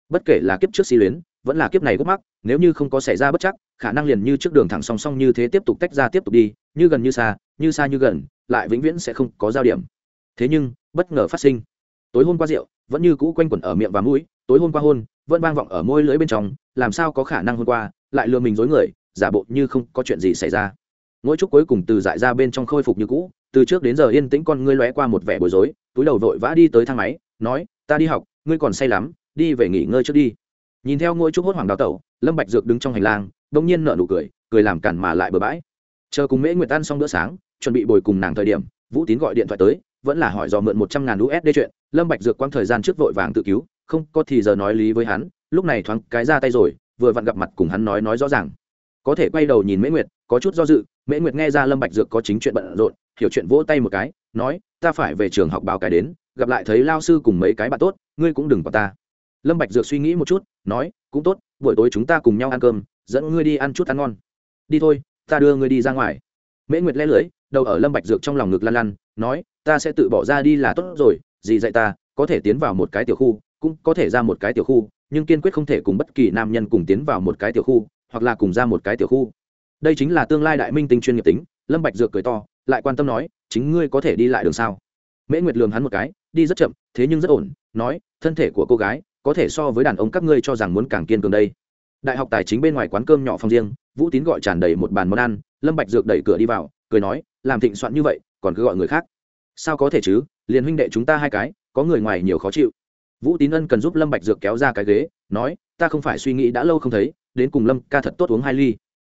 Bất kể là kiếp trước si luyến, vẫn là kiếp này gốc mắc, nếu như không có xảy ra bất chắc, khả năng liền như trước đường thẳng song song như thế tiếp tục tách ra tiếp tục đi, như gần như xa như xa như gần, lại vĩnh viễn sẽ không có giao điểm. Thế nhưng, bất ngờ phát sinh. Tối hôm qua rượu, vẫn như cũ quanh quẩn ở miệng và mũi, tối hôm qua hôn, vẫn vang vọng ở môi lưỡi bên trong, làm sao có khả năng hôm qua, lại lừa mình dối người, giả bộ như không có chuyện gì xảy ra. Ngỗi chút cuối cùng từ dại ra bên trong khôi phục như cũ từ trước đến giờ yên tĩnh con ngươi lóe qua một vẻ bối rối, túi đầu vội vã đi tới thang máy, nói, ta đi học, ngươi còn say lắm, đi về nghỉ ngơi trước đi. Nhìn theo ngôi trúc hốt hoảng đào tẩu, lâm bạch dược đứng trong hành lang đông nhiên nở nụ cười cười làm cản mà lại bừa bãi. Chờ cùng mễ nguyệt ăn xong bữa sáng, chuẩn bị bồi cùng nàng thời điểm, vũ tín gọi điện thoại tới, vẫn là hỏi dò mượn một trăm ngàn usd chuyện, lâm bạch dược quang thời gian trước vội vàng tự cứu, không có thì giờ nói lý với hắn, lúc này thoáng cái ra tay rồi, vừa vặn gặp mặt cùng hắn nói nói rõ ràng. Có thể quay đầu nhìn mễ nguyệt, có chút do dự, mễ nguyệt nghe ra lâm bạch dược có chính chuyện bận rộn hiểu chuyện vỗ tay một cái, nói, ta phải về trường học báo cái đến, gặp lại thấy lao sư cùng mấy cái bạn tốt, ngươi cũng đừng có ta. Lâm bạch dược suy nghĩ một chút, nói, cũng tốt, buổi tối chúng ta cùng nhau ăn cơm, dẫn ngươi đi ăn chút ăn ngon. Đi thôi, ta đưa ngươi đi ra ngoài. Mễ nguyệt lẽ lưỡi đầu ở lâm bạch dược trong lòng ngực lăn lăn, nói, ta sẽ tự bỏ ra đi là tốt rồi gì dạy ta, có thể tiến vào một cái tiểu khu, cũng có thể ra một cái tiểu khu, nhưng kiên quyết không thể cùng bất kỳ nam nhân cùng tiến vào một cái tiểu khu, hoặc là cùng ra một cái tiểu khu. Đây chính là tương lai đại minh tinh chuyên nghiệp tính, lâm bạch dược cười to lại quan tâm nói, chính ngươi có thể đi lại đường sao? Mễ nguyệt lường hắn một cái, đi rất chậm, thế nhưng rất ổn, nói, thân thể của cô gái, có thể so với đàn ông các ngươi cho rằng muốn càng kiên cường đây. Đại học tài chính bên ngoài quán cơm nhỏ phòng riêng, vũ tín gọi tràn đầy một bàn món ăn, lâm bạch dược đẩy cửa đi vào, cười nói, làm thịnh soạn như vậy, còn cứ gọi người khác. Sao có thể chứ, liền huynh đệ chúng ta hai cái, có người ngoài nhiều khó chịu. Vũ tín ân cần giúp lâm bạch dược kéo ra cái ghế, nói, ta không phải suy nghĩ đã lâu không thấy, đến cùng lâm ca thật tốt uống hai ly.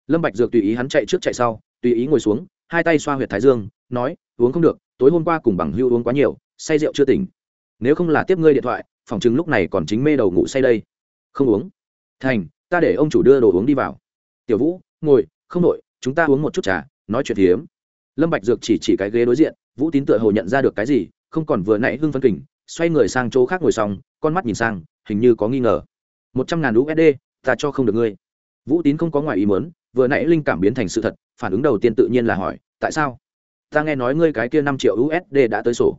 Lâm bạch dược tùy ý hắn chạy trước chạy sau, tùy ý ngồi xuống hai tay xoa huyệt thái dương, nói, uống không được, tối hôm qua cùng bằng hưu uống quá nhiều, say rượu chưa tỉnh. Nếu không là tiếp ngươi điện thoại, phòng chừng lúc này còn chính mê đầu ngủ say đây. Không uống. Thành, ta để ông chủ đưa đồ uống đi vào. Tiểu vũ, ngồi, không đội chúng ta uống một chút trà, nói chuyện hiếm. Lâm bạch dược chỉ chỉ cái ghế đối diện, vũ tín tựa hồ nhận ra được cái gì, không còn vừa nãy hưng phấn kình, xoay người sang chỗ khác ngồi xong, con mắt nhìn sang, hình như có nghi ngờ. Một trăm ngàn usd ta cho không được ngươi. Vũ tín không có ngoài ý muốn vừa nãy linh cảm biến thành sự thật, phản ứng đầu tiên tự nhiên là hỏi, tại sao? Ta nghe nói ngươi cái kia năm triệu usd đã tới sổ.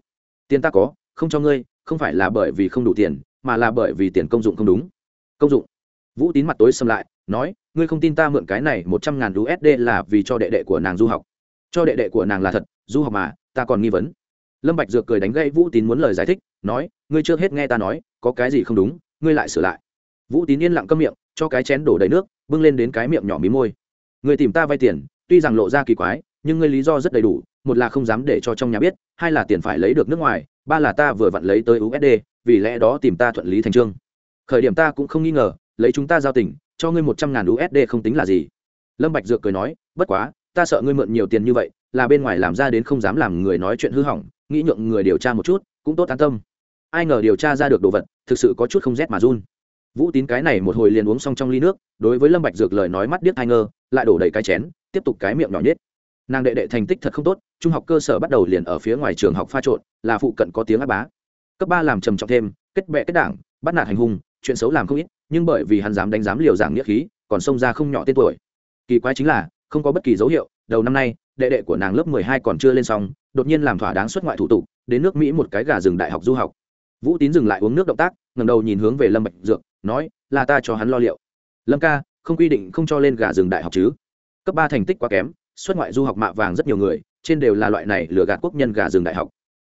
Tiền ta có, không cho ngươi, không phải là bởi vì không đủ tiền, mà là bởi vì tiền công dụng không đúng. Công dụng? Vũ tín mặt tối xâm lại, nói, ngươi không tin ta mượn cái này một trăm ngàn usd là vì cho đệ đệ của nàng du học. Cho đệ đệ của nàng là thật, du học mà, ta còn nghi vấn. Lâm bạch dược cười đánh gãy vũ tín muốn lời giải thích, nói, ngươi chưa hết nghe ta nói, có cái gì không đúng, ngươi lại sửa lại. Vũ tín yên lặng câm miệng cho cái chén đổ đầy nước, bưng lên đến cái miệng nhỏ mí môi. Người tìm ta vay tiền, tuy rằng lộ ra kỳ quái, nhưng ngươi lý do rất đầy đủ, một là không dám để cho trong nhà biết, hai là tiền phải lấy được nước ngoài, ba là ta vừa vặn lấy tới usd vì lẽ đó tìm ta thuận lý thành trương khởi điểm ta cũng không nghi ngờ, lấy chúng ta giao tình, cho ngươi một trăm ngàn usd không tính là gì. Lâm bạch dược cười nói, bất quá, ta sợ ngươi mượn nhiều tiền như vậy, là bên ngoài làm ra đến không dám làm người nói chuyện hư hỏng, nghĩ nhượng người điều tra một chút, cũng tốt an tâm. Ai ngờ điều tra ra được đồ vật, thực sự có chút không rét mà run vũ tín cái này một hồi liền uống xong trong ly nước, đối với lâm bạch dược lời nói mắt điếc hai ngơ, lại đổ đầy cái chén, tiếp tục cái miệng nhỏ nhất nàng đệ đệ thành tích thật không tốt, trung học cơ sở bắt đầu liền ở phía ngoài trường học pha trộn, là phụ cận có tiếng áp bá. Cấp ba làm trầm trọng thêm, kết bệ kết đảng, bắt nạt hành hung, chuyện xấu làm không ít, nhưng bởi vì hắn dám đánh dám liều giảng nghĩa khí, còn xông ra không nhỏ tên tuổi. Kỳ quái chính là, không có bất kỳ dấu hiệu, đầu năm nay, đệ đệ của nàng lớp mười hai còn chưa lên xong, đột nhiên làm thỏa đáng xuất ngoại thủ tục, đến nước mỹ một cái gà rừng đại học du học. Vũ tín dừng lại uống nước động tác ngầm đầu nhìn hướng về lâm bạch dược nói, là ta cho hắn lo liệu. Lâm ca, không quy định không cho lên gà rừng đại học chứ? Cấp ba thành tích quá kém, xuất ngoại du học mạ vàng rất nhiều người, trên đều là loại này lừa gạt quốc nhân gà rừng đại học.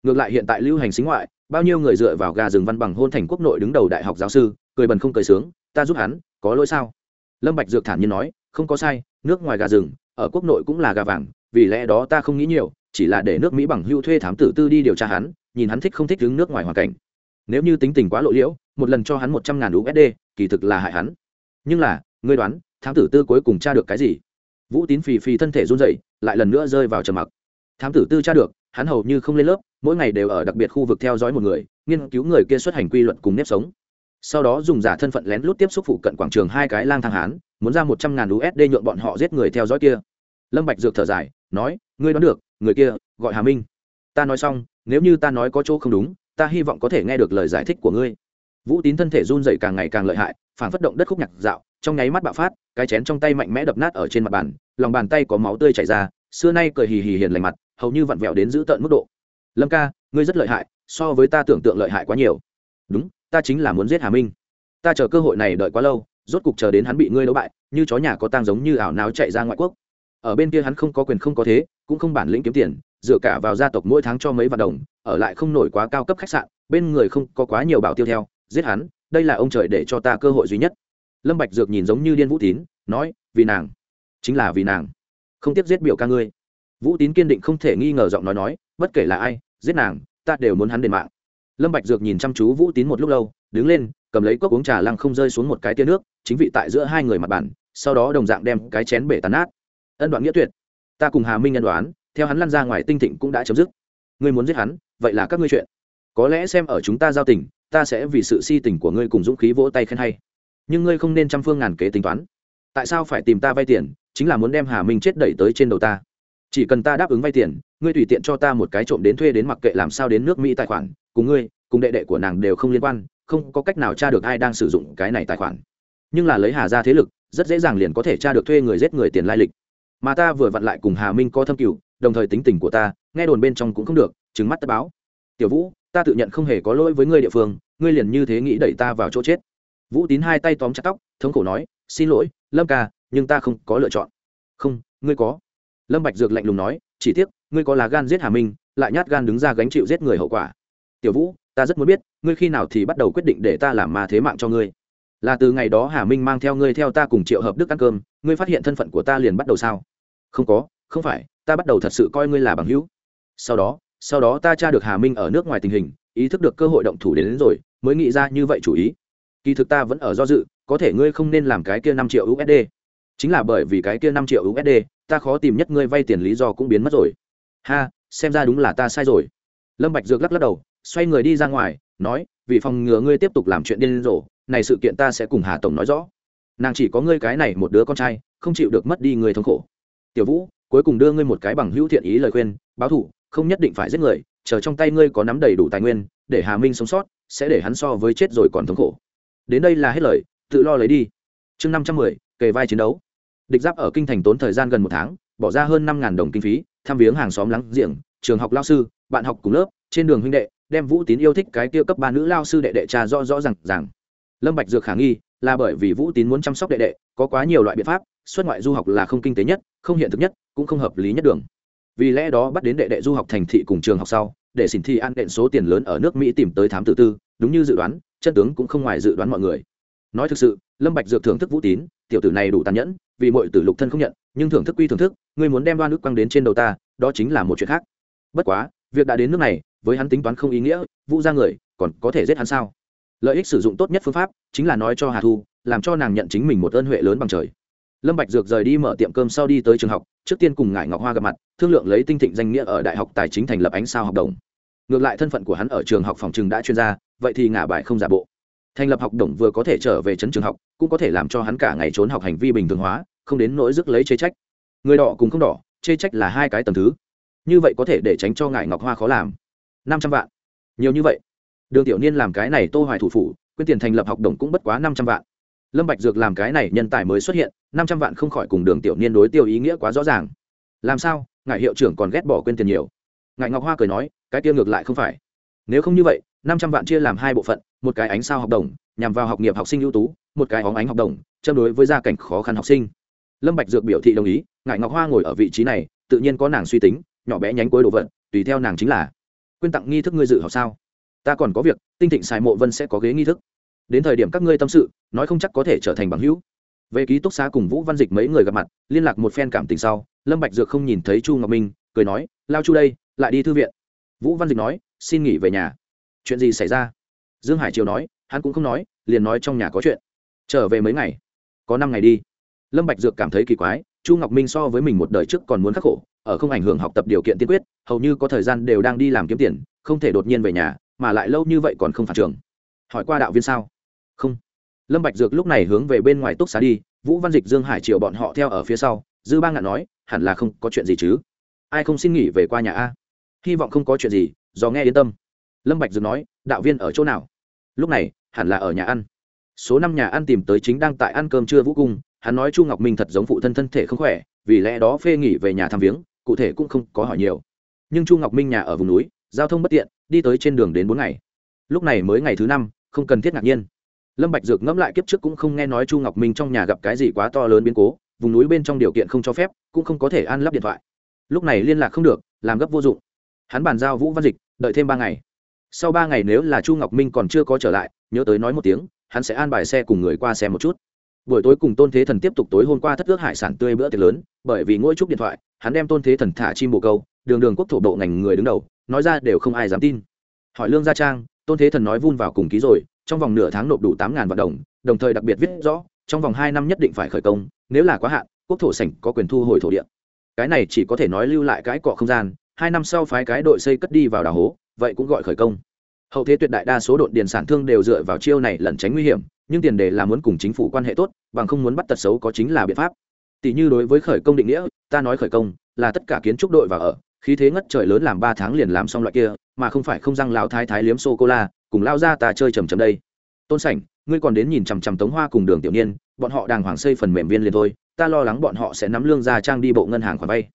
Ngược lại hiện tại lưu hành xính ngoại, bao nhiêu người dựa vào gà rừng văn bằng hôn thành quốc nội đứng đầu đại học giáo sư, cười bần không cười sướng, ta giúp hắn, có lỗi sao? Lâm bạch dược thản nhiên nói, không có sai, nước ngoài gà rừng, ở quốc nội cũng là gà vàng, vì lẽ đó ta không nghĩ nhiều, chỉ là để nước mỹ bằng hưu thuê thám tử tư đi điều tra hắn, nhìn hắn thích không thích đứng nước ngoài hoàn cảnh. Nếu như tính tình quá lộ liễu một lần cho hắn một trăm ngàn usd kỳ thực là hại hắn. Nhưng là, ngươi đoán, thám tử tư cuối cùng tra được cái gì? Vũ tín phì phì thân thể run rẩy, lại lần nữa rơi vào trầm mặc. Thám tử tư tra được, hắn hầu như không lên lớp, mỗi ngày đều ở đặc biệt khu vực theo dõi một người, nghiên cứu người kia xuất hành quy luật cùng nếp sống. Sau đó dùng giả thân phận lén lút tiếp xúc phụ cận quảng trường hai cái lang thang hán, muốn ra một trăm ngàn usd nhuộn bọn họ giết người theo dõi kia. Lâm bạch dược thở dài, nói, ngươi đoán được, người kia, gọi hà minh. Ta nói xong, nếu như ta nói có chỗ không đúng, ta hy vọng có thể nghe được lời giải thích của ngươi vũ tín thân thể run dậy càng ngày càng lợi hại phản phất động đất khúc nhạc dạo, trong nháy mắt bạo phát, cái chén trong tay mạnh mẽ đập nát ở trên mặt bàn, lòng bàn tay có máu tươi chảy ra, xưa nay cười hì hì hiền lành mặt, hầu như vặn vẹo đến giữ tợn mức độ. Lâm ca, ngươi rất lợi hại, so với ta tưởng tượng lợi hại quá nhiều. Đúng, ta chính là muốn giết hà minh. Ta chờ cơ hội này đợi quá lâu, rốt cục chờ đến hắn bị ngươi đấu bại, như chó nhà có tang giống như ảo nào chạy ra ngoại quốc. Ở bên kia hắn không có quyền không có thế, cũng không bản lĩnh kiếm tiền, dựa cả vào gia tộc mỗi tháng cho mấy vạn đồng, ở lại không nổi quá cao cấp khách sạn, bên người không có quá nhiều bảo tiêu theo giết hắn, đây là ông trời để cho ta cơ hội duy nhất. Lâm bạch dược nhìn giống như điên vũ tín, nói, vì nàng. Chính là vì nàng. Không tiếc giết biểu ca ngươi. Vũ tín kiên định không thể nghi ngờ giọng nói nói, bất kể là ai, giết nàng, ta đều muốn hắn đền mạng. Lâm bạch dược nhìn chăm chú vũ tín một lúc lâu, đứng lên, cầm lấy cốc uống trà lăng không rơi xuống một cái tia nước, chính vị tại giữa hai người mặt bàn, sau đó đồng dạng đem cái chén bể tàn nát. Ân đoạn nghĩa tuyệt. Ta cùng hà minh nhân đoán, theo hắn lăn ra ngoài tinh thịnh cũng đã chấm dứt. Ngươi muốn giết hắn, vậy là các ngươi chuyện có lẽ xem ở chúng ta giao tình, ta sẽ vì sự si tình của ngươi cùng dũng khí vỗ tay khen hay. Nhưng ngươi không nên trăm phương ngàn kế tính toán. Tại sao phải tìm ta vay tiền, chính là muốn đem hà minh chết đẩy tới trên đầu ta. Chỉ cần ta đáp ứng vay tiền, ngươi tùy tiện cho ta một cái trộm đến thuê đến mặc kệ làm sao đến nước mỹ tài khoản, cùng ngươi, cùng đệ đệ của nàng đều không liên quan, không có cách nào tra được ai đang sử dụng cái này tài khoản. Nhưng là lấy hà ra thế lực, rất dễ dàng liền có thể tra được thuê người giết người tiền lai lịch. Mà ta vừa vặn lại cùng hà minh có thâm cựu đồng thời tính tình của ta, nghe đồn bên trong cũng không được chứng mắt tất báo. Tiểu vũ ta tự nhận không hề có lỗi với ngươi địa phương, ngươi liền như thế nghĩ đẩy ta vào chỗ chết. Vũ tín hai tay tóm chặt tóc, thống khổ nói, xin lỗi, lâm ca, nhưng ta không có lựa chọn. Không, ngươi có. Lâm bạch dược lạnh lùng nói, chỉ tiếc, ngươi có lá gan giết hà minh, lại nhát gan đứng ra gánh chịu giết người hậu quả. Tiểu vũ, ta rất muốn biết, ngươi khi nào thì bắt đầu quyết định để ta làm ma thế mạng cho ngươi? Là từ ngày đó hà minh mang theo ngươi theo ta cùng triệu hợp đức ăn cơm, ngươi phát hiện thân phận của ta liền bắt đầu sao? Không có, không phải, ta bắt đầu thật sự coi ngươi là bằng hữu. Sau đó sau đó ta tra được hà minh ở nước ngoài tình hình ý thức được cơ hội động thủ đến, đến rồi mới nghĩ ra như vậy chủ ý. Kỳ thực ta vẫn ở do dự có thể ngươi không nên làm cái kia năm triệu usd chính là bởi vì cái kia năm triệu usd ta khó tìm nhất ngươi vay tiền lý do cũng biến mất rồi. Ha xem ra đúng là ta sai rồi. Lâm bạch dược lắc lắc đầu xoay người đi ra ngoài nói vì phòng ngừa ngươi tiếp tục làm chuyện điên rồ này sự kiện ta sẽ cùng hà tổng nói rõ. Nàng chỉ có ngươi cái này một đứa con trai không chịu được mất đi người thống khổ. Tiểu vũ cuối cùng đưa ngươi một cái bằng hữu thiện ý lời khuyên báo thủ không nhất định phải giết người, chờ trong tay ngươi có nắm đầy đủ tài nguyên, để hà minh sống sót, sẽ để hắn so với chết rồi còn thống khổ. Đến đây là hết lời, tự lo lấy đi. Chương năm trăm mười, kề vai chiến đấu. Địch giáp ở kinh thành tốn thời gian gần một tháng, bỏ ra hơn năm đồng kinh phí thăm viếng hàng xóm láng giềng, trường học lao sư, bạn học cùng lớp, trên đường huynh đệ, đem vũ tín yêu thích cái kia cấp ba nữ lao sư đệ đệ cha rõ rõ r à lâm bạch dược khả nghi, là bởi vì vũ tín muốn chăm sóc đệ đệ, có quá nhiều loại biện pháp, xuất ngoại du học là không kinh tế nhất, không hiện thực nhất, cũng không hợp lý nhất đường vì lẽ đó bắt đến đệ đệ du học thành thị cùng trường học sau, để xin thi ăn đện số tiền lớn ở nước mỹ tìm tới thám tử tư, đúng như dự đoán, chân tướng cũng không ngoài dự đoán mọi người. Nói thực sự, lâm bạch dược thưởng thức vũ tín, tiểu tử này đủ tàn nhẫn, vì mọi tử lục thân không nhận, nhưng thưởng thức quy thưởng thức, ngươi muốn đem đoan nước quăng đến trên đầu ta, đó chính là một chuyện khác. Bất quá, việc đã đến nước này, với hắn tính toán không ý nghĩa, vũ ra người, còn có thể giết hắn sao? Lợi ích sử dụng tốt nhất phương pháp, chính là nói cho hà thu, làm cho nàng nhận chính mình một ơn huệ lớn bằng trời lâm bạch dược rời đi mở tiệm cơm sau đi tới trường học, trước tiên cùng ngải ngọc hoa gặp mặt, thương lượng lấy tinh thịnh danh nghĩa ở đại học tài chính thành lập ánh sao học đồng. Ngược lại thân phận của hắn ở trường học phòng trường đã chuyên gia, vậy thì ngả bài không giả bộ. Thành lập học đồng vừa có thể trở về chấn trường học, cũng có thể làm cho hắn cả ngày trốn học hành vi bình thường hóa, không đến nỗi dứt lấy chê trách. Người đỏ cùng không đỏ, chê trách là hai cái tầng thứ. Như vậy có thể để tránh cho ngải ngọc hoa khó làm. Năm trăm vạn. Nhiều như vậy. Đường tiểu niên làm cái này tô hoài thủ phủ, quyên tiền thành lập học đồng cũng bất quá năm trăm vạn lâm bạch dược làm cái này nhân tài mới xuất hiện, năm trăm vạn không khỏi cùng đường tiểu niên đối tiêu ý nghĩa quá rõ ràng. Làm sao? Ngài hiệu trưởng còn ghét bỏ quên tiền nhiều. Ngài ngọc hoa cười nói, cái tiêu ngược lại không phải. Nếu không như vậy, năm trăm vạn chia làm hai bộ phận, một cái ánh sao học đồng, nhằm vào học nghiệp học sinh ưu tú, một cái óng ánh học đồng, châm đối với gia cảnh khó khăn học sinh. Lâm bạch dược biểu thị đồng ý, ngài ngọc hoa ngồi ở vị trí này, tự nhiên có nàng suy tính, nhỏ bé nhánh cuối đồ vật, tùy theo nàng chính là. Quyên tặng nghi thức ngươi dự học sao? Ta còn có việc, tinh thịnh xài mộ vân sẽ có ghế nghi thức đến thời điểm các ngươi tâm sự, nói không chắc có thể trở thành bằng hữu. Về ký túc xá cùng vũ văn dịch mấy người gặp mặt, liên lạc một phen cảm tình sau, lâm bạch dược không nhìn thấy chu ngọc minh, cười nói, lao chu đây, lại đi thư viện. Vũ văn dịch nói, xin nghỉ về nhà. Chuyện gì xảy ra? Dương hải triều nói, hắn cũng không nói, liền nói trong nhà có chuyện. Trở về mấy ngày? Có năm ngày đi. Lâm bạch dược cảm thấy kỳ quái, chu ngọc minh so với mình một đời trước còn muốn khắc khổ, ở không ảnh hưởng học tập điều kiện tiên quyết, hầu như có thời gian đều đang đi làm kiếm tiền, không thể đột nhiên về nhà, mà lại lâu như vậy còn không phản trường. Hỏi qua đạo viên sao? Không. Lâm bạch dược lúc này hướng về bên ngoài túc xá đi, vũ văn dịch, dương hải triệu bọn họ theo ở phía sau, dư ba ngạn nói, hẳn là không có chuyện gì chứ? Ai không xin nghỉ về qua nhà a? Hy vọng không có chuyện gì, do nghe yên tâm. Lâm bạch dược nói, đạo viên ở chỗ nào? Lúc này, hẳn là ở nhà ăn. Số năm nhà ăn tìm tới chính đang tại ăn cơm trưa vũ cung, hắn nói chu ngọc minh thật giống phụ thân thân thể không khỏe, vì lẽ đó phê nghỉ về nhà thăm viếng, cụ thể cũng không có hỏi nhiều. Nhưng chu ngọc minh nhà ở vùng núi, giao thông bất tiện, đi tới trên đường đến bốn ngày. Lúc này mới ngày thứ năm, không cần thiết ngạc nhiên lâm bạch dược ngẫm lại kiếp trước cũng không nghe nói chu ngọc minh trong nhà gặp cái gì quá to lớn biến cố, vùng núi bên trong điều kiện không cho phép, cũng không có thể an lắp điện thoại. Lúc này liên lạc không được, làm gấp vô dụng. Hắn bàn giao vũ văn dịch, đợi thêm ba ngày. Sau ba ngày nếu là chu ngọc minh còn chưa có trở lại, nhớ tới nói một tiếng, hắn sẽ an bài xe cùng người qua xem một chút. Buổi tối cùng tôn thế thần tiếp tục tối hôm qua thất ước hải sản tươi bữa tiệc lớn, bởi vì ngôi trúc điện thoại, hắn đem tôn thế thần thả chim bồ câu, đường đường quốc thổ bộ ngành người đứng đầu, nói ra đều không ai dám tin. Hỏi lương gia trang, tôn thế thần nói vun vào cùng ký rồi trong vòng nửa tháng nộp đủ tám ngàn vạn đồng đồng thời đặc biệt viết rõ, trong vòng hai năm nhất định phải khởi công, nếu là quá hạn, quốc thổ sảnh có quyền thu hồi thổ địa. Cái này chỉ có thể nói lưu lại cái cọ không gian, hai năm sau phái cái đội xây cất đi vào đào hố, vậy cũng gọi khởi công. Hậu thế tuyệt đại đa số đội điền sản thương đều dựa vào chiêu này lẩn tránh nguy hiểm, nhưng tiền đề là muốn cùng chính phủ quan hệ tốt, bằng không muốn bắt tật xấu có chính là biện pháp. Tỷ như đối với khởi công định nghĩa, ta nói khởi công, là tất cả kiến trúc đội vào ở, khí thế ngất trời lớn làm ba tháng liền làm xong loại kia, mà không phải không răng lão thái thái liếm sô cô la cùng lao ra ta chơi chầm chầm đây. Tôn sảnh, ngươi còn đến nhìn chằm chằm tống hoa cùng đường tiểu niên, bọn họ đàng hoàng xây phần mềm viên liền thôi, ta lo lắng bọn họ sẽ nắm lương ra trang đi bộ ngân hàng khoản vay.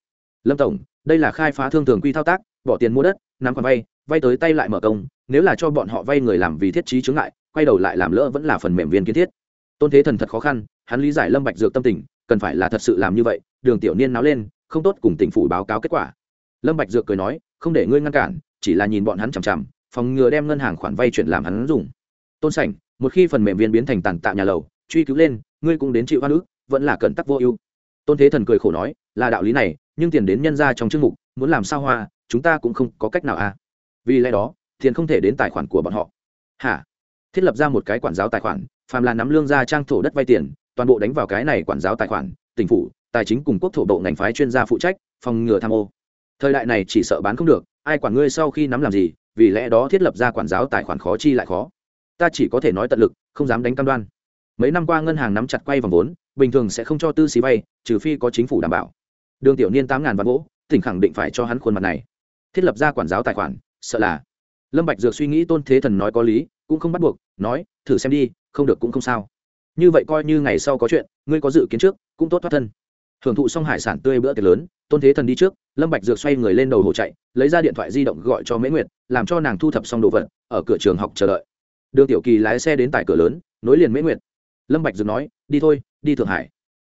Lâm tổng, đây là khai phá thương thường quy thao tác, bỏ tiền mua đất, nắm khoản vay vay tới tay lại mở công, nếu là cho bọn họ vay người làm vì thiết trí chướng ngại, quay đầu lại làm lỡ vẫn là phần mềm viên kiến thiết. Tôn thế thần thật khó khăn, hắn lý giải lâm bạch dược tâm tình, cần phải là thật sự làm như vậy, đường tiểu niên náo lên, không tốt cùng tỉnh phủ báo cáo kết quả. Lâm bạch dược cười nói, không để ngươi ngăn cản, chỉ là nhìn bọn hắn chằm chằm phòng ngừa đem ngân hàng khoản vay chuyển làm hắn dùng. Tôn sảnh, một khi phần mềm viên biến thành tàn tạ nhà lầu, truy cứu lên, ngươi cũng đến chịu oan ức, vẫn là cẩn tắc vô ưu. Tôn thế thần cười khổ nói, là đạo lý này, nhưng tiền đến nhân ra trong chương mục, muốn làm sao hoa, chúng ta cũng không có cách nào à. Vì lẽ đó, tiền không thể đến tài khoản của bọn họ. Hả? Thiết lập ra một cái quản giáo tài khoản, phàm là nắm lương ra trang thổ đất vay tiền, toàn bộ đánh vào cái này quản giáo tài khoản, tỉnh phủ, tài chính cùng quốc thổ bộ ngành phái chuyên gia phụ trách, phòng ngừa tham ô. Thời đại này chỉ sợ bán không được, ai quản ngươi sau khi nắm làm gì vì lẽ đó thiết lập ra quản giáo tài khoản khó chi lại khó. Ta chỉ có thể nói tận lực, không dám đánh cam đoan. Mấy năm qua ngân hàng nắm chặt quay vòng vốn, bình thường sẽ không cho tư xí vay, trừ phi có chính phủ đảm bảo. Đường tiểu niên tám ngàn vạn gỗ, tỉnh khẳng định phải cho hắn khuôn mặt này. Thiết lập ra quản giáo tài khoản, sợ là. Lâm bạch dược suy nghĩ tôn thế thần nói có lý, cũng không bắt buộc, nói, thử xem đi, không được cũng không sao. Như vậy coi như ngày sau có chuyện, ngươi có dự kiến trước, cũng tốt thoát thân hưởng thụ xong hải sản tươi bữa tiệc lớn, tôn thế thần đi trước, lâm bạch dược xoay người lên đầu hồ chạy, lấy ra điện thoại di động gọi cho mễ nguyệt, làm cho nàng thu thập xong đồ vật, ở cửa trường học chờ đợi. Đường tiểu kỳ lái xe đến tại cửa lớn, nối liền mễ nguyệt. Lâm bạch dược nói, đi thôi, đi thượng hải.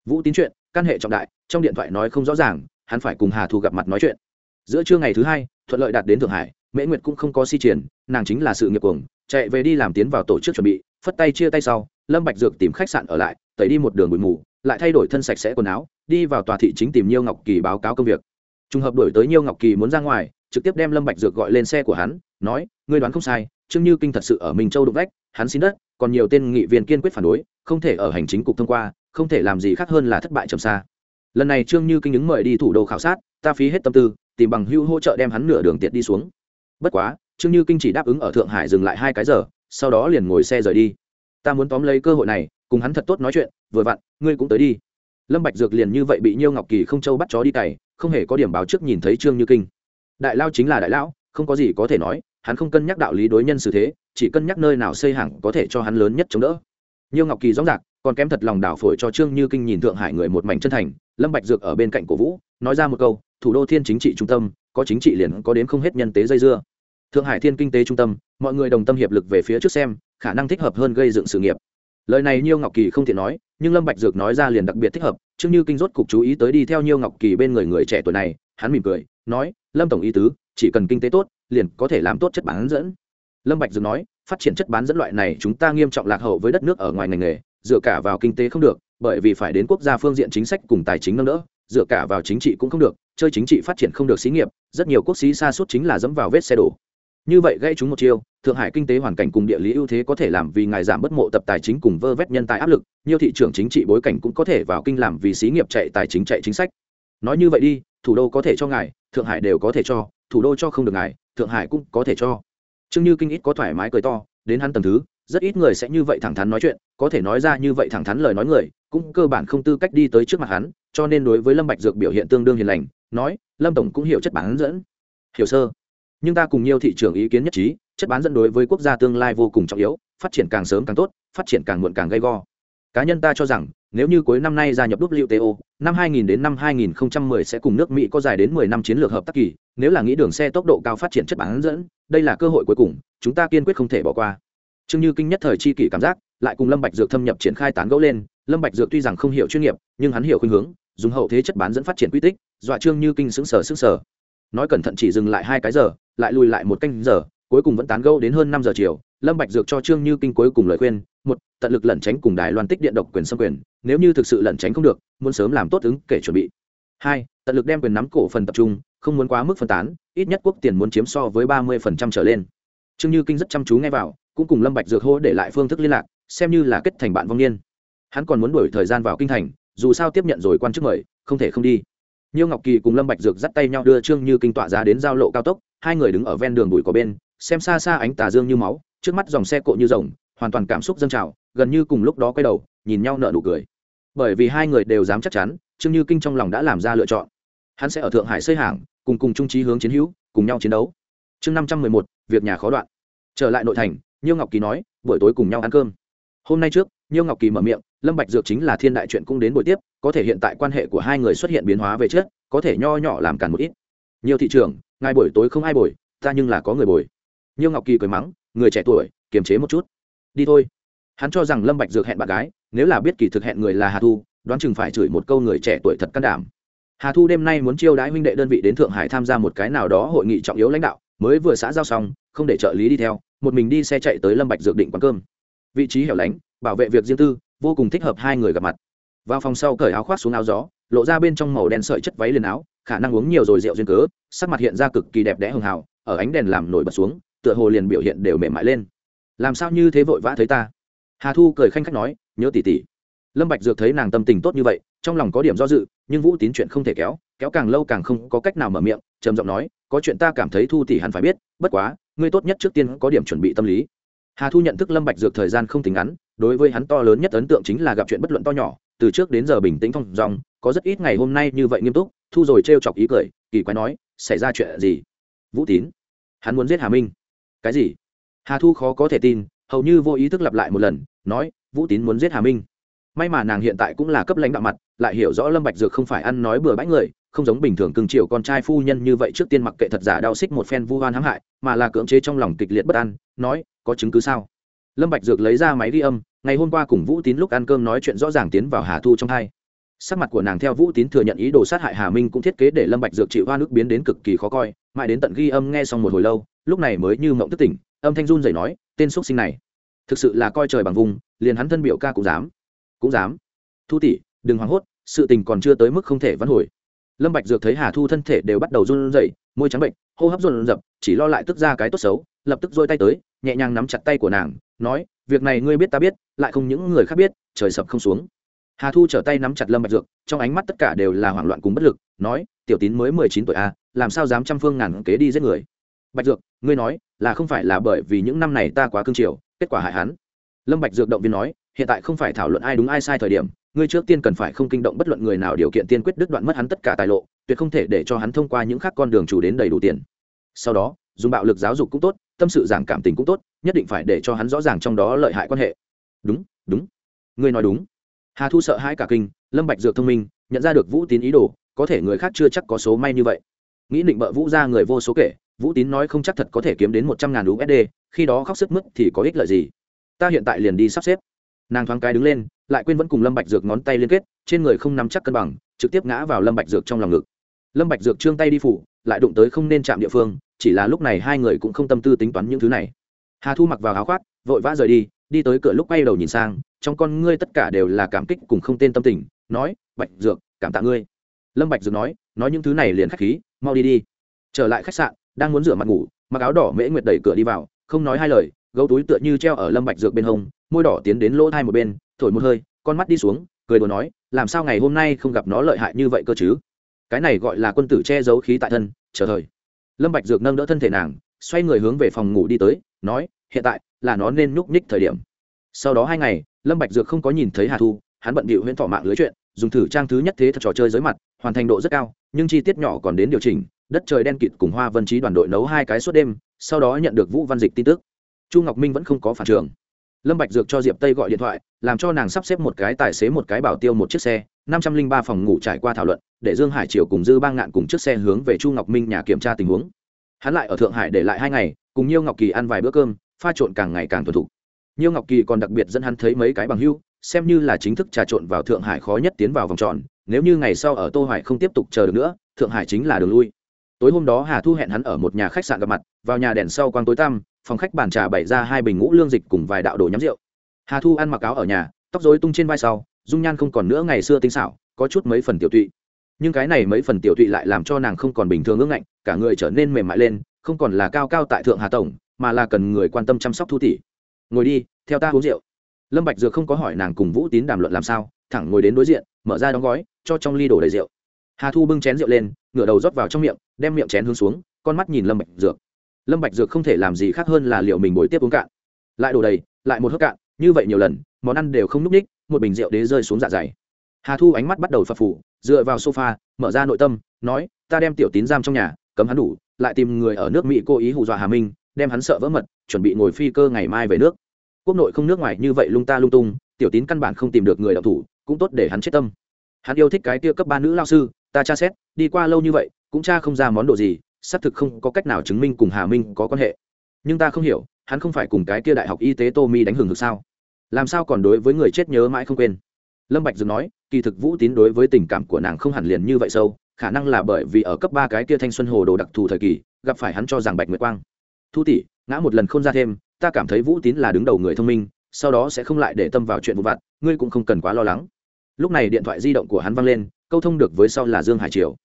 Vũ tín chuyện, căn hệ trọng đại, trong điện thoại nói không rõ ràng, hắn phải cùng hà thu gặp mặt nói chuyện. Giữa trưa ngày thứ hai, thuận lợi đạt đến thượng hải, mễ nguyệt cũng không có si triển, nàng chính là sự nghiệp cuồng, chạy về đi làm tiến vào tổ chức chuẩn bị, phất tay chia tay sau, lâm bạch dược tìm khách sạn ở lại, tẩy đi một đường bụi mù lại thay đổi thân sạch sẽ quần áo, đi vào tòa thị chính tìm nhiêu ngọc kỳ báo cáo công việc. Trùng hợp đổi tới nhiêu ngọc kỳ muốn ra ngoài, trực tiếp đem lâm bạch dược gọi lên xe của hắn, nói, ngươi đoán không sai, trương như kinh thật sự ở minh châu đụng vách, hắn xin đất, còn nhiều tên nghị viên kiên quyết phản đối, không thể ở hành chính cục thông qua, không thể làm gì khác hơn là thất bại trầm xa. Lần này trương như kinh ứng mời đi thủ đô khảo sát, ta phí hết tâm tư, tìm bằng hữu hỗ trợ đem hắn nửa đường tiệt đi xuống. Bất quá, trương như kinh chỉ đáp ứng ở thượng hải dừng lại hai cái giờ, sau đó liền ngồi xe rời đi ta muốn tóm lấy cơ hội này, cùng hắn thật tốt nói chuyện, vừa vặn, ngươi cũng tới đi. Lâm bạch dược liền như vậy bị nhiêu ngọc kỳ không châu bắt chó đi cày, không hề có điểm báo trước nhìn thấy trương như kinh. Đại lao chính là đại lão, không có gì có thể nói, hắn không cân nhắc đạo lý đối nhân xử thế, chỉ cân nhắc nơi nào xây hàng có thể cho hắn lớn nhất chống đỡ. Nhiêu ngọc kỳ rõ ràng, còn kém thật lòng đảo phổi cho trương như kinh nhìn thượng hải người một mảnh chân thành, lâm bạch dược ở bên cạnh cổ vũ, nói ra một câu, thủ đô thiên chính trị trung tâm, có chính trị liền có đến không hết nhân tế dây dưa. Thượng hải thiên kinh tế trung tâm, mọi người đồng tâm hiệp lực về phía trước xem khả năng thích hợp hơn gây dựng sự nghiệp. Lời này nhiêu ngọc kỳ không tiện nói, nhưng lâm bạch dược nói ra liền đặc biệt thích hợp trước như kinh rốt cục chú ý tới đi theo nhiêu ngọc kỳ bên người người trẻ tuổi này, hắn mỉm cười, nói, lâm tổng ý tứ, chỉ cần kinh tế tốt, liền có thể làm tốt chất bán dẫn. Lâm bạch dược nói, phát triển chất bán dẫn loại này chúng ta nghiêm trọng lạc hậu với đất nước ở ngoài ngành nghề, dựa cả vào kinh tế không được, bởi vì phải đến quốc gia phương diện chính sách cùng tài chính nâng đỡ, dựa cả vào chính trị cũng không được, chơi chính trị phát triển không được xí nghiệp, rất nhiều quốc sĩ xa suốt chính là dẫm vào vết xe đổ như vậy gây chúng một chiêu, thượng hải kinh tế hoàn cảnh cùng địa lý ưu thế có thể làm vì ngài giảm bất mộ tập tài chính cùng vơ vét nhân tài áp lực, nhiều thị trường chính trị bối cảnh cũng có thể vào kinh làm vì xí nghiệp chạy tài chính chạy chính sách. Nói như vậy đi, thủ đô có thể cho ngài, thượng hải đều có thể cho, thủ đô cho không được ngài, thượng hải cũng có thể cho. Chương như kinh ít có thoải mái cười to, đến hắn tầm thứ, rất ít người sẽ như vậy thẳng thắn nói chuyện, có thể nói ra như vậy thẳng thắn lời nói người, cũng cơ bản không tư cách đi tới trước mặt hắn, cho nên đối với lâm bạch dược biểu hiện tương đương hiền lành, nói, lâm tổng cũng hiểu chất bản dẫn. Hiểu, sơ nhưng ta cùng nhiều thị trường ý kiến nhất trí chất bán dẫn đối với quốc gia tương lai vô cùng trọng yếu phát triển càng sớm càng tốt phát triển càng muộn càng gay go cá nhân ta cho rằng nếu như cuối năm nay gia nhập WTO, năm 2000 đến năm 2010 sẽ cùng nước Mỹ có dài đến 10 năm chiến lược hợp tác kỳ, nếu là nghĩ đường xe tốc độ cao phát triển chất bán dẫn, đây là cơ hội cuối cùng, chúng ta kiên quyết không thể bỏ qua. Trương Như Kinh nhất thời chi kỷ cảm giác, lại cùng Lâm Bạch Dược thâm nhập triển khai tán gẫu lên, Lâm Bạch Dược tuy rằng không hiểu chuyên nghiệp, nhưng hắn hiểu khuynh hướng, dùng hậu thế chất bán dẫn phát triển quy tích, dọa Trương Như Kinh sững sờ sững sờ. Nói cẩn thận chỉ dừng lại hai cái giờ, lại lùi lại một canh giờ, cuối cùng vẫn tán gẫu đến hơn năm giờ chiều, Lâm Bạch Dược cho Trương Như Kinh cuối cùng lời khuyên, một, tận lực lẩn tránh cùng Đài Loan tích điện độc quyền xâm quyền, nếu như thực sự lẩn tránh không được, muốn sớm làm tốt ứng kể chuẩn bị. Hai, tận lực đem quyền nắm cổ phần tập trung, không muốn quá mức phân tán, ít nhất quốc tiền muốn chiếm so với ba 30% trở lên. Trương Như Kinh rất chăm chú nghe vào, cũng cùng Lâm Bạch Dược hô để lại phương thức liên lạc, xem như là kết thành bạn vong niên. Hắn còn muốn đuổi thời gian vào kinh thành, dù sao tiếp nhận rồi quan chức mời, không thể không đi. Nhiêu Ngọc Kỳ cùng Lâm Bạch Dược dắt tay nhau đưa Trương Như Kinh tọa giá đến giao lộ cao tốc, hai người đứng ở ven đường bụi cỏ bên, xem xa xa ánh tà dương như máu, trước mắt dòng xe cộ như rồng, hoàn toàn cảm xúc dâng trào, gần như cùng lúc đó quay đầu, nhìn nhau nở nụ cười. Bởi vì hai người đều dám chắc chắn, Trương Như Kinh trong lòng đã làm ra lựa chọn. Hắn sẽ ở Thượng Hải xây hàng, cùng cùng trung trí hướng chiến hữu, cùng nhau chiến đấu. Chương năm trăm mười một, việc nhà khó đoạn. Trở lại nội thành, Nhiêu Ngọc Kỳ nói, buổi tối cùng nhau ăn cơm. Hôm nay trước, Nhiêu Ngọc Kỳ mở miệng, Lâm Bạch Dược chính là thiên đại chuyện cũng đến buổi tiếp, có thể hiện tại quan hệ của hai người xuất hiện biến hóa về trước, có thể nho nhỏ làm cản một ít. Nhiều thị trường, ngài buổi tối không ai bồi, ta nhưng là có người bồi. Nhiêu Ngọc Kỳ cười mắng, người trẻ tuổi, kiềm chế một chút. Đi thôi. Hắn cho rằng Lâm Bạch Dược hẹn bạn gái, nếu là biết kỳ thực hẹn người là Hà Thu, đoán chừng phải chửi một câu người trẻ tuổi thật can đảm. Hà Thu đêm nay muốn chiêu đãi huynh đệ đơn vị đến Thượng Hải tham gia một cái nào đó hội nghị trọng yếu lãnh đạo, mới vừa xã giao xong, không để trợ lý đi theo, một mình đi xe chạy tới Lâm Bạch Dược định quán cơm. Vị trí hẻo lánh, bảo vệ việc riêng tư, vô cùng thích hợp hai người gặp mặt. Vào phòng sau cởi áo khoác xuống áo gió, lộ ra bên trong màu đen sợi chất váy liền áo, khả năng uống nhiều rồi rượu duyên cớ, sắc mặt hiện ra cực kỳ đẹp đẽ hường hào, ở ánh đèn làm nổi bật xuống, tựa hồ liền biểu hiện đều mềm mại lên. Làm sao như thế vội vã thấy ta? Hà Thu cười khanh khách nói, nhớ tỷ tỷ. Lâm Bạch Dược thấy nàng tâm tình tốt như vậy, trong lòng có điểm do dự, nhưng Vũ Tín chuyện không thể kéo, kéo càng lâu càng không có cách nào mở miệng, trầm giọng nói, có chuyện ta cảm thấy Thu tỷ hẳn phải biết, bất quá, ngươi tốt nhất trước tiên có điểm chuẩn bị tâm lý. Hà Thu nhận thức Lâm Bạch Dược thời gian không tính ngắn, đối với hắn to lớn nhất ấn tượng chính là gặp chuyện bất luận to nhỏ, từ trước đến giờ bình tĩnh thong dong có rất ít ngày hôm nay như vậy nghiêm túc thu rồi trêu chọc ý cười, kỳ quái nói, xảy ra chuyện gì? Vũ tín, hắn muốn giết hà minh. Cái gì? Hà thu khó có thể tin, hầu như vô ý thức lặp lại một lần, nói, vũ tín muốn giết hà minh. May mà nàng hiện tại cũng là cấp lãnh đạo mặt, lại hiểu rõ lâm bạch dược không phải ăn nói bừa bãi người, không giống bình thường cưng chiều con trai phu nhân như vậy trước tiên mặc kệ thật giả đau xích một phen vu oan hãm hại, mà là cưỡng chế trong lòng kịch liệt bất an, nói, có chứng cứ sao? Lâm bạch dược lấy ra máy ghi âm, ngày hôm qua cùng vũ tín lúc ăn cơm nói chuyện rõ ràng tiến vào hà thu trong hai sắc mặt của nàng theo vũ tín thừa nhận ý đồ sát hại hà minh cũng thiết kế để lâm bạch dược chịu hoa nước biến đến cực kỳ khó coi, mãi đến tận ghi âm nghe xong một hồi lâu, lúc này mới như mộng thức tỉnh, âm thanh run rẩy nói, tên xuất sinh này, thực sự là coi trời bằng vùng, liền hắn thân biểu ca cũng dám. Cũng dám? Thu tỷ, đừng hoảng hốt, sự tình còn chưa tới mức không thể vãn hồi. Lâm bạch dược thấy hà thu thân thể đều bắt đầu run rẩy, môi trắng bệnh, hô hấp run rập, chỉ lo lại tức ra cái tốt xấu, lập tức duỗi tay tới, nhẹ nhàng nắm chặt tay của nàng, nói, việc này ngươi biết ta biết, lại không những người khác biết, trời sập không xuống hà thu trở tay nắm chặt lâm bạch dược trong ánh mắt tất cả đều là hoảng loạn cùng bất lực nói tiểu tín mới mười chín tuổi a à, làm sao dám trăm phương ngàn kế đi giết người? Bạch dược ngươi nói là không phải là bởi vì những năm này ta quá cương triều kết quả hại hắn. Lâm bạch dược động viên nói hiện tại không phải thảo luận ai đúng ai sai thời điểm ngươi trước tiên cần phải không kinh động bất luận người nào điều kiện tiên quyết đứt đoạn mất hắn tất cả tài lộ tuyệt không thể để cho hắn thông qua những khác con đường chủ đến đầy đủ tiền. Sau đó dùng bạo lực giáo dục cũng tốt tâm sự giảng cảm tình cũng tốt nhất định phải để cho hắn rõ ràng trong đó lợi hại quan hệ. Đúng đúng. Ngươi nói đúng hà thu sợ hãi cả kinh, lâm bạch dược thông minh, nhận ra được vũ tín ý đồ, có thể người khác chưa chắc có số may như vậy. Nghĩ định bợ vũ ra người vô số kể, vũ tín nói không chắc thật có thể kiếm đến một trăm ngàn usd khi đó khóc sức mức thì có ích lợi gì? Ta hiện tại liền đi sắp xếp. Nàng thoáng cái đứng lên, lại quên vẫn cùng lâm bạch dược ngón tay liên kết, trên người không nắm chắc cân bằng, trực tiếp ngã vào lâm bạch dược trong lòng ngực. Lâm bạch dược trương tay đi phủ, lại đụng tới không nên chạm địa phương, chỉ là lúc này hai người cũng không tâm tư tính toán những thứ này. Hà thu mặc vào áo khoác, vội vã rời đi đi tới cửa lúc quay đầu nhìn sang, trong con ngươi tất cả đều là cảm kích cùng không tên tâm tình, nói, bạch dược, cảm tạ ngươi. Lâm bạch dược nói nói những thứ này liền khách khí, mau đi đi. Trở lại khách sạn, đang muốn rửa mặt ngủ, mặc áo đỏ mễ nguyệt đẩy cửa đi vào, không nói hai lời, gấu túi tựa như treo ở lâm bạch dược bên hông, môi đỏ tiến đến lỗ thai một bên, thổi một hơi, con mắt đi xuống, cười đùa nói, làm sao ngày hôm nay không gặp nó lợi hại như vậy cơ chứ? Cái này gọi là quân tử che giấu khí tại thân, chờ thời. Lâm bạch dược nâng đỡ thân thể nàng, xoay người hướng về phòng ngủ đi tới, nói, hiện tại là nó nên nhúc nhích thời điểm. Sau đó hai ngày, lâm bạch dược không có nhìn thấy hà thu, hắn bận bịu huyễn thọ mạng lưới chuyện, dùng thử trang thứ nhất thế thật trò chơi dưới mặt, hoàn thành độ rất cao, nhưng chi tiết nhỏ còn đến điều chỉnh, đất trời đen kịt cùng hoa vân trí đoàn đội nấu hai cái suốt đêm, sau đó nhận được vũ văn dịch tin tức. Chu ngọc minh vẫn không có phản trường. Lâm bạch dược cho diệp tây gọi điện thoại, làm cho nàng sắp xếp một cái tài xế, một cái bảo tiêu, một chiếc xe, năm trăm linh ba phòng ngủ trải qua thảo luận, để dương hải triều cùng dư bang ngạn cùng chiếc xe hướng về chu ngọc minh nhà kiểm tra tình huống. Hắn lại ở thượng hải để lại hai ngày, cùng nhiêu ngọc kỳ ăn vài bữa cơm pha trộn càng ngày càng thuần thục. Nhiêu ngọc kỳ còn đặc biệt dẫn hắn thấy mấy cái bằng hưu, xem như là chính thức trà trộn vào thượng hải khó nhất tiến vào vòng tròn, nếu như ngày sau ở tô hoài không tiếp tục chờ được nữa, thượng hải chính là đường lui. Tối hôm đó hà thu hẹn hắn ở một nhà khách sạn gặp mặt, vào nhà đèn sau quang tối tăm, phòng khách bàn trà bày ra hai bình ngũ lương dịch cùng vài đạo đồ nhắm rượu. Hà thu ăn mặc áo ở nhà, tóc rối tung trên vai sau, dung nhan không còn nữa ngày xưa tinh xảo, có chút mấy phần tiểu tụy. Nhưng cái này mấy phần tiểu tụy lại làm cho nàng không còn bình thường ương ngạnh, cả người trở nên mềm mại lên, không còn là cao cao tại thượng hà tổng mà là cần người quan tâm chăm sóc thu tỷ ngồi đi, theo ta uống rượu. Lâm bạch dược không có hỏi nàng cùng vũ tín đàm luận làm sao, thẳng ngồi đến đối diện, mở ra đóng gói, cho trong ly đổ đầy rượu. Hà thu bưng chén rượu lên, ngửa đầu rót vào trong miệng, đem miệng chén hướng xuống, con mắt nhìn lâm bạch dược. Lâm bạch dược không thể làm gì khác hơn là liệu mình bồi tiếp uống cạn. Lại đổ đầy, lại một hớp cạn, như vậy nhiều lần, món ăn đều không núc ních, một bình rượu đế rơi xuống dạ dày. Hà thu ánh mắt bắt đầu phập phù, dựa vào sofa, mở ra nội tâm, nói, ta đem tiểu tín giam trong nhà, cấm hắn đủ, lại tìm người ở nước mỹ cố ý hù dọa hà minh đem hắn sợ vỡ mật, chuẩn bị ngồi phi cơ ngày mai về nước. Quốc nội không nước ngoài như vậy lung ta lung tung, tiểu tín căn bản không tìm được người đạo thủ, cũng tốt để hắn chết tâm. Hắn yêu thích cái tia cấp ba nữ lao sư, ta tra xét, đi qua lâu như vậy, cũng tra không ra món đồ gì, xác thực không có cách nào chứng minh cùng hà minh có quan hệ. Nhưng ta không hiểu, hắn không phải cùng cái kia đại học y tế tô mi đánh hưởng được sao? Làm sao còn đối với người chết nhớ mãi không quên? Lâm bạch dừng nói, kỳ thực vũ tín đối với tình cảm của nàng không hẳn liền như vậy sâu, khả năng là bởi vì ở cấp ba cái kia thanh xuân hồ đồ đặc thù thời kỳ, gặp phải hắn cho rằng bạch nguyệt quang thu tỷ, ngã một lần không ra thêm, ta cảm thấy vũ tín là đứng đầu người thông minh, sau đó sẽ không lại để tâm vào chuyện vụ vặt, ngươi cũng không cần quá lo lắng. Lúc này điện thoại di động của hắn văng lên, câu thông được với sau là dương hải triều.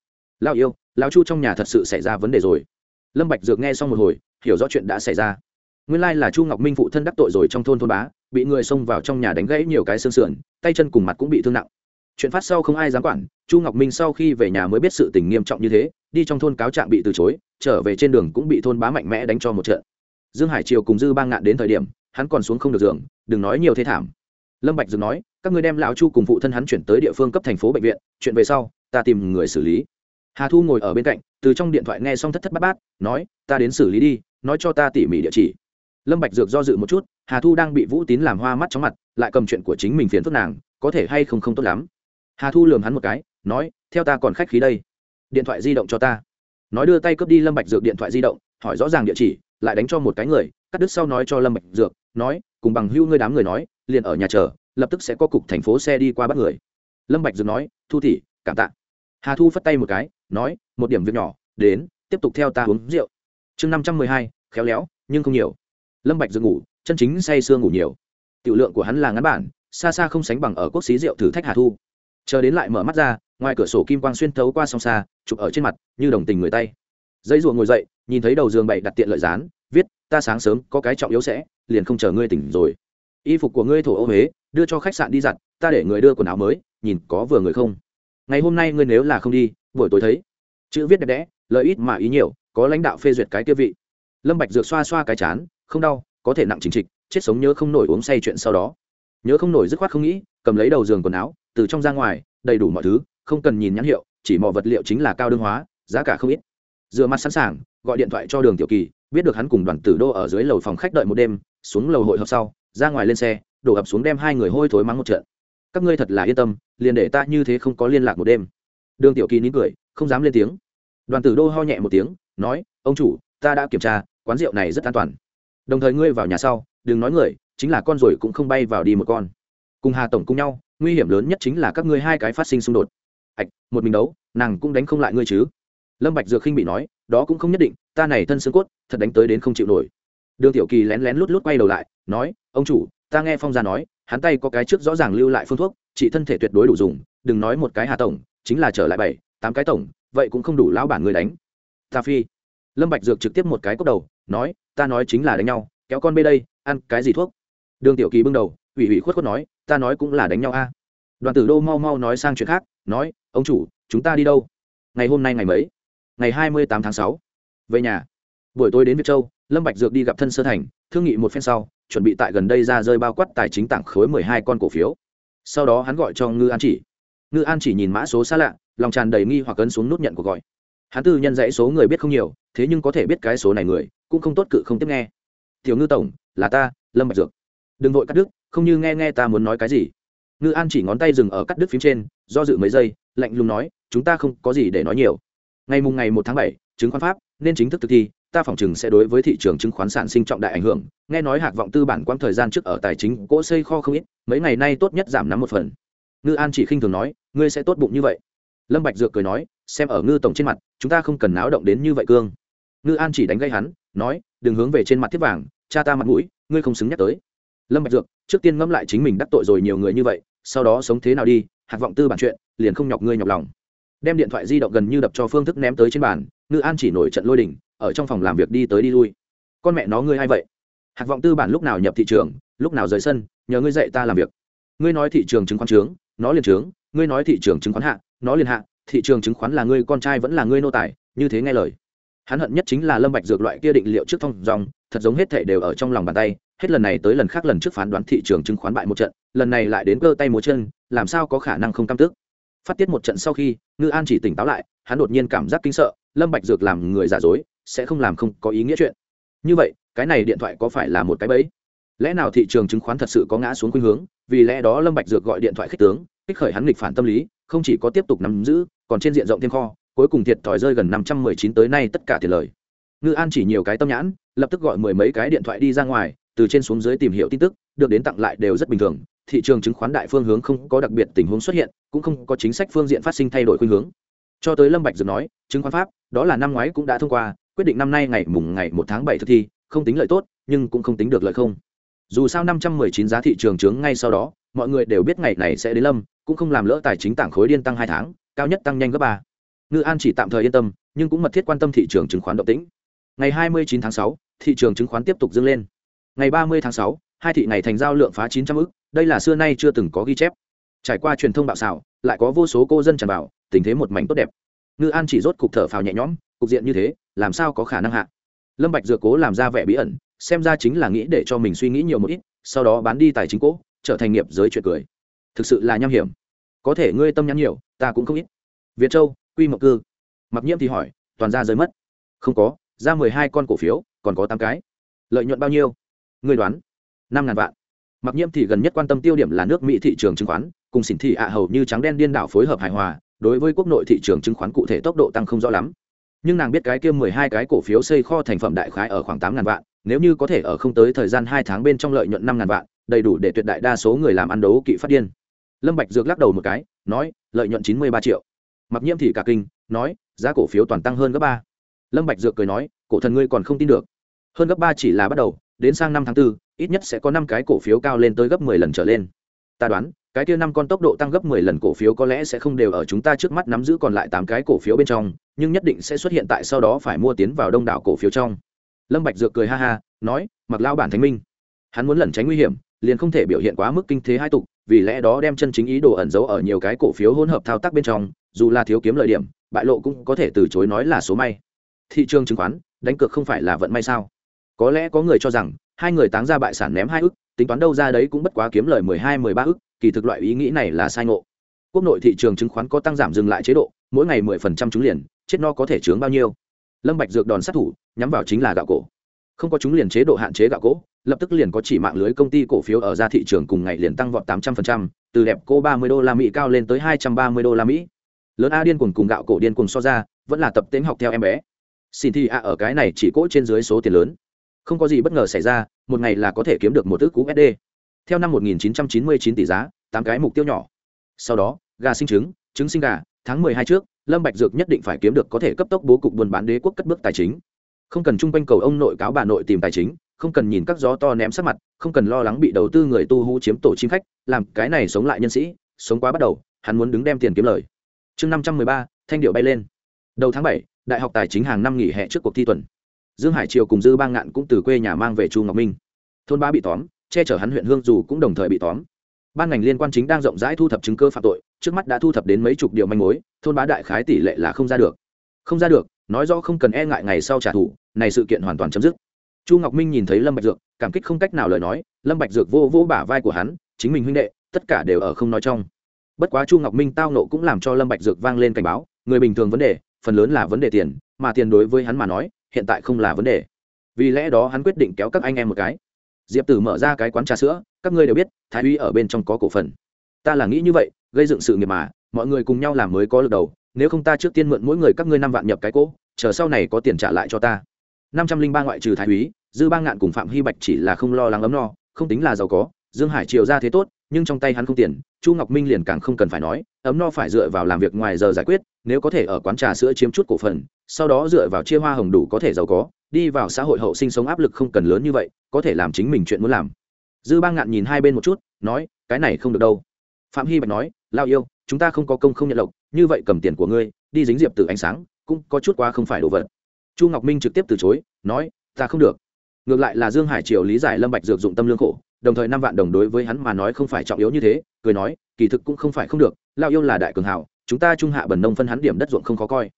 Lao yêu lao chu trong nhà thật sự xảy ra vấn đề rồi. Lâm bạch dược nghe xong một hồi, hiểu rõ chuyện đã xảy ra. Nguyên lai là chu ngọc minh phụ thân đắc tội rồi trong thôn thôn bá, bị người xông vào trong nhà đánh gãy nhiều cái xương sườn, tay chân cùng mặt cũng bị thương nặng. Chuyện phát sau không ai dám quản, chu ngọc minh sau khi về nhà mới biết sự tình nghiêm trọng như thế đi trong thôn cáo trạng bị từ chối, trở về trên đường cũng bị thôn bá mạnh mẽ đánh cho một trận. Dương hải triều cùng dư bang ngạn đến thời điểm, hắn còn xuống không được giường, đừng nói nhiều thế thảm. Lâm bạch dừng nói, các ngươi đem lão chu cùng phụ thân hắn chuyển tới địa phương cấp thành phố bệnh viện, chuyện về sau, ta tìm người xử lý. Hà thu ngồi ở bên cạnh, từ trong điện thoại nghe xong thất thất bát bát, nói, ta đến xử lý đi, nói cho ta tỉ mỉ địa chỉ. Lâm bạch dược do dự một chút, hà thu đang bị vũ tín làm hoa mắt chóng mặt, lại cầm chuyện của chính mình phiền phức nàng, có thể hay không không tốt lắm. Hà thu lườm hắn một cái, nói, theo ta còn khách khí đây điện thoại di động cho ta. Nói đưa tay cướp đi lâm bạch dược điện thoại di động, hỏi rõ ràng địa chỉ, lại đánh cho một cái người, cắt đứt sau nói cho lâm bạch dược, nói, cùng bằng hưu ngươi đám người nói, liền ở nhà chờ, lập tức sẽ có cục thành phố xe đi qua bắt người. Lâm bạch dược nói, thu tỷ, cảm tạ. Hà thu phất tay một cái, nói, một điểm việc nhỏ, đến, tiếp tục theo ta uống rượu. Chương năm trăm mười hai, khéo léo, nhưng không nhiều. Lâm bạch dược ngủ, chân chính say sưa ngủ nhiều. Tiểu lượng của hắn là ngắn bản, xa xa không sánh bằng ở quốc xí rượu thử thách hà thu. Chờ đến lại mở mắt ra ngoài cửa sổ kim quang xuyên thấu qua song xa, chụp ở trên mặt, như đồng tình người tay. Dây ruộng ngồi dậy, nhìn thấy đầu giường bậy đặt tiện lợi dán, viết, ta sáng sớm, có cái trọng yếu sẽ, liền không chờ ngươi tỉnh rồi. Y phục của ngươi thổ ô huế, đưa cho khách sạn đi giặt ta để người đưa quần áo mới, nhìn có vừa người không? Ngày hôm nay ngươi nếu là không đi, buổi tối thấy. Chữ viết đẹp đẽ, lợi ít mà ý nhiều, có lãnh đạo phê duyệt cái tiêu vị. Lâm bạch dược xoa xoa cái chán, không đau, có thể nặng chính trịch, chết sống nhớ không nổi uống say chuyện sau đó. Nhớ không nổi dứt khoát không nghĩ, cầm lấy đầu giường quần áo, từ trong ra ngoài, đầy đủ mọi thứ không cần nhìn nhãn hiệu, chỉ mò vật liệu chính là cao đương hóa, giá cả không ít. Dựa mặt sẵn sàng, gọi điện thoại cho đường tiểu kỳ, biết được hắn cùng đoàn tử đô ở dưới lầu phòng khách đợi một đêm, xuống lầu hội họp sau, ra ngoài lên xe, đổ ập xuống đem hai người hôi thối mắng một trận. Các ngươi thật là yên tâm, liền để ta như thế không có liên lạc một đêm. Đường tiểu kỳ nín cười, không dám lên tiếng. Đoàn tử đô ho nhẹ một tiếng, nói, ông chủ, ta đã kiểm tra, quán rượu này rất an toàn. Đồng thời ngươi vào nhà sau, đừng nói người, chính là con rồi cũng không bay vào đi một con. Cùng hà tổng cùng nhau, nguy hiểm lớn nhất chính là các ngươi hai cái phát sinh xung đột ạch, một mình đấu, nàng cũng đánh không lại ngươi chứ. Lâm bạch dược khinh bị nói, đó cũng không nhất định, ta này thân xương cốt, thật đánh tới đến không chịu nổi. Đường tiểu kỳ lén lén lút lút quay đầu lại, nói, ông chủ, ta nghe phong gia nói, hắn tay có cái trước rõ ràng lưu lại phương thuốc trị thân thể tuyệt đối đủ dùng, đừng nói một cái hà tổng, chính là trở lại bảy, tám cái tổng, vậy cũng không đủ lão bản người đánh. Ta phi. Lâm bạch dược trực tiếp một cái cốc đầu, nói, ta nói chính là đánh nhau, kéo con bê đây, ăn cái gì thuốc? Đường tiểu kỳ bưng đầu, ủy ủy khuất khuất nói, ta nói cũng là đánh nhau a đoàn tử đô mau mau nói sang chuyện khác, nói, ông chủ, chúng ta đi đâu? Ngày hôm nay ngày mấy? Ngày hai mươi tám tháng sáu. Về nhà. Buổi tối đến việt châu, lâm bạch dược đi gặp thân sơ thành, thương nghị một phen sau, chuẩn bị tại gần đây ra rơi bao quát tài chính tặng khối mười hai con cổ phiếu. Sau đó hắn gọi cho ngư an chỉ. Ngư an chỉ nhìn mã số xa lạ, lòng tràn đầy nghi hoặc cấn xuống nút nhận cuộc gọi. Hắn tư nhân dãy số người biết không nhiều, thế nhưng có thể biết cái số này người, cũng không tốt cự không tiếp nghe. Tiểu ngư tổng, là ta, lâm bạch dược. Đừng vội cắt đứt, không như nghe nghe ta muốn nói cái gì ngư an chỉ ngón tay dừng ở cắt đứt phím trên, do dự mấy giây, lạnh lùng nói, chúng ta không có gì để nói nhiều. Ngày mùng ngày một tháng bảy, chứng khoán pháp, nên chính thức thực thi, ta phỏng chừng sẽ đối với thị trường chứng khoán sản sinh trọng đại ảnh hưởng. Nghe nói hạc vọng tư bản quãng thời gian trước ở tài chính cỗ xây kho không ít, mấy ngày nay tốt nhất giảm nắm một phần. Ngư an chỉ khinh thường nói, ngươi sẽ tốt bụng như vậy. Lâm bạch dược cười nói, xem ở ngư tổng trên mặt, chúng ta không cần náo động đến như vậy cương. Ngư an chỉ đánh gây hắn, nói, đừng hướng về trên mặt thiết vàng, cha ta mặt mũi, ngươi không xứng nhắc tới. Lâm bạch dược, trước tiên ngẫm lại chính mình đắc tội rồi nhiều người như vậy sau đó sống thế nào đi, hạt vọng tư bản chuyện, liền không nhọc ngươi nhọc lòng. Đem điện thoại di động gần như đập cho phương thức ném tới trên bàn, ngư an chỉ nổi trận lôi đỉnh ở trong phòng làm việc đi tới đi lui. Con mẹ nó ngươi hay vậy? Hạt vọng tư bản lúc nào nhập thị trường, lúc nào rời sân, nhờ ngươi dạy ta làm việc. Ngươi nói thị trường chứng khoán trướng, nó liền trướng, ngươi nói thị trường chứng khoán hạ, nó liền hạ, thị trường chứng khoán là ngươi con trai vẫn là ngươi nô tài, như thế nghe lời. Hắn hận nhất chính là lâm bạch dược loại kia định liệu trước thông dòng, thật giống hết thảy đều ở trong lòng bàn tay hết lần này tới lần khác lần trước phán đoán thị trường chứng khoán bại một trận, lần này lại đến cơ tay múa chân, làm sao có khả năng không cam tức? Phát tiết một trận sau khi, ngư an chỉ tỉnh táo lại, hắn đột nhiên cảm giác kinh sợ, lâm bạch dược làm người giả dối, sẽ không làm không có ý nghĩa chuyện. Như vậy, cái này điện thoại có phải là một cái bẫy? Lẽ nào thị trường chứng khoán thật sự có ngã xuống khuynh hướng, vì lẽ đó lâm bạch dược gọi điện thoại khích tướng, kích khởi hắn nghịch phản tâm lý, không chỉ có tiếp tục nắm giữ, còn trên diện rộng thêm kho, cuối cùng thiệt thòi rơi gần năm trăm mười chín tới nay tất cả tiền lời. Ngư an chỉ nhiều cái tâm nhãn, lập tức gọi mười mấy cái điện thoại đi ra ngoài từ trên xuống dưới tìm hiểu tin tức, được đến tặng lại đều rất bình thường. Thị trường chứng khoán đại phương hướng không có đặc biệt tình huống xuất hiện, cũng không có chính sách phương diện phát sinh thay đổi khuynh hướng. Cho tới lâm bạch dược nói, chứng khoán pháp, đó là năm ngoái cũng đã thông qua, quyết định năm nay ngày mùng ngày một tháng bảy thực thi, không tính lợi tốt, nhưng cũng không tính được lợi không. Dù sao năm trăm mười chín giá thị trường trướng ngay sau đó, mọi người đều biết ngày này sẽ đến lâm, cũng không làm lỡ tài chính tảng khối điên tăng hai tháng, cao nhất tăng nhanh gấp ba. Ngư an chỉ tạm thời yên tâm, nhưng cũng mật thiết quan tâm thị trường chứng khoán động tĩnh. Ngày hai mươi chín tháng sáu, thị trường chứng khoán tiếp tục dâng lên ngày ba mươi tháng sáu, hai thị này thành giao lượng phá chín trăm ức, đây là xưa nay chưa từng có ghi chép. Trải qua truyền thông bạo xảo, lại có vô số cô dân tràn vào, tình thế một mảnh tốt đẹp. Ngư an chỉ rốt cục thở phào nhẹ nhõm, cục diện như thế, làm sao có khả năng hạ? Lâm bạch dựa cố làm ra vẻ bí ẩn, xem ra chính là nghĩ để cho mình suy nghĩ nhiều một ít, sau đó bán đi tài chính cố, trở thành nghiệp giới chuyện cười. Thực sự là nham hiểm. Có thể ngươi tâm nhắn nhiều, ta cũng không ít. Việt châu, quy mộc cư. Mặc nhiễm thì hỏi, toàn ra rơi mất. Không có, ra mười hai con cổ phiếu, còn có tám cái. Lợi nhuận bao nhiêu? Ngươi đoán, năm ngàn vạn. Mặc nhiễm thì gần nhất quan tâm tiêu điểm là nước mỹ thị trường chứng khoán, cùng xỉn thị ạ hầu như trắng đen điên đảo phối hợp hài hòa, đối với quốc nội thị trường chứng khoán cụ thể tốc độ tăng không rõ lắm. Nhưng nàng biết cái kia mười hai cái cổ phiếu xây kho thành phẩm đại khái ở khoảng tám ngàn vạn, nếu như có thể ở không tới thời gian hai tháng bên trong lợi nhuận năm ngàn vạn, đầy đủ để tuyệt đại đa số người làm ăn đấu kỵ phát điên. Lâm bạch dược lắc đầu một cái, nói, lợi nhuận chín mươi ba triệu. Mặc nhiễm thì cả kinh, nói, giá cổ phiếu toàn tăng hơn gấp ba. Lâm bạch dược cười nói, cổ thần ngươi còn không tin được. Hơn gấp ba chỉ là bắt đầu đến sang năm tháng 4, ít nhất sẽ có năm cái cổ phiếu cao lên tới gấp 10 lần trở lên. Ta đoán cái kia năm con tốc độ tăng gấp 10 lần cổ phiếu có lẽ sẽ không đều ở chúng ta trước mắt nắm giữ còn lại tám cái cổ phiếu bên trong nhưng nhất định sẽ xuất hiện tại sau đó phải mua tiến vào đông đảo cổ phiếu trong. Lâm bạch dược cười ha ha nói mặc lao bản thánh minh hắn muốn lẩn tránh nguy hiểm liền không thể biểu hiện quá mức kinh thế hai tục vì lẽ đó đem chân chính ý đồ ẩn giấu ở nhiều cái cổ phiếu hỗn hợp thao tác bên trong dù là thiếu kiếm lợi điểm bại lộ cũng có thể từ chối nói là số may. Thị trường chứng khoán đánh cược không phải là vận may sao? Có lẽ có người cho rằng, hai người táng ra bại sản ném hai ức, tính toán đâu ra đấy cũng bất quá kiếm lời mười hai, mười ba ức, kỳ thực loại ý nghĩ này là sai ngộ. Quốc nội thị trường chứng khoán có tăng giảm dừng lại chế độ, mỗi ngày mười phần trăm trúng liền, chết no có thể chướng bao nhiêu. Lâm bạch dược đòn sát thủ, nhắm vào chính là gạo cổ. Không có chúng liền chế độ hạn chế gạo cổ, lập tức liền có chỉ mạng lưới công ty cổ phiếu ở ra thị trường cùng ngày liền tăng vọt tám trăm phần trăm, từ đẹp cô ba mươi đô la mỹ cao lên tới hai trăm ba mươi đô la mỹ. Lớn a điên cuồng cùng gạo cổ điên cuồng so ra, vẫn là tập tính học theo em bé. Xin thi a ở cái này chỉ cỗ trên dưới số tiền lớn không có gì bất ngờ xảy ra, một ngày là có thể kiếm được một ước cú sd theo năm 1999 tỷ giá, tám cái mục tiêu nhỏ. Sau đó, gà sinh trứng trứng sinh gà, tháng 12 trước, lâm bạch dược nhất định phải kiếm được có thể cấp tốc bố cục buôn bán đế quốc cất bước tài chính. Không cần trung quanh cầu ông nội cáo bà nội tìm tài chính, không cần nhìn các gió to ném sát mặt, không cần lo lắng bị đầu tư người tu hú chiếm tổ chim khách, làm cái này sống lại nhân sĩ, sống quá bắt đầu, hắn muốn đứng đem tiền kiếm lời. Chương năm trăm mười ba, thanh điệu bay lên. Đầu tháng bảy, đại học tài chính hàng năm nghỉ hè trước cuộc thi tuần dương hải triều cùng dư ba ngạn cũng từ quê nhà mang về chu ngọc minh. Thôn ba bị tóm, che chở hắn huyện hương dù cũng đồng thời bị tóm. Ban ngành liên quan chính đang rộng rãi thu thập chứng cơ phạm tội, trước mắt đã thu thập đến mấy chục điều manh mối, thôn bá đại khái tỷ lệ là không ra được. Không ra được, nói rõ không cần e ngại ngày sau trả thù, này sự kiện hoàn toàn chấm dứt. Chu ngọc minh nhìn thấy lâm bạch dược, cảm kích không cách nào lời nói, lâm bạch dược vô vô bả vai của hắn, chính mình huynh đệ, tất cả đều ở không nói trong. Bất quá chu ngọc minh tao nộ cũng làm cho lâm bạch dược vang lên cảnh báo, người bình thường vấn đề, phần lớn là vấn đề tiền, mà tiền đối với hắn mà nói hiện tại không là vấn đề. Vì lẽ đó hắn quyết định kéo các anh em một cái. Diệp tử mở ra cái quán trà sữa, các ngươi đều biết, thái uy ở bên trong có cổ phần. Ta là nghĩ như vậy, gây dựng sự nghiệp mà, mọi người cùng nhau làm mới có lực đầu, nếu không ta trước tiên mượn mỗi người các ngươi năm vạn nhập cái cỗ, chờ sau này có tiền trả lại cho ta. Năm trăm linh ba ngoại trừ thái úy, dư ba ngạn cùng phạm hy bạch chỉ là không lo lắng ấm no, không tính là giàu có, dương hải triều ra thế tốt nhưng trong tay hắn không tiền, chu ngọc minh liền càng không cần phải nói, ấm no phải dựa vào làm việc ngoài giờ giải quyết, nếu có thể ở quán trà sữa chiếm chút cổ phần, sau đó dựa vào chia hoa hồng đủ có thể giàu có, đi vào xã hội hậu sinh sống áp lực không cần lớn như vậy, có thể làm chính mình chuyện muốn làm. Dư ba ngạn nhìn hai bên một chút, nói, cái này không được đâu. Phạm hy bạch nói, lao yêu, chúng ta không có công không nhận lộc, như vậy cầm tiền của ngươi, đi dính diệp từ ánh sáng, cũng có chút quá không phải đồ vật. Chu ngọc minh trực tiếp từ chối, nói, ta không được. Ngược lại là dương hải triều lý giải lâm bạch dược dụng tâm lương khổ đồng thời năm vạn đồng đối với hắn mà nói không phải trọng yếu như thế, cười nói, kỳ thực cũng không phải không được, lao yêu là đại cường hảo, chúng ta trung hạ bần nông phân hắn điểm đất ruộng không khó coi.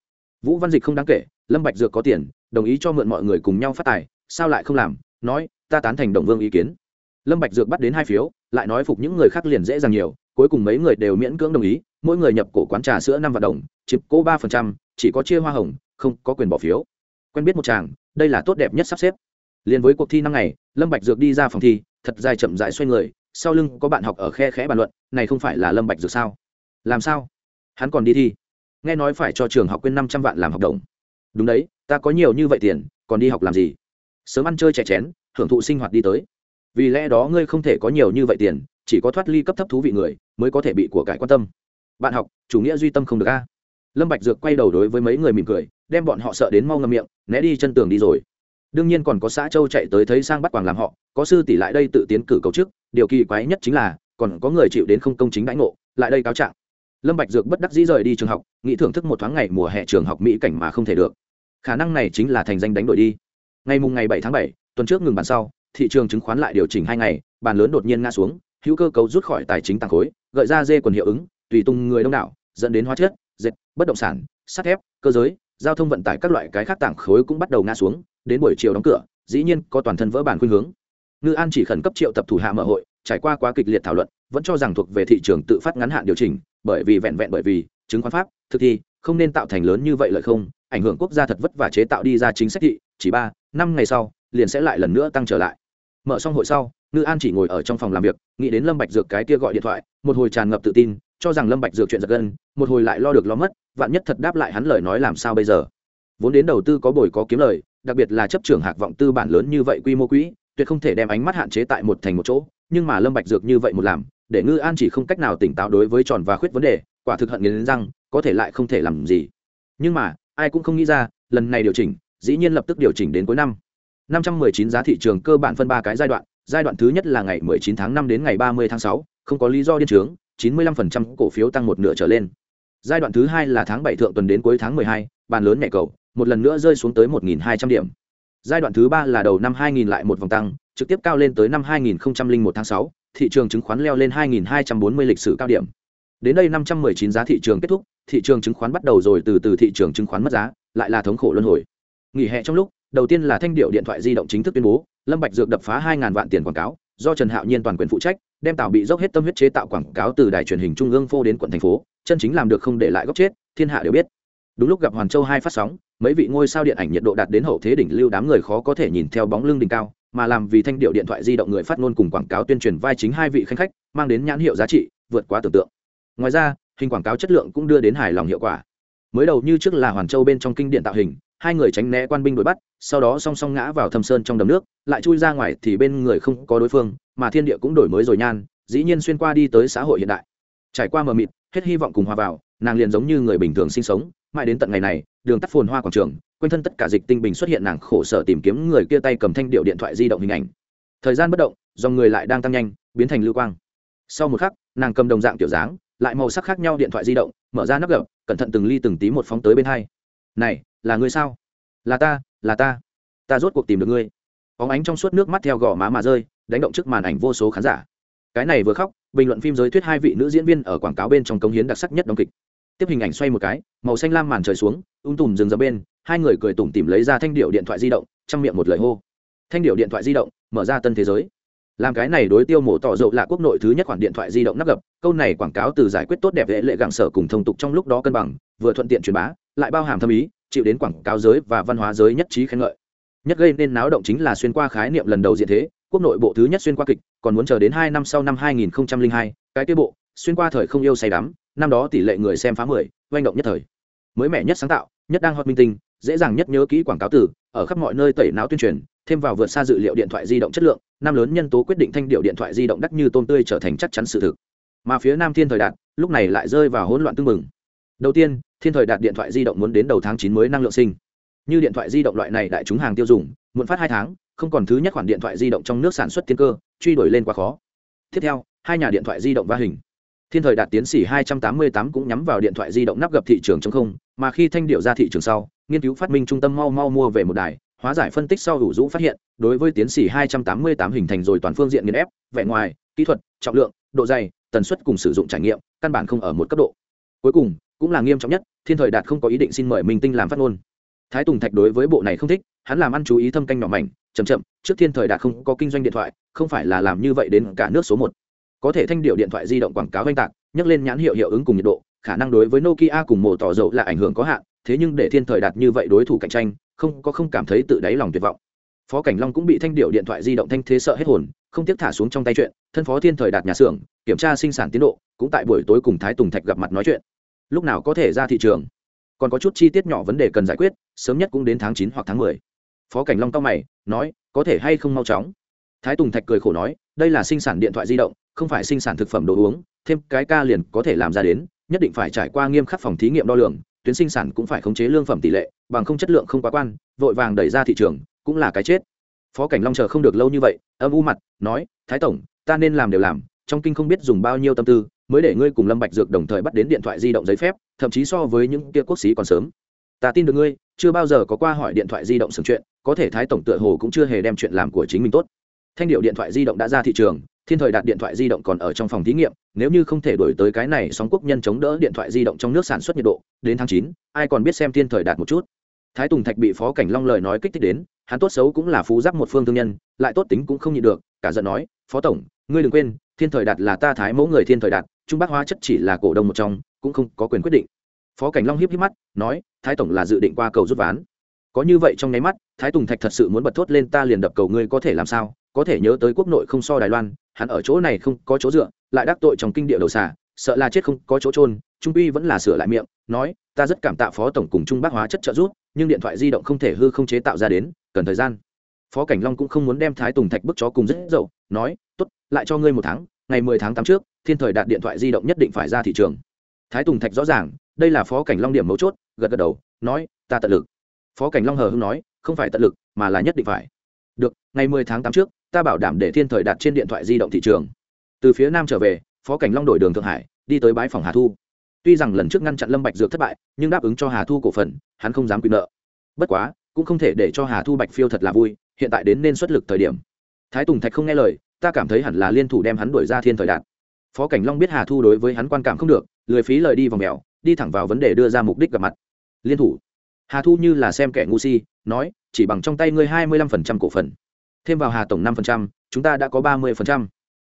Vũ văn dịch không đáng kể, lâm bạch dược có tiền, đồng ý cho mượn mọi người cùng nhau phát tài, sao lại không làm, nói, ta tán thành đồng vương ý kiến. Lâm bạch dược bắt đến hai phiếu, lại nói phục những người khác liền dễ dàng nhiều, cuối cùng mấy người đều miễn cưỡng đồng ý, mỗi người nhập cổ quán trà sữa năm vạn đồng, chiếm cố ba phần trăm, chỉ có chia hoa hồng, không có quyền bỏ phiếu. Quen biết một chàng, đây là tốt đẹp nhất sắp xếp. Liền với cuộc thi năm ngày, lâm bạch dược đi ra phòng thi thật dài chậm dài xoay người, sau lưng có bạn học ở khe khẽ bàn luận, này không phải là lâm bạch dược sao? Làm sao? Hắn còn đi thi? Nghe nói phải cho trường học quên năm trăm vạn làm học đồng. Đúng đấy, ta có nhiều như vậy tiền, còn đi học làm gì? Sớm ăn chơi trẻ chén hưởng thụ sinh hoạt đi tới. Vì lẽ đó ngươi không thể có nhiều như vậy tiền, chỉ có thoát ly cấp thấp thú vị người, mới có thể bị của cải quan tâm. Bạn học, chủ nghĩa duy tâm không được a. Lâm bạch dược quay đầu đối với mấy người mỉm cười, đem bọn họ sợ đến mau ngậm miệng, né đi chân tường đi rồi đương nhiên còn có xã châu chạy tới thấy sang bắt quàng làm họ, có sư tỷ lại đây tự tiến cử cầu chức, điều kỳ quái nhất chính là, còn có người chịu đến không công chính đãi ngộ, lại đây cáo trạng. Lâm bạch dược bất đắc dĩ rời đi trường học, nghĩ thưởng thức một thoáng ngày mùa hè trường học mỹ cảnh mà không thể được. Khả năng này chính là thành danh đánh đổi đi. Ngày mùng ngày bảy tháng bảy, tuần trước ngừng bàn sau, thị trường chứng khoán lại điều chỉnh hai ngày, bàn lớn đột nhiên ngã xuống, hữu cơ cấu rút khỏi tài chính tăng khối, gợi ra dê quần hiệu ứng, tùy tung người đông đảo, dẫn đến hóa chất, dệt, bất động sản, sắt thép, cơ giới, giao thông vận tải các loại cái khác tảng khối cũng bắt đầu ngã xuống đến buổi chiều đóng cửa, dĩ nhiên có toàn thân vỡ bản khuynh hướng. Ngư an chỉ khẩn cấp triệu tập thủ hạ mở hội, trải qua quá kịch liệt thảo luận, vẫn cho rằng thuộc về thị trường tự phát ngắn hạn điều chỉnh, bởi vì vẹn vẹn bởi vì chứng khoán pháp, thực thi, không nên tạo thành lớn như vậy lợi không, ảnh hưởng quốc gia thật vất vả chế tạo đi ra chính sách thị, chỉ ba, năm ngày sau, liền sẽ lại lần nữa tăng trở lại. Mở xong hội sau, ngư an chỉ ngồi ở trong phòng làm việc, nghĩ đến lâm bạch dược cái kia gọi điện thoại, một hồi tràn ngập tự tin, cho rằng lâm bạch dược chuyện giật gân, một hồi lại lo được lo mất, vạn nhất thật đáp lại hắn lời nói làm sao bây giờ. Vốn đến đầu tư có bồi có kiếm lời đặc biệt là chấp trưởng hạc vọng tư bản lớn như vậy quy mô quỹ tuyệt không thể đem ánh mắt hạn chế tại một thành một chỗ nhưng mà lâm bạch dược như vậy một làm để ngư an chỉ không cách nào tỉnh táo đối với tròn và khuyết vấn đề quả thực hận nghiến răng có thể lại không thể làm gì. Nhưng mà ai cũng không nghĩ ra lần này điều chỉnh dĩ nhiên lập tức điều chỉnh đến cuối năm. 519 giá thị trường cơ bản phân ba cái giai đoạn giai đoạn thứ nhất là ngày 19 tháng 5 đến ngày 30 tháng 6, không có lý do điên trướng 95% cổ phiếu tăng một nửa trở lên. Giai đoạn thứ hai là tháng 7 thượng tuần đến cuối tháng 12, bàn lớn nhẹ cầu một lần nữa rơi xuống tới 1.200 điểm. Giai đoạn thứ ba là đầu năm 2000 lại một vòng tăng trực tiếp cao lên tới năm 2001 tháng 6, thị trường chứng khoán leo lên 2.240 lịch sử cao điểm. Đến đây 519 giá thị trường kết thúc thị trường chứng khoán bắt đầu rồi từ từ thị trường chứng khoán mất giá lại là thống khổ luân hồi. Nghỉ hè trong lúc đầu tiên là thanh điệu điện thoại di động chính thức tuyên bố lâm bạch dược đập phá 2.000 vạn tiền quảng cáo do trần hạo nhiên toàn quyền phụ trách đem tạo bị dốc hết tâm huyết chế tạo quảng cáo từ đài truyền hình trung ương phô đến quận thành phố chân chính làm được không để lại góc chết thiên hạ đều biết đúng lúc gặp hoàn châu hai phát sóng, mấy vị ngôi sao điện ảnh nhiệt độ đạt đến hậu thế đỉnh lưu đám người khó có thể nhìn theo bóng lưng đỉnh cao, mà làm vì thanh điệu điện thoại di động người phát ngôn cùng quảng cáo tuyên truyền vai chính hai vị khanh khách, mang đến nhãn hiệu giá trị, vượt quá tưởng tượng. Ngoài ra, hình quảng cáo chất lượng cũng đưa đến hài lòng hiệu quả. Mới đầu như trước là hoàn châu bên trong kinh điện tạo hình, hai người tránh né quan binh đuổi bắt, sau đó song song ngã vào thâm sơn trong đầm nước, lại chui ra ngoài thì bên người không có đối phương, mà thiên địa cũng đổi mới rồi nhan, dĩ nhiên xuyên qua đi tới xã hội hiện đại. Trải qua mờ mịt, hết hy vọng cùng hòa vào, nàng liền giống như người bình thường sinh sống mãi đến tận ngày này, đường tắt phồn hoa quảng trường, quanh thân tất cả dịch tinh bình xuất hiện nàng khổ sở tìm kiếm người kia tay cầm thanh điệu điện thoại di động hình ảnh. Thời gian bất động, dòng người lại đang tăng nhanh, biến thành lưu quang. Sau một khắc, nàng cầm đồng dạng kiểu dáng, lại màu sắc khác nhau điện thoại di động, mở ra nắp gập, cẩn thận từng ly từng tí một phóng tới bên hai. Này, là ngươi sao? Là ta là ta. Ta rốt cuộc tìm được ngươi. Óng ánh trong suốt nước mắt theo gò má mà rơi, đánh động trước màn ảnh vô số khán giả. Cái này vừa khóc, bình luận phim giới thuyết hai vị nữ diễn viên ở quảng cáo bên trong công hiến đặc sắc nhất đóng kịch tiếp hình ảnh xoay một cái màu xanh lam màn trời xuống ung tùm dừng ra bên hai người cười tủm tìm lấy ra thanh điệu điện thoại di động trong miệng một lời hô. Thanh điệu điện thoại di động mở ra tân thế giới. Làm cái này đối tiêu mổ tỏ dậu là quốc nội thứ nhất khoản điện thoại di động nắp gập câu này quảng cáo từ giải quyết tốt đẹp hệ lệ gặng sở cùng thông tục trong lúc đó cân bằng vừa thuận tiện truyền bá lại bao hàm thâm ý chịu đến quảng cáo giới và văn hóa giới nhất trí khen ngợi. Nhất gây nên náo động chính là xuyên qua khái niệm lần đầu diện thế quốc nội bộ thứ nhất xuyên qua kịch còn muốn chờ đến hai năm sau năm 2002, cái kia bộ xuyên qua thời không yêu say đắm, năm đó tỷ lệ người xem phá mười, oanh động nhất thời. Mới mẻ nhất sáng tạo, nhất đang hot minh tinh, dễ dàng nhất nhớ kỹ quảng cáo từ, ở khắp mọi nơi tẩy não tuyên truyền, thêm vào vượt xa dự liệu điện thoại di động chất lượng, năm lớn nhân tố quyết định thanh điệu điện thoại di động đắt như tôm tươi trở thành chắc chắn sự thực. Mà phía nam thiên thời đạt, lúc này lại rơi vào hỗn loạn tương mừng đầu tiên, thiên thời đạt điện thoại di động muốn đến đầu tháng chín mới năng lượng sinh. Như điện thoại di động loại này đại chúng hàng tiêu dùng muộn phát hai tháng, không còn thứ nhất khoản điện thoại di động trong nước sản xuất tiên cơ, truy đuổi lên quá khó. Tiếp theo, hai nhà điện thoại di động va hình thiên thời đạt tiến sĩ 288 cũng nhắm vào điện thoại di động nắp gập thị trường trong không, mà khi thanh điệu ra thị trường sau, nghiên cứu phát minh trung tâm mau mau mua về một đài, hóa giải phân tích sau hữu dũ phát hiện, đối với tiến sĩ 288 hình thành rồi toàn phương diện nghiên ép, vẻ ngoài, kỹ thuật, trọng lượng, độ dày, tần suất cùng sử dụng trải nghiệm, căn bản không ở một cấp độ. Cuối cùng, cũng là nghiêm trọng nhất, thiên thời đạt không có ý định xin mời minh tinh làm phát ngôn. Thái tùng thạch đối với bộ này không thích, hắn làm ăn chú ý thâm canh nhỏ mảnh, chậm chậm, trước thiên thời đạt không có kinh doanh điện thoại, không phải là làm như vậy đến cả nước số một có thể thanh điệu điện thoại di động quảng cáo oanh tạc nhắc lên nhãn hiệu hiệu ứng cùng nhiệt độ, khả năng đối với nokia cùng mổ tỏ dầu là ảnh hưởng có hạn, thế nhưng để thiên thời đạt như vậy đối thủ cạnh tranh, không, có không cảm thấy tự đáy lòng tuyệt vọng. Phó cảnh long cũng bị thanh điệu điện thoại di động thanh thế sợ hết hồn, không tiếc thả xuống trong tay chuyện, thân phó thiên thời đạt nhà xưởng, kiểm tra sinh sản tiến độ, cũng tại buổi tối cùng thái tùng thạch gặp mặt nói chuyện. Lúc nào có thể ra thị trường? Còn có chút chi tiết nhỏ vấn đề cần giải quyết, sớm nhất cũng đến tháng chín hoặc tháng mười. Phó cảnh long cao mày, nói, có thể hay không mau chóng? Thái tùng thạch cười khổ nói, đây là sinh sản điện thoại di động không phải sinh sản thực phẩm đồ uống, thêm cái ca liền có thể làm ra đến, nhất định phải trải qua nghiêm khắc phòng thí nghiệm đo lường, tuyến sinh sản cũng phải khống chế lương phẩm tỷ lệ, bằng không chất lượng không quá quan, vội vàng đẩy ra thị trường, cũng là cái chết. Phó cảnh long chờ không được lâu như vậy, âm u mặt, nói, thái tổng, ta nên làm đều làm, trong kinh không biết dùng bao nhiêu tâm tư, mới để ngươi cùng lâm bạch dược đồng thời bắt đến điện thoại di động giấy phép, thậm chí so với những kia quốc sĩ còn sớm. Ta tin được ngươi, chưa bao giờ có qua hỏi điện thoại di động sừng chuyện, có thể thái tổng tựa hồ cũng chưa hề đem chuyện làm của chính mình tốt thanh điệu điện thoại di động đã ra thị trường, thiên thời đạt điện thoại di động còn ở trong phòng thí nghiệm, nếu như không thể đổi tới cái này sóng quốc nhân chống đỡ điện thoại di động trong nước sản xuất nhiệt độ, đến tháng chín, ai còn biết xem thiên thời đạt một chút. Thái tùng thạch bị phó cảnh long lời nói kích thích đến, hắn tốt xấu cũng là phú giáp một phương thương nhân, lại tốt tính cũng không nhịn được, cả giận nói, phó tổng, ngươi đừng quên, thiên thời đạt là ta thái mẫu người thiên thời đạt, trung bắc hóa chất chỉ là cổ đông một trong, cũng không có quyền quyết định. Phó cảnh long hiếp hiếp mắt, nói, thái tổng là dự định qua cầu rút ván. Có như vậy trong nháy mắt, thái tùng thạch thật sự muốn bật thốt lên, ta liền đập cầu ngươi có thể làm sao? Có thể nhớ tới quốc nội không so đài loan hắn ở chỗ này không có chỗ dựa lại đắc tội trong kinh địa đầu xà, sợ là chết không có chỗ trôn trung uy vẫn là sửa lại miệng nói ta rất cảm tạ phó tổng cùng trung bác hóa chất trợ giúp nhưng điện thoại di động không thể hư không chế tạo ra đến cần thời gian. Phó cảnh long cũng không muốn đem thái tùng thạch bức chó cùng rất dậu nói tốt lại cho ngươi một tháng ngày mười tháng tám trước thiên thời đạt điện thoại di động nhất định phải ra thị trường. Thái tùng thạch rõ ràng đây là phó cảnh long điểm mấu chốt gật gật đầu nói ta tận lực. Phó cảnh long hờ hưng nói không phải tận lực mà là nhất định phải. Được ngày mười tháng tám trước ta bảo đảm để thiên thời đạt trên điện thoại di động thị trường. Từ phía nam trở về, phó cảnh long đổi đường thượng hải, đi tới bãi phòng hà thu. Tuy rằng lần trước ngăn chặn lâm bạch dược thất bại, nhưng đáp ứng cho hà thu cổ phần, hắn không dám quy nợ. Bất quá, cũng không thể để cho hà thu bạch phiêu thật là vui, hiện tại đến nên xuất lực thời điểm. Thái tùng thạch không nghe lời, ta cảm thấy hẳn là liên thủ đem hắn đuổi ra thiên thời đạt. Phó cảnh long biết hà thu đối với hắn quan cảm không được, lười phí lời đi vòng mèo, đi thẳng vào vấn đề đưa ra mục đích gặp mặt. Liên thủ. Hà thu như là xem kẻ ngu si, nói, chỉ bằng trong tay ngươi hai mươi lăm phần trăm cổ phần thêm vào hà tổng năm phần trăm, chúng ta đã có ba mươi phần trăm.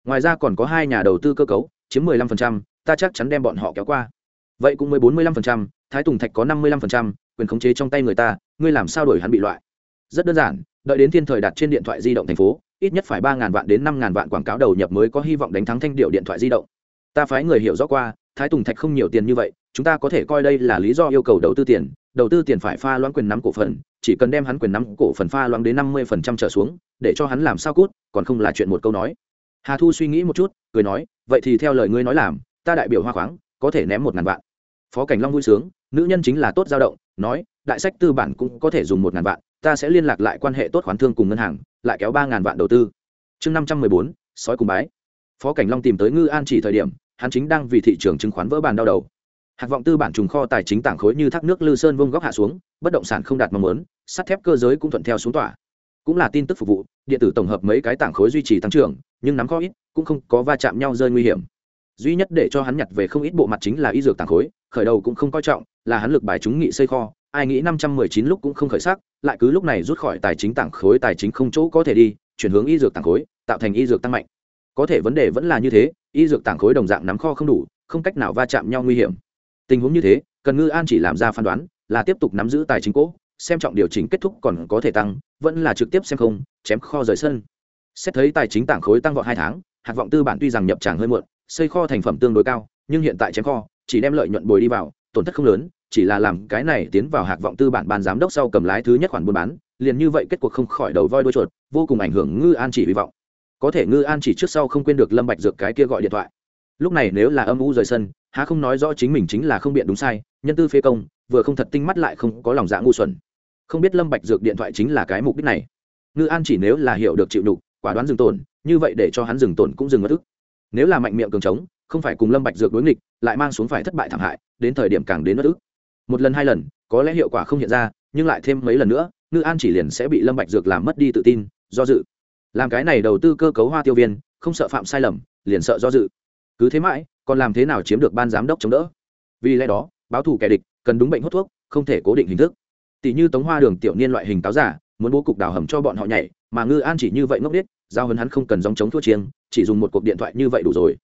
Ngoài ra còn có hai nhà đầu tư cơ cấu, chiếm mười lăm phần trăm, ta chắc chắn đem bọn họ kéo qua. Vậy cũng mới bốn mươi lăm phần trăm, thái tùng thạch có năm mươi lăm phần trăm, quyền khống chế trong tay người ta, ngươi làm sao đổi hắn bị loại? Rất đơn giản, đợi đến thiên thời đặt trên điện thoại di động thành phố, ít nhất phải ba ngàn vạn đến năm ngàn vạn quảng cáo đầu nhập mới có hy vọng đánh thắng thanh điệu điện thoại di động. Ta phái người hiểu rõ qua, thái tùng thạch không nhiều tiền như vậy, chúng ta có thể coi đây là lý do yêu cầu đầu tư tiền, đầu tư tiền phải pha loãng quyền nắm cổ phần chỉ cần đem hắn quyền nắm cổ phần pha loãng đến năm mươi phần trăm trở xuống, để cho hắn làm sao cút, còn không là chuyện một câu nói. Hà thu suy nghĩ một chút, cười nói, vậy thì theo lời ngươi nói làm, ta đại biểu hoa khoáng, có thể ném một ngàn vạn. Phó cảnh long vui sướng, nữ nhân chính là tốt dao động, nói, đại sách tư bản cũng có thể dùng một ngàn vạn, ta sẽ liên lạc lại quan hệ tốt khoán thương cùng ngân hàng, lại kéo ba ngàn vạn đầu tư. Chương năm trăm mười bốn, sói cùng bái. Phó cảnh long tìm tới ngư an chỉ thời điểm, hắn chính đang vì thị trường chứng khoán vỡ bàn đau đầu hạt vọng tư bản trùng kho tài chính tảng khối như thác nước lư sơn vông góc hạ xuống, bất động sản không đạt mong muốn, sắt thép cơ giới cũng thuận theo xuống tỏa. Cũng là tin tức phục vụ, điện tử tổng hợp mấy cái tảng khối duy trì tăng trưởng, nhưng nắm kho ít, cũng không có va chạm nhau rơi nguy hiểm. Duy nhất để cho hắn nhặt về không ít bộ mặt chính là y dược tảng khối, khởi đầu cũng không coi trọng, là hắn lực bài chúng nghị xây kho, ai nghĩ năm trăm mười chín lúc cũng không khởi sắc, lại cứ lúc này rút khỏi tài chính tảng khối tài chính không chỗ có thể đi, chuyển hướng y dược tảng khối, tạo thành y dược tăng mạnh. Có thể vấn đề vẫn là như thế, y dược tảng khối đồng dạng nắm kho không đủ, không cách nào va chạm nhau nguy hiểm tình huống như thế, cần ngư an chỉ làm ra phán đoán, là tiếp tục nắm giữ tài chính cỗ, xem trọng điều chỉnh kết thúc còn có thể tăng, vẫn là trực tiếp xem không, chém kho rời sân. Xét thấy tài chính tảng khối tăng vọt hai tháng, hạt vọng tư bản tuy rằng nhập tràng hơi muộn, xây kho thành phẩm tương đối cao, nhưng hiện tại chém kho, chỉ đem lợi nhuận bồi đi vào, tổn thất không lớn, chỉ là làm cái này tiến vào hạt vọng tư bản ban giám đốc sau cầm lái thứ nhất khoản buôn bán, liền như vậy kết cuộc không khỏi đầu voi đuôi chuột, vô cùng ảnh hưởng ngư an chỉ hy vọng. Có thể ngư an chỉ trước sau không quên được lâm bạch dược cái kia gọi điện thoại. Lúc này nếu là âm u rời sân há không nói rõ chính mình chính là không biện đúng sai, nhân tư phê công, vừa không thật tinh mắt lại không có lòng dạ ngu xuẩn. Không biết lâm bạch dược điện thoại chính là cái mục đích này. Ngư an chỉ nếu là hiểu được chịu đục quả đoán dừng tổn như vậy để cho hắn dừng tổn cũng dừng mất ức. Nếu là mạnh miệng cường trống không phải cùng lâm bạch dược đối nghịch, lại mang xuống phải thất bại thảm hại, đến thời điểm càng đến mất ức. Một lần hai lần, có lẽ hiệu quả không hiện ra, nhưng lại thêm mấy lần nữa, ngư an chỉ liền sẽ bị lâm bạch dược làm mất đi tự tin, do dự. Làm cái này đầu tư cơ cấu hoa tiêu viên, không sợ phạm sai lầm, liền sợ do dự. Cứ thế mãi còn làm thế nào chiếm được ban giám đốc chống đỡ? Vì lẽ đó, báo thù kẻ địch cần đúng bệnh hút thuốc, không thể cố định hình thức. Tỷ như tống hoa đường tiểu niên loại hình táo giả, muốn bố cục đào hầm cho bọn họ nhảy, mà ngư an chỉ như vậy ngốc biết giao hấn hắn không cần dòng chống thua chiêng, chỉ dùng một cuộc điện thoại như vậy đủ rồi.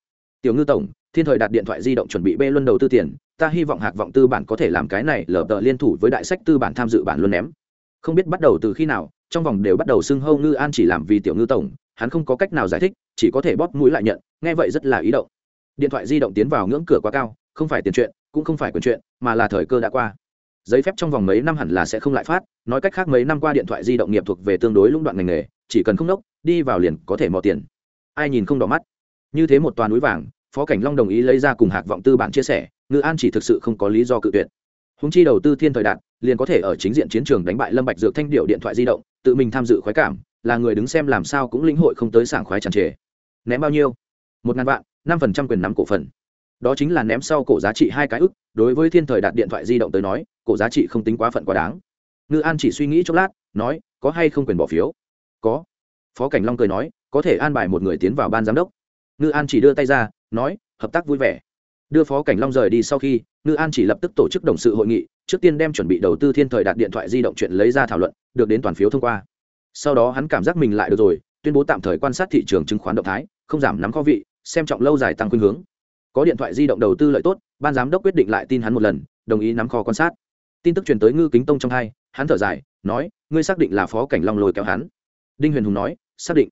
Tiểu ngư tổng, thiên thời đặt điện thoại di động chuẩn bị bê luân đầu tư tiền, ta hy vọng hạc vọng tư bản có thể làm cái này lờ tờ liên thủ với đại sách tư bản tham dự bản luân ném. Không biết bắt đầu từ khi nào, trong vòng đều bắt đầu xưng hâu ngư an chỉ làm vì tiểu ngư tổng, hắn không có cách nào giải thích, chỉ có thể bóp mũi lại nhận, nghe vậy rất là ý động điện thoại di động tiến vào ngưỡng cửa quá cao, không phải tiền chuyện, cũng không phải quyền chuyện, mà là thời cơ đã qua. Giấy phép trong vòng mấy năm hẳn là sẽ không lại phát, nói cách khác mấy năm qua điện thoại di động nghiệp thuộc về tương đối lũng đoạn ngành nghề, chỉ cần không nốc, đi vào liền có thể mò tiền. Ai nhìn không đỏ mắt? Như thế một toàn núi vàng, phó cảnh long đồng ý lấy ra cùng hạc vọng tư bản chia sẻ ngự an chỉ thực sự không có lý do cự tuyệt. Húng chi đầu tư thiên thời đạt liền có thể ở chính diện chiến trường đánh bại lâm bạch dược thanh điệu điện thoại di động, tự mình tham dự khoái cảm, là người đứng xem làm sao cũng lĩnh hội không tới sảng khoái tràn trề. Ném bao nhiêu? Một ngàn vạn năm phần trăm quyền nắm cổ phần. Đó chính là ném sau cổ giá trị hai cái ức, đối với thiên thời đạt điện thoại di động tới nói, cổ giá trị không tính quá phận quá đáng. Ngư an chỉ suy nghĩ chốc lát, nói, có hay không quyền bỏ phiếu? Có. Phó cảnh long cười nói, có thể an bài một người tiến vào ban giám đốc. Ngư an chỉ đưa tay ra, nói, hợp tác vui vẻ. Đưa phó cảnh long rời đi sau khi, ngư an chỉ lập tức tổ chức đồng sự hội nghị, trước tiên đem chuẩn bị đầu tư thiên thời đạt điện thoại di động chuyện lấy ra thảo luận, được đến toàn phiếu thông qua. Sau đó hắn cảm giác mình lại được rồi, tuyên bố tạm thời quan sát thị trường chứng khoán động thái, không giảm nắm kho vị xem trọng lâu dài tăng khuynh hướng. Có điện thoại di động đầu tư lợi tốt, ban giám đốc quyết định lại tin hắn một lần, đồng ý nắm kho quan sát. Tin tức truyền tới ngư kính tông trong hai, hắn thở dài, nói, ngươi xác định là phó cảnh long lôi kéo hắn. Đinh huyền hùng nói, xác định.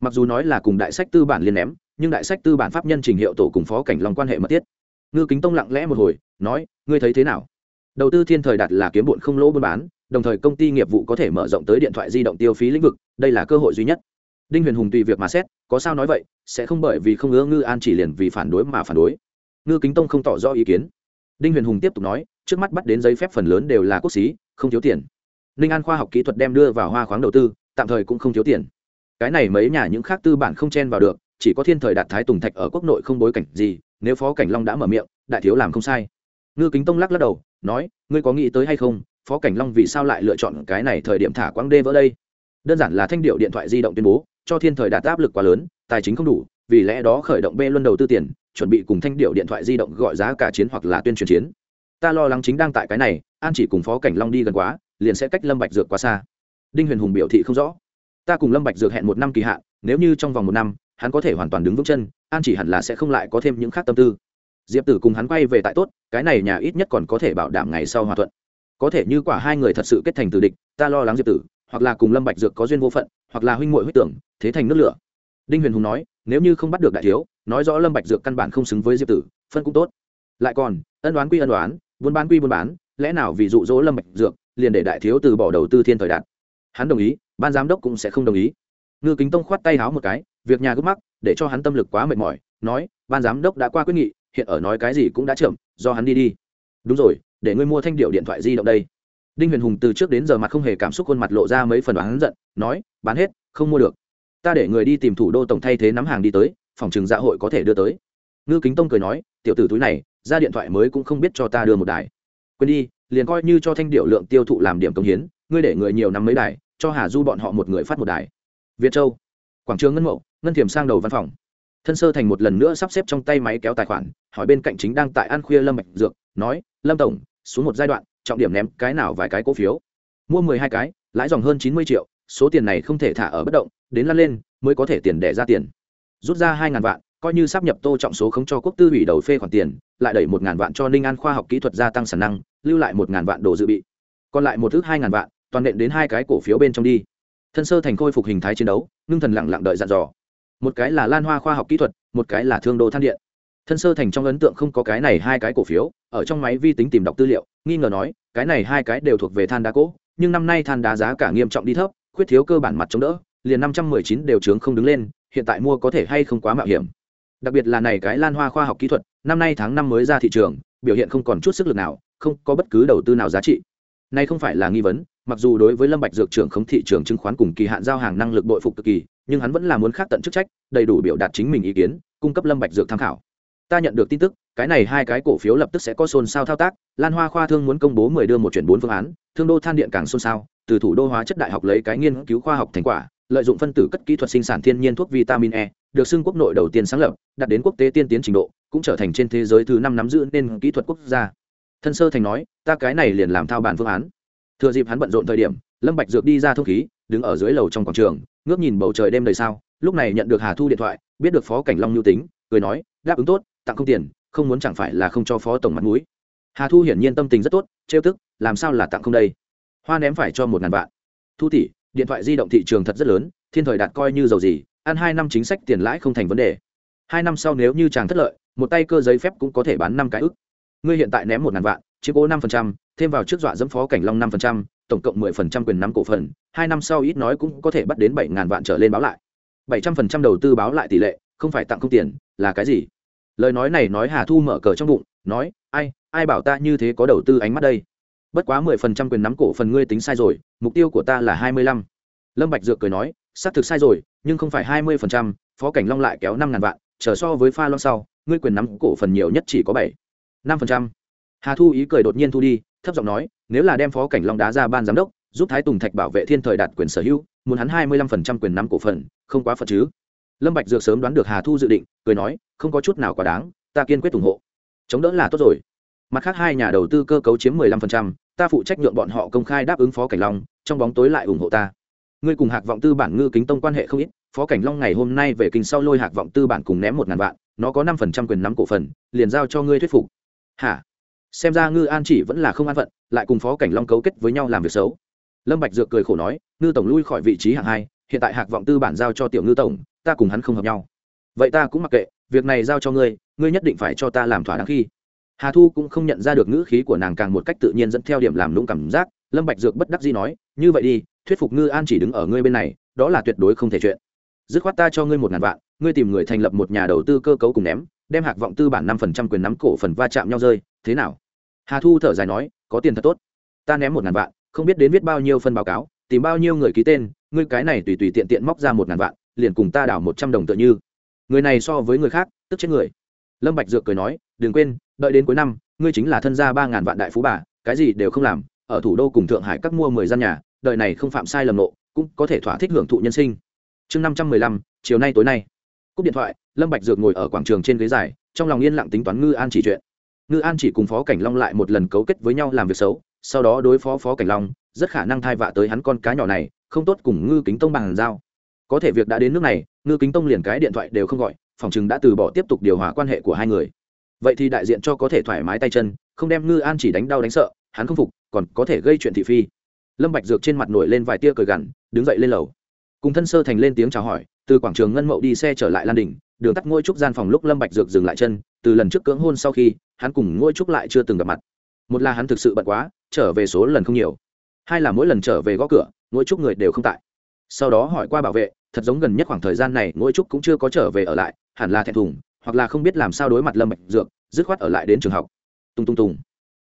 Mặc dù nói là cùng đại sách tư bản liên ném, nhưng đại sách tư bản pháp nhân trình hiệu tổ cùng phó cảnh long quan hệ mật thiết. Ngư kính tông lặng lẽ một hồi, nói, ngươi thấy thế nào? Đầu tư thiên thời đạt là kiếm bụn không lỗ buôn bán, đồng thời công ty nghiệp vụ có thể mở rộng tới điện thoại di động tiêu phí lĩnh vực, đây là cơ hội duy nhất đinh huyền hùng tùy việc mà xét, có sao nói vậy, sẽ không bởi vì không ưa ngư an chỉ liền vì phản đối mà phản đối. Ngư kính tông không tỏ rõ ý kiến. Đinh huyền hùng tiếp tục nói, trước mắt bắt đến giấy phép phần lớn đều là quốc xí không thiếu tiền. Ninh an khoa học kỹ thuật đem đưa vào hoa khoáng đầu tư, tạm thời cũng không thiếu tiền. Cái này mấy nhà những khác tư bản không chen vào được, chỉ có thiên thời đạt thái tùng thạch ở quốc nội không bối cảnh gì, nếu phó cảnh long đã mở miệng, đại thiếu làm không sai. Ngư kính tông lắc lắc đầu, nói, ngươi có nghĩ tới hay không, phó cảnh long vì sao lại lựa chọn cái này thời điểm thả quang đê vỡ đây? Đơn giản là thanh điệu điện thoại di động tuyên bố cho thiên thời đạt áp lực quá lớn, tài chính không đủ, vì lẽ đó khởi động b luân đầu tư tiền, chuẩn bị cùng thanh điệu điện thoại di động gọi giá cả chiến hoặc là tuyên truyền chiến. Ta lo lắng chính đang tại cái này, an chỉ cùng phó cảnh long đi gần quá, liền sẽ cách lâm bạch dược quá xa. Đinh huyền hùng biểu thị không rõ. Ta cùng lâm bạch dược hẹn một năm kỳ hạn, nếu như trong vòng một năm, hắn có thể hoàn toàn đứng vững chân, an chỉ hẳn là sẽ không lại có thêm những khác tâm tư. Diệp tử cùng hắn quay về tại tốt, cái này nhà ít nhất còn có thể bảo đảm ngày sau hòa thuận. Có thể như quả hai người thật sự kết thành từ địch, ta lo lắng diệp tử hoặc là cùng lâm bạch dược có duyên vô phận, hoặc là huynh muội huyết tưởng, thế thành nước lửa. Đinh huyền hùng nói, nếu như không bắt được đại thiếu, nói rõ lâm bạch dược căn bản không xứng với diệp tử, phân cũng tốt. Lại còn, ân đoán quy ân đoán buôn bán quy buôn bán, lẽ nào vì dụ dỗ lâm bạch dược, liền để đại thiếu từ bỏ đầu tư thiên thời đạt hắn đồng ý, ban giám đốc cũng sẽ không đồng ý. Ngư kính tông khoát tay háo một cái, việc nhà gấp mắc, để cho hắn tâm lực quá mệt mỏi, nói, ban giám đốc đã qua quyết nghị, hiện ở nói cái gì cũng đã chậm, do hắn đi đi. Đúng rồi, để ngươi mua thanh điệu điện thoại di động đây đinh huyền hùng từ trước đến giờ mặt không hề cảm xúc, khuôn mặt lộ ra mấy phần đoán giận, nói, bán hết, không mua được. Ta để người đi tìm thủ đô tổng thay thế nắm hàng đi tới, phòng trường dạ hội có thể đưa tới. Ngư kính tông cười nói, tiểu tử túi này, ra điện thoại mới cũng không biết cho ta đưa một đài. Quên đi, liền coi như cho thanh điệu lượng tiêu thụ làm điểm công hiến, ngươi để người nhiều năm mấy đài, cho hà du bọn họ một người phát một đài. Việt châu, quảng trường ngân mậu ngân thiểm sang đầu văn phòng. Thân sơ thành một lần nữa sắp xếp trong tay máy kéo tài khoản, hỏi bên cạnh chính đang tại An khuya lâm Mạch dược, nói, lâm tổng, xuống một giai đoạn trọng điểm ném cái nào vài cái cổ phiếu. Mua mười hai cái, lãi dòng hơn chín mươi triệu, số tiền này không thể thả ở bất động, đến lăn lên, mới có thể tiền đẻ ra tiền. Rút ra hai ngàn vạn, coi như sắp nhập tô trọng số không cho quốc tư ủy đầu phê khoản tiền, lại đẩy một ngàn vạn cho ninh an khoa học kỹ thuật gia tăng sản năng, lưu lại một ngàn vạn đồ dự bị. Còn lại một thứ hai ngàn vạn, toàn nện đến hai cái cổ phiếu bên trong đi. Thân sơ thành khôi phục hình thái chiến đấu, ngưng thần lặng lặng đợi dặn dò. Một cái là lan hoa khoa học kỹ thuật, một cái là thương đô than điện thân sơ thành trong ấn tượng không có cái này hai cái cổ phiếu, ở trong máy vi tính tìm đọc tư liệu, nghi ngờ nói, cái này hai cái đều thuộc về than đá cỗ, nhưng năm nay than đá giá cả nghiêm trọng đi thấp, khuyết thiếu cơ bản mặt chống đỡ, liền năm trăm mười chín đều trướng không đứng lên, hiện tại mua có thể hay không quá mạo hiểm. Đặc biệt là này cái lan hoa khoa học kỹ thuật, năm nay tháng năm mới ra thị trường, biểu hiện không còn chút sức lực nào, không có bất cứ đầu tư nào giá trị. Nay không phải là nghi vấn, mặc dù đối với lâm bạch dược trưởng khống thị trường chứng khoán cùng kỳ hạn giao hàng năng lực bội phục cực kỳ, nhưng hắn vẫn là muốn khác tận chức trách, đầy đủ biểu đạt chính mình ý kiến, cung cấp lâm bạch dược tham khảo ta nhận được tin tức, cái này hai cái cổ phiếu lập tức sẽ có xôn xao thao tác. Lan hoa khoa thương muốn công bố mười đưa một chuyển bốn phương án, thương đô than điện càng xôn xao, từ thủ đô hóa chất đại học lấy cái nghiên cứu khoa học thành quả, lợi dụng phân tử cất kỹ thuật sinh sản thiên nhiên thuốc vitamin e được xưng quốc nội đầu tiên sáng lập, đạt đến quốc tế tiên tiến trình độ, cũng trở thành trên thế giới thứ năm nắm giữ nên kỹ thuật quốc gia. Thân sơ thành nói, ta cái này liền làm thao bản phương án. Thừa dịp hắn bận rộn thời điểm, lâm bạch dược đi ra thông khí, đứng ở dưới lầu trong quảng trường, ngước nhìn bầu trời đêm đầy sao, lúc này nhận được hà thu điện thoại, biết được phó cảnh long lưu tính, cười nói, đáp ứng tốt tặng không tiền, không muốn chẳng phải là không cho phó tổng mặt mũi. Hà thu hiển nhiên tâm tình rất tốt, trêu tức, làm sao là tặng không đây? Hoa ném phải cho một ngàn vạn. Thu tỷ, điện thoại di động thị trường thật rất lớn, thiên thời đạt coi như giàu gì, ăn hai năm chính sách tiền lãi không thành vấn đề. Hai năm sau nếu như chàng thất lợi, một tay cơ giấy phép cũng có thể bán năm cái ức. Ngươi hiện tại ném một ngàn vạn, chiếm cố năm phần trăm, thêm vào trước dọa dẫm phó cảnh long năm phần trăm, tổng cộng mười phần trăm quyền nắm cổ phần, hai năm sau ít nói cũng có thể bắt đến bảy ngàn vạn trở lên báo lại. bảy trăm phần trăm đầu tư báo lại tỷ lệ, không phải tặng không tiền, là cái gì? Lời nói này nói hà thu mở cờ trong bụng, nói, ai ai bảo ta như thế có đầu tư ánh mắt đây? Bất quá mười phần trăm quyền nắm cổ phần ngươi tính sai rồi, mục tiêu của ta là hai mươi lăm. Lâm bạch dược cười nói, xác thực sai rồi, nhưng không phải hai mươi phần trăm, phó cảnh long lại kéo năm ngàn vạn trở so với pha long sau, ngươi quyền nắm cổ phần nhiều nhất chỉ có bảy, năm phần trăm. Hà thu ý cười đột nhiên thu đi, thấp giọng nói, nếu là đem phó cảnh long đá ra ban giám đốc, giúp thái tùng thạch bảo vệ thiên thời đạt quyền sở hữu, muốn hắn hai mươi lăm phần trăm quyền nắm cổ phần, không quá phật chứ? Lâm bạch dược sớm đoán được hà thu dự định, cười nói, không có chút nào quá đáng, ta kiên quyết ủng hộ. Chống đỡ là tốt rồi. Mặt khác hai nhà đầu tư cơ cấu chiếm mười lăm phần trăm, ta phụ trách nhượng bọn họ công khai đáp ứng phó cảnh long, trong bóng tối lại ủng hộ ta. Ngươi cùng hạc vọng tư bản ngư kính tông quan hệ không ít, phó cảnh long ngày hôm nay về kinh sau lôi hạc vọng tư bản cùng ném một ngàn vạn, nó có năm phần trăm quyền nắm cổ phần, liền giao cho ngươi thuyết phục. Hả? Xem ra ngư an chỉ vẫn là không an phận, lại cùng phó cảnh long cấu kết với nhau làm việc xấu. Lâm bạch dược cười khổ nói, ngư tổng lui khỏi vị trí hạng hai, hiện tại hạc vọng tư bản giao cho tiểu ngư tổng ta cùng hắn không hợp nhau. Vậy ta cũng mặc kệ, việc này giao cho ngươi ngươi nhất định phải cho ta làm thỏa đáng khi. Hà thu cũng không nhận ra được ngữ khí của nàng càng một cách tự nhiên dẫn theo điểm làm lũng cảm giác, lâm bạch dược bất đắc dĩ nói, như vậy đi, thuyết phục ngư an chỉ đứng ở ngươi bên này, đó là tuyệt đối không thể chuyện. Dứt khoát ta cho ngươi một ngàn vạn, ngươi tìm người thành lập một nhà đầu tư cơ cấu cùng ném, đem hạc vọng tư bản năm phần trăm quyền nắm cổ phần va chạm nhau rơi, thế nào? Hà thu thở dài nói, có tiền thật tốt. Ta ném một ngàn vạn, không biết đến viết bao nhiêu phân báo cáo, tìm bao nhiêu người ký tên, ngươi cái này tùy tùy tiện tiện móc ra một ngàn vạn liền cùng ta đảo một trăm đồng tựa như. Người này so với người khác, tức chết người. Lâm bạch dược cười nói, đừng quên, đợi đến cuối năm, ngươi chính là thân gia ba ngàn vạn đại phú bà, cái gì đều không làm, ở thủ đô cùng thượng hải các mua mười gian nhà đợi này không phạm sai lầm nộ, cũng có thể thỏa thích hưởng thụ nhân sinh. Chương năm trăm mười lăm, chiều nay tối nay. Cúp điện thoại, lâm bạch dược ngồi ở quảng trường trên ghế dài, trong lòng yên lặng tính toán ngư an chỉ chuyện. Ngư an chỉ cùng phó cảnh long lại một lần cấu kết với nhau làm việc xấu, sau đó đối phó phó cảnh long, rất khả năng thai vạ tới hắn con cá nhỏ này, không tốt cùng ngư kính tông bằng giao có thể việc đã đến nước này, ngư kính tông liền cái điện thoại đều không gọi, phòng chừng đã từ bỏ tiếp tục điều hòa quan hệ của hai người. Vậy thì đại diện cho có thể thoải mái tay chân, không đem ngư an chỉ đánh đau đánh sợ, hắn không phục, còn có thể gây chuyện thị phi. Lâm bạch dược trên mặt nổi lên vài tia cười gằn, đứng dậy lên lầu. Cùng thân sơ thành lên tiếng chào hỏi, từ quảng trường ngân mậu đi xe trở lại lan đỉnh, đường tắt ngôi trúc gian phòng lúc lâm bạch dược dừng lại chân, từ lần trước cưỡng hôn sau khi, hắn cùng ngôi trúc lại chưa từng gặp mặt. Một là hắn thực sự bận quá, trở về số lần không nhiều. Hai là mỗi lần trở về gõ cửa, ngôi trúc người đều không tại. Sau đó hỏi qua bảo vệ thật giống gần nhất khoảng thời gian này, ngôi trúc cũng chưa có trở về ở lại, hẳn là thẹn thùng, hoặc là không biết làm sao đối mặt lâm bạch dược, dứt khoát ở lại đến trường học. Tung tung tung.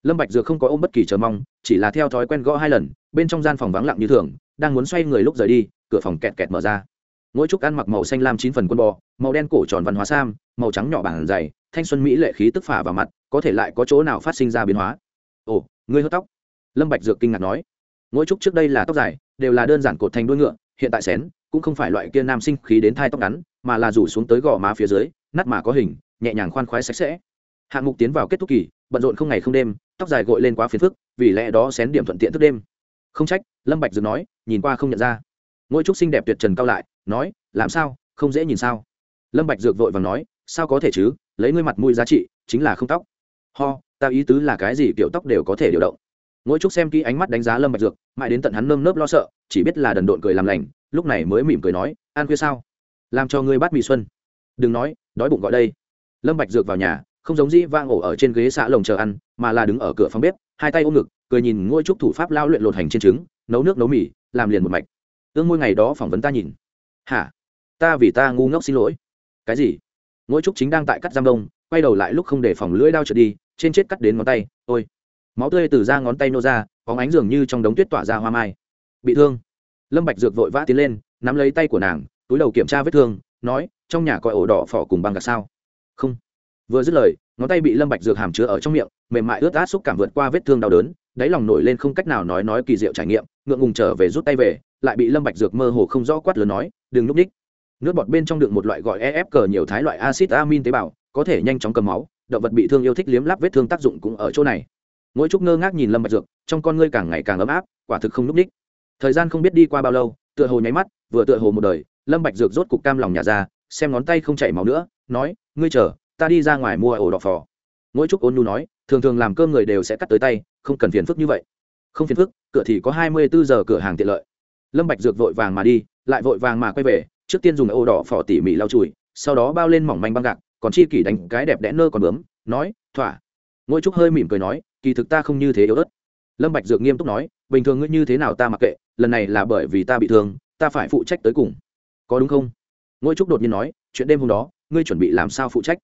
Lâm bạch dược không có ôm bất kỳ chờ mong, chỉ là theo thói quen gõ hai lần, bên trong gian phòng vắng lặng như thường, đang muốn xoay người lúc rời đi, cửa phòng kẹt kẹt mở ra. Ngôi trúc ăn mặc màu xanh lam chín phần quân bò, màu đen cổ tròn văn hóa sam, màu trắng nhỏ bản dày, thanh xuân mỹ lệ khí tức phả vào mặt, có thể lại có chỗ nào phát sinh ra biến hóa? Ồ, ngươi hớt tóc. Lâm bạch dược kinh ngạc nói. Ngôi trúc trước đây là tóc dài, đều là đơn giản cột thành đuôi ngựa, hiện tại xén cũng không phải loại kia nam sinh khí đến thai tóc ngắn, mà là rủ xuống tới gò má phía dưới, nát mà có hình, nhẹ nhàng khoan khoái sạch sẽ. Hạng mục tiến vào kết thúc kỳ, bận rộn không ngày không đêm, tóc dài gội lên quá phiền phức, vì lẽ đó xén điểm thuận tiện thức đêm. Không trách, lâm bạch dược nói, nhìn qua không nhận ra. Ngôi trúc xinh đẹp tuyệt trần cao lại, nói, làm sao? Không dễ nhìn sao? Lâm bạch dược vội vàng nói, sao có thể chứ? Lấy ngươi mặt mũi giá trị, chính là không tóc. Ho, ta ý tứ là cái gì kiểu tóc đều có thể điều động. Ngôi trúc xem kỹ ánh mắt đánh giá lâm bạch dược mãi đến tận hắn nơm nớp lo sợ, chỉ biết là đần độn cười làm lành lúc này mới mỉm cười nói ăn khuya sao? Làm cho ngươi bắt mì xuân. Đừng nói, đói bụng gọi đây. Lâm bạch dược vào nhà, không giống dĩ vang ổ ở trên ghế xả lồng chờ ăn, mà là đứng ở cửa phòng bếp, hai tay ôm ngực, cười nhìn ngôi trúc thủ pháp lao luyện lột hành trên trứng, nấu nước nấu mì, làm liền một mạch. Ương ngôi ngày đó phỏng vấn ta nhìn. Hả? Ta vì ta ngu ngốc xin lỗi. Cái gì? Ngôi trúc chính đang tại cắt giam đông, quay đầu lại lúc không để phòng lưỡi đao trượt đi, trên chết cắt đến ngón tay, ôi. Máu tươi từ da ngón tay nô ra có ánh dường như trong đống tuyết tỏa ra hoa mai. Bị thương lâm bạch dược vội vã tiến lên, nắm lấy tay của nàng, túi đầu kiểm tra vết thương, nói, trong nhà coi ổ đỏ phỏ cùng băng gạc sao? Không. Vừa dứt lời, ngón tay bị lâm bạch dược hàm chứa ở trong miệng, mềm mại ướt át xúc cảm vượt qua vết thương đau đớn, đáy lòng nổi lên không cách nào nói nói kỳ diệu trải nghiệm, ngượng ngùng trở về rút tay về, lại bị lâm bạch dược mơ hồ không rõ quát lớn nói, đừng núp đích nước bọt bên trong đựng một loại gọi ef cờ nhiều thái loại axit amin tế bào, có thể nhanh chóng cầm máu, động vật bị thương yêu thích liếm láp vết thương tác dụng cũng ở chỗ này. Ngỗi trúc ngơ ngác nhìn lâm bạch dược, trong con ngươi càng ngày càng ấm áp, quả thực không núp đích thời gian không biết đi qua bao lâu, tựa hồ nháy mắt, vừa tựa hồ một đời, lâm bạch dược rốt cục cam lòng nhả ra, xem ngón tay không chảy máu nữa, nói, ngươi chờ, ta đi ra ngoài mua ổ đỏ phò. Ngỗi trúc ôn nhu nói, thường thường làm cơm người đều sẽ cắt tới tay, không cần phiền phức như vậy. Không phiền phức, cửa thì có hai mươi bốn giờ cửa hàng tiện lợi. Lâm bạch dược vội vàng mà đi, lại vội vàng mà quay về, trước tiên dùng ổ đỏ phò tỉ mỉ lau chùi, sau đó bao lên mỏng manh băng gạc, còn chi kỷ đánh cái đẹp đẽ nơ còn bướm, nói, thỏa. Ngỗi trúc hơi mỉm cười nói, kỳ thực ta không như thế yếu ớt lâm bạch dược nghiêm túc nói, bình thường ngươi như thế nào ta mặc kệ, lần này là bởi vì ta bị thương, ta phải phụ trách tới cùng. Có đúng không? Ngôi trúc đột nhiên nói, chuyện đêm hôm đó, ngươi chuẩn bị làm sao phụ trách?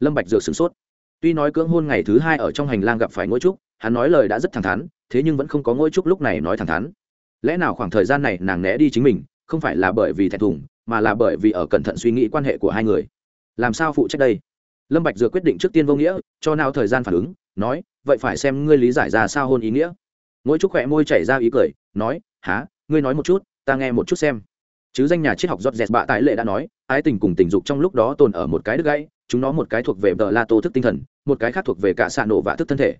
Lâm bạch dược sửng sốt. Tuy nói cưỡng hôn ngày thứ hai ở trong hành lang gặp phải ngôi trúc, hắn nói lời đã rất thẳng thắn, thế nhưng vẫn không có ngôi trúc lúc này nói thẳng thắn. Lẽ nào khoảng thời gian này nàng né đi chính mình, không phải là bởi vì thẹn thùng, mà là bởi vì ở cẩn thận suy nghĩ quan hệ của hai người? Làm sao phụ trách đây? Lâm bạch dược quyết định trước tiên vô nghĩa, cho nào thời gian phản ứng nói, vậy phải xem ngươi lý giải ra sao hôn ý nghĩa. Ngôi trúc khỏe môi chảy ra ý cười, nói há ngươi nói một chút, ta nghe một chút xem. Chứ danh nhà triết học giót dẹt bạ tại lệ đã nói, ái tình cùng tình dục trong lúc đó tồn ở một cái đứt gãy, chúng nó một cái thuộc về tờ la tô thức tinh thần, một cái khác thuộc về cả xạ nổ và thức thân thể.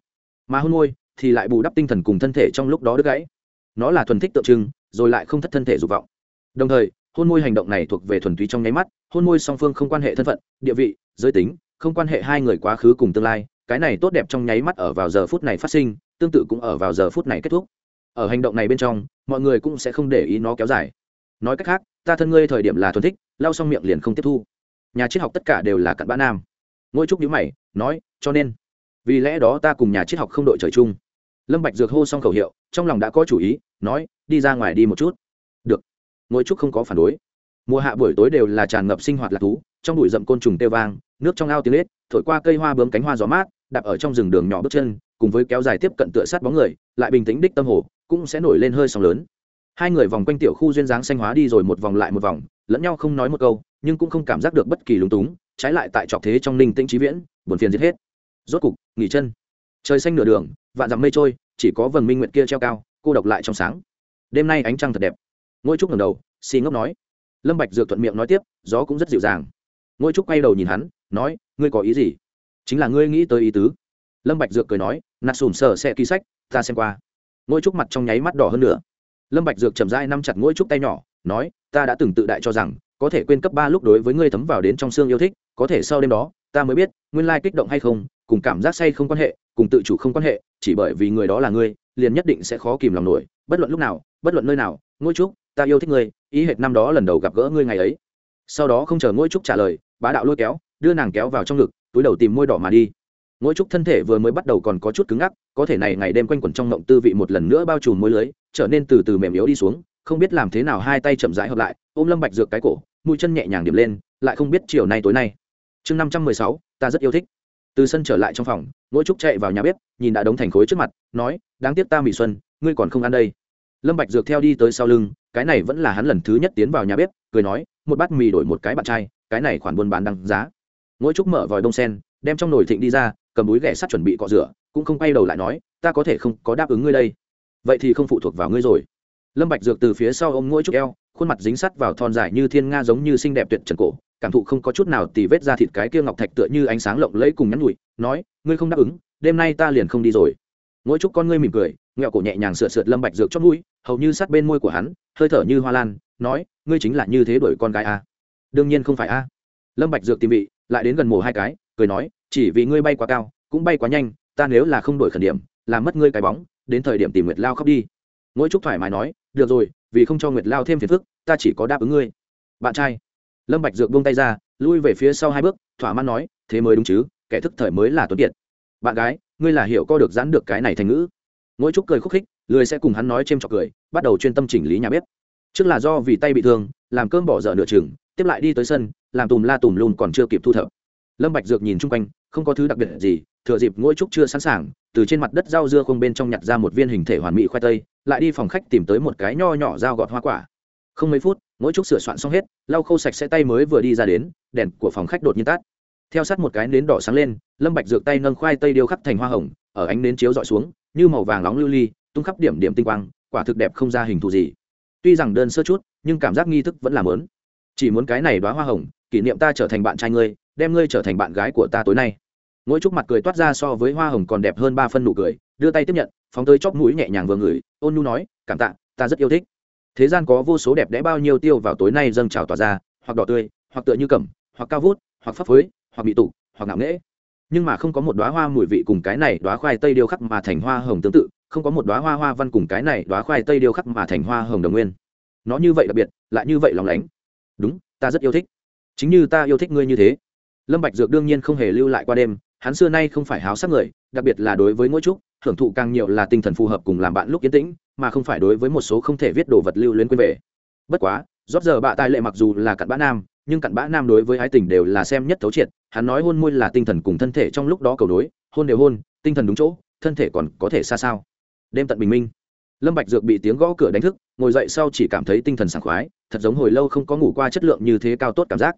Mà hôn môi thì lại bù đắp tinh thần cùng thân thể trong lúc đó đứt gãy. Nó là thuần thích tượng trưng, rồi lại không thất thân thể dục vọng. Đồng thời, hôn môi hành động này thuộc về thuần túy trong nháy mắt, hôn môi song phương không quan hệ thân phận, địa vị, giới tính, không quan hệ hai người quá khứ cùng tương lai cái này tốt đẹp trong nháy mắt ở vào giờ phút này phát sinh, tương tự cũng ở vào giờ phút này kết thúc. Ở hành động này bên trong, mọi người cũng sẽ không để ý nó kéo dài. Nói cách khác, ta thân ngươi thời điểm là thuần thích, lau xong miệng liền không tiếp thu. Nhà triết học tất cả đều là cặn bã nam. Ngôi trúc nhữ mày, nói, cho nên, vì lẽ đó ta cùng nhà triết học không đội trời chung. Lâm bạch dược hô xong khẩu hiệu, trong lòng đã có chủ ý, nói, đi ra ngoài đi một chút. Được. Ngôi trúc không có phản đối mùa hạ buổi tối đều là tràn ngập sinh hoạt lạc thú, trong bụi rậm côn trùng tê vang, nước trong ao tiếng lết thổi qua cây hoa bướm cánh hoa gió mát, đạp ở trong rừng đường nhỏ bước chân, cùng với kéo dài tiếp cận tựa sát bóng người, lại bình tĩnh đích tâm hồ, cũng sẽ nổi lên hơi sóng lớn. Hai người vòng quanh tiểu khu duyên dáng xanh hóa đi rồi một vòng lại một vòng, lẫn nhau không nói một câu, nhưng cũng không cảm giác được bất kỳ lúng túng, trái lại tại trọc thế trong ninh tĩnh trí viễn, buồn phiền giết hết. Rốt cục, nghỉ chân. Trời xanh nửa đường, vạn dặm mây trôi, chỉ có vầng minh nguyện kia treo cao, cô độc lại trong sáng. Đêm nay ánh trăng thật đẹp. Ngôi trúc ngầm đầu, xì ngốc nói lâm bạch dược thuận miệng nói tiếp, gió cũng rất dịu dàng. Ngôi trúc quay đầu nhìn hắn, nói, ngươi có ý gì? Chính là ngươi nghĩ tới ý tứ. Lâm bạch dược cười nói, nạt sùm sờ sẽ ký sách, ta xem qua. Ngôi trúc mặt trong nháy mắt đỏ hơn nữa lâm bạch dược chậm rãi nắm chặt ngôi trúc tay nhỏ, nói, ta đã từng tự đại cho rằng, có thể quên cấp ba lúc đối với ngươi thấm vào đến trong xương yêu thích, có thể sau đêm đó, ta mới biết, nguyên lai kích động hay không, cùng cảm giác say không quan hệ, cùng tự chủ không quan hệ, chỉ bởi vì người đó là ngươi, liền nhất định sẽ khó kìm lòng nổi, bất luận lúc nào, bất luận nơi nào, ngôi trúc, ta yêu thích ngươi ý hệt năm đó lần đầu gặp gỡ ngươi ngày ấy. Sau đó không chờ ngôi trúc trả lời, bá đạo lôi kéo, đưa nàng kéo vào trong ngực, túi đầu tìm môi đỏ mà đi. Ngôi trúc thân thể vừa mới bắt đầu còn có chút cứng ngắc, có thể này ngày đêm quanh quẩn trong mộng tư vị một lần nữa bao trùm môi lưới, trở nên từ từ mềm yếu đi xuống, không biết làm thế nào hai tay chậm rãi hợp lại, ôm lâm bạch dược cái cổ, mũi chân nhẹ nhàng điểm lên, lại không biết chiều nay tối nay. Chương năm trăm mười sáu, ta rất yêu thích. Từ sân trở lại trong phòng, ngôi trúc chạy vào nhà bếp, nhìn đã đống thành khối trước mặt, nói, đáng tiếc ta mỹ xuân, ngươi còn không ăn đây lâm bạch dược theo đi tới sau lưng, cái này vẫn là hắn lần thứ nhất tiến vào nhà bếp, cười nói, một bát mì đổi một cái bạn trai, cái này khoản buôn bán đăng giá. Ngỗi trúc mở vòi đông sen, đem trong nồi thịnh đi ra, cầm túi ghẻ sắt chuẩn bị cọ rửa, cũng không quay đầu lại nói, ta có thể không có đáp ứng ngươi đây. Vậy thì không phụ thuộc vào ngươi rồi. Lâm bạch dược từ phía sau ôm ngỗi trúc eo, khuôn mặt dính sắt vào thon dài như thiên nga giống như xinh đẹp tuyệt trần cổ, cảm thụ không có chút nào tì vết ra thịt cái kia ngọc thạch tựa như ánh sáng lộng lẫy cùng nhắn nhủi nói, ngươi không đáp ứng, đêm nay ta liền không đi rồi. Ngỗi trúc con ngươi mỉm cười ngẹo cổ nhẹ nhàng sượt sượt lâm bạch dược chót mũi, hầu như sát bên môi của hắn, hơi thở như hoa lan, nói, ngươi chính là như thế đuổi con gái a à? đương nhiên không phải a lâm bạch dược tìm vị, lại đến gần mồ hai cái, cười nói, chỉ vì ngươi bay quá cao, cũng bay quá nhanh, ta nếu là không đổi khẩn điểm làm mất ngươi cái bóng, đến thời điểm tìm nguyệt lao khóc đi. Ngỗi trúc thoải mái nói, được rồi, vì không cho nguyệt lao thêm phiền phức, ta chỉ có đáp ứng ngươi. Bạn trai. Lâm bạch dược buông tay ra, lui về phía sau hai bước, thỏa mãn nói, thế mới đúng chứ, kẻ thức thời mới là tuấn kiệt. Bạn gái, ngươi là hiểu co được giãn được cái này thành ngữ ngỗi trúc cười khúc khích, lười sẽ cùng hắn nói c h cười, bắt đầu chuyên tâm chỉnh lý nhà bếp. Trước là do vì tay bị thương, làm cơm bỏ dở nửa chừng, tiếp lại đi tới sân, làm tùm la tùm lùn còn chưa kịp thu thập. Lâm bạch dược nhìn chung quanh, không có thứ đặc biệt gì, thừa dịp ngôi trúc chưa sẵn sàng, từ trên mặt đất rau dưa không bên trong nhặt ra một viên hình thể hoàn mỹ khoai tây, lại đi phòng khách tìm tới một cái nho nhỏ dao gọt hoa quả. Không mấy phút ngôi trúc sửa soạn xong hết, lau khô sạch sẽ tay mới vừa đi ra đến, đèn của phòng khách đột nhiên tắt. Theo sát một cái nến đỏ sáng lên, lâm bạch dược tay nâng khoai tây điêu khắc thành hoa hồng, ở ánh nến chiếu dọi xuống như màu vàng nóng lưu ly, tung khắp điểm điểm tinh quang, quả thực đẹp không ra hình thù gì. Tuy rằng đơn sơ chút, nhưng cảm giác nghi thức vẫn là lớn chỉ muốn cái này đoá hoa hồng, kỷ niệm ta trở thành bạn trai ngươi, đem ngươi trở thành bạn gái của ta tối nay. Mỗi chút mặt cười toát ra so với hoa hồng còn đẹp hơn ba phân nụ cười, đưa tay tiếp nhận, phóng tới chóp mũi nhẹ nhàng vừa ngửi, ôn nhu nói, cảm tạ, ta rất yêu thích. Thế gian có vô số đẹp đẽ bao nhiêu tiêu vào tối nay dâng trào tỏa ra, hoặc đỏ tươi, hoặc tựa như cẩm, hoặc cao vút, hoặc phấp phới, hoặc bị tụ, hoặc ngạo nghễ nhưng mà không có một đóa hoa mùi vị cùng cái này đóa khoai tây điêu khắc mà thành hoa hồng tương tự, không có một đóa hoa hoa văn cùng cái này đóa khoai tây điêu khắc mà thành hoa hồng đồng nguyên. Nó như vậy đặc biệt, lại như vậy lòng lánh. Đúng, ta rất yêu thích. Chính như ta yêu thích ngươi như thế. Lâm bạch dược đương nhiên không hề lưu lại qua đêm, hắn xưa nay không phải háo sắc người, đặc biệt là đối với mỗi trúc hưởng thụ càng nhiều là tinh thần phù hợp cùng làm bạn lúc yên tĩnh, mà không phải đối với một số không thể viết đồ vật lưu luyến quên về. Bất quá, rót giờ bạ tài lệ mặc dù là cặn bã nam, nhưng cặn bã nam đối với ái tình đều là xem nhất thấu triệt hắn nói hôn môi là tinh thần cùng thân thể trong lúc đó cầu nối hôn đều hôn, tinh thần đúng chỗ, thân thể còn có thể xa sao. Đêm tận bình minh. Lâm bạch dược bị tiếng gõ cửa đánh thức, ngồi dậy sau chỉ cảm thấy tinh thần sảng khoái, thật giống hồi lâu không có ngủ qua chất lượng như thế cao tốt cảm giác.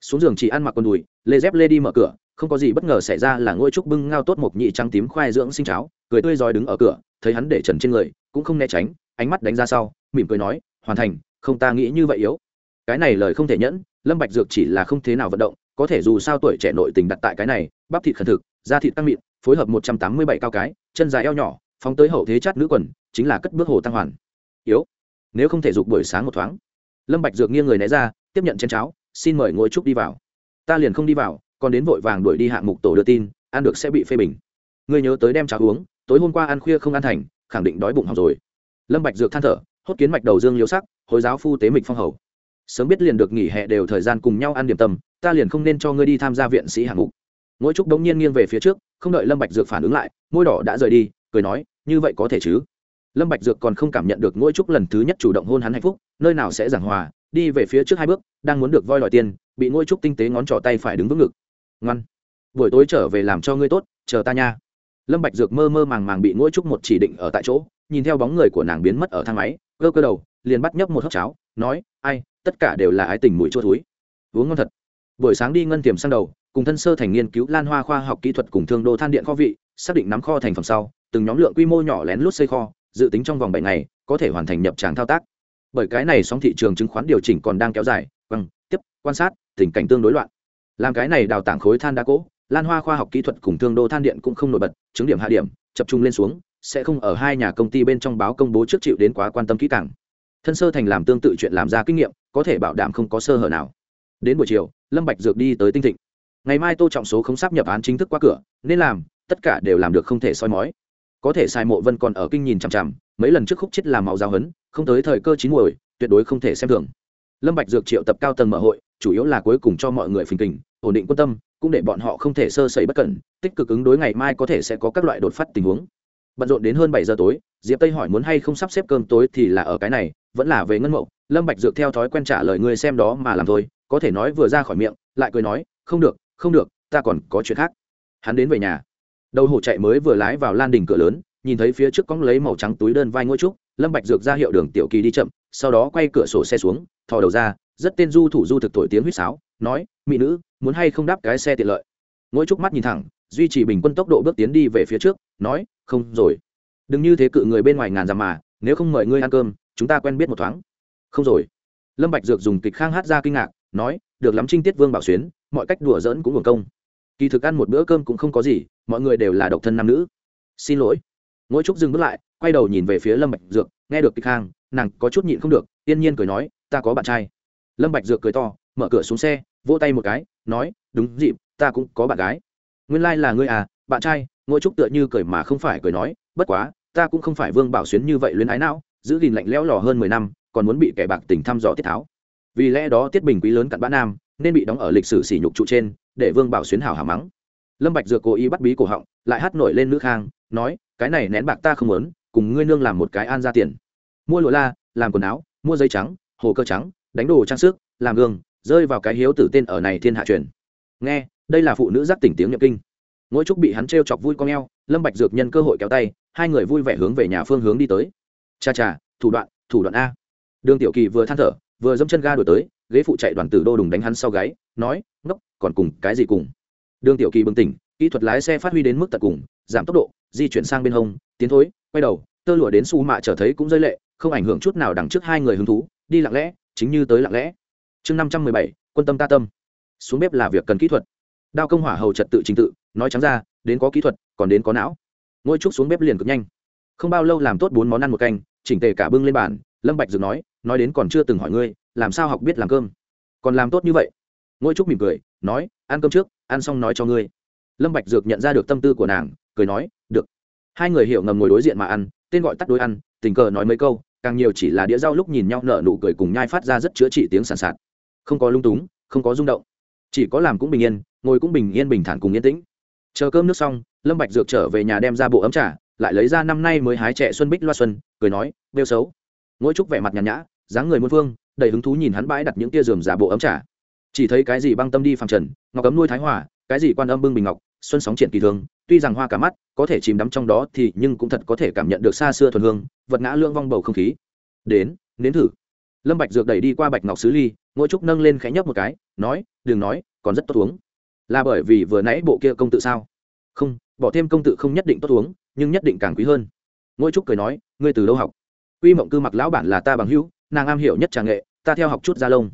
Xuống giường chỉ ăn mặc quần đùi, lê dép lê đi mở cửa, không có gì bất ngờ xảy ra là ngôi trúc bưng ngao tốt một nhị trắng tím khoai dưỡng sinh cháo, cười tươi rói đứng ở cửa, thấy hắn để trần trên người, cũng không né tránh, ánh mắt đánh ra sau, mỉm cười nói, hoàn thành, không ta nghĩ như vậy yếu. Cái này lời không thể nhẫn, lâm bạch dược chỉ là không thế nào vận động có thể dù sao tuổi trẻ nội tình đặt tại cái này, bắp thịt khẩn thực, da thịt tăng mịn, phối hợp một trăm tám mươi bảy cao cái, chân dài eo nhỏ, phóng tới hậu thế chát nữ quần, chính là cất bước hồ tăng hoàn. Yếu. Nếu không thể dục buổi sáng một thoáng. Lâm bạch dược nghiêng người né ra, tiếp nhận chén cháo, xin mời ngồi trúc đi vào. Ta liền không đi vào, còn đến vội vàng đuổi đi hạng mục tổ đưa tin, ăn được sẽ bị phê bình. Ngươi nhớ tới đem cháo uống, tối hôm qua ăn khuya không ăn thành, khẳng định đói bụng hỏng rồi. Lâm bạch dược than thở, hốt kiến mạch đầu dương liếu sắc, hồi giáo phu tế mịch phong hầu. Sớm biết liền được nghỉ hè đều thời gian cùng nhau ăn điểm tâm ta liền không nên cho ngươi đi tham gia viện sĩ hạng mục. Ngỗi trúc đống nhiên nghiêng về phía trước, không đợi lâm bạch dược phản ứng lại, môi đỏ đã rời đi, cười nói, như vậy có thể chứ? Lâm bạch dược còn không cảm nhận được ngỗi trúc lần thứ nhất chủ động hôn hắn hạnh phúc, nơi nào sẽ giảng hòa, đi về phía trước hai bước, đang muốn được voi đòi tiền bị ngỗi trúc tinh tế ngón trỏ tay phải đứng vững ngực. Ngoan, buổi tối trở về làm cho ngươi tốt, chờ ta nha. Lâm bạch dược mơ mơ màng màng bị ngỗi trúc một chỉ định ở tại chỗ, nhìn theo bóng người của nàng biến mất ở thang máy, cơ cơ đầu, liền bắt nhấp một hớp cháo, nói, ai, tất cả đều là ái tình mũi chua thúi. Uống ngon thật buổi sáng đi ngân tiềm sang đầu, cùng thân sơ thành nghiên cứu lan hoa khoa học kỹ thuật cùng thương đô than điện kho vị, xác định nắm kho thành phẩm sau, từng nhóm lượng quy mô nhỏ lén lút xây kho, dự tính trong vòng bảy ngày, có thể hoàn thành nhập tràng thao tác. Bởi cái này sóng thị trường chứng khoán điều chỉnh còn đang kéo dài bằng tiếp, quan sát, tình cảnh tương đối loạn. Làm cái này đào tảng khối than đá cỗ lan hoa khoa học kỹ thuật cùng thương đô than điện cũng không nổi bật, chứng điểm hạ điểm tập trung lên xuống, sẽ không ở hai nhà công ty bên trong báo công bố trước chịu đến quá quan tâm kỹ càng. Thân sơ thành làm tương tự chuyện làm ra kinh nghiệm, có thể bảo đảm không có sơ hở nào đến buổi chiều, lâm bạch dược đi tới tinh thịnh. Ngày mai tô trọng số không sắp nhập án chính thức qua cửa, nên làm, tất cả đều làm được không thể soi mói. Có thể sai mộ vân còn ở kinh nhìn chằm chằm, mấy lần trước khúc chết làm máu giáo hấn không tới thời cơ chín muồi, tuyệt đối không thể xem thường. Lâm bạch dược triệu tập cao tầng mở hội, chủ yếu là cuối cùng cho mọi người phình tình ổn định quân tâm, cũng để bọn họ không thể sơ sẩy bất cẩn, tích cực ứng đối ngày mai có thể sẽ có các loại đột phát tình huống. Bận rộn đến hơn bảy giờ tối, diệp tây hỏi muốn hay không sắp xếp cơm tối thì là ở cái này, vẫn là về ngân mậu lâm bạch dược theo thói quen trả lời người xem đó mà làm thôi có thể nói vừa ra khỏi miệng, lại cười nói, không được không được, ta còn có chuyện khác. Hắn đến về nhà. Đầu hổ chạy mới vừa lái vào lan đình cửa lớn, nhìn thấy phía trước cóng lấy màu trắng túi đơn vai ngôi trúc, lâm bạch dược ra hiệu đường tiểu kỳ đi chậm, sau đó quay cửa sổ xe xuống, thò đầu ra, rất tên du thủ du thực thổi tiếng huýt sáo, nói, mỹ nữ, muốn hay không đáp cái xe tiện lợi? Ngôi trúc mắt nhìn thẳng, duy trì bình quân tốc độ bước tiến đi về phía trước, nói, không rồi. Đừng như thế cự người bên ngoài ngàn dặm mà, nếu không mời ngươi ăn cơm, chúng ta quen biết một thoáng. Không rồi. Lâm bạch dược dùng kịch khang hát ra kinh ngạc nói, được lắm trinh tiết vương bảo xuyến, mọi cách đùa giỡn cũng hưởng công. Kỳ thực ăn một bữa cơm cũng không có gì, mọi người đều là độc thân nam nữ. Xin lỗi. Ngỗi trúc dừng bước lại, quay đầu nhìn về phía lâm bạch dược, nghe được kịch khang nàng có chút nhịn không được tiên nhiên cười nói, ta có bạn trai. Lâm bạch dược cười to, mở cửa xuống xe, vỗ tay một cái, nói, đúng dịp, ta cũng có bạn gái. Nguyên lai like là ngươi à bạn trai. Ngôi trúc tựa như cười mà không phải cười nói, bất quá, ta cũng không phải vương bảo xuyến như vậy luyến ái não, giữ gìn lạnh lẽo lò hơn mười năm, còn muốn bị kẻ bạc tình thăm dò tiết tháo vì lẽ đó tiết bình quý lớn cặn bã nam, nên bị đóng ở lịch sử sỉ nhục trụ trên, để vương bảo xuyến hảo hảo mắng. Lâm bạch dược cố ý bắt bí cổ họng, lại hát nổi lên nữ khang, nói, cái này nén bạc ta không muốn, cùng ngươi nương làm một cái an ra tiền. Mua lụa la, làm quần áo, mua giấy trắng, hồ cơ trắng, đánh đồ trang sức, làm gương, rơi vào cái hiếu tử tên ở này thiên hạ truyền. Nghe, đây là phụ nữ giáp tỉnh tiếng nhập kinh. Ngỗi trúc bị hắn treo chọc vui con eo, lâm bạch dược nhân cơ hội kéo tay, hai người vui vẻ hướng về nhà phương hướng đi tới. Cha cha, thủ đoạn thủ đoạn a. Đường tiểu kỳ vừa than thở vừa dâm chân ga đổi tới, ghế phụ chạy đoàn tử đô đùng đánh hắn sau gáy, nói, ngốc, còn cùng cái gì cùng? Đường tiểu kỳ bừng tỉnh, kỹ thuật lái xe phát huy đến mức tận cùng, giảm tốc độ, di chuyển sang bên hông, tiến thối, quay đầu, tơ lụa đến su mạ trở thấy cũng rơi lệ, không ảnh hưởng chút nào đằng trước hai người hứng thú, đi lặng lẽ, chính như tới lặng lẽ. Chương năm trăm mười bảy, quân tâm ta tâm. Xuống bếp là việc cần kỹ thuật. Đao công hỏa hầu trật tự trình tự, nói trắng ra, đến có kỹ thuật, còn đến có não. Ngôi trúc xuống bếp liền cực nhanh. Không bao lâu làm tốt bốn món ăn một canh, chỉnh tề cả bưng lên bàn, lâm bạch dừng nói nói đến còn chưa từng hỏi ngươi, làm sao học biết làm cơm? Còn làm tốt như vậy? Ngôi trúc mỉm cười, nói, ăn cơm trước, ăn xong nói cho ngươi. Lâm bạch dược nhận ra được tâm tư của nàng, cười nói, được. Hai người hiểu ngầm ngồi đối diện mà ăn, tên gọi tắt đối ăn, tình cờ nói mấy câu, càng nhiều chỉ là đĩa rau lúc nhìn nhau nở nụ cười cùng nhai phát ra rất chữa trị tiếng sàn sạt. Không có lung túng, không có rung động. Chỉ có làm cũng bình yên, ngồi cũng bình yên bình thản cùng yên tĩnh. Chờ cơm nước xong, lâm bạch dược trở về nhà đem ra bộ ấm trà, lại lấy ra năm nay mới hái trẻ xuân bích loa xuân, cười nói, bêu xấu. Ngỗi trúc vẻ mặt nhàn nhã dáng người muôn phương, đầy hứng thú nhìn hắn bãi đặt những tia giường giả bộ ấm trà. Chỉ thấy cái gì băng tâm đi phẳng trần, ngọc ấm nuôi thái hòa, cái gì quan âm bưng bình ngọc, xuân sóng triển kỳ thường, tuy rằng hoa cả mắt, có thể chìm đắm trong đó thì nhưng cũng thật có thể cảm nhận được xa xưa thuần hương, vật ngã lưỡng vong bầu không khí. Đến, nếm thử. Lâm bạch dược đẩy đi qua bạch ngọc sứ ly ngôi trúc nâng lên khẽ nhấp một cái, nói, đừng nói, còn rất tốt uống. Là bởi vì vừa nãy bộ kia công tự sao? Không, bỏ thêm công tự không nhất định tốt uống, nhưng nhất định càng quý hơn. Ngôi trúc cười nói, ngươi từ đâu học? Quy mộng cư mặc lão bản là ta bằng hữu nàng am hiểu nhất trà nghệ, ta theo học chút gia lông.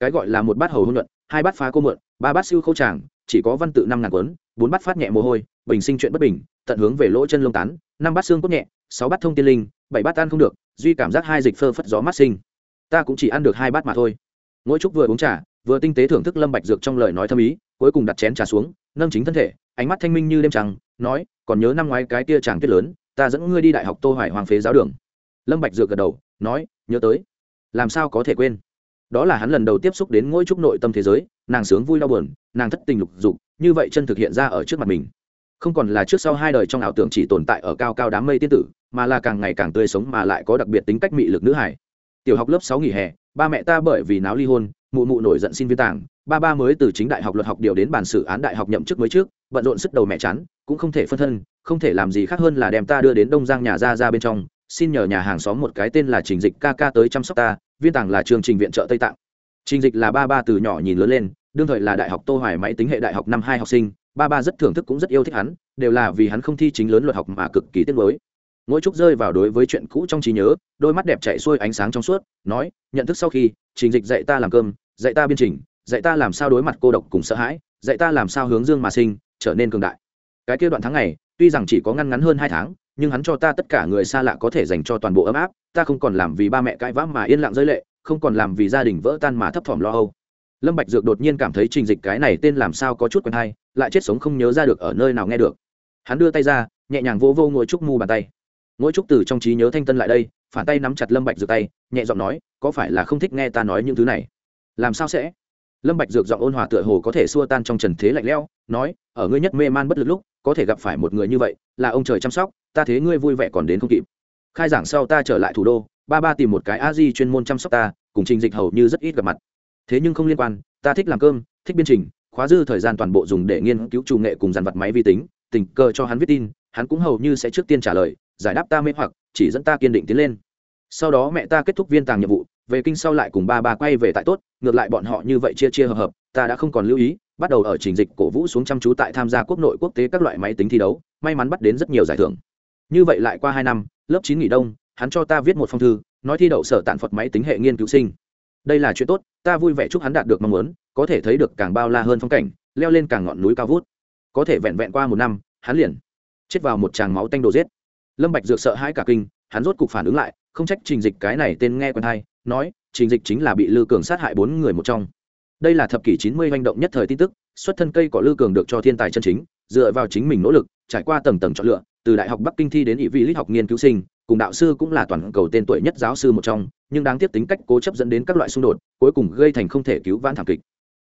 Cái gọi là một bát hầu hôn luận, hai bát phá cô mượn, ba bát siêu khâu tràng, chỉ có văn tự năm ngàn quấn bốn bát phát nhẹ mồ hôi, bình sinh chuyện bất bình, tận hướng về lỗ chân lông tán, năm bát xương cốt nhẹ, sáu bát thông tiên linh, bảy bát tan không được, duy cảm giác hai dịch phơ phất gió mát sinh. Ta cũng chỉ ăn được hai bát mà thôi. Mỗi chúc vừa uống trà, vừa tinh tế thưởng thức lâm bạch dược trong lời nói thâm ý, cuối cùng đặt chén trà xuống, nâng chính thân thể, ánh mắt thanh minh như đêm trăng, nói, còn nhớ năm ngoái cái kia chàng tuyết lớn, ta dẫn ngươi đi đại học tô hoài hoàng phế giáo đường. Lâm bạch dược gật đầu, nói, nhớ tới làm sao có thể quên? Đó là hắn lần đầu tiếp xúc đến ngôi trúc nội tâm thế giới nàng sướng vui đau buồn nàng thất tình lục dục như vậy chân thực hiện ra ở trước mặt mình. Không còn là trước sau hai đời trong ảo tưởng chỉ tồn tại ở cao cao đám mây tiên tử mà là càng ngày càng tươi sống mà lại có đặc biệt tính cách mị lực nữ hải tiểu học lớp sáu nghỉ hè ba mẹ ta bởi vì náo ly hôn mụ mụ nổi giận xin viên tàng, ba ba mới từ chính đại học luật học điều đến bản xử án đại học nhậm chức mới trước bận rộn sức đầu mẹ chán cũng không thể phân thân không thể làm gì khác hơn là đem ta đưa đến đông giang nhà ra ra bên trong xin nhờ nhà hàng xóm một cái tên là trình dịch ca ca tới chăm sóc ta, viên tàng là chương trình viện trợ tây tạng. Trình dịch là ba ba từ nhỏ nhìn lớn lên, đương thời là đại học tô hoài máy tính hệ đại học năm hai học sinh, ba ba rất thưởng thức cũng rất yêu thích hắn, đều là vì hắn không thi chính lớn luật học mà cực kỳ tiếc nuối. Ngỗi trúc rơi vào đối với chuyện cũ trong trí nhớ, đôi mắt đẹp chạy xuôi ánh sáng trong suốt, nói, nhận thức sau khi, trình dịch dạy ta làm cơm, dạy ta biên trình, dạy ta làm sao đối mặt cô độc cùng sợ hãi, dạy ta làm sao hướng dương mà sinh, trở nên cường đại. Cái kia đoạn tháng này tuy rằng chỉ có ngăn ngắn hơn hai tháng nhưng hắn cho ta tất cả người xa lạ có thể dành cho toàn bộ ấm áp, ta không còn làm vì ba mẹ cãi vã mà yên lặng rơi lệ, không còn làm vì gia đình vỡ tan mà thấp thỏm lo âu. Lâm bạch dược đột nhiên cảm thấy trình dịch cái này tên làm sao có chút quen hay, lại chết sống không nhớ ra được ở nơi nào nghe được. Hắn đưa tay ra, nhẹ nhàng vô vô ngồi trúc mu bàn tay. Ngồi trúc từ trong trí nhớ thanh tân lại đây, phản tay nắm chặt lâm bạch dược tay, nhẹ giọng nói, có phải là không thích nghe ta nói những thứ này? Làm sao sẽ? Lâm bạch dược giọng ôn hòa tựa hồ có thể xua tan trong trần thế lạnh lẽo, nói, ở ngươi nhất mê man bất lực lúc, có thể gặp phải một người như vậy là ông trời chăm sóc, ta thế ngươi vui vẻ còn đến không kịp. Khai giảng sau ta trở lại thủ đô, ba ba tìm một cái a di chuyên môn chăm sóc ta, cùng trình dịch hầu như rất ít gặp mặt. Thế nhưng không liên quan, ta thích làm cơm, thích biên trình, khóa dư thời gian toàn bộ dùng để nghiên cứu trù nghệ cùng dàn vật máy vi tính, tình cờ cho hắn viết tin, hắn cũng hầu như sẽ trước tiên trả lời, giải đáp ta mê hoặc, chỉ dẫn ta kiên định tiến lên. Sau đó mẹ ta kết thúc viên tàng nhiệm vụ, về kinh sau lại cùng ba ba quay về tại tốt, ngược lại bọn họ như vậy chia chia hợp hợp ta đã không còn lưu ý, bắt đầu ở trình dịch cổ vũ xuống chăm chú tại tham gia quốc nội quốc tế các loại máy tính thi đấu, may mắn bắt đến rất nhiều giải thưởng. Như vậy lại qua hai năm, lớp chín nghỉ đông, hắn cho ta viết một phong thư, nói thi đậu sở tạn phật máy tính hệ nghiên cứu sinh. Đây là chuyện tốt, ta vui vẻ chúc hắn đạt được mong muốn, có thể thấy được càng bao la hơn phong cảnh, leo lên càng ngọn núi cao vút. Có thể vẹn vẹn qua một năm, hắn liền chết vào một tràng máu tanh đồ giết. Lâm bạch dược sợ hãi cả kinh, hắn rốt cục phản ứng lại, không trách trình dịch cái này tên nghe quen hay, nói, trình dịch chính là bị lư cường sát hại bốn người một trong đây là thập kỷ chín mươi hành động nhất thời tin tức, xuất thân cây cỏ lư cường được cho thiên tài chân chính, dựa vào chính mình nỗ lực, trải qua tầng tầng chọn lựa, từ đại học bắc kinh thi đến ỵ vị lý học nghiên cứu sinh, cùng đạo sư cũng là toàn cầu tên tuổi nhất giáo sư một trong, nhưng đáng tiếc tính cách cố chấp dẫn đến các loại xung đột, cuối cùng gây thành không thể cứu vãn thảm kịch.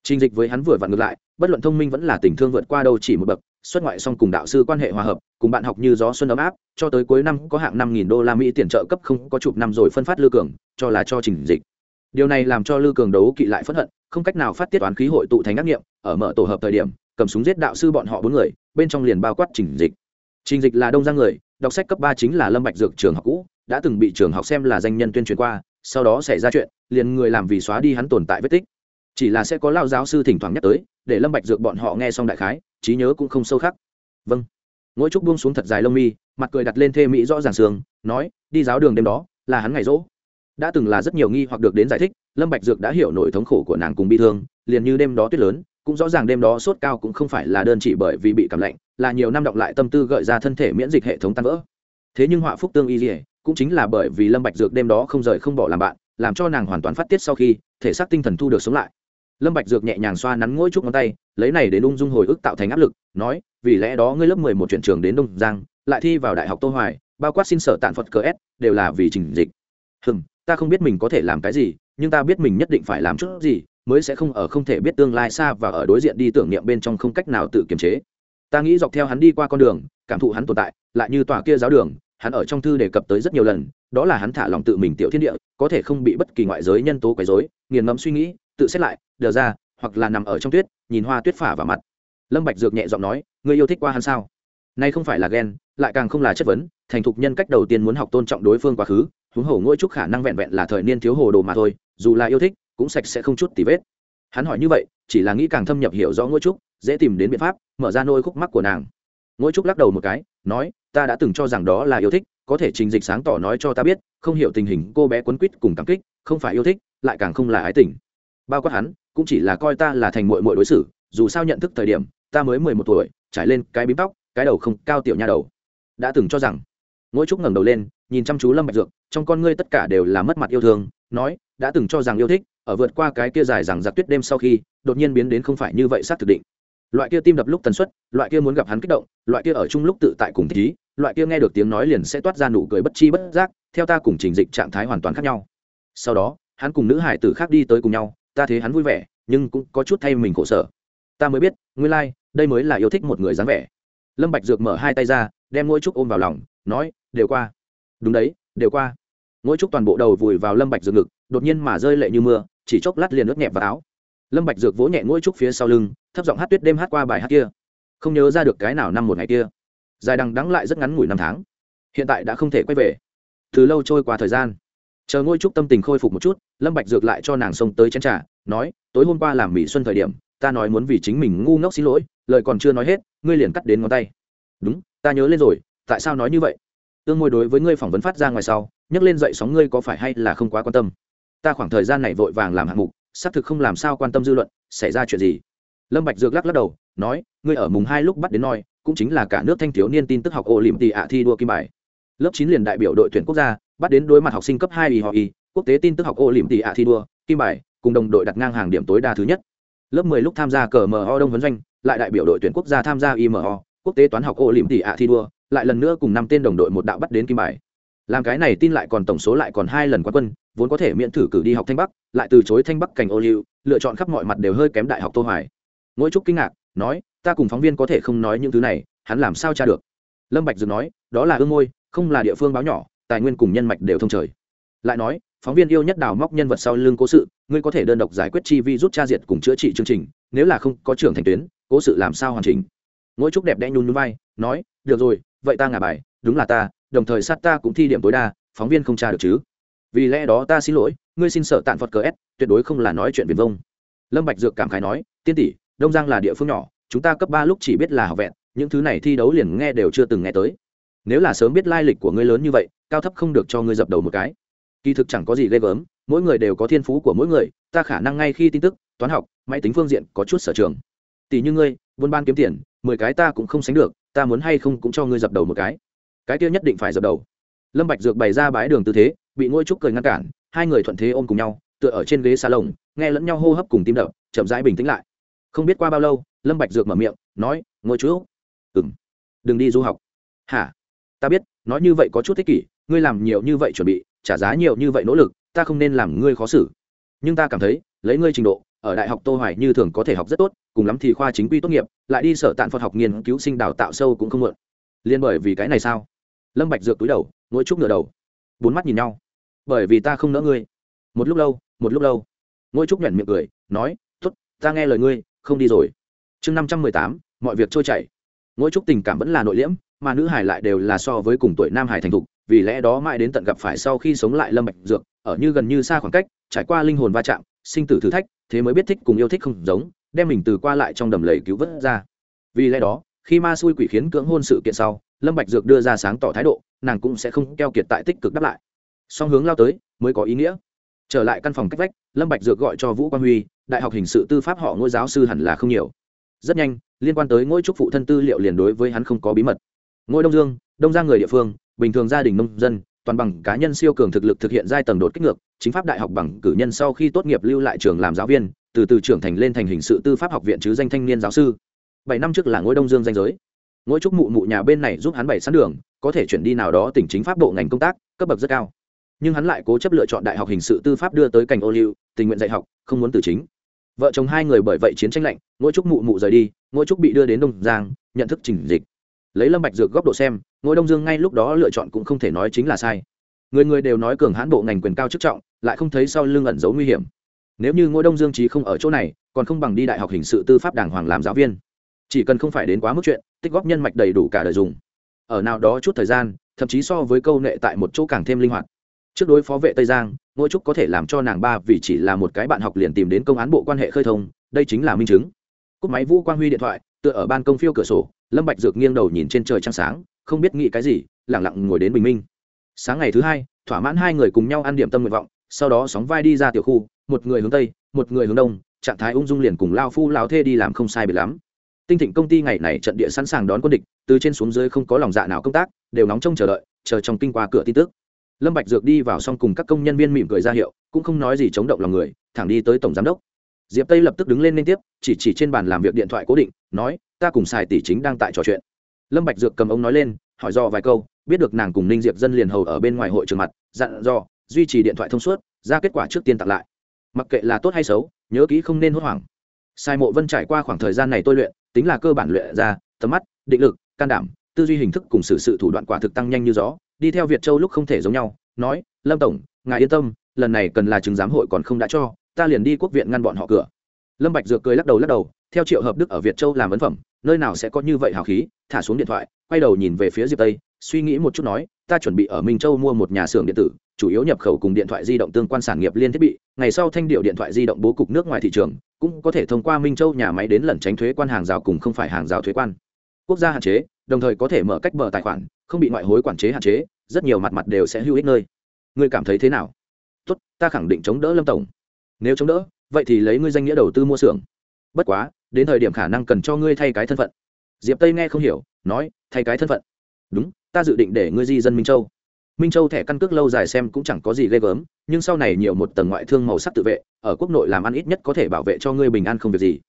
Trình dịch với hắn vừa vặn ngược lại, bất luận thông minh vẫn là tình thương vượt qua đâu chỉ một bậc, xuất ngoại xong cùng đạo sư quan hệ hòa hợp, cùng bạn học như gió xuân ấm áp, cho tới cuối năm có hạng năm nghìn đô la mỹ tiền trợ cấp không có chục năm rồi phân phát lư cường, cho là cho trình dịch điều này làm cho lư cường đấu kỵ lại phẫn hận, không cách nào phát tiết toán khí hội tụ thành ác nghiệm, ở mở tổ hợp thời điểm, cầm súng giết đạo sư bọn họ bốn người, bên trong liền bao quát trình dịch. Trình dịch là đông giang người, đọc sách cấp ba chính là lâm bạch dược trường học cũ, đã từng bị trường học xem là danh nhân tuyên truyền qua, sau đó xảy ra chuyện, liền người làm vì xóa đi hắn tồn tại vết tích. Chỉ là sẽ có lao giáo sư thỉnh thoảng nhắc tới, để lâm bạch dược bọn họ nghe xong đại khái, trí nhớ cũng không sâu khắc. Vâng. Ngỗi trúc buông xuống thật dài lông mi, mặt cười đặt lên thê mỹ rõ ràng sương, nói, đi giáo đường đêm đó, là hắn ngày rỗ đã từng là rất nhiều nghi hoặc được đến giải thích lâm bạch dược đã hiểu nỗi thống khổ của nàng cùng bi thương liền như đêm đó tuyết lớn cũng rõ ràng đêm đó sốt cao cũng không phải là đơn chỉ bởi vì bị cảm lạnh là nhiều năm động lại tâm tư gợi ra thân thể miễn dịch hệ thống tan vỡ. Thế nhưng họa phúc tương y lìa, cũng chính là bởi vì lâm bạch dược đêm đó không rời không bỏ làm bạn làm cho nàng hoàn toàn phát tiết sau khi thể xác tinh thần thu được sống lại. Lâm bạch dược nhẹ nhàng xoa nắn ngỗi chút ngón tay lấy này đến ung dung hồi ức tạo thành áp lực nói vì lẽ đó ngươi lớp mười một chuyển trường đến đông giang lại thi vào đại học tô hoài bao quát xin sở tạn phật cờ s đều là vì trình dịch. Hừm ta không biết mình có thể làm cái gì, nhưng ta biết mình nhất định phải làm chút gì, mới sẽ không ở không thể biết tương lai xa và ở đối diện đi tưởng niệm bên trong không cách nào tự kiềm chế. Ta nghĩ dọc theo hắn đi qua con đường, cảm thụ hắn tồn tại, lại như tòa kia giáo đường, hắn ở trong thư đề cập tới rất nhiều lần, đó là hắn thả lòng tự mình tiểu thiên địa, có thể không bị bất kỳ ngoại giới nhân tố quấy rối, nghiền ngẫm suy nghĩ, tự xét lại, đờ ra, hoặc là nằm ở trong tuyết, nhìn hoa tuyết phả vào mặt. Lâm bạch dược nhẹ giọng nói, ngươi yêu thích qua hắn sao? Nay không phải là ghen, lại càng không là chất vấn thành thục nhân cách đầu tiên muốn học tôn trọng đối phương quá khứ, huống hồ ngôi trúc khả năng vẹn vẹn là thời niên thiếu hồ đồ mà thôi, dù là yêu thích, cũng sạch sẽ không chút tì vết. Hắn hỏi như vậy, chỉ là nghĩ càng thâm nhập hiểu rõ ngôi trúc, dễ tìm đến biện pháp, mở ra nôi khúc mắc của nàng. Ngôi trúc lắc đầu một cái, nói, ta đã từng cho rằng đó là yêu thích, có thể trình dịch sáng tỏ nói cho ta biết, không hiểu tình hình cô bé quấn quýt cùng cảm kích, không phải yêu thích, lại càng không là ái tình. Bao quát hắn, cũng chỉ là coi ta là thành mội mội đối xử, dù sao nhận thức thời điểm, ta mới mười một tuổi, trải lên cái bím tóc, cái đầu không, cao tiểu nha đầu. Đã từng cho rằng ngỗi trúc ngẩng đầu lên nhìn chăm chú lâm bạch dược trong con ngươi tất cả đều là mất mặt yêu thương nói đã từng cho rằng yêu thích ở vượt qua cái kia dài rằng giặc tuyết đêm sau khi đột nhiên biến đến không phải như vậy sát thực định. Loại kia tim đập lúc tần suất loại kia muốn gặp hắn kích động loại kia ở chung lúc tự tại cùng thích ý loại kia nghe được tiếng nói liền sẽ toát ra nụ cười bất chi bất giác theo ta cùng trình dịch trạng thái hoàn toàn khác nhau. Sau đó hắn cùng nữ hải tử khác đi tới cùng nhau ta thấy hắn vui vẻ nhưng cũng có chút thay mình khổ sở. Ta mới biết nguyên lai、like, đây mới là yêu thích một người dáng vẻ. Lâm bạch dược mở hai tay ra đem Ngũ trúc ôm vào lòng nói, đều qua. Đúng đấy, đều qua. Ngỗi trúc toàn bộ đầu vùi vào lâm bạch dược ngực, đột nhiên mà rơi lệ như mưa, chỉ chốc lát liền ướt nhẹp vào áo. Lâm bạch dược vỗ nhẹ ngỗi trúc phía sau lưng, thấp giọng hát tuyết đêm hát qua bài hát kia. Không nhớ ra được cái nào năm một ngày kia. Dài đằng đắng lại rất ngắn ngủi năm tháng. Hiện tại đã không thể quay về. Từ lâu trôi qua thời gian. Chờ ngôi trúc tâm tình khôi phục một chút, lâm bạch dược lại cho nàng xông tới chén trà, nói, tối hôm qua làm mỹ xuân thời điểm, ta nói muốn vì chính mình ngu ngốc xin lỗi, lời còn chưa nói hết, ngươi liền cắt đến ngón tay. Đúng, ta nhớ lên rồi tại sao nói như vậy? Tương môi đối với ngươi phỏng vấn phát ra ngoài sau nhấc lên dậy sóng ngươi có phải hay là không quá quan tâm? Ta khoảng thời gian này vội vàng làm hạng mục, xác thực không làm sao quan tâm dư luận, xảy ra chuyện gì? Lâm bạch dược lắc lắc đầu, nói, ngươi ở mùng hai lúc bắt đến noi, cũng chính là cả nước thanh thiếu niên tin tức học ô liệm tỷ ạ thi đua kim bài. Lớp chín liền đại biểu đội tuyển quốc gia, bắt đến đối mặt học sinh cấp hai y họ y, quốc tế tin tức học ô liệm tỷ ạ thi đua kim bài, cùng đồng đội đặt ngang hàng điểm tối đa thứ nhất. Lớp mười lúc tham gia cờ mờ đông vấn doanh, lại đại biểu đội tuyển quốc gia tham gia imo quốc tế toán học ô liệm tỷ ạ thi đua lại lần nữa cùng năm tên đồng đội một đạo bắt đến kim bài. Làm cái này tin lại còn tổng số lại còn hai lần quán quân, vốn có thể miễn thử cử đi học thanh bắc, lại từ chối thanh bắc cảnh ô liu, lựa chọn khắp mọi mặt đều hơi kém đại học tô hoài. Ngỗi trúc kinh ngạc, nói, ta cùng phóng viên có thể không nói những thứ này, hắn làm sao tra được? Lâm bạch dừng nói, đó là ương môi không là địa phương báo nhỏ, tài nguyên cùng nhân mạch đều thông trời. Lại nói, phóng viên yêu nhất đào móc nhân vật sau lưng cố sự, ngươi có thể đơn độc giải quyết chi vi rút tra diệt cùng chữa trị chương trình, nếu là không có trưởng thành tuyến, cố sự làm sao hoàn chỉnh? Ngỗi trúc đẹp đẽ nhún nhún vai, nói, được rồi vậy ta ngả bài, đúng là ta, đồng thời sát ta cũng thi điểm tối đa, phóng viên không tra được chứ. Vì lẽ đó ta xin lỗi, ngươi xin sợ tạn phật cờ s tuyệt đối không là nói chuyện viền vông. Lâm bạch dược cảm khái nói, tiên tỷ, đông giang là địa phương nhỏ, chúng ta cấp ba lúc chỉ biết là học vẹn, những thứ này thi đấu liền nghe đều chưa từng nghe tới. Nếu là sớm biết lai lịch của ngươi lớn như vậy, cao thấp không được cho ngươi dập đầu một cái. Kỳ thực chẳng có gì ghê gớm, mỗi người đều có thiên phú của mỗi người, ta khả năng ngay khi tin tức, toán học, máy tính phương diện có chút sở trường. Tỷ như ngươi, buôn ban kiếm tiền, mười cái ta cũng không sánh được ta muốn hay không cũng cho ngươi dập đầu một cái. Cái kia nhất định phải dập đầu. Lâm bạch dược bày ra bái đường tư thế, bị ngôi trúc cười ngăn cản, hai người thuận thế ôm cùng nhau, tựa ở trên ghế salon, nghe lẫn nhau hô hấp cùng tim đập, chậm rãi bình tĩnh lại. Không biết qua bao lâu, lâm bạch dược mở miệng, nói, ngôi chú ừm. Đừng đi du học. Hả? Ta biết, nói như vậy có chút thích kỷ, ngươi làm nhiều như vậy chuẩn bị, trả giá nhiều như vậy nỗ lực, ta không nên làm ngươi khó xử. Nhưng ta cảm thấy, lấy ngươi trình độ ở đại học tô hoài như thường có thể học rất tốt, cùng lắm thì khoa chính quy tốt nghiệp, lại đi sở tạn phật học nghiên cứu sinh đào tạo sâu cũng không mượn liên bởi vì cái này sao? Lâm bạch dược túi đầu ngồi trúc nửa đầu. Bốn mắt nhìn nhau. Bởi vì ta không nỡ ngươi. Một lúc lâu, một lúc lâu. Ngôi trúc nhuyễn miệng cười, nói, tốt, ta nghe lời ngươi, không đi rồi. Chương năm trăm mười tám, mọi việc trôi chảy. Ngôi trúc tình cảm vẫn là nội liễm, mà nữ hải lại đều là so với cùng tuổi nam hải thành thục, vì lẽ đó mãi đến tận gặp phải sau khi sống lại lâm bạch dược, ở như gần như xa khoảng cách, trải qua linh hồn va chạm sinh tử thử thách, thế mới biết thích cùng yêu thích không giống, đem mình từ qua lại trong đầm lầy cứu vớt ra. Vì lẽ đó, khi ma xui quỷ khiến cưỡng hôn sự kiện sau, lâm bạch dược đưa ra sáng tỏ thái độ, nàng cũng sẽ không keo kiệt tại tích cực đáp lại. Song hướng lao tới, mới có ý nghĩa. Trở lại căn phòng cách vách, lâm bạch dược gọi cho vũ quang huy, đại học hình sự tư pháp họ ngôi giáo sư hẳn là không nhiều. Rất nhanh, liên quan tới ngôi trúc phụ thân tư liệu liền đối với hắn không có bí mật. Ngôi đông dương, đông giang người địa phương, bình thường gia đình nông dân toàn bằng cá nhân siêu cường thực lực thực hiện giai tầng đột kích ngược, chính pháp đại học bằng cử nhân sau khi tốt nghiệp lưu lại trường làm giáo viên, từ từ trưởng thành lên thành hình sự tư pháp học viện chứ danh thanh niên giáo sư. Bảy năm trước là ngôi đông dương danh giới. Ngôi trúc mụ mụ nhà bên này giúp hắn bày sẵn đường, có thể chuyển đi nào đó tỉnh chính pháp bộ ngành công tác, cấp bậc rất cao. Nhưng hắn lại cố chấp lựa chọn đại học hình sự tư pháp đưa tới cảnh ô liu, tình nguyện dạy học, không muốn từ chính. Vợ chồng hai người bởi vậy chiến tranh lạnh, ngôi trúc mụ mụ rời đi, ngôi trúc bị đưa đến đông giang, nhận thức trình dịch lấy lâm bạch dược góc độ xem ngôi đông dương ngay lúc đó lựa chọn cũng không thể nói chính là sai. Người người đều nói cường hãn bộ ngành quyền cao chức trọng, lại không thấy sau lưng ẩn giấu nguy hiểm. Nếu như ngôi đông dương trí không ở chỗ này, còn không bằng đi đại học hình sự tư pháp đàng hoàng làm giáo viên. Chỉ cần không phải đến quá mức chuyện, tích góp nhân mạch đầy đủ cả đời dùng. Ở nào đó chút thời gian, thậm chí so với câu nệ tại một chỗ càng thêm linh hoạt. Trước đối phó vệ tây giang ngôi trúc có thể làm cho nàng ba vì chỉ là một cái bạn học liền tìm đến công án bộ quan hệ khơi thông, đây chính là minh chứng. Cúp máy vũ quang huy điện thoại tựa ở ban công phiêu cửa sổ, lâm bạch dược nghiêng đầu nhìn trên trời trăng sáng, không biết nghĩ cái gì lặng lặng ngồi đến bình minh. Sáng ngày thứ hai, thỏa mãn hai người cùng nhau ăn điểm tâm nguyện vọng, sau đó sóng vai đi ra tiểu khu, một người hướng tây, một người hướng đông, trạng thái ung dung liền cùng lao phu lao thê đi làm không sai biệt lắm. Tinh thịnh công ty ngày này trận địa sẵn sàng đón quân địch, từ trên xuống dưới không có lòng dạ nào công tác, đều nóng trông chờ đợi, chờ trong kinh qua cửa tin tức. Lâm bạch dược đi vào xong cùng các công nhân viên mỉm cười ra hiệu, cũng không nói gì chống động lòng người, thẳng đi tới tổng giám đốc diệp tây lập tức đứng lên liên tiếp, chỉ chỉ trên bàn làm việc điện thoại cố định, nói, ta cùng xài tỷ chính đang tại trò chuyện. Lâm bạch dược cầm ông nói lên, hỏi do vài câu, biết được nàng cùng ninh diệp dân liền hầu ở bên ngoài hội trường mặt, dặn dò, duy trì điện thoại thông suốt, ra kết quả trước tiên tặng lại. Mặc kệ là tốt hay xấu, nhớ kỹ không nên hốt hoảng. Sai mộ vân trải qua khoảng thời gian này tôi luyện, tính là cơ bản luyện ra, tầm mắt, định lực, can đảm, tư duy hình thức cùng sự sự thủ đoạn quả thực tăng nhanh như gió, đi theo việt châu lúc không thể giống nhau, nói, lâm tổng, ngài yên tâm, lần này cần là chứng giám hội còn không đã cho ta liền đi quốc viện ngăn bọn họ cửa. Lâm bạch dược cười lắc đầu lắc đầu, theo triệu hợp đức ở việt châu làm ấn phẩm, nơi nào sẽ có như vậy hào khí, thả xuống điện thoại, quay đầu nhìn về phía diệp tây, suy nghĩ một chút nói, ta chuẩn bị ở minh châu mua một nhà xưởng điện tử, chủ yếu nhập khẩu cùng điện thoại di động tương quan sản nghiệp liên thiết bị, ngày sau thanh điệu điện thoại di động bố cục nước ngoài thị trường, cũng có thể thông qua minh châu nhà máy đến lẩn tránh thuế quan hàng rào cùng không phải hàng rào thuế quan. Quốc gia hạn chế, đồng thời có thể mở cách mở tài khoản, không bị ngoại hối quản chế hạn chế, rất nhiều mặt mặt đều sẽ hữu ích nơi. Ngươi cảm thấy thế nào? Tốt, ta khẳng định chống đỡ lâm tổng nếu chống đỡ, vậy thì lấy ngươi danh nghĩa đầu tư mua xưởng. Bất quá, đến thời điểm khả năng cần cho ngươi thay cái thân phận. Diệp tây nghe không hiểu, nói, thay cái thân phận. Đúng, ta dự định để ngươi di dân minh châu. Minh châu thẻ căn cước lâu dài xem cũng chẳng có gì ghê gớm, nhưng sau này nhiều một tầng ngoại thương màu sắc tự vệ, ở quốc nội làm ăn ít nhất có thể bảo vệ cho ngươi bình an không việc gì.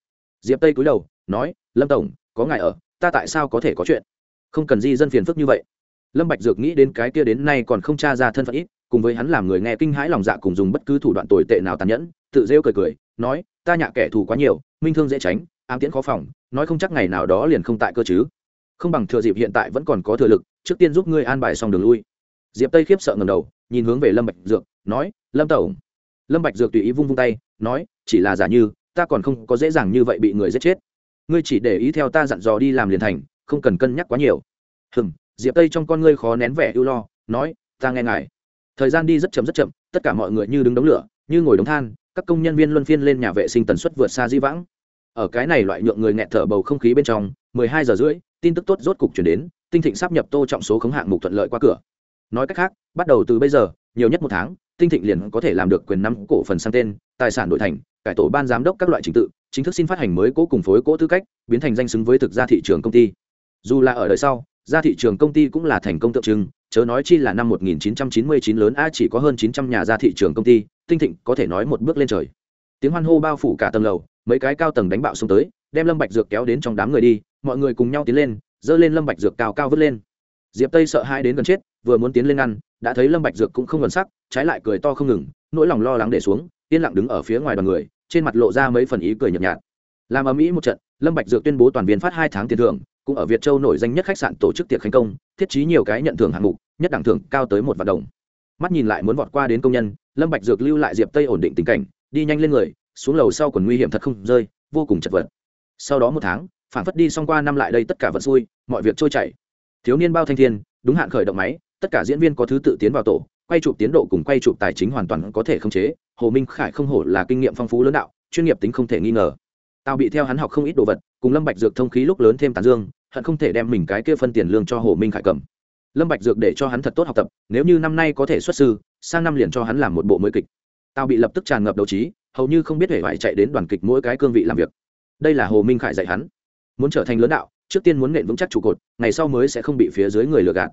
Diệp tây cúi đầu, nói, lâm tổng, có ngài ở, ta tại sao có thể có chuyện? Không cần di dân phiền phức như vậy. Lâm bạch dược nghĩ đến cái kia đến nay còn không tra ra thân phận ít, cùng với hắn làm người nghe kinh hãi lòng dạ cùng dùng bất cứ thủ đoạn tồi tệ nào tàn nhẫn tự rêu cười cười, nói, ta nhạ kẻ thù quá nhiều, minh thương dễ tránh, ám tiễn khó phòng, nói không chắc ngày nào đó liền không tại cơ chứ. Không bằng thừa dịp hiện tại vẫn còn có thừa lực, trước tiên giúp ngươi an bài xong đường lui. Diệp tây khiếp sợ ngầm đầu, nhìn hướng về lâm bạch dược, nói, lâm tổng. Lâm bạch dược tùy ý vung vung tay, nói, chỉ là giả như, ta còn không có dễ dàng như vậy bị người giết chết. Ngươi chỉ để ý theo ta dặn dò đi làm liền thành, không cần cân nhắc quá nhiều. Hừm, diệp tây trong con ngươi khó nén vẻ ưu lo, nói, ta nghe ngài. Thời gian đi rất chậm rất chậm, tất cả mọi người như đứng đống lửa, như ngồi đống than các công nhân viên luân phiên lên nhà vệ sinh tần suất vượt xa di vãng. Ở cái này loại nhượng người nghẹt thở bầu không khí bên trong 12 giờ rưỡi, tin tức tốt rốt cục chuyển đến, tinh thịnh sắp nhập tô trọng số khống hạng mục thuận lợi qua cửa. Nói cách khác, bắt đầu từ bây giờ, nhiều nhất một tháng, tinh thịnh liền có thể làm được quyền nắm cổ phần sang tên, tài sản đổi thành, cải tổ ban giám đốc các loại trình tự, chính thức xin phát hành mới cố cùng phối cố tư cách, biến thành danh xứng với thực ra thị trường công ty. Dù là ở đời sau, ra thị trường công ty cũng là thành công tượng trưng, chớ nói chi là năm 1999 lớn a chỉ có hơn 900 nhà ra thị trường công ty tinh thịnh có thể nói một bước lên trời. Tiếng hoan hô bao phủ cả tầng lầu, mấy cái cao tầng đánh bạo xuống tới, đem lâm bạch dược kéo đến trong đám người đi, mọi người cùng nhau tiến lên dơ lên lâm bạch dược cao cao vứt lên. Diệp tây sợ hai đến gần chết, vừa muốn tiến lên ngăn, đã thấy lâm bạch dược cũng không gần sắc, trái lại cười to không ngừng, nỗi lòng lo lắng để xuống, yên lặng đứng ở phía ngoài đoàn người, trên mặt lộ ra mấy phần ý cười nhợt nhạt. Làm ở mỹ một trận, lâm bạch dược tuyên bố toàn viên phát hai tháng tiền thưởng, cũng ở việt châu nổi danh nhất khách sạn tổ chức tiệc khánh công, thiết trí nhiều cái nhận thưởng hạng mục, nhất đẳng thưởng cao tới một vạn đồng. Mắt nhìn lại muốn vọt qua đến công nhân lâm bạch dược lưu lại diệp tây ổn định tình cảnh, đi nhanh lên người, xuống lầu sau còn nguy hiểm thật không rơi, vô cùng chật vật. Sau đó một tháng, phản phất đi xong qua năm lại đây tất cả vận xui, mọi việc trôi chảy. Thiếu niên bao thanh thiên, đúng hạn khởi động máy, tất cả diễn viên có thứ tự tiến vào tổ, quay chụp tiến độ cùng quay chụp tài chính hoàn toàn có thể khống chế. Hồ minh khải không hổ là kinh nghiệm phong phú lớn đạo, chuyên nghiệp tính không thể nghi ngờ. Tao bị theo hắn học không ít đồ vật, cùng lâm bạch dược thông khí lúc lớn thêm tàn dương, hận không thể đem mình cái kia phân tiền lương cho hồ minh khải cầm. Lâm bạch dược để cho hắn thật tốt học tập, nếu như năm nay có thể xuất sư sang năm liền cho hắn làm một bộ mới kịch. Tao bị lập tức tràn ngập đầu trí, hầu như không biết hề phải chạy đến đoàn kịch mỗi cái cương vị làm việc. Đây là hồ minh khải dạy hắn. Muốn trở thành lớn đạo, trước tiên muốn nện vững chắc trụ cột, ngày sau mới sẽ không bị phía dưới người lừa gạt.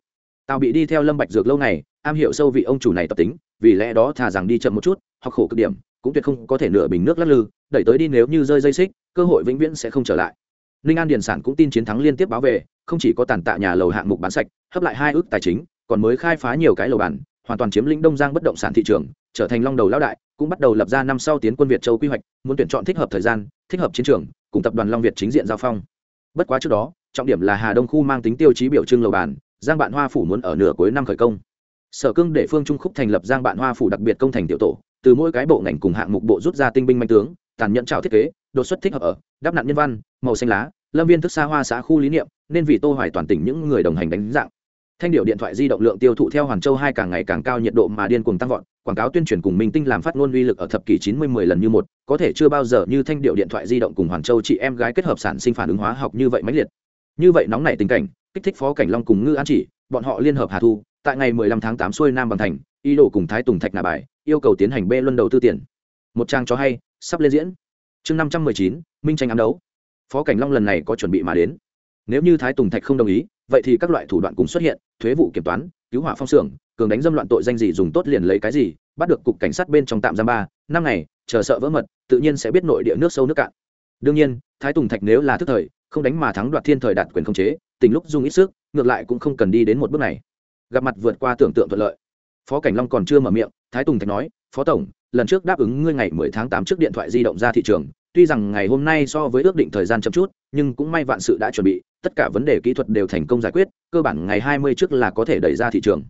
Tao bị đi theo lâm bạch dược lâu ngày, am hiểu sâu vị ông chủ này tập tính, vì lẽ đó thà rằng đi chậm một chút, học khổ cực điểm, cũng tuyệt không có thể nửa bình nước lắc lư, đẩy tới đi nếu như rơi dây xích, cơ hội vĩnh viễn sẽ không trở lại. Ninh an điền sản cũng tin chiến thắng liên tiếp báo về, không chỉ có tàn tạ nhà lầu hạng mục bán sạch, hấp lại hai ước tài chính, còn mới khai phá nhiều cái lầu bản hoàn toàn chiếm lĩnh đông giang bất động sản thị trường trở thành long đầu lão đại cũng bắt đầu lập ra năm sau tiến quân việt châu quy hoạch muốn tuyển chọn thích hợp thời gian thích hợp chiến trường cùng tập đoàn long việt chính diện giao phong. Bất quá trước đó trọng điểm là hà đông khu mang tính tiêu chí biểu trưng lầu bàn, giang bạn hoa phủ muốn ở nửa cuối năm khởi công. Sở cương để phương trung khúc thành lập giang bạn hoa phủ đặc biệt công thành tiểu tổ từ mỗi cái bộ ngành cùng hạng mục bộ rút ra tinh binh manh tướng tàn nhẫn trào thiết kế đột xuất thích hợp ở đáp nạn nhân văn màu xanh lá lâm viên thức xa hoa xã khu lý niệm nên vì tô hoài toàn tỉnh những người đồng hành đánh dạng thanh điệu điện thoại di động lượng tiêu thụ theo hoàn châu hai càng ngày càng cao nhiệt độ mà điên cuồng tăng vọt quảng cáo tuyên truyền cùng minh tinh làm phát ngôn uy lực ở thập kỷ 90 10 lần như một có thể chưa bao giờ như thanh điệu điện thoại di động cùng hoàn châu chị em gái kết hợp sản sinh phản ứng hóa học như vậy mãnh liệt. Như vậy nóng nảy tình cảnh kích thích phó cảnh long cùng ngư an chỉ bọn họ liên hợp hà thu tại ngày 15 tháng tám xuôi nam bằng thành ý đồ cùng thái tùng thạch nà bài yêu cầu tiến hành bê luân đầu tư tiền. Một trang cho hay sắp lên diễn. Chương 519, minh tranh ám đấu. Phó cảnh long lần này có chuẩn bị mà đến. Nếu như thái tùng thạch không đồng ý vậy thì các loại thủ đoạn cùng xuất hiện, thuế vụ kiểm toán, cứu hỏa phong xưởng, cường đánh dâm loạn tội danh gì dùng tốt liền lấy cái gì, bắt được cục cảnh sát bên trong tạm giam ba, năm ngày, chờ sợ vỡ mật, tự nhiên sẽ biết nội địa nước sâu nước cạn. Đương nhiên, thái tùng thạch nếu là thức thời, không đánh mà thắng đoạt thiên thời đạt quyền không chế, tình lúc dùng ít sức, ngược lại cũng không cần đi đến một bước này. Gặp mặt vượt qua tưởng tượng thuận lợi. Phó cảnh long còn chưa mở miệng, thái tùng thạch nói, phó tổng, lần trước đáp ứng ngươi ngày mười tháng tám trước điện thoại di động ra thị trường tuy rằng ngày hôm nay so với ước định thời gian chậm chút, nhưng cũng may vạn sự đã chuẩn bị, tất cả vấn đề kỹ thuật đều thành công giải quyết, cơ bản ngày hai mươi trước là có thể đẩy ra thị trường.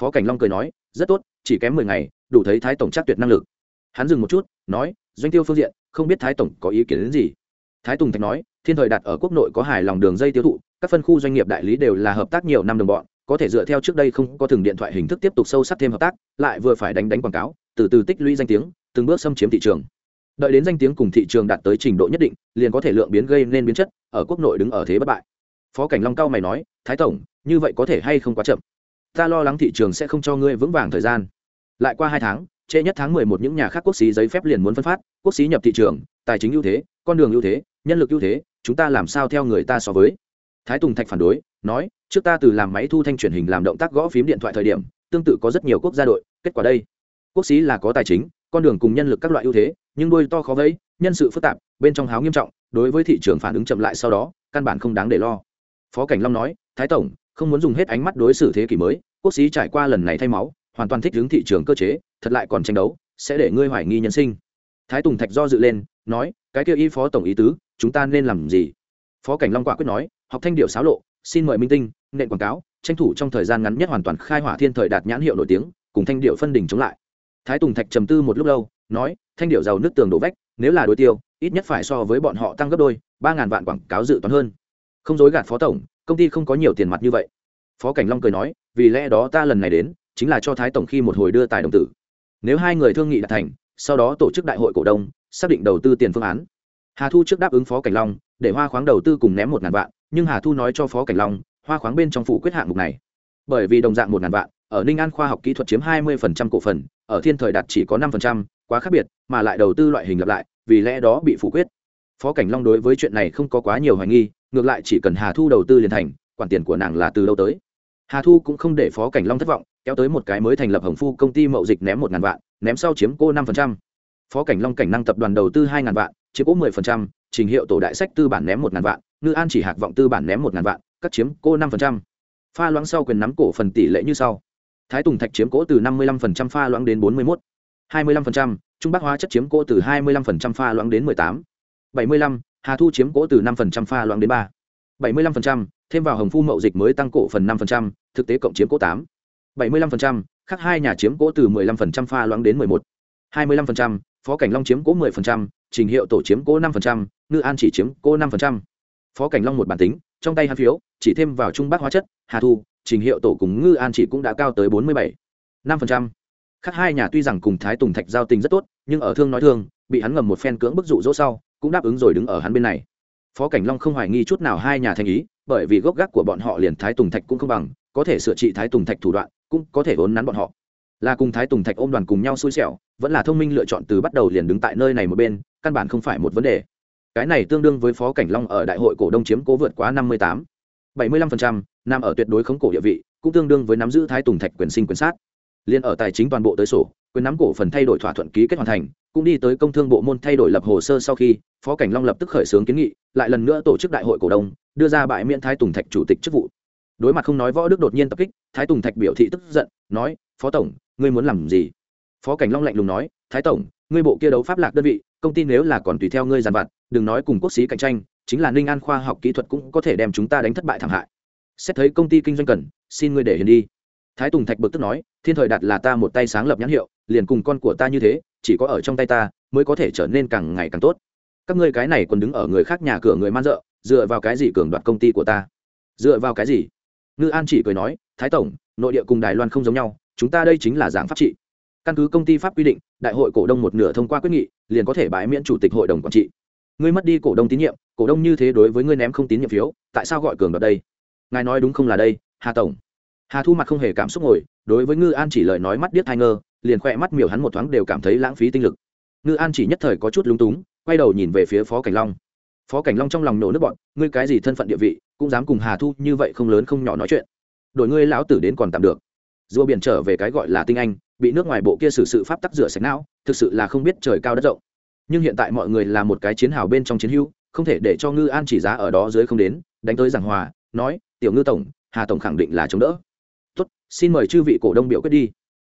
Phó cảnh long cười nói, rất tốt, chỉ kém mười ngày, đủ thấy thái tổng chắc tuyệt năng lực. Hắn dừng một chút, nói, doanh tiêu phương diện, không biết thái tổng có ý kiến đến gì? Thái tùng thạch nói, thiên thời đặt ở quốc nội có hài lòng đường dây tiêu thụ, các phân khu doanh nghiệp đại lý đều là hợp tác nhiều năm đồng bọn, có thể dựa theo trước đây không có thường điện thoại hình thức tiếp tục sâu sắc thêm hợp tác, lại vừa phải đánh đánh quảng cáo, từ từ tích lũy danh tiếng, từng bước xâm chiếm thị trường đợi đến danh tiếng cùng thị trường đạt tới trình độ nhất định, liền có thể lượng biến gây nên biến chất, ở quốc nội đứng ở thế bất bại. Phó cảnh long cao mày nói, thái tổng, như vậy có thể hay không quá chậm? Ta lo lắng thị trường sẽ không cho ngươi vững vàng thời gian. Lại qua hai tháng, trễ nhất tháng mười một những nhà khác quốc xí giấy phép liền muốn phân phát, quốc xí nhập thị trường, tài chính ưu thế, con đường ưu thế, nhân lực ưu thế, chúng ta làm sao theo người ta so với? Thái tùng thạch phản đối, nói, trước ta từ làm máy thu thanh truyền hình làm động tác gõ phím điện thoại thời điểm, tương tự có rất nhiều quốc gia đội, kết quả đây. Quốc xí là có tài chính, con đường cùng nhân lực các loại ưu thế nhưng đôi to khó vẫy, nhân sự phức tạp, bên trong háo nghiêm trọng, đối với thị trường phản ứng chậm lại sau đó, căn bản không đáng để lo. Phó cảnh long nói, thái tổng, không muốn dùng hết ánh mắt đối xử thế kỷ mới, quốc sĩ trải qua lần này thay máu, hoàn toàn thích ứng thị trường cơ chế, thật lại còn tranh đấu, sẽ để ngươi hoài nghi nhân sinh. Thái tùng thạch do dự lên, nói, cái kia y phó tổng ý tứ, chúng ta nên làm gì? Phó cảnh long quả quyết nói, học thanh điệu xáo lộ, xin mời minh tinh, nện quảng cáo, tranh thủ trong thời gian ngắn nhất hoàn toàn khai hỏa thiên thời đạt nhãn hiệu nổi tiếng, cùng thanh điệu phân đỉnh chống lại. Thái tùng thạch trầm tư một lúc lâu nói, thanh điệu giàu nước tường đổ vách, nếu là đối tiêu, ít nhất phải so với bọn họ tăng gấp đôi, ba ngàn vạn quảng cáo dự toán hơn. Không dối gạt phó tổng, công ty không có nhiều tiền mặt như vậy. Phó cảnh long cười nói, vì lẽ đó ta lần này đến, chính là cho thái tổng khi một hồi đưa tài đồng tử. Nếu hai người thương nghị đạt thành, sau đó tổ chức đại hội cổ đông, xác định đầu tư tiền phương án. Hà thu trước đáp ứng phó cảnh long, để hoa khoáng đầu tư cùng ném một ngàn vạn, nhưng hà thu nói cho phó cảnh long, hoa khoáng bên trong phụ quyết hạng mục này. Bởi vì đồng dạng một ngàn vạn, ở ninh an khoa học kỹ thuật chiếm hai mươi cổ phần, ở thiên thời đạt chỉ có năm quá khác biệt, mà lại đầu tư loại hình lặp lại, vì lẽ đó bị phủ quyết. Phó cảnh long đối với chuyện này không có quá nhiều hoài nghi, ngược lại chỉ cần hà thu đầu tư liền thành, quản tiền của nàng là từ lâu tới. Hà thu cũng không để phó cảnh long thất vọng, kéo tới một cái mới thành lập hồng phu công ty mậu dịch ném một ngàn vạn, ném sau chiếm cô năm phó cảnh long cảnh năng tập đoàn đầu tư hai ngàn vạn, chiếm cô mười trình hiệu tổ đại sách tư bản ném một ngàn vạn, ngư an chỉ hạc vọng tư bản ném một ngàn vạn, cắt chiếm cô năm pha loãng sau quyền nắm cổ phần tỷ lệ như sau. Thái tùng thạch chiếm cố từ năm mươi 55% pha loãng đến bốn mươi một. 25%, trung bắc hóa chất chiếm cỗ từ 25% pha loãng đến mười tám, bảy mươi 75, hà thu chiếm cỗ từ 5% pha loãng đến 3, 75%, thêm vào hồng phu mậu dịch mới tăng cổ phần 5%, thực tế cộng chiếm cỗ 8. 75%, khác hai nhà chiếm cỗ từ 15% pha loãng đến 11. 25%, phó cảnh long chiếm cỗ 10%, trình hiệu tổ chiếm cỗ 5%, ngư an chỉ chiếm cỗ 5%. phó cảnh long một bản tính trong tay hắn phiếu chỉ thêm vào trung bắc hóa chất hà thu trình hiệu tổ cùng ngư an chỉ cũng đã cao tới 47. 5% khác hai nhà tuy rằng cùng thái tùng thạch giao tình rất tốt, nhưng ở thương nói thương, bị hắn ngầm một phen cưỡng bức dụ dỗ sau, cũng đáp ứng rồi đứng ở hắn bên này. Phó cảnh long không hoài nghi chút nào hai nhà thành ý, bởi vì gốc gác của bọn họ liền thái tùng thạch cũng không bằng, có thể sửa trị thái tùng thạch thủ đoạn, cũng có thể vốn nắn bọn họ. Là cùng thái tùng thạch ôm đoàn cùng nhau xui xẻo, vẫn là thông minh lựa chọn từ bắt đầu liền đứng tại nơi này một bên, căn bản không phải một vấn đề. Cái này tương đương với phó cảnh long ở đại hội cổ đông chiếm cố vượt quá năm mươi tám. Bảy mươi lăm phần trăm nằm ở tuyệt đối khống cổ địa vị, cũng tương đương với nắm giữ thái tùng thạch quyền sinh quyền sát liên ở tài chính toàn bộ tới sổ, quyền nắm cổ phần thay đổi thỏa thuận ký kết hoàn thành, cũng đi tới công thương bộ môn thay đổi lập hồ sơ sau khi, phó cảnh long lập tức khởi xướng kiến nghị, lại lần nữa tổ chức đại hội cổ đông, đưa ra bãi miễn thái tùng thạch chủ tịch chức vụ. Đối mặt không nói võ đức đột nhiên tập kích, thái tùng thạch biểu thị tức giận, nói, phó tổng, ngươi muốn làm gì? Phó cảnh long lạnh lùng nói, thái tổng, ngươi bộ kia đấu pháp lạc đơn vị, công ty nếu là còn tùy theo ngươi giàn vặt, đừng nói cùng quốc sĩ cạnh tranh, chính là ninh an khoa học kỹ thuật cũng có thể đem chúng ta đánh thất bại thảm hại. Xét thấy công ty kinh doanh cần, xin ngươi để hiền đi thái tùng thạch bực tức nói, thiên thời đạt là ta một tay sáng lập nhãn hiệu, liền cùng con của ta như thế, chỉ có ở trong tay ta mới có thể trở nên càng ngày càng tốt. Các ngươi cái này còn đứng ở người khác nhà cửa người man dợ, dựa vào cái gì cường đoạt công ty của ta? Dựa vào cái gì? Ngư an chỉ cười nói, thái tổng, nội địa cùng đài loan không giống nhau, chúng ta đây chính là giảng pháp trị. Căn cứ công ty pháp quy định, đại hội cổ đông một nửa thông qua quyết nghị, liền có thể bãi miễn chủ tịch hội đồng quản trị. Ngươi mất đi cổ đông tín nhiệm, cổ đông như thế đối với ngươi ném không tín nhiệm phiếu, tại sao gọi cường đoạt đây? Ngài nói đúng không là đây, hà tổng? Hà thu mặt không hề cảm xúc ngồi đối với ngư an chỉ lời nói mắt điếc thai ngơ liền khoe mắt miểu hắn một thoáng đều cảm thấy lãng phí tinh lực ngư an chỉ nhất thời có chút lúng túng quay đầu nhìn về phía phó cảnh long phó cảnh long trong lòng nổ nước bọn ngươi cái gì thân phận địa vị cũng dám cùng hà thu như vậy không lớn không nhỏ nói chuyện đổi ngươi lão tử đến còn tạm được rùa biển trở về cái gọi là tinh anh bị nước ngoài bộ kia xử sự pháp tắc rửa sạch não thực sự là không biết trời cao đất rộng nhưng hiện tại mọi người là một cái chiến hào bên trong chiến hưu, không thể để cho ngư an chỉ giá ở đó dưới không đến đánh tới giảng hòa nói tiểu ngư tổng hà tổng khẳng định là chống đỡ xin mời chư vị cổ đông biểu quyết đi.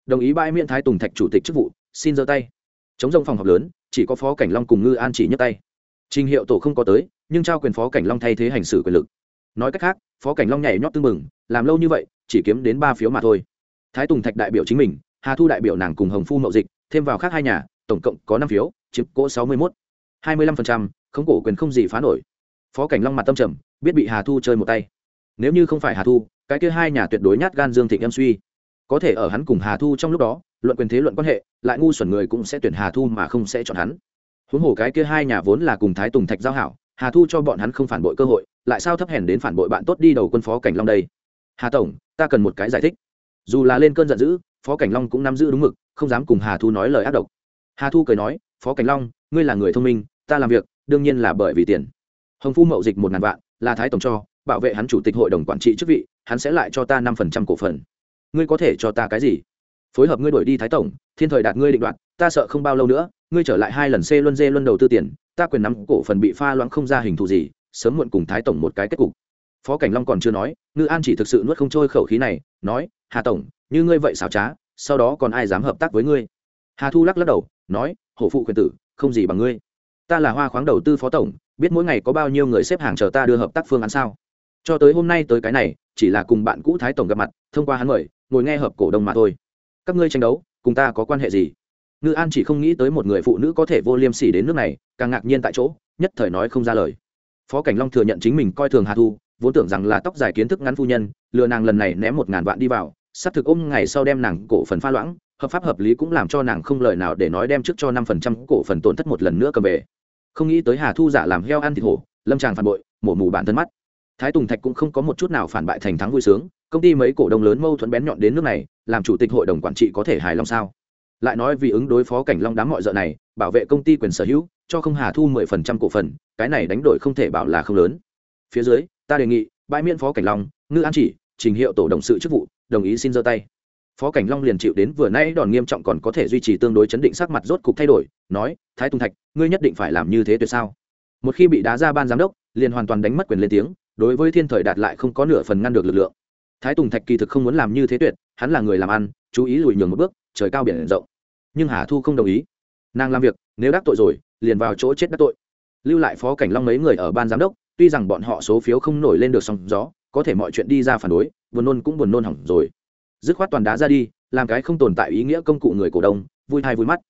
Đồng ý bãi miễn thái tùng thạch chủ tịch chức vụ, xin giơ tay. Chống rông phòng họp lớn, chỉ có phó cảnh long cùng ngư an chỉ nhấc tay. Trình hiệu tổ không có tới, nhưng trao quyền phó cảnh long thay thế hành xử quyền lực. Nói cách khác, phó cảnh long nhảy nhót tưng mừng làm lâu như vậy, chỉ kiếm đến ba phiếu mà thôi. Thái tùng thạch đại biểu chính mình, hà thu đại biểu nàng cùng hồng phu mậu dịch, thêm vào khác hai nhà, tổng cộng có năm phiếu, chiếm cỗ sáu mươi mốt. hai mươi lăm phần trăm không cổ quyền không gì phá nổi. Phó cảnh long mặt tâm trầm, biết bị hà thu chơi một tay. Nếu như không phải hà thu cái kia hai nhà tuyệt đối nhát gan dương thịnh em suy. Có thể ở hắn cùng hà thu trong lúc đó, luận quyền thế luận quan hệ, lại ngu xuẩn người cũng sẽ tuyển hà thu mà không sẽ chọn hắn. Huống hồ cái kia hai nhà vốn là cùng thái tùng thạch giao hảo, hà thu cho bọn hắn không phản bội cơ hội, lại sao thấp hèn đến phản bội bạn tốt đi đầu quân phó cảnh long đây? Hà tổng, ta cần một cái giải thích. Dù là lên cơn giận dữ, phó cảnh long cũng nắm giữ đúng mực, không dám cùng hà thu nói lời ác độc. Hà thu cười nói, phó cảnh long, ngươi là người thông minh, ta làm việc, đương nhiên là bởi vì tiền. Hồng phu mậu dịch một ngàn vạn, là thái tổng cho bảo vệ hắn chủ tịch hội đồng quản trị chức vị, hắn sẽ lại cho ta năm phần trăm cổ phần. Ngươi có thể cho ta cái gì? Phối hợp ngươi đổi đi thái tổng, thiên thời đạt ngươi định đoạt, ta sợ không bao lâu nữa, ngươi trở lại hai lần c luân dê luân đầu tư tiền, ta quyền nắm cổ phần bị pha loãng không ra hình thù gì, sớm muộn cùng thái tổng một cái kết cục. Phó cảnh long còn chưa nói, ngư an chỉ thực sự nuốt không trôi khẩu khí này, nói, hà tổng, như ngươi vậy xảo trá, sau đó còn ai dám hợp tác với ngươi? Hà thu lắc lắc đầu, nói, hổ phụ quyền tử, không gì bằng ngươi. Ta là hoa khoáng đầu tư phó tổng, biết mỗi ngày có bao nhiêu người xếp hàng chờ ta đưa hợp tác phương án sao? Cho tới hôm nay tới cái này, chỉ là cùng bạn cũ thái tổng gặp mặt, thông qua hắn mời, ngồi nghe hợp cổ đông mà thôi. Các ngươi tranh đấu, cùng ta có quan hệ gì? Ngư an chỉ không nghĩ tới một người phụ nữ có thể vô liêm sỉ đến nước này, càng ngạc nhiên tại chỗ, nhất thời nói không ra lời. Phó cảnh long thừa nhận chính mình coi thường hà thu, vốn tưởng rằng là tóc dài kiến thức ngắn phu nhân, lừa nàng lần này ném một ngàn vạn đi vào s c thực ôm ngày sau đem nàng cổ phần pha loãng, hợp pháp hợp lý cũng làm cho nàng không lời nào để nói đem trước cho năm phần trăm cổ phần tổn thất một lần nữa cầm về. Không nghĩ tới hà thu giả làm heo ăn thịt hổ, lâm tràng phản bội, mổ mù bản thân mắt thái tùng thạch cũng không có một chút nào phản bại thành thắng vui sướng, công ty mấy cổ đông lớn mâu thuẫn bén nhọn đến nước này, làm chủ tịch hội đồng quản trị có thể hài lòng sao? Lại nói vì ứng đối phó cảnh long đám mọi d này, bảo vệ công ty quyền sở hữu, cho không hà thu mười phần trăm cổ phần, cái này đánh đổi không thể bảo là không lớn. Phía dưới, ta đề nghị, bãi miễn phó cảnh long, ngư an chỉ, trình hiệu tổ đồng sự chức vụ, đồng ý xin giơ tay. Phó cảnh long liền chịu đến vừa nãy đòn nghiêm trọng còn có thể duy trì tương đối chấn định sắc mặt rốt cục thay đổi, nói, thái tùng thạch, ngươi nhất định phải làm như thế tuyệt sao? Một khi bị đá ra ban giám đốc, liền hoàn toàn đánh mất quyền lên tiếng đối với thiên thời đạt lại không có nửa phần ngăn được lực lượng. Thái tùng thạch kỳ thực không muốn làm như thế tuyệt, hắn là người làm ăn, chú ý lùi nhường một bước, trời cao biển rộng. Nhưng hà thu không đồng ý. Nàng làm việc, nếu đắc tội rồi, liền vào chỗ chết đắc tội. Lưu lại phó cảnh long mấy người ở ban giám đốc, tuy rằng bọn họ số phiếu không nổi lên được sóng gió, có thể mọi chuyện đi ra phản đối, buồn nôn cũng buồn nôn hỏng rồi. Dứt khoát toàn đá ra đi, làm cái không tồn tại ý nghĩa công cụ người cổ đông, vui thai vui mắt.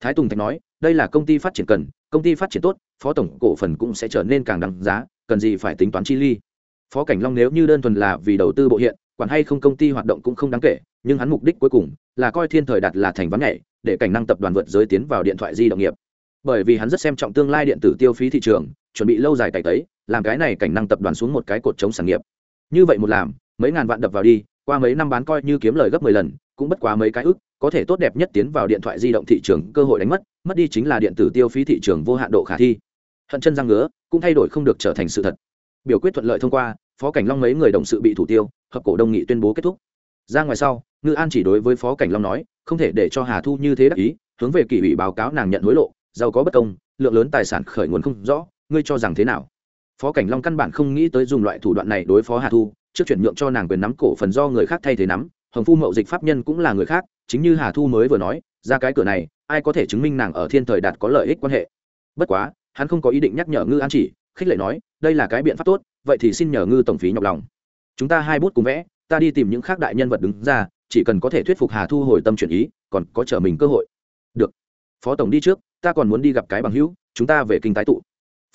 Thái tùng thạch nói đây là công ty phát triển cần, công ty phát triển tốt, phó tổng cổ phần cũng sẽ trở nên càng đằng giá, cần gì phải tính toán chi ly. Phó cảnh long nếu như đơn thuần là vì đầu tư bộ hiện, quản hay không công ty hoạt động cũng không đáng kể, nhưng hắn mục đích cuối cùng là coi thiên thời đạt là thành ván nhảy, để cảnh năng tập đoàn vượt giới tiến vào điện thoại di động nghiệp. Bởi vì hắn rất xem trọng tương lai điện tử tiêu phí thị trường, chuẩn bị lâu dài cày tấy làm cái này cảnh năng tập đoàn xuống một cái cột chống sản nghiệp. Như vậy một làm, mấy ngàn vạn đập vào đi, qua mấy năm bán coi như kiếm lời gấp mười lần, cũng bất quá mấy cái ức, có thể tốt đẹp nhất tiến vào điện thoại di động thị trường, cơ hội đánh mất mất đi chính là điện tử tiêu phí thị trường vô hạn độ khả thi. Hận chân răng ngứa, cũng thay đổi không được trở thành sự thật. Biểu quyết thuận lợi thông qua, phó cảnh long mấy người đồng sự bị thủ tiêu, hợp cổ đông nghị tuyên bố kết thúc. Ra ngoài sau, ngư an chỉ đối với phó cảnh long nói, không thể để cho hà thu như thế đắc ý, hướng về kỷ ủy báo cáo nàng nhận hối lộ, giàu có bất công, lượng lớn tài sản khởi nguồn không rõ, ngươi cho rằng thế nào? Phó cảnh long căn bản không nghĩ tới dùng loại thủ đoạn này đối phó hà thu, trước chuyển nhượng cho nàng quyền nắm cổ phần do người khác thay thế nắm, hồng phu mậu dịch pháp nhân cũng là người khác, chính như hà thu mới vừa nói ra cái cửa này, ai có thể chứng minh nàng ở thiên thời đạt có lợi ích quan hệ? Bất quá, hắn không có ý định nhắc nhở ngư an chỉ, khích lệ nói, đây là cái biện pháp tốt, vậy thì xin nhờ ngư tổng phí nhọc lòng. Chúng ta hai bút cùng vẽ, ta đi tìm những khác đại nhân vật đứng ra, chỉ cần có thể thuyết phục hà thu hồi tâm chuyển ý, còn có trở mình cơ hội. Được. Phó tổng đi trước, ta còn muốn đi gặp cái bằng hữu, chúng ta về kinh tái tụ.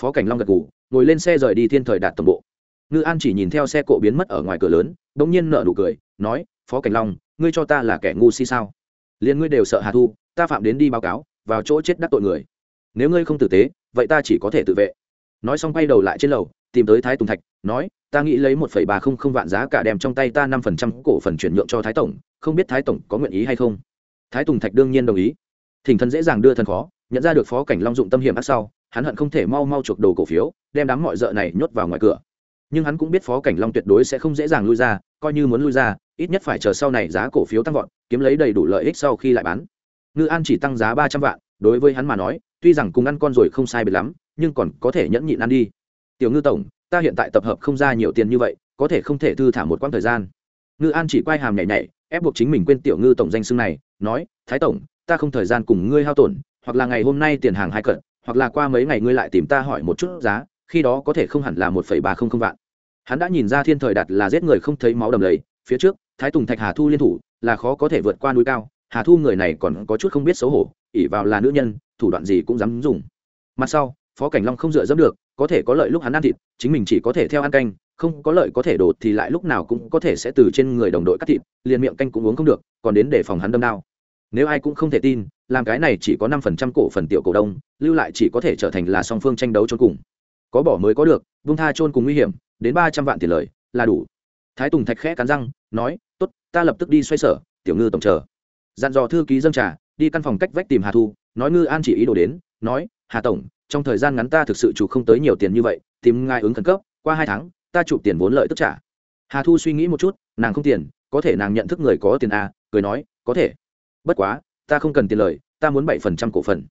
Phó cảnh long gật ngủ ngồi lên xe rời đi thiên thời đạt tổng bộ. Ngư an chỉ nhìn theo xe cộ biến mất ở ngoài cửa lớn đ ỗ n g nhiên nợ nụ cười, nói, phó cảnh long, ngươi cho ta là kẻ ngu si sao? Liền ngươi đều sợ hà thu, ta phạm đến đi báo cáo, vào chỗ chết đắc tội người. Nếu ngươi không tử tế, vậy ta chỉ có thể tự vệ. Nói xong quay đầu lại trên lầu, tìm tới thái tùng thạch, nói, ta nghĩ lấy một phẩy ba không không vạn giá cả đem trong tay ta năm phần trăm cổ phần chuyển nhượng cho thái tổng, không biết thái tổng có nguyện ý hay không? Thái tùng thạch đương nhiên đồng ý. Thỉnh thân dễ dàng đưa thân khó, nhận ra được phó cảnh long dụng tâm hiểm ác sau, hắn hận không thể mau mau chuộc đồ cổ phiếu, đem đám mọi d ợ này nhốt vào ngoài cửa. Nhưng hắn cũng biết phó cảnh long tuyệt đối sẽ không dễ dàng lui ra, coi như muốn lui ra, ít nhất phải chờ sau này giá cổ phiếu tăng vọt kiếm lấy đầy đủ lợi ích sau khi lại bán. Ngư an chỉ tăng giá ba trăm vạn, đối với hắn mà nói, tuy rằng cùng ăn con rồi không sai biệt lắm, nhưng còn có thể nhẫn nhịn ăn đi. Tiểu ngư tổng, ta hiện tại tập hợp không ra nhiều tiền như vậy, có thể không thể thư thả một quãng thời gian. Ngư an chỉ quay hàm nhảy nhảy, ép buộc chính mình quên tiểu ngư tổng danh xưng này, nói, thái tổng, ta không thời gian cùng ngươi hao tổn, hoặc là ngày hôm nay tiền hàng hai cận, hoặc là qua mấy ngày ngươi lại tìm ta hỏi một chút giá, khi đó có thể không hẳn là một phẩy ba không không vạn. Hắn đã nhìn ra thiên thời đặt là giết người không thấy máu đầm lầy, phía trước, thái tùng thạch hà thu liên thủ là khó có thể vượt qua núi cao, hà thu người này còn có chút không biết xấu hổ ỉ vào là nữ nhân, thủ đoạn gì cũng dám dùng. Mặt sau, phó cảnh long không dựa dẫm được, có thể có lợi lúc hắn ăn thịt, chính mình chỉ có thể theo ăn canh, không có lợi có thể đột thì lại lúc nào cũng có thể sẽ từ trên người đồng đội cắt thịt, liền miệng canh cũng uống không được, còn đến để phòng hắn đâm đao. Nếu ai cũng không thể tin, làm cái này chỉ có năm phần trăm cổ phần tiểu cổ đông, lưu lại chỉ có thể trở thành là song phương tranh đấu trốn cùng. Có bỏ mới có được vung tha chôn cùng nguy hiểm, đến ba trăm vạn tiền lời, là đủ. Thái tùng thạch khẽ cắn răng, nói ta lập tức đi xoay sở tiểu ngư tổng chờ. Dặn dò thư ký dâng trà đi căn phòng cách vách tìm hà thu nói ngư an chỉ ý đồ đến nói hà tổng trong thời gian ngắn ta thực sự chủ không tới nhiều tiền như vậy tìm ngài ứng khẩn cấp qua hai tháng ta chụp tiền vốn lợi tức trả. Hà thu suy nghĩ một chút nàng không tiền có thể nàng nhận thức người có tiền à, cười nói có thể. Bất quá ta không cần tiền lời ta muốn bảy phần trăm cổ phần.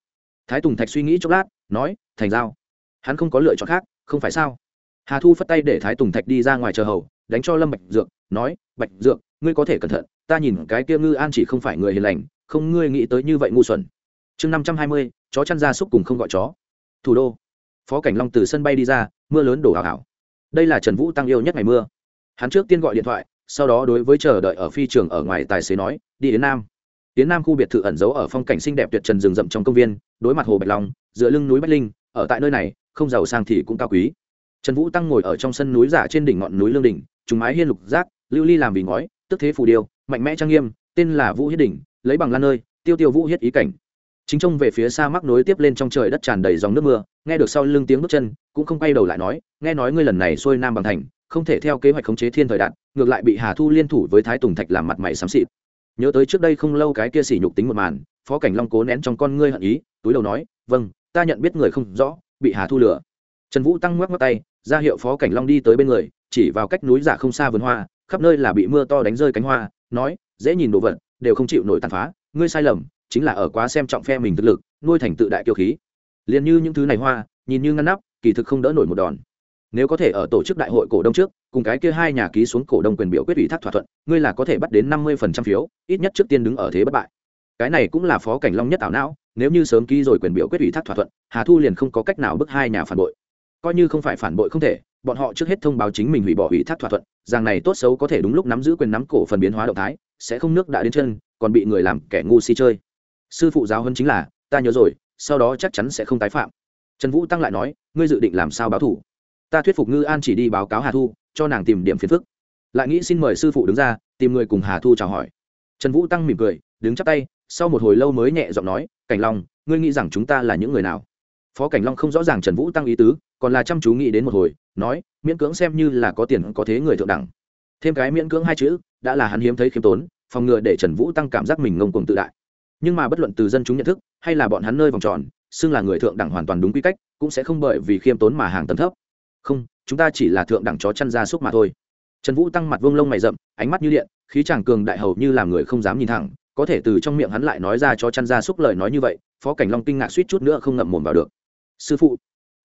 Thái tùng thạch suy nghĩ chốc lát nói thành giao. Hắn không có lựa chọn khác không phải sao? Hà thu phất tay để thái tùng thạch đi ra ngoài chờ hầu đánh cho lâm bạch dược nói bạch dược ngươi có thể cẩn thận, ta nhìn cái kia ngư an chỉ không phải người hiền lành, không ngươi nghĩ tới như vậy ngu xuẩn. Chương năm trăm hai mươi, chó chăn ra súc cùng không gọi chó. Thủ đô. Phó cảnh long từ sân bay đi ra, mưa lớn đổ ảo ảo. Đây là trần vũ tăng yêu nhất ngày mưa. Hắn trước tiên gọi điện thoại, sau đó đối với chờ đợi ở phi trường ở ngoài tài xế nói, đi đến nam. Tiến nam khu biệt thự ẩn giấu ở phong cảnh xinh đẹp tuyệt trần rừng rậm trong công viên, đối mặt hồ bạch long, dựa lưng núi bách linh, ở tại nơi này, không giàu sang thì cũng cao quý. Trần vũ tăng ngồi ở trong sân núi giả trên đỉnh ngọn núi lương đỉnh, trùng mái hiên lục giác, lưu ly làm vì ngói tức thế phù điêu, mạnh mẽ trang nghiêm, tên là vũ hiết đỉnh, lấy bằng lan nơi, tiêu tiêu vũ hiết ý cảnh. Chính trông về phía xa mắc nối tiếp lên trong trời đất tràn đầy dòng nước mưa, nghe được sau lưng tiếng bước chân, cũng không quay đầu lại nói, nghe nói ngươi lần này xuôi nam bằng thành, không thể theo kế hoạch khống chế thiên thời đạn, ngược lại bị hà thu liên thủ với thái tùng thạch làm mặt mày xám xịt. Nhớ tới trước đây không lâu cái kia sỉ nhục tính một màn, phó cảnh long cố nén trong con ngươi hận ý, túi đầu nói vâng ta nhận biết người không rõ, bị hà thu lừa. Trần vũ tăng ngoắc ngoắc tay, ra hiệu phó cảnh long đi tới bên người, chỉ vào cách núi giả không xa vườn hoa khắp nơi là bị mưa to đánh rơi cánh hoa, nói, dễ nhìn đồ vật, đều không chịu nổi tàn phá, ngươi sai lầm, chính là ở quá xem trọng phe mình thực lực, nuôi thành tự đại kiêu khí. Liền như những thứ này hoa, nhìn như ngăn nắp, kỳ thực không đỡ nổi một đòn. Nếu có thể ở tổ chức đại hội cổ đông trước, cùng cái kia hai nhà ký xuống cổ đông quyền biểu quyết ủy thác thỏa thuận, ngươi là có thể bắt đến năm mươi phần trăm phiếu, ít nhất trước tiên đứng ở thế bất bại. Cái này cũng là phó cảnh long nhất ảo não, nếu như sớm ký rồi quyền biểu quyết ủy thác thỏa thuận, hà thu liền không có cách nào bức hai nhà phản bội. Coi như không phải phản bội không thể bọn họ trước hết thông báo chính mình hủy bỏ ủy thác thỏa thuận, rằng này tốt xấu có thể đúng lúc nắm giữ quyền nắm cổ phần biến hóa động thái, sẽ không nước đã đến chân, còn bị người làm kẻ ngu si chơi. Sư phụ giáo hơn chính là, ta nhớ rồi, sau đó chắc chắn sẽ không tái phạm. Trần vũ tăng lại nói, ngươi dự định làm sao báo thủ? Ta thuyết phục ngư an chỉ đi báo cáo hà thu, cho nàng tìm điểm phiền phức. Lại nghĩ xin mời sư phụ đứng ra, tìm người cùng hà thu chào hỏi. Trần vũ tăng mỉm cười, đứng chắp tay, sau một hồi lâu mới nhẹ giọng nói, cảnh long, ngươi nghĩ rằng chúng ta là những người nào? Phó cảnh long không rõ ràng trần vũ tăng ý tứ, còn là chăm chú nghĩ đến một hồi, nói, miễn cưỡng xem như là có tiền có thế người thượng đẳng. Thêm cái miễn cưỡng hai chữ, đã là hắn hiếm thấy khiêm tốn, phòng ngừa để trần vũ tăng cảm giác mình ngông cuồng tự đại. Nhưng mà bất luận từ dân chúng nhận thức, hay là bọn hắn nơi vòng tròn, xưng là người thượng đẳng hoàn toàn đúng quy cách, cũng sẽ không bởi vì khiêm tốn mà hàng tầm thấp. Không, chúng ta chỉ là thượng đẳng chó chăn gia súc mà thôi. Trần vũ tăng mặt vương lông mày rậm, ánh mắt như điện, khí chàng cường đại hầu như làm người không dám nhìn thẳng, có thể từ trong miệng hắn lại nói ra cho chăn gia súc lời nói như vậy, phó cảnh long kinh ngạc suýt chút nữa không ngậm mồm vào được sư phụ,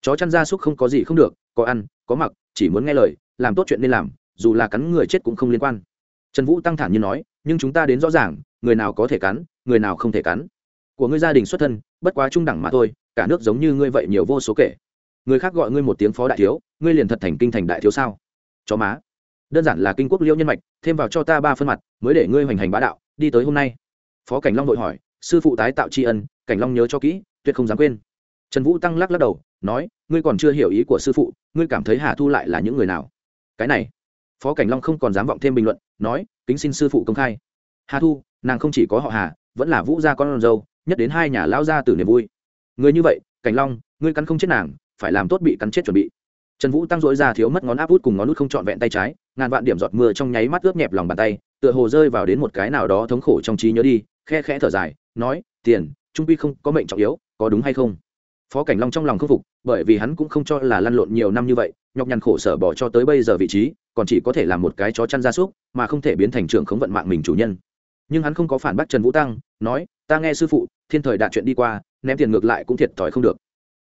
chó chăn gia súc không có gì không được, có ăn, có mặc, chỉ muốn nghe lời, làm tốt chuyện nên làm, dù là cắn người chết cũng không liên quan. Trần vũ tăng thản như nói, nhưng chúng ta đến rõ ràng, người nào có thể cắn, người nào không thể cắn. Của ngươi gia đình xuất thân, bất quá trung đẳng mà thôi, cả nước giống như ngươi vậy nhiều vô số kể. Người khác gọi ngươi một tiếng phó đại thiếu, ngươi liền thật thành kinh thành đại thiếu sao? Chó má. Đơn giản là kinh quốc liêu nhân mạch, thêm vào cho ta ba phân mặt, mới để ngươi hoành hành bá đạo, đi tới hôm nay. Phó cảnh long vội hỏi, sư phụ tái tạo tri ân, cảnh long nhớ cho kỹ, tuyệt không dám quên trần vũ tăng lắc lắc đầu, nói, ngươi còn chưa hiểu ý của sư phụ, ngươi cảm thấy hà thu lại là những người nào? Cái này. Phó cảnh long không còn dám vọng thêm bình luận, nói, kính xin sư phụ công khai. Hà thu, nàng không chỉ có họ hà, vẫn là vũ gia con dâu, nhất đến hai nhà Lão gia tử niềm vui. Người như vậy, cảnh long, ngươi cắn không chết nàng, phải làm tốt bị cắn chết chuẩn bị. Trần vũ tăng dỗi ra thiếu mất ngón áp út cùng ngón út không trọn vẹn tay trái, ngàn vạn điểm giọt mưa trong nháy mắt ướp nhẹp lòng bàn tay, tựa hồ rơi vào đến một cái nào đó thống khổ trong trí nhớ đi, khe khẽ thở dài, nói, tiền, trung pi không có mệnh trọng yếu, có đúng hay không? Phó cảnh long trong lòng k phục, bởi vì hắn cũng không cho là lăn lộn nhiều năm như vậy, nhọc nhằn khổ sở bỏ cho tới bây giờ vị trí, còn chỉ có thể làm một cái chó chăn gia súc, mà không thể biến thành trưởng khống vận mạng mình chủ nhân. Nhưng hắn không có phản bác trần vũ tăng, nói, ta nghe sư phụ, thiên thời đạt chuyện đi qua, ném tiền ngược lại cũng thiệt thòi không được.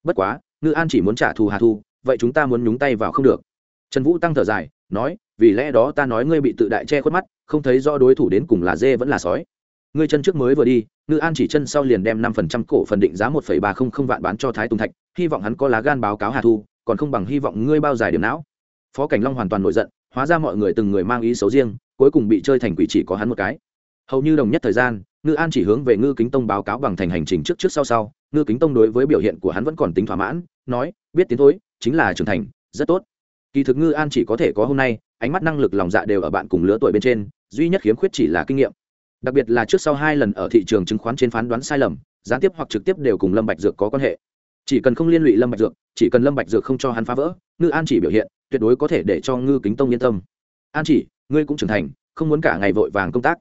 Bất quá, ngư an chỉ muốn trả thù hà thu, vậy chúng ta muốn nhúng tay vào không được. Trần vũ tăng thở dài, nói, vì lẽ đó ta nói ngươi bị tự đại che khuất mắt, không thấy rõ đối thủ đến cùng là dê vẫn là sói ngươi chân trước mới vừa đi, ngư an chỉ chân sau liền đem năm phần trăm cổ phần định giá một phẩy ba không không vạn bán cho thái tùng thạch, hy vọng hắn có lá gan báo cáo hà thu, còn không bằng hy vọng ngươi bao dài điểm não. Phó cảnh long hoàn toàn nổi giận, hóa ra mọi người từng người mang ý xấu riêng, cuối cùng bị chơi thành quỷ chỉ có hắn một cái. Hầu như đồng nhất thời gian, ngư an chỉ hướng về ngư kính tông báo cáo bằng thành hành trình trước trước sau sau, ngư kính tông đối với biểu hiện của hắn vẫn còn tính thỏa mãn, nói, biết tiến thối, chính là trưởng thành, rất tốt. Kỳ thực ngư an chỉ có thể có hôm nay, ánh mắt năng lực lòng dạ đều ở bạn cùng lứa tuổi bên trên, duy nhất khiếm khuyết chỉ là kinh nghiệm đặc biệt là trước sau hai lần ở thị trường chứng khoán trên phán đoán sai lầm, gián tiếp hoặc trực tiếp đều cùng lâm bạch dược có quan hệ. Chỉ cần không liên lụy lâm bạch dược, chỉ cần lâm bạch dược không cho hắn phá vỡ, ngư an chỉ biểu hiện, tuyệt đối có thể để cho ngư kính tông yên tâm. An chỉ, ngươi cũng trưởng thành, không muốn cả ngày vội vàng công tác.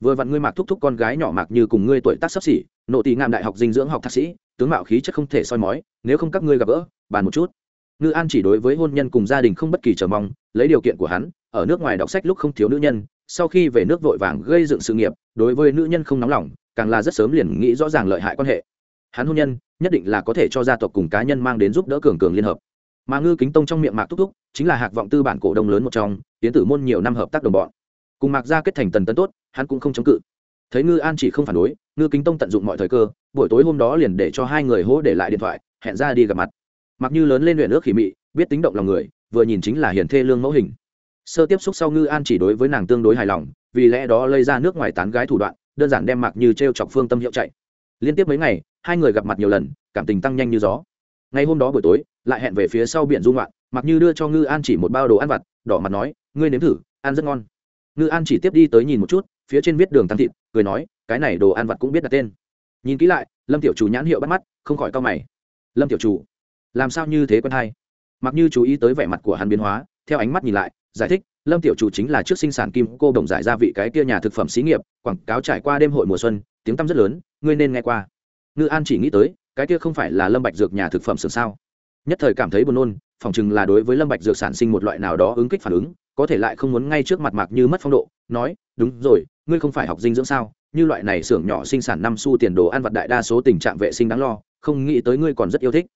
Vừa vặn ngươi mạc thúc thúc con gái nhỏ mạc như cùng ngươi tuổi tác sắp xỉ, nộ tỳ ngạm đại học dinh dưỡng học thạc sĩ, tướng mạo khí chất không thể soi mói, nếu không các ngươi gặp gỡ, bàn một chút. Ngư an chỉ đối với hôn nhân cùng gia đình không bất kỳ chờ mong, lấy điều kiện của hắn, ở nước ngoài đọc sách lúc không thiếu nữ nhân sau khi về nước vội vàng gây dựng sự nghiệp, đối với nữ nhân không nóng lòng, càng là rất sớm liền nghĩ rõ ràng lợi hại quan hệ. Hắn hôn nhân, nhất định là có thể cho gia tộc cùng cá nhân mang đến giúp đỡ cường cường liên hợp. Mà ngư kính tông trong miệng mạc thúc thúc, chính là hạc vọng tư bản cổ đông lớn một trong, tiến tử môn nhiều năm hợp tác đồng bọn. Cùng mạc gia kết thành tần tấn tốt, hắn cũng không chống cự. Thấy ngư an chỉ không phản đối, ngư kính tông tận dụng mọi thời cơ, buổi tối hôm đó liền để cho hai người hỗ để lại điện thoại, hẹn ra đi gặp mặt. Mặc như lớn lên luyện ước khỉ mị, biết tính động lòng người, vừa nhìn chính là hiền thê lương mẫu hình sơ tiếp xúc sau ngư an chỉ đối với nàng tương đối hài lòng, vì lẽ đó lây ra nước ngoài tán gái thủ đoạn, đơn giản đem mặc như t r e o chọc phương tâm hiệu chạy. Liên tiếp mấy ngày, hai người gặp mặt nhiều lần, cảm tình tăng nhanh như gió. Ngày hôm đó buổi tối, lại hẹn về phía sau biển dung loạn mặc như đưa cho ngư an chỉ một bao đồ ăn vặt, đỏ mặt nói, ngươi nếm thử, ăn rất ngon. Ngư an chỉ tiếp đi tới nhìn một chút, phía trên viết đường tăng thịt, cười nói, cái này đồ ăn vặt cũng biết đặt tên. Nhìn kỹ lại, lâm tiểu chủ nhãn hiệu bắt mắt, không khỏi cao mày. Lâm tiểu chủ, làm sao như thế quen hay mặc như chú ý tới vẻ mặt của hắn biến hóa, theo ánh mắt nhìn lại giải thích, lâm tiểu chủ chính là trước sinh sản kim cô đồng giải gia vị cái kia nhà thực phẩm xí nghiệp, quảng cáo trải qua đêm hội mùa xuân, tiếng tăm rất lớn, ngươi nên nghe qua. Ngư an chỉ nghĩ tới, cái kia không phải là lâm bạch dược nhà thực phẩm sưởng sao? Nhất thời cảm thấy buồn nôn, phỏng chừng là đối với lâm bạch dược sản sinh một loại nào đó ứng kích phản ứng, có thể lại không muốn ngay trước mặt mạc như mất phong độ, nói, đúng rồi, ngươi không phải học dinh dưỡng sao? Như loại này xưởng nhỏ sinh sản năm xu tiền đồ ăn vặt đại đa số tình trạng vệ sinh đáng lo, không nghĩ tới ngươi còn rất yêu thích.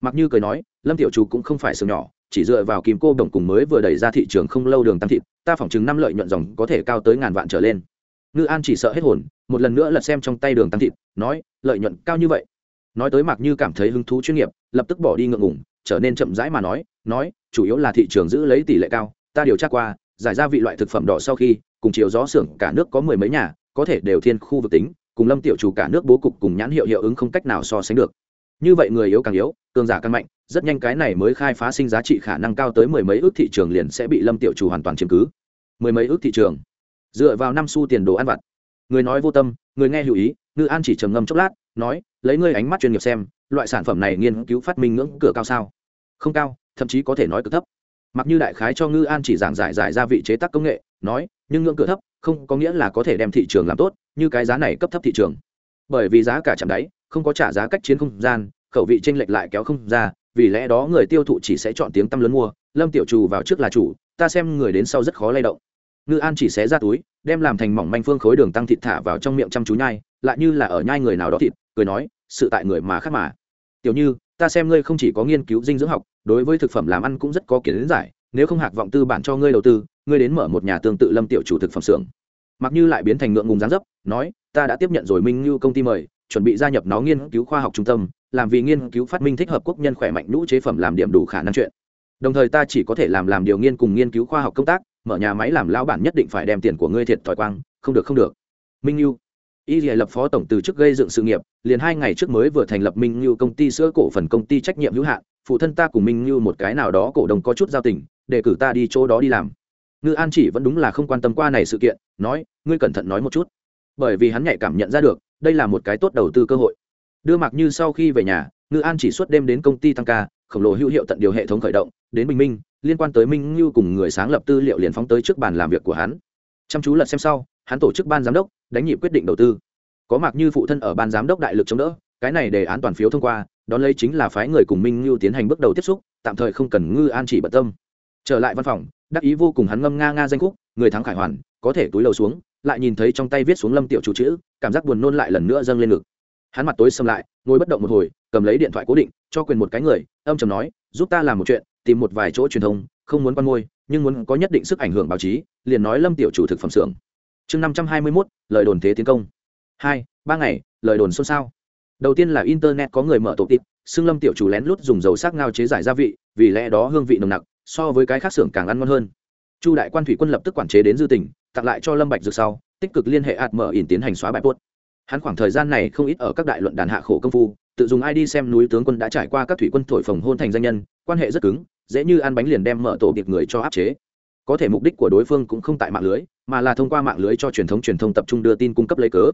Mặc như cười nói, lâm tiểu chủ cũng không phải xưởng nhỏ chỉ dựa vào kim cô đồng cùng mới vừa đẩy ra thị trường không lâu đường tăng thịt, ta phỏng chứng năm lợi nhuận dòng có thể cao tới ngàn vạn trở lên. Ngư an chỉ sợ hết hồn, một lần nữa lật xem trong tay đường tăng thịt, nói, lợi nhuận cao như vậy. Nói tới mặc như cảm thấy hứng thú chuyên nghiệp, lập tức bỏ đi ngượng ngủng trở nên chậm rãi mà nói nói, chủ yếu là thị trường giữ lấy tỷ lệ cao, ta điều tra qua, giải ra vị loại thực phẩm đỏ sau khi, cùng chiều gió xưởng cả nước có mười mấy nhà, có thể đều thiên khu vực tính, cùng lâm tiểu chủ cả nước bố cục cùng nhãn hiệu hiệu ứng không cách nào so sánh được như vậy người yếu càng yếu, cường giả càng mạnh, rất nhanh cái này mới khai phá sinh giá trị khả năng cao tới mười mấy ước thị trường liền sẽ bị lâm tiểu chủ hoàn toàn chiếm cứ. Mười mấy ước thị trường. Dựa vào năm xu tiền đồ ăn vặt. Người nói vô tâm, người nghe hữu ý, ngư an chỉ trầm ngâm chốc lát, nói, lấy ngươi ánh mắt chuyên nghiệp xem, loại sản phẩm này nghiên cứu phát minh ngưỡng cửa cao sao? Không cao, thậm chí có thể nói cực thấp. Mặc như đại khái cho ngư an chỉ giảng giải giải ra vị chế tác công nghệ, nói, nhưng ngưỡng cửa thấp, không có nghĩa là có thể đem thị trường làm tốt, như cái giá này cấp thấp thị trường. Bởi vì giá cả chạm đáy không có trả giá cách chiến không gian, khẩu vị tranh lệch lại kéo không ra, vì lẽ đó người tiêu thụ chỉ sẽ chọn tiếng tăm lớn mua, lâm tiểu trù vào trước là chủ, ta xem người đến sau rất khó lay động. Ngư an chỉ xé ra túi, đem làm thành mỏng manh phương khối đường tăng thịt thả vào trong miệng chăm chú nhai, lại như là ở nhai người nào đó thịt, cười nói, sự tại người mà khác mà. Tiểu như, ta xem ngươi không chỉ có nghiên cứu dinh dưỡng học, đối với thực phẩm làm ăn cũng rất có kiến giải, nếu không hạc vọng tư bản cho ngươi đầu tư, ngươi đến mở một nhà tương tự lâm tiểu chủ thực phẩm xưởng. Mặc như lại biến thành ngượng ngùng gián dấp, nói, ta đã tiếp nhận rồi minh như công ty mời chuẩn bị gia nhập nó nghiên cứu khoa học trung tâm, làm vì nghiên cứu phát minh thích hợp quốc nhân khỏe mạnh nhũ chế phẩm làm điểm đủ khả năng chuyện. Đồng thời ta chỉ có thể làm làm điều nghiên cùng nghiên cứu khoa học công tác, mở nhà máy làm lao bản nhất định phải đem tiền của ngươi thiệt thòi quang, không được không được. Minh như y lập phó tổng từ chức gây dựng sự nghiệp, liền hai ngày trước mới vừa thành lập minh như công ty sữa cổ phần công ty trách nhiệm hữu hạn, phụ thân ta cùng minh như một cái nào đó cổ đông có chút giao tình, để cử ta đi chỗ đó đi làm. Ngư an chỉ vẫn đúng là không quan tâm qua này sự kiện, nói, ngươi cẩn thận nói một chút. Bởi vì hắn nhạy cảm nhận ra được đây là một cái tốt đầu tư cơ hội. Đưa mặc như sau khi về nhà, ngư an chỉ suốt đêm đến công ty tăng ca, khổng lồ hữu hiệu tận điều hệ thống khởi động, đến bình minh, liên quan tới minh như cùng người sáng lập tư liệu liền phóng tới trước bàn làm việc của hắn. Chăm chú lật xem sau, hắn tổ chức ban giám đốc, đánh nhịp quyết định đầu tư. Có mặc như phụ thân ở ban giám đốc đại lực chống đỡ, cái này đề án toàn phiếu thông qua, đón lấy chính là phái người cùng minh ngưu tiến hành bước đầu tiếp xúc, tạm thời không cần ngư an chỉ bận tâm. Trở lại văn phòng, đắc ý vô cùng hắn ngâm nga nga danh khúc, người thắng khải hoàn, có thể túi lầu xuống lại nhìn thấy trong tay viết xuống lâm tiểu chủ chữ, cảm giác buồn nôn lại lần nữa dâng lên ngực. Hắn mặt tối xâm lại, ngồi bất động một hồi, cầm lấy điện thoại cố định, cho quyền một cái người, âm trầm nói, giúp ta làm một chuyện, tìm một vài chỗ truyền thông, không muốn quan môi nhưng muốn có nhất định sức ảnh hưởng báo chí, liền nói lâm tiểu chủ thực phẩm xưởng. Chương năm trăm hai mươi mốt, lời đồn thế tiến công. Hai, ba ngày, lời đồn xôn xao. Đầu tiên là internet có người mở tổ tịp, xưng lâm tiểu chủ lén lút dùng dầu sắc ngao chế giải gia vị, vì lẽ đó hương vị nồng nặc, so với cái khác xưởng càng ăn ngon hơn chu đại quan thủy quân lập tức quản chế đến dư tỉnh, tặng lại cho lâm bạch dược sau, tích cực liên hệ ạt mở ỉn tiến hành xóa bài tuốt hắn khoảng thời gian này không ít ở các đại luận đàn hạ khổ công phu, tự dùng id xem núi tướng quân đã trải qua các thủy quân thổi phồng hôn thành danh nhân, quan hệ rất cứng, dễ như ăn bánh liền đem mở tổ biệt người cho áp chế. Có thể mục đích của đối phương cũng không tại mạng lưới, mà là thông qua mạng lưới cho truyền thống truyền thông tập trung đưa tin cung cấp lấy cớ.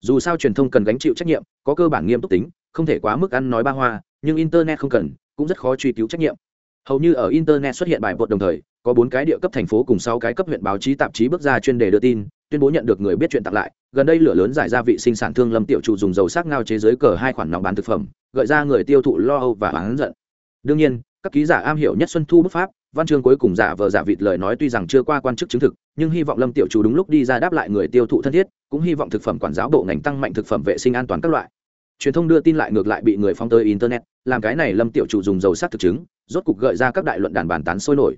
Dù sao truyền thông cần gánh chịu trách nhiệm, có cơ bản nghiêm túc tính, không thể quá mức ăn nói ba hoa, nhưng internet không cần, cũng rất khó truy cứu trách nhiệm. Hầu như ở internet xuất hiện bài bột đồng thời có bốn cái địa cấp thành phố cùng sáu cái cấp huyện báo chí tạp chí bước ra chuyên đề đưa tin, tuyên bố nhận được người biết chuyện tặng lại. Gần đây lửa lớn giải ra vị sinh sản thương lâm tiểu trụ dùng dầu sắc ngao chế giới cờ hai khoản nòng bán thực phẩm, gợi ra người tiêu thụ lo âu và oán giận. Đương nhiên, các ký giả am hiểu nhất xuân thu bức pháp, văn chương cuối cùng giả vờ giả vịt lời nói tuy rằng chưa qua quan chức chứng thực, nhưng hy vọng lâm tiểu chủ đúng lúc đi ra đáp lại người tiêu thụ thân thiết, cũng hy vọng thực phẩm quản giáo bộ ngành tăng mạnh thực phẩm vệ sinh an toàn các loại. Truyền thông đưa tin lại ngược lại bị người phóng tới internet, làm cái này lâm tiểu chủ dùng dầu sắc thực chứng, rốt cục gợi ra các đại luận đàn bàn tán sôi nổi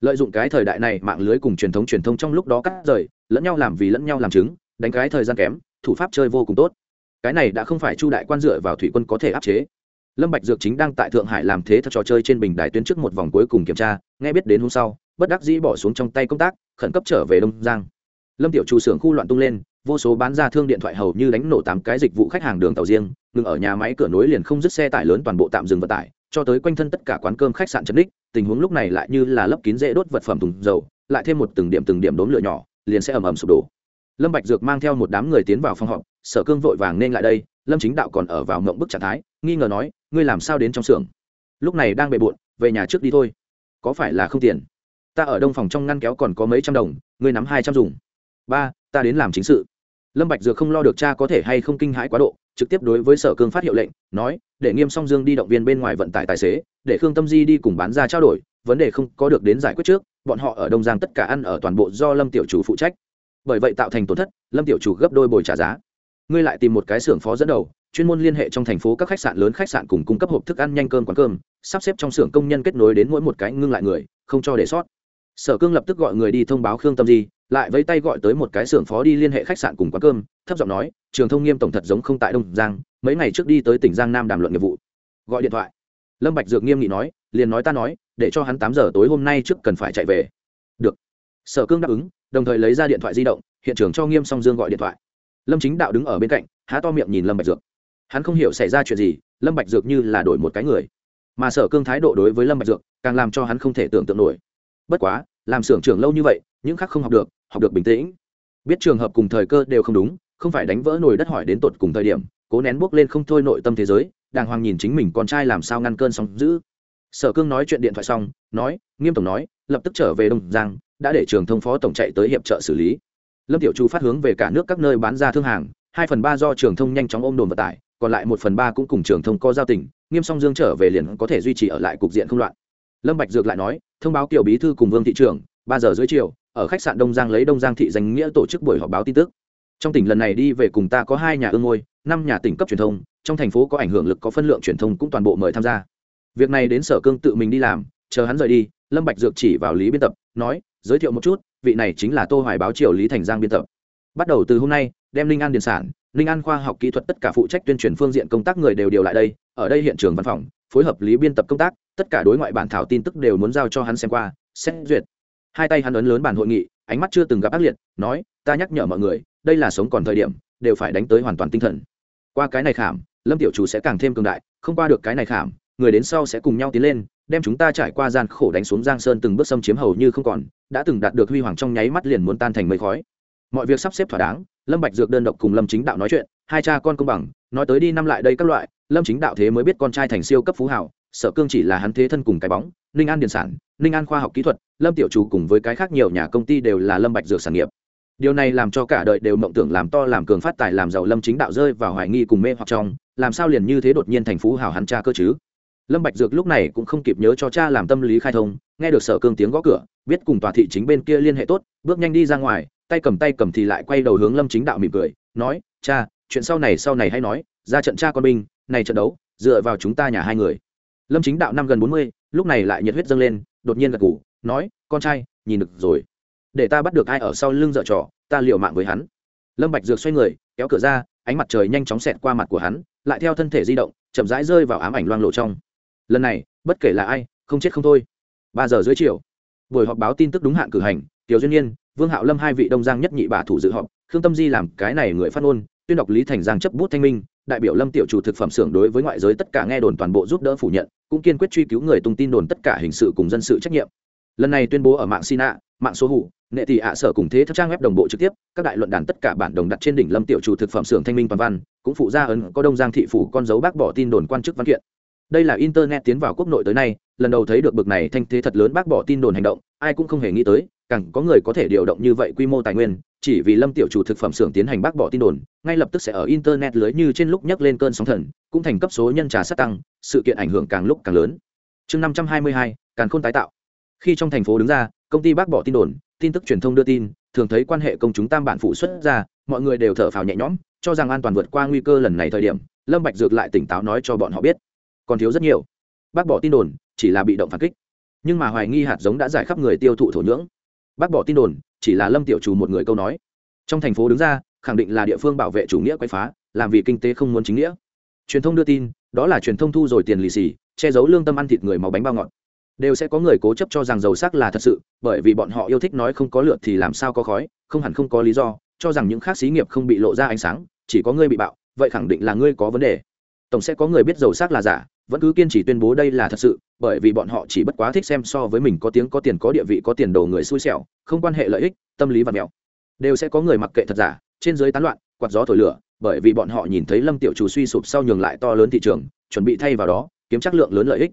lợi dụng cái thời đại này mạng lưới cùng truyền thống truyền thông trong lúc đó cắt rời, lẫn nhau làm vì lẫn nhau làm chứng, đánh cái thời gian kém, thủ pháp chơi vô cùng tốt. Cái này đã không phải chu đại quan dựa vào thủy quân có thể áp chế. Lâm bạch dược chính đang tại thượng hải làm thế thật trò chơi trên bình đài tuyến trước một vòng cuối cùng kiểm tra, nghe biết đến hôm sau, bất đắc dĩ bỏ xuống trong tay công tác, khẩn cấp trở về đông giang. Lâm tiểu chủ xưởng khu loạn tung lên, vô số bán ra thương điện thoại hầu như đánh nổ tám cái dịch vụ khách hàng đường tàu riêng, ngừng ở nhà máy cửa nối liền không dứt xe tải lớn toàn bộ tạm dừng vận tải cho tới quanh thân tất cả quán cơm khách sạn trấn đích, tình huống lúc này lại như là lấp kín dễ đốt vật phẩm thùng dầu, lại thêm một từng điểm từng điểm đốn lửa nhỏ, liền sẽ ầm ầm sụp đổ. Lâm bạch dược mang theo một đám người tiến vào phòng họp, sở cương vội vàng nên lại đây, lâm chính đạo còn ở vào ngậm bức trạng thái, nghi ngờ nói, ngươi làm sao đến trong xưởng? Lúc này đang bề bộn, về nhà trước đi thôi. Có phải là không tiền ta ở đông phòng trong ngăn kéo còn có mấy trăm đồng, ngươi nắm hai trăm dùng. Ba, ta đến làm chính sự lâm bạch dược không lo được cha có thể hay không kinh hãi quá độ, trực tiếp đối với sở cương phát hiệu lệnh, nói, để nghiêm song dương đi động viên bên ngoài vận tải tài xế, để khương tâm di đi cùng bán ra trao đổi, vấn đề không có được đến giải quyết trước, bọn họ ở đông giang tất cả ăn ở toàn bộ do lâm tiểu chủ phụ trách. Bởi vậy tạo thành tổn thất, lâm tiểu chủ gấp đôi bồi trả giá. Ngươi lại tìm một cái xưởng phó dẫn đầu, chuyên môn liên hệ trong thành phố các khách sạn lớn khách sạn cùng cung cấp hộp thức ăn nhanh cơm quán cơm, sắp xếp trong xưởng công nhân kết nối đến mỗi một cái ngưng lại người, không cho để sót. Sở cương lập tức gọi người đi thông báo khương tâm di lại với tay gọi tới một cái xưởng phó đi liên hệ khách sạn cùng quán cơm, thấp giọng nói, trường thông nghiêm tổng thật giống không tại đông giang, mấy ngày trước đi tới tỉnh giang nam đàm luận nghiệp vụ. Gọi điện thoại. Lâm bạch dược nghiêm nghị nói, liền nói ta nói, để cho hắn tám giờ tối hôm nay trước cần phải chạy về. Được. Sở cương đáp ứng, đồng thời lấy ra điện thoại di động, hiện trường cho nghiêm song dương gọi điện thoại. Lâm chính đạo đứng ở bên cạnh, há to miệng nhìn lâm bạch dược. Hắn không hiểu xảy ra chuyện gì, lâm bạch dược như là đổi một cái người. Mà sở cương thái độ đối với lâm bạch dược, càng làm cho hắn không thể tưởng tượng nổi. Bất quá, làm xưởng trưởng lâu như vậy, những khác không học được học được bình tĩnh. Biết trường hợp cùng thời cơ đều không đúng, không phải đánh vỡ nồi đất hỏi đến tột cùng thời điểm, cố nén bước lên không thôi nội tâm thế giới, đàng hoàng nhìn chính mình con trai làm sao ngăn cơn sóng giữ sở cương nói chuyện điện thoại xong, nói, nghiêm tổng nói, lập tức trở về đông giang, đã để trường thông phó tổng chạy tới hiệp trợ xử lý. Lâm tiểu chu phát hướng về cả nước các nơi bán ra thương hàng, hai phần ba do trường thông nhanh chóng ôm đồn vận tải, còn lại một phần ba cũng cùng trường thông có giao tình, nghiêm song dương trở về liền có thể duy trì ở lại cục diện không loạn. Lâm bạch dược lại nói, thông báo tiểu bí thư cùng vương thị trưởng, ba giờ dưới chiều ở khách sạn đông giang lấy đông giang thị danh nghĩa tổ chức buổi họp báo tin tức. Trong tỉnh lần này đi về cùng ta có hai nhà ương ngôi, năm nhà tỉnh cấp truyền thông, trong thành phố có ảnh hưởng lực có phân lượng truyền thông cũng toàn bộ mời tham gia. Việc này đến sở cương tự mình đi làm, chờ hắn rời đi, lâm bạch dược chỉ vào lý biên tập, nói, giới thiệu một chút, vị này chính là tô hoài báo triều lý thành giang biên tập. Bắt đầu từ hôm nay, đem linh an điện sản linh an khoa học kỹ thuật tất cả phụ trách tuyên truyền phương diện công tác người đều điều lại đây, ở đây hiện trường văn phòng, phối hợp lý biên tập công tác, tất cả đối ngoại bản thảo tin tức đều muốn giao cho hắn xem qua, xét duyệt hai tay hắn ấn lớn bản hội nghị, ánh mắt chưa từng gặp ác liệt, nói, ta nhắc nhở mọi người, đây là sống còn thời điểm, đều phải đánh tới hoàn toàn tinh thần. Qua cái này khảm, lâm tiểu chủ sẽ càng thêm cường đại, không qua được cái này khảm, người đến sau sẽ cùng nhau tiến lên, đem chúng ta trải qua gian khổ đánh xuống giang sơn từng bước xâm chiếm hầu như không còn, đã từng đạt được huy hoàng trong nháy mắt liền muốn tan thành mây khói. Mọi việc sắp xếp thỏa đáng, lâm bạch dược đơn độc cùng lâm chính đạo nói chuyện, hai cha con công bằng, nói tới đi năm lại đây các loại, lâm chính đạo thế mới biết con trai thành siêu cấp phú hảo sở cương chỉ là hắn thế thân cùng cái bóng, ninh an điền sản ninh an khoa học kỹ thuật, lâm tiểu chủ cùng với cái khác nhiều nhà công ty đều là lâm bạch dược sản nghiệp. Điều này làm cho cả đời đều mộng tưởng làm to, làm cường phát tài, làm giàu lâm chính đạo rơi vào hoài nghi cùng mê hoặc trong, làm sao liền như thế đột nhiên thành phú hào hắn cha cơ chứ? Lâm bạch dược lúc này cũng không kịp nhớ cho cha làm tâm lý khai thông, nghe được sở cương tiếng gõ cửa, biết cùng tòa thị chính bên kia liên hệ tốt, bước nhanh đi ra ngoài, tay cầm tay cầm thì lại quay đầu hướng lâm chính đạo mỉm cười, nói, cha, chuyện sau này sau này hay nói, ra trận cha con binh, này trận đấu, dựa vào chúng ta nhà hai người. Lâm chính đạo năm gần bốn mươi, lúc này lại nhiệt huyết dâng lên đột nhiên gật gù, nói, con trai, nhìn được rồi. Để ta bắt được ai ở sau lưng dợ trò, ta liều mạng với hắn. Lâm bạch dược xoay người, kéo cửa ra, ánh mặt trời nhanh chóng xẹt qua mặt của hắn, lại theo thân thể di động, chậm rãi rơi vào ám ảnh loang lộ trong. Lần này, bất kể là ai, không chết không thôi. Ba giờ dưới chiều, buổi họp báo tin tức đúng hạn cử hành, tiểu duyên nhiên vương hạo lâm hai vị đông giang nhất nhị bà thủ dự họp, khương tâm di làm cái này người phát ngôn, tuyên đọc lý thành giang chấp bút thanh minh đại biểu lâm tiểu chủ thực phẩm xưởng đối với ngoại giới tất cả nghe đồn toàn bộ giúp đỡ phủ nhận, cũng kiên quyết truy cứu người tung tin đồn tất cả hình sự cùng dân sự trách nhiệm. Lần này tuyên bố ở mạng sina, mạng số hủ, nệ tỷ ạ sở cùng thế thất trang web đồng bộ trực tiếp, các đại luận đàn tất cả bản đồng đặt trên đỉnh lâm tiểu chủ thực phẩm xưởng thanh minh toàn văn, cũng phụ ra ấn có đông giang thị phủ con dấu bác bỏ tin đồn quan chức văn kiện. Đây là internet tiến vào quốc nội tới nay, lần đầu thấy được bực này thanh thế thật lớn bác bỏ tin đồn hành động, ai cũng không hề nghĩ tới, càng có người có thể điều động như vậy quy mô tài nguyên chỉ vì lâm tiểu chủ thực phẩm xưởng tiến hành bác bỏ tin đồn, ngay lập tức sẽ ở internet lưới như trên lúc nhắc lên cơn sóng thần, cũng thành cấp số nhân trà sát tăng, sự kiện ảnh hưởng càng lúc càng lớn. Chương năm trăm hai mươi hai, càn khôn tái tạo. Khi trong thành phố đứng ra, công ty bác bỏ tin đồn, tin tức truyền thông đưa tin, thường thấy quan hệ công chúng tam bản phụ xuất ra, mọi người đều thở phào nhẹ nhõm, cho rằng an toàn vượt qua nguy cơ lần này thời điểm, lâm bạch dược lại tỉnh táo nói cho bọn họ biết. Còn thiếu rất nhiều. Bác bỏ tin đồn, chỉ là bị động phản kích. Nhưng mà hoài nghi hạt giống đã giải khắp người tiêu thụ thổ nhưỡng. Bác bỏ tin đồn chỉ là lâm tiểu chủ một người câu nói. Trong thành phố đứng ra, khẳng định là địa phương bảo vệ chủ nghĩa quấy phá, làm vì kinh tế không muốn chính nghĩa. Truyền thông đưa tin, đó là truyền thông thu rồi tiền lì xì, che giấu lương tâm ăn thịt người màu bánh bao ngọt. Đều sẽ có người cố chấp cho rằng dầu sắc là thật sự, bởi vì bọn họ yêu thích nói không có lượt thì làm sao có khói, không hẳn không có lý do, cho rằng những khác xí nghiệp không bị lộ ra ánh sáng, chỉ có ngươi bị bạo, vậy khẳng định là ngươi có vấn đề tổng sẽ có người biết dầu sắc là giả, vẫn cứ kiên trì tuyên bố đây là thật sự, bởi vì bọn họ chỉ bất quá thích xem so với mình có tiếng có tiền có địa vị có tiền đồ người xui xẻo, không quan hệ lợi ích, tâm lý và mẹo đều sẽ có người mặc kệ thật giả, trên dưới tán loạn, quạt gió thổi lửa, bởi vì bọn họ nhìn thấy lâm tiểu chủ suy sụp sau nhường lại to lớn thị trường, chuẩn bị thay vào đó, kiếm chắc lượng lớn lợi ích.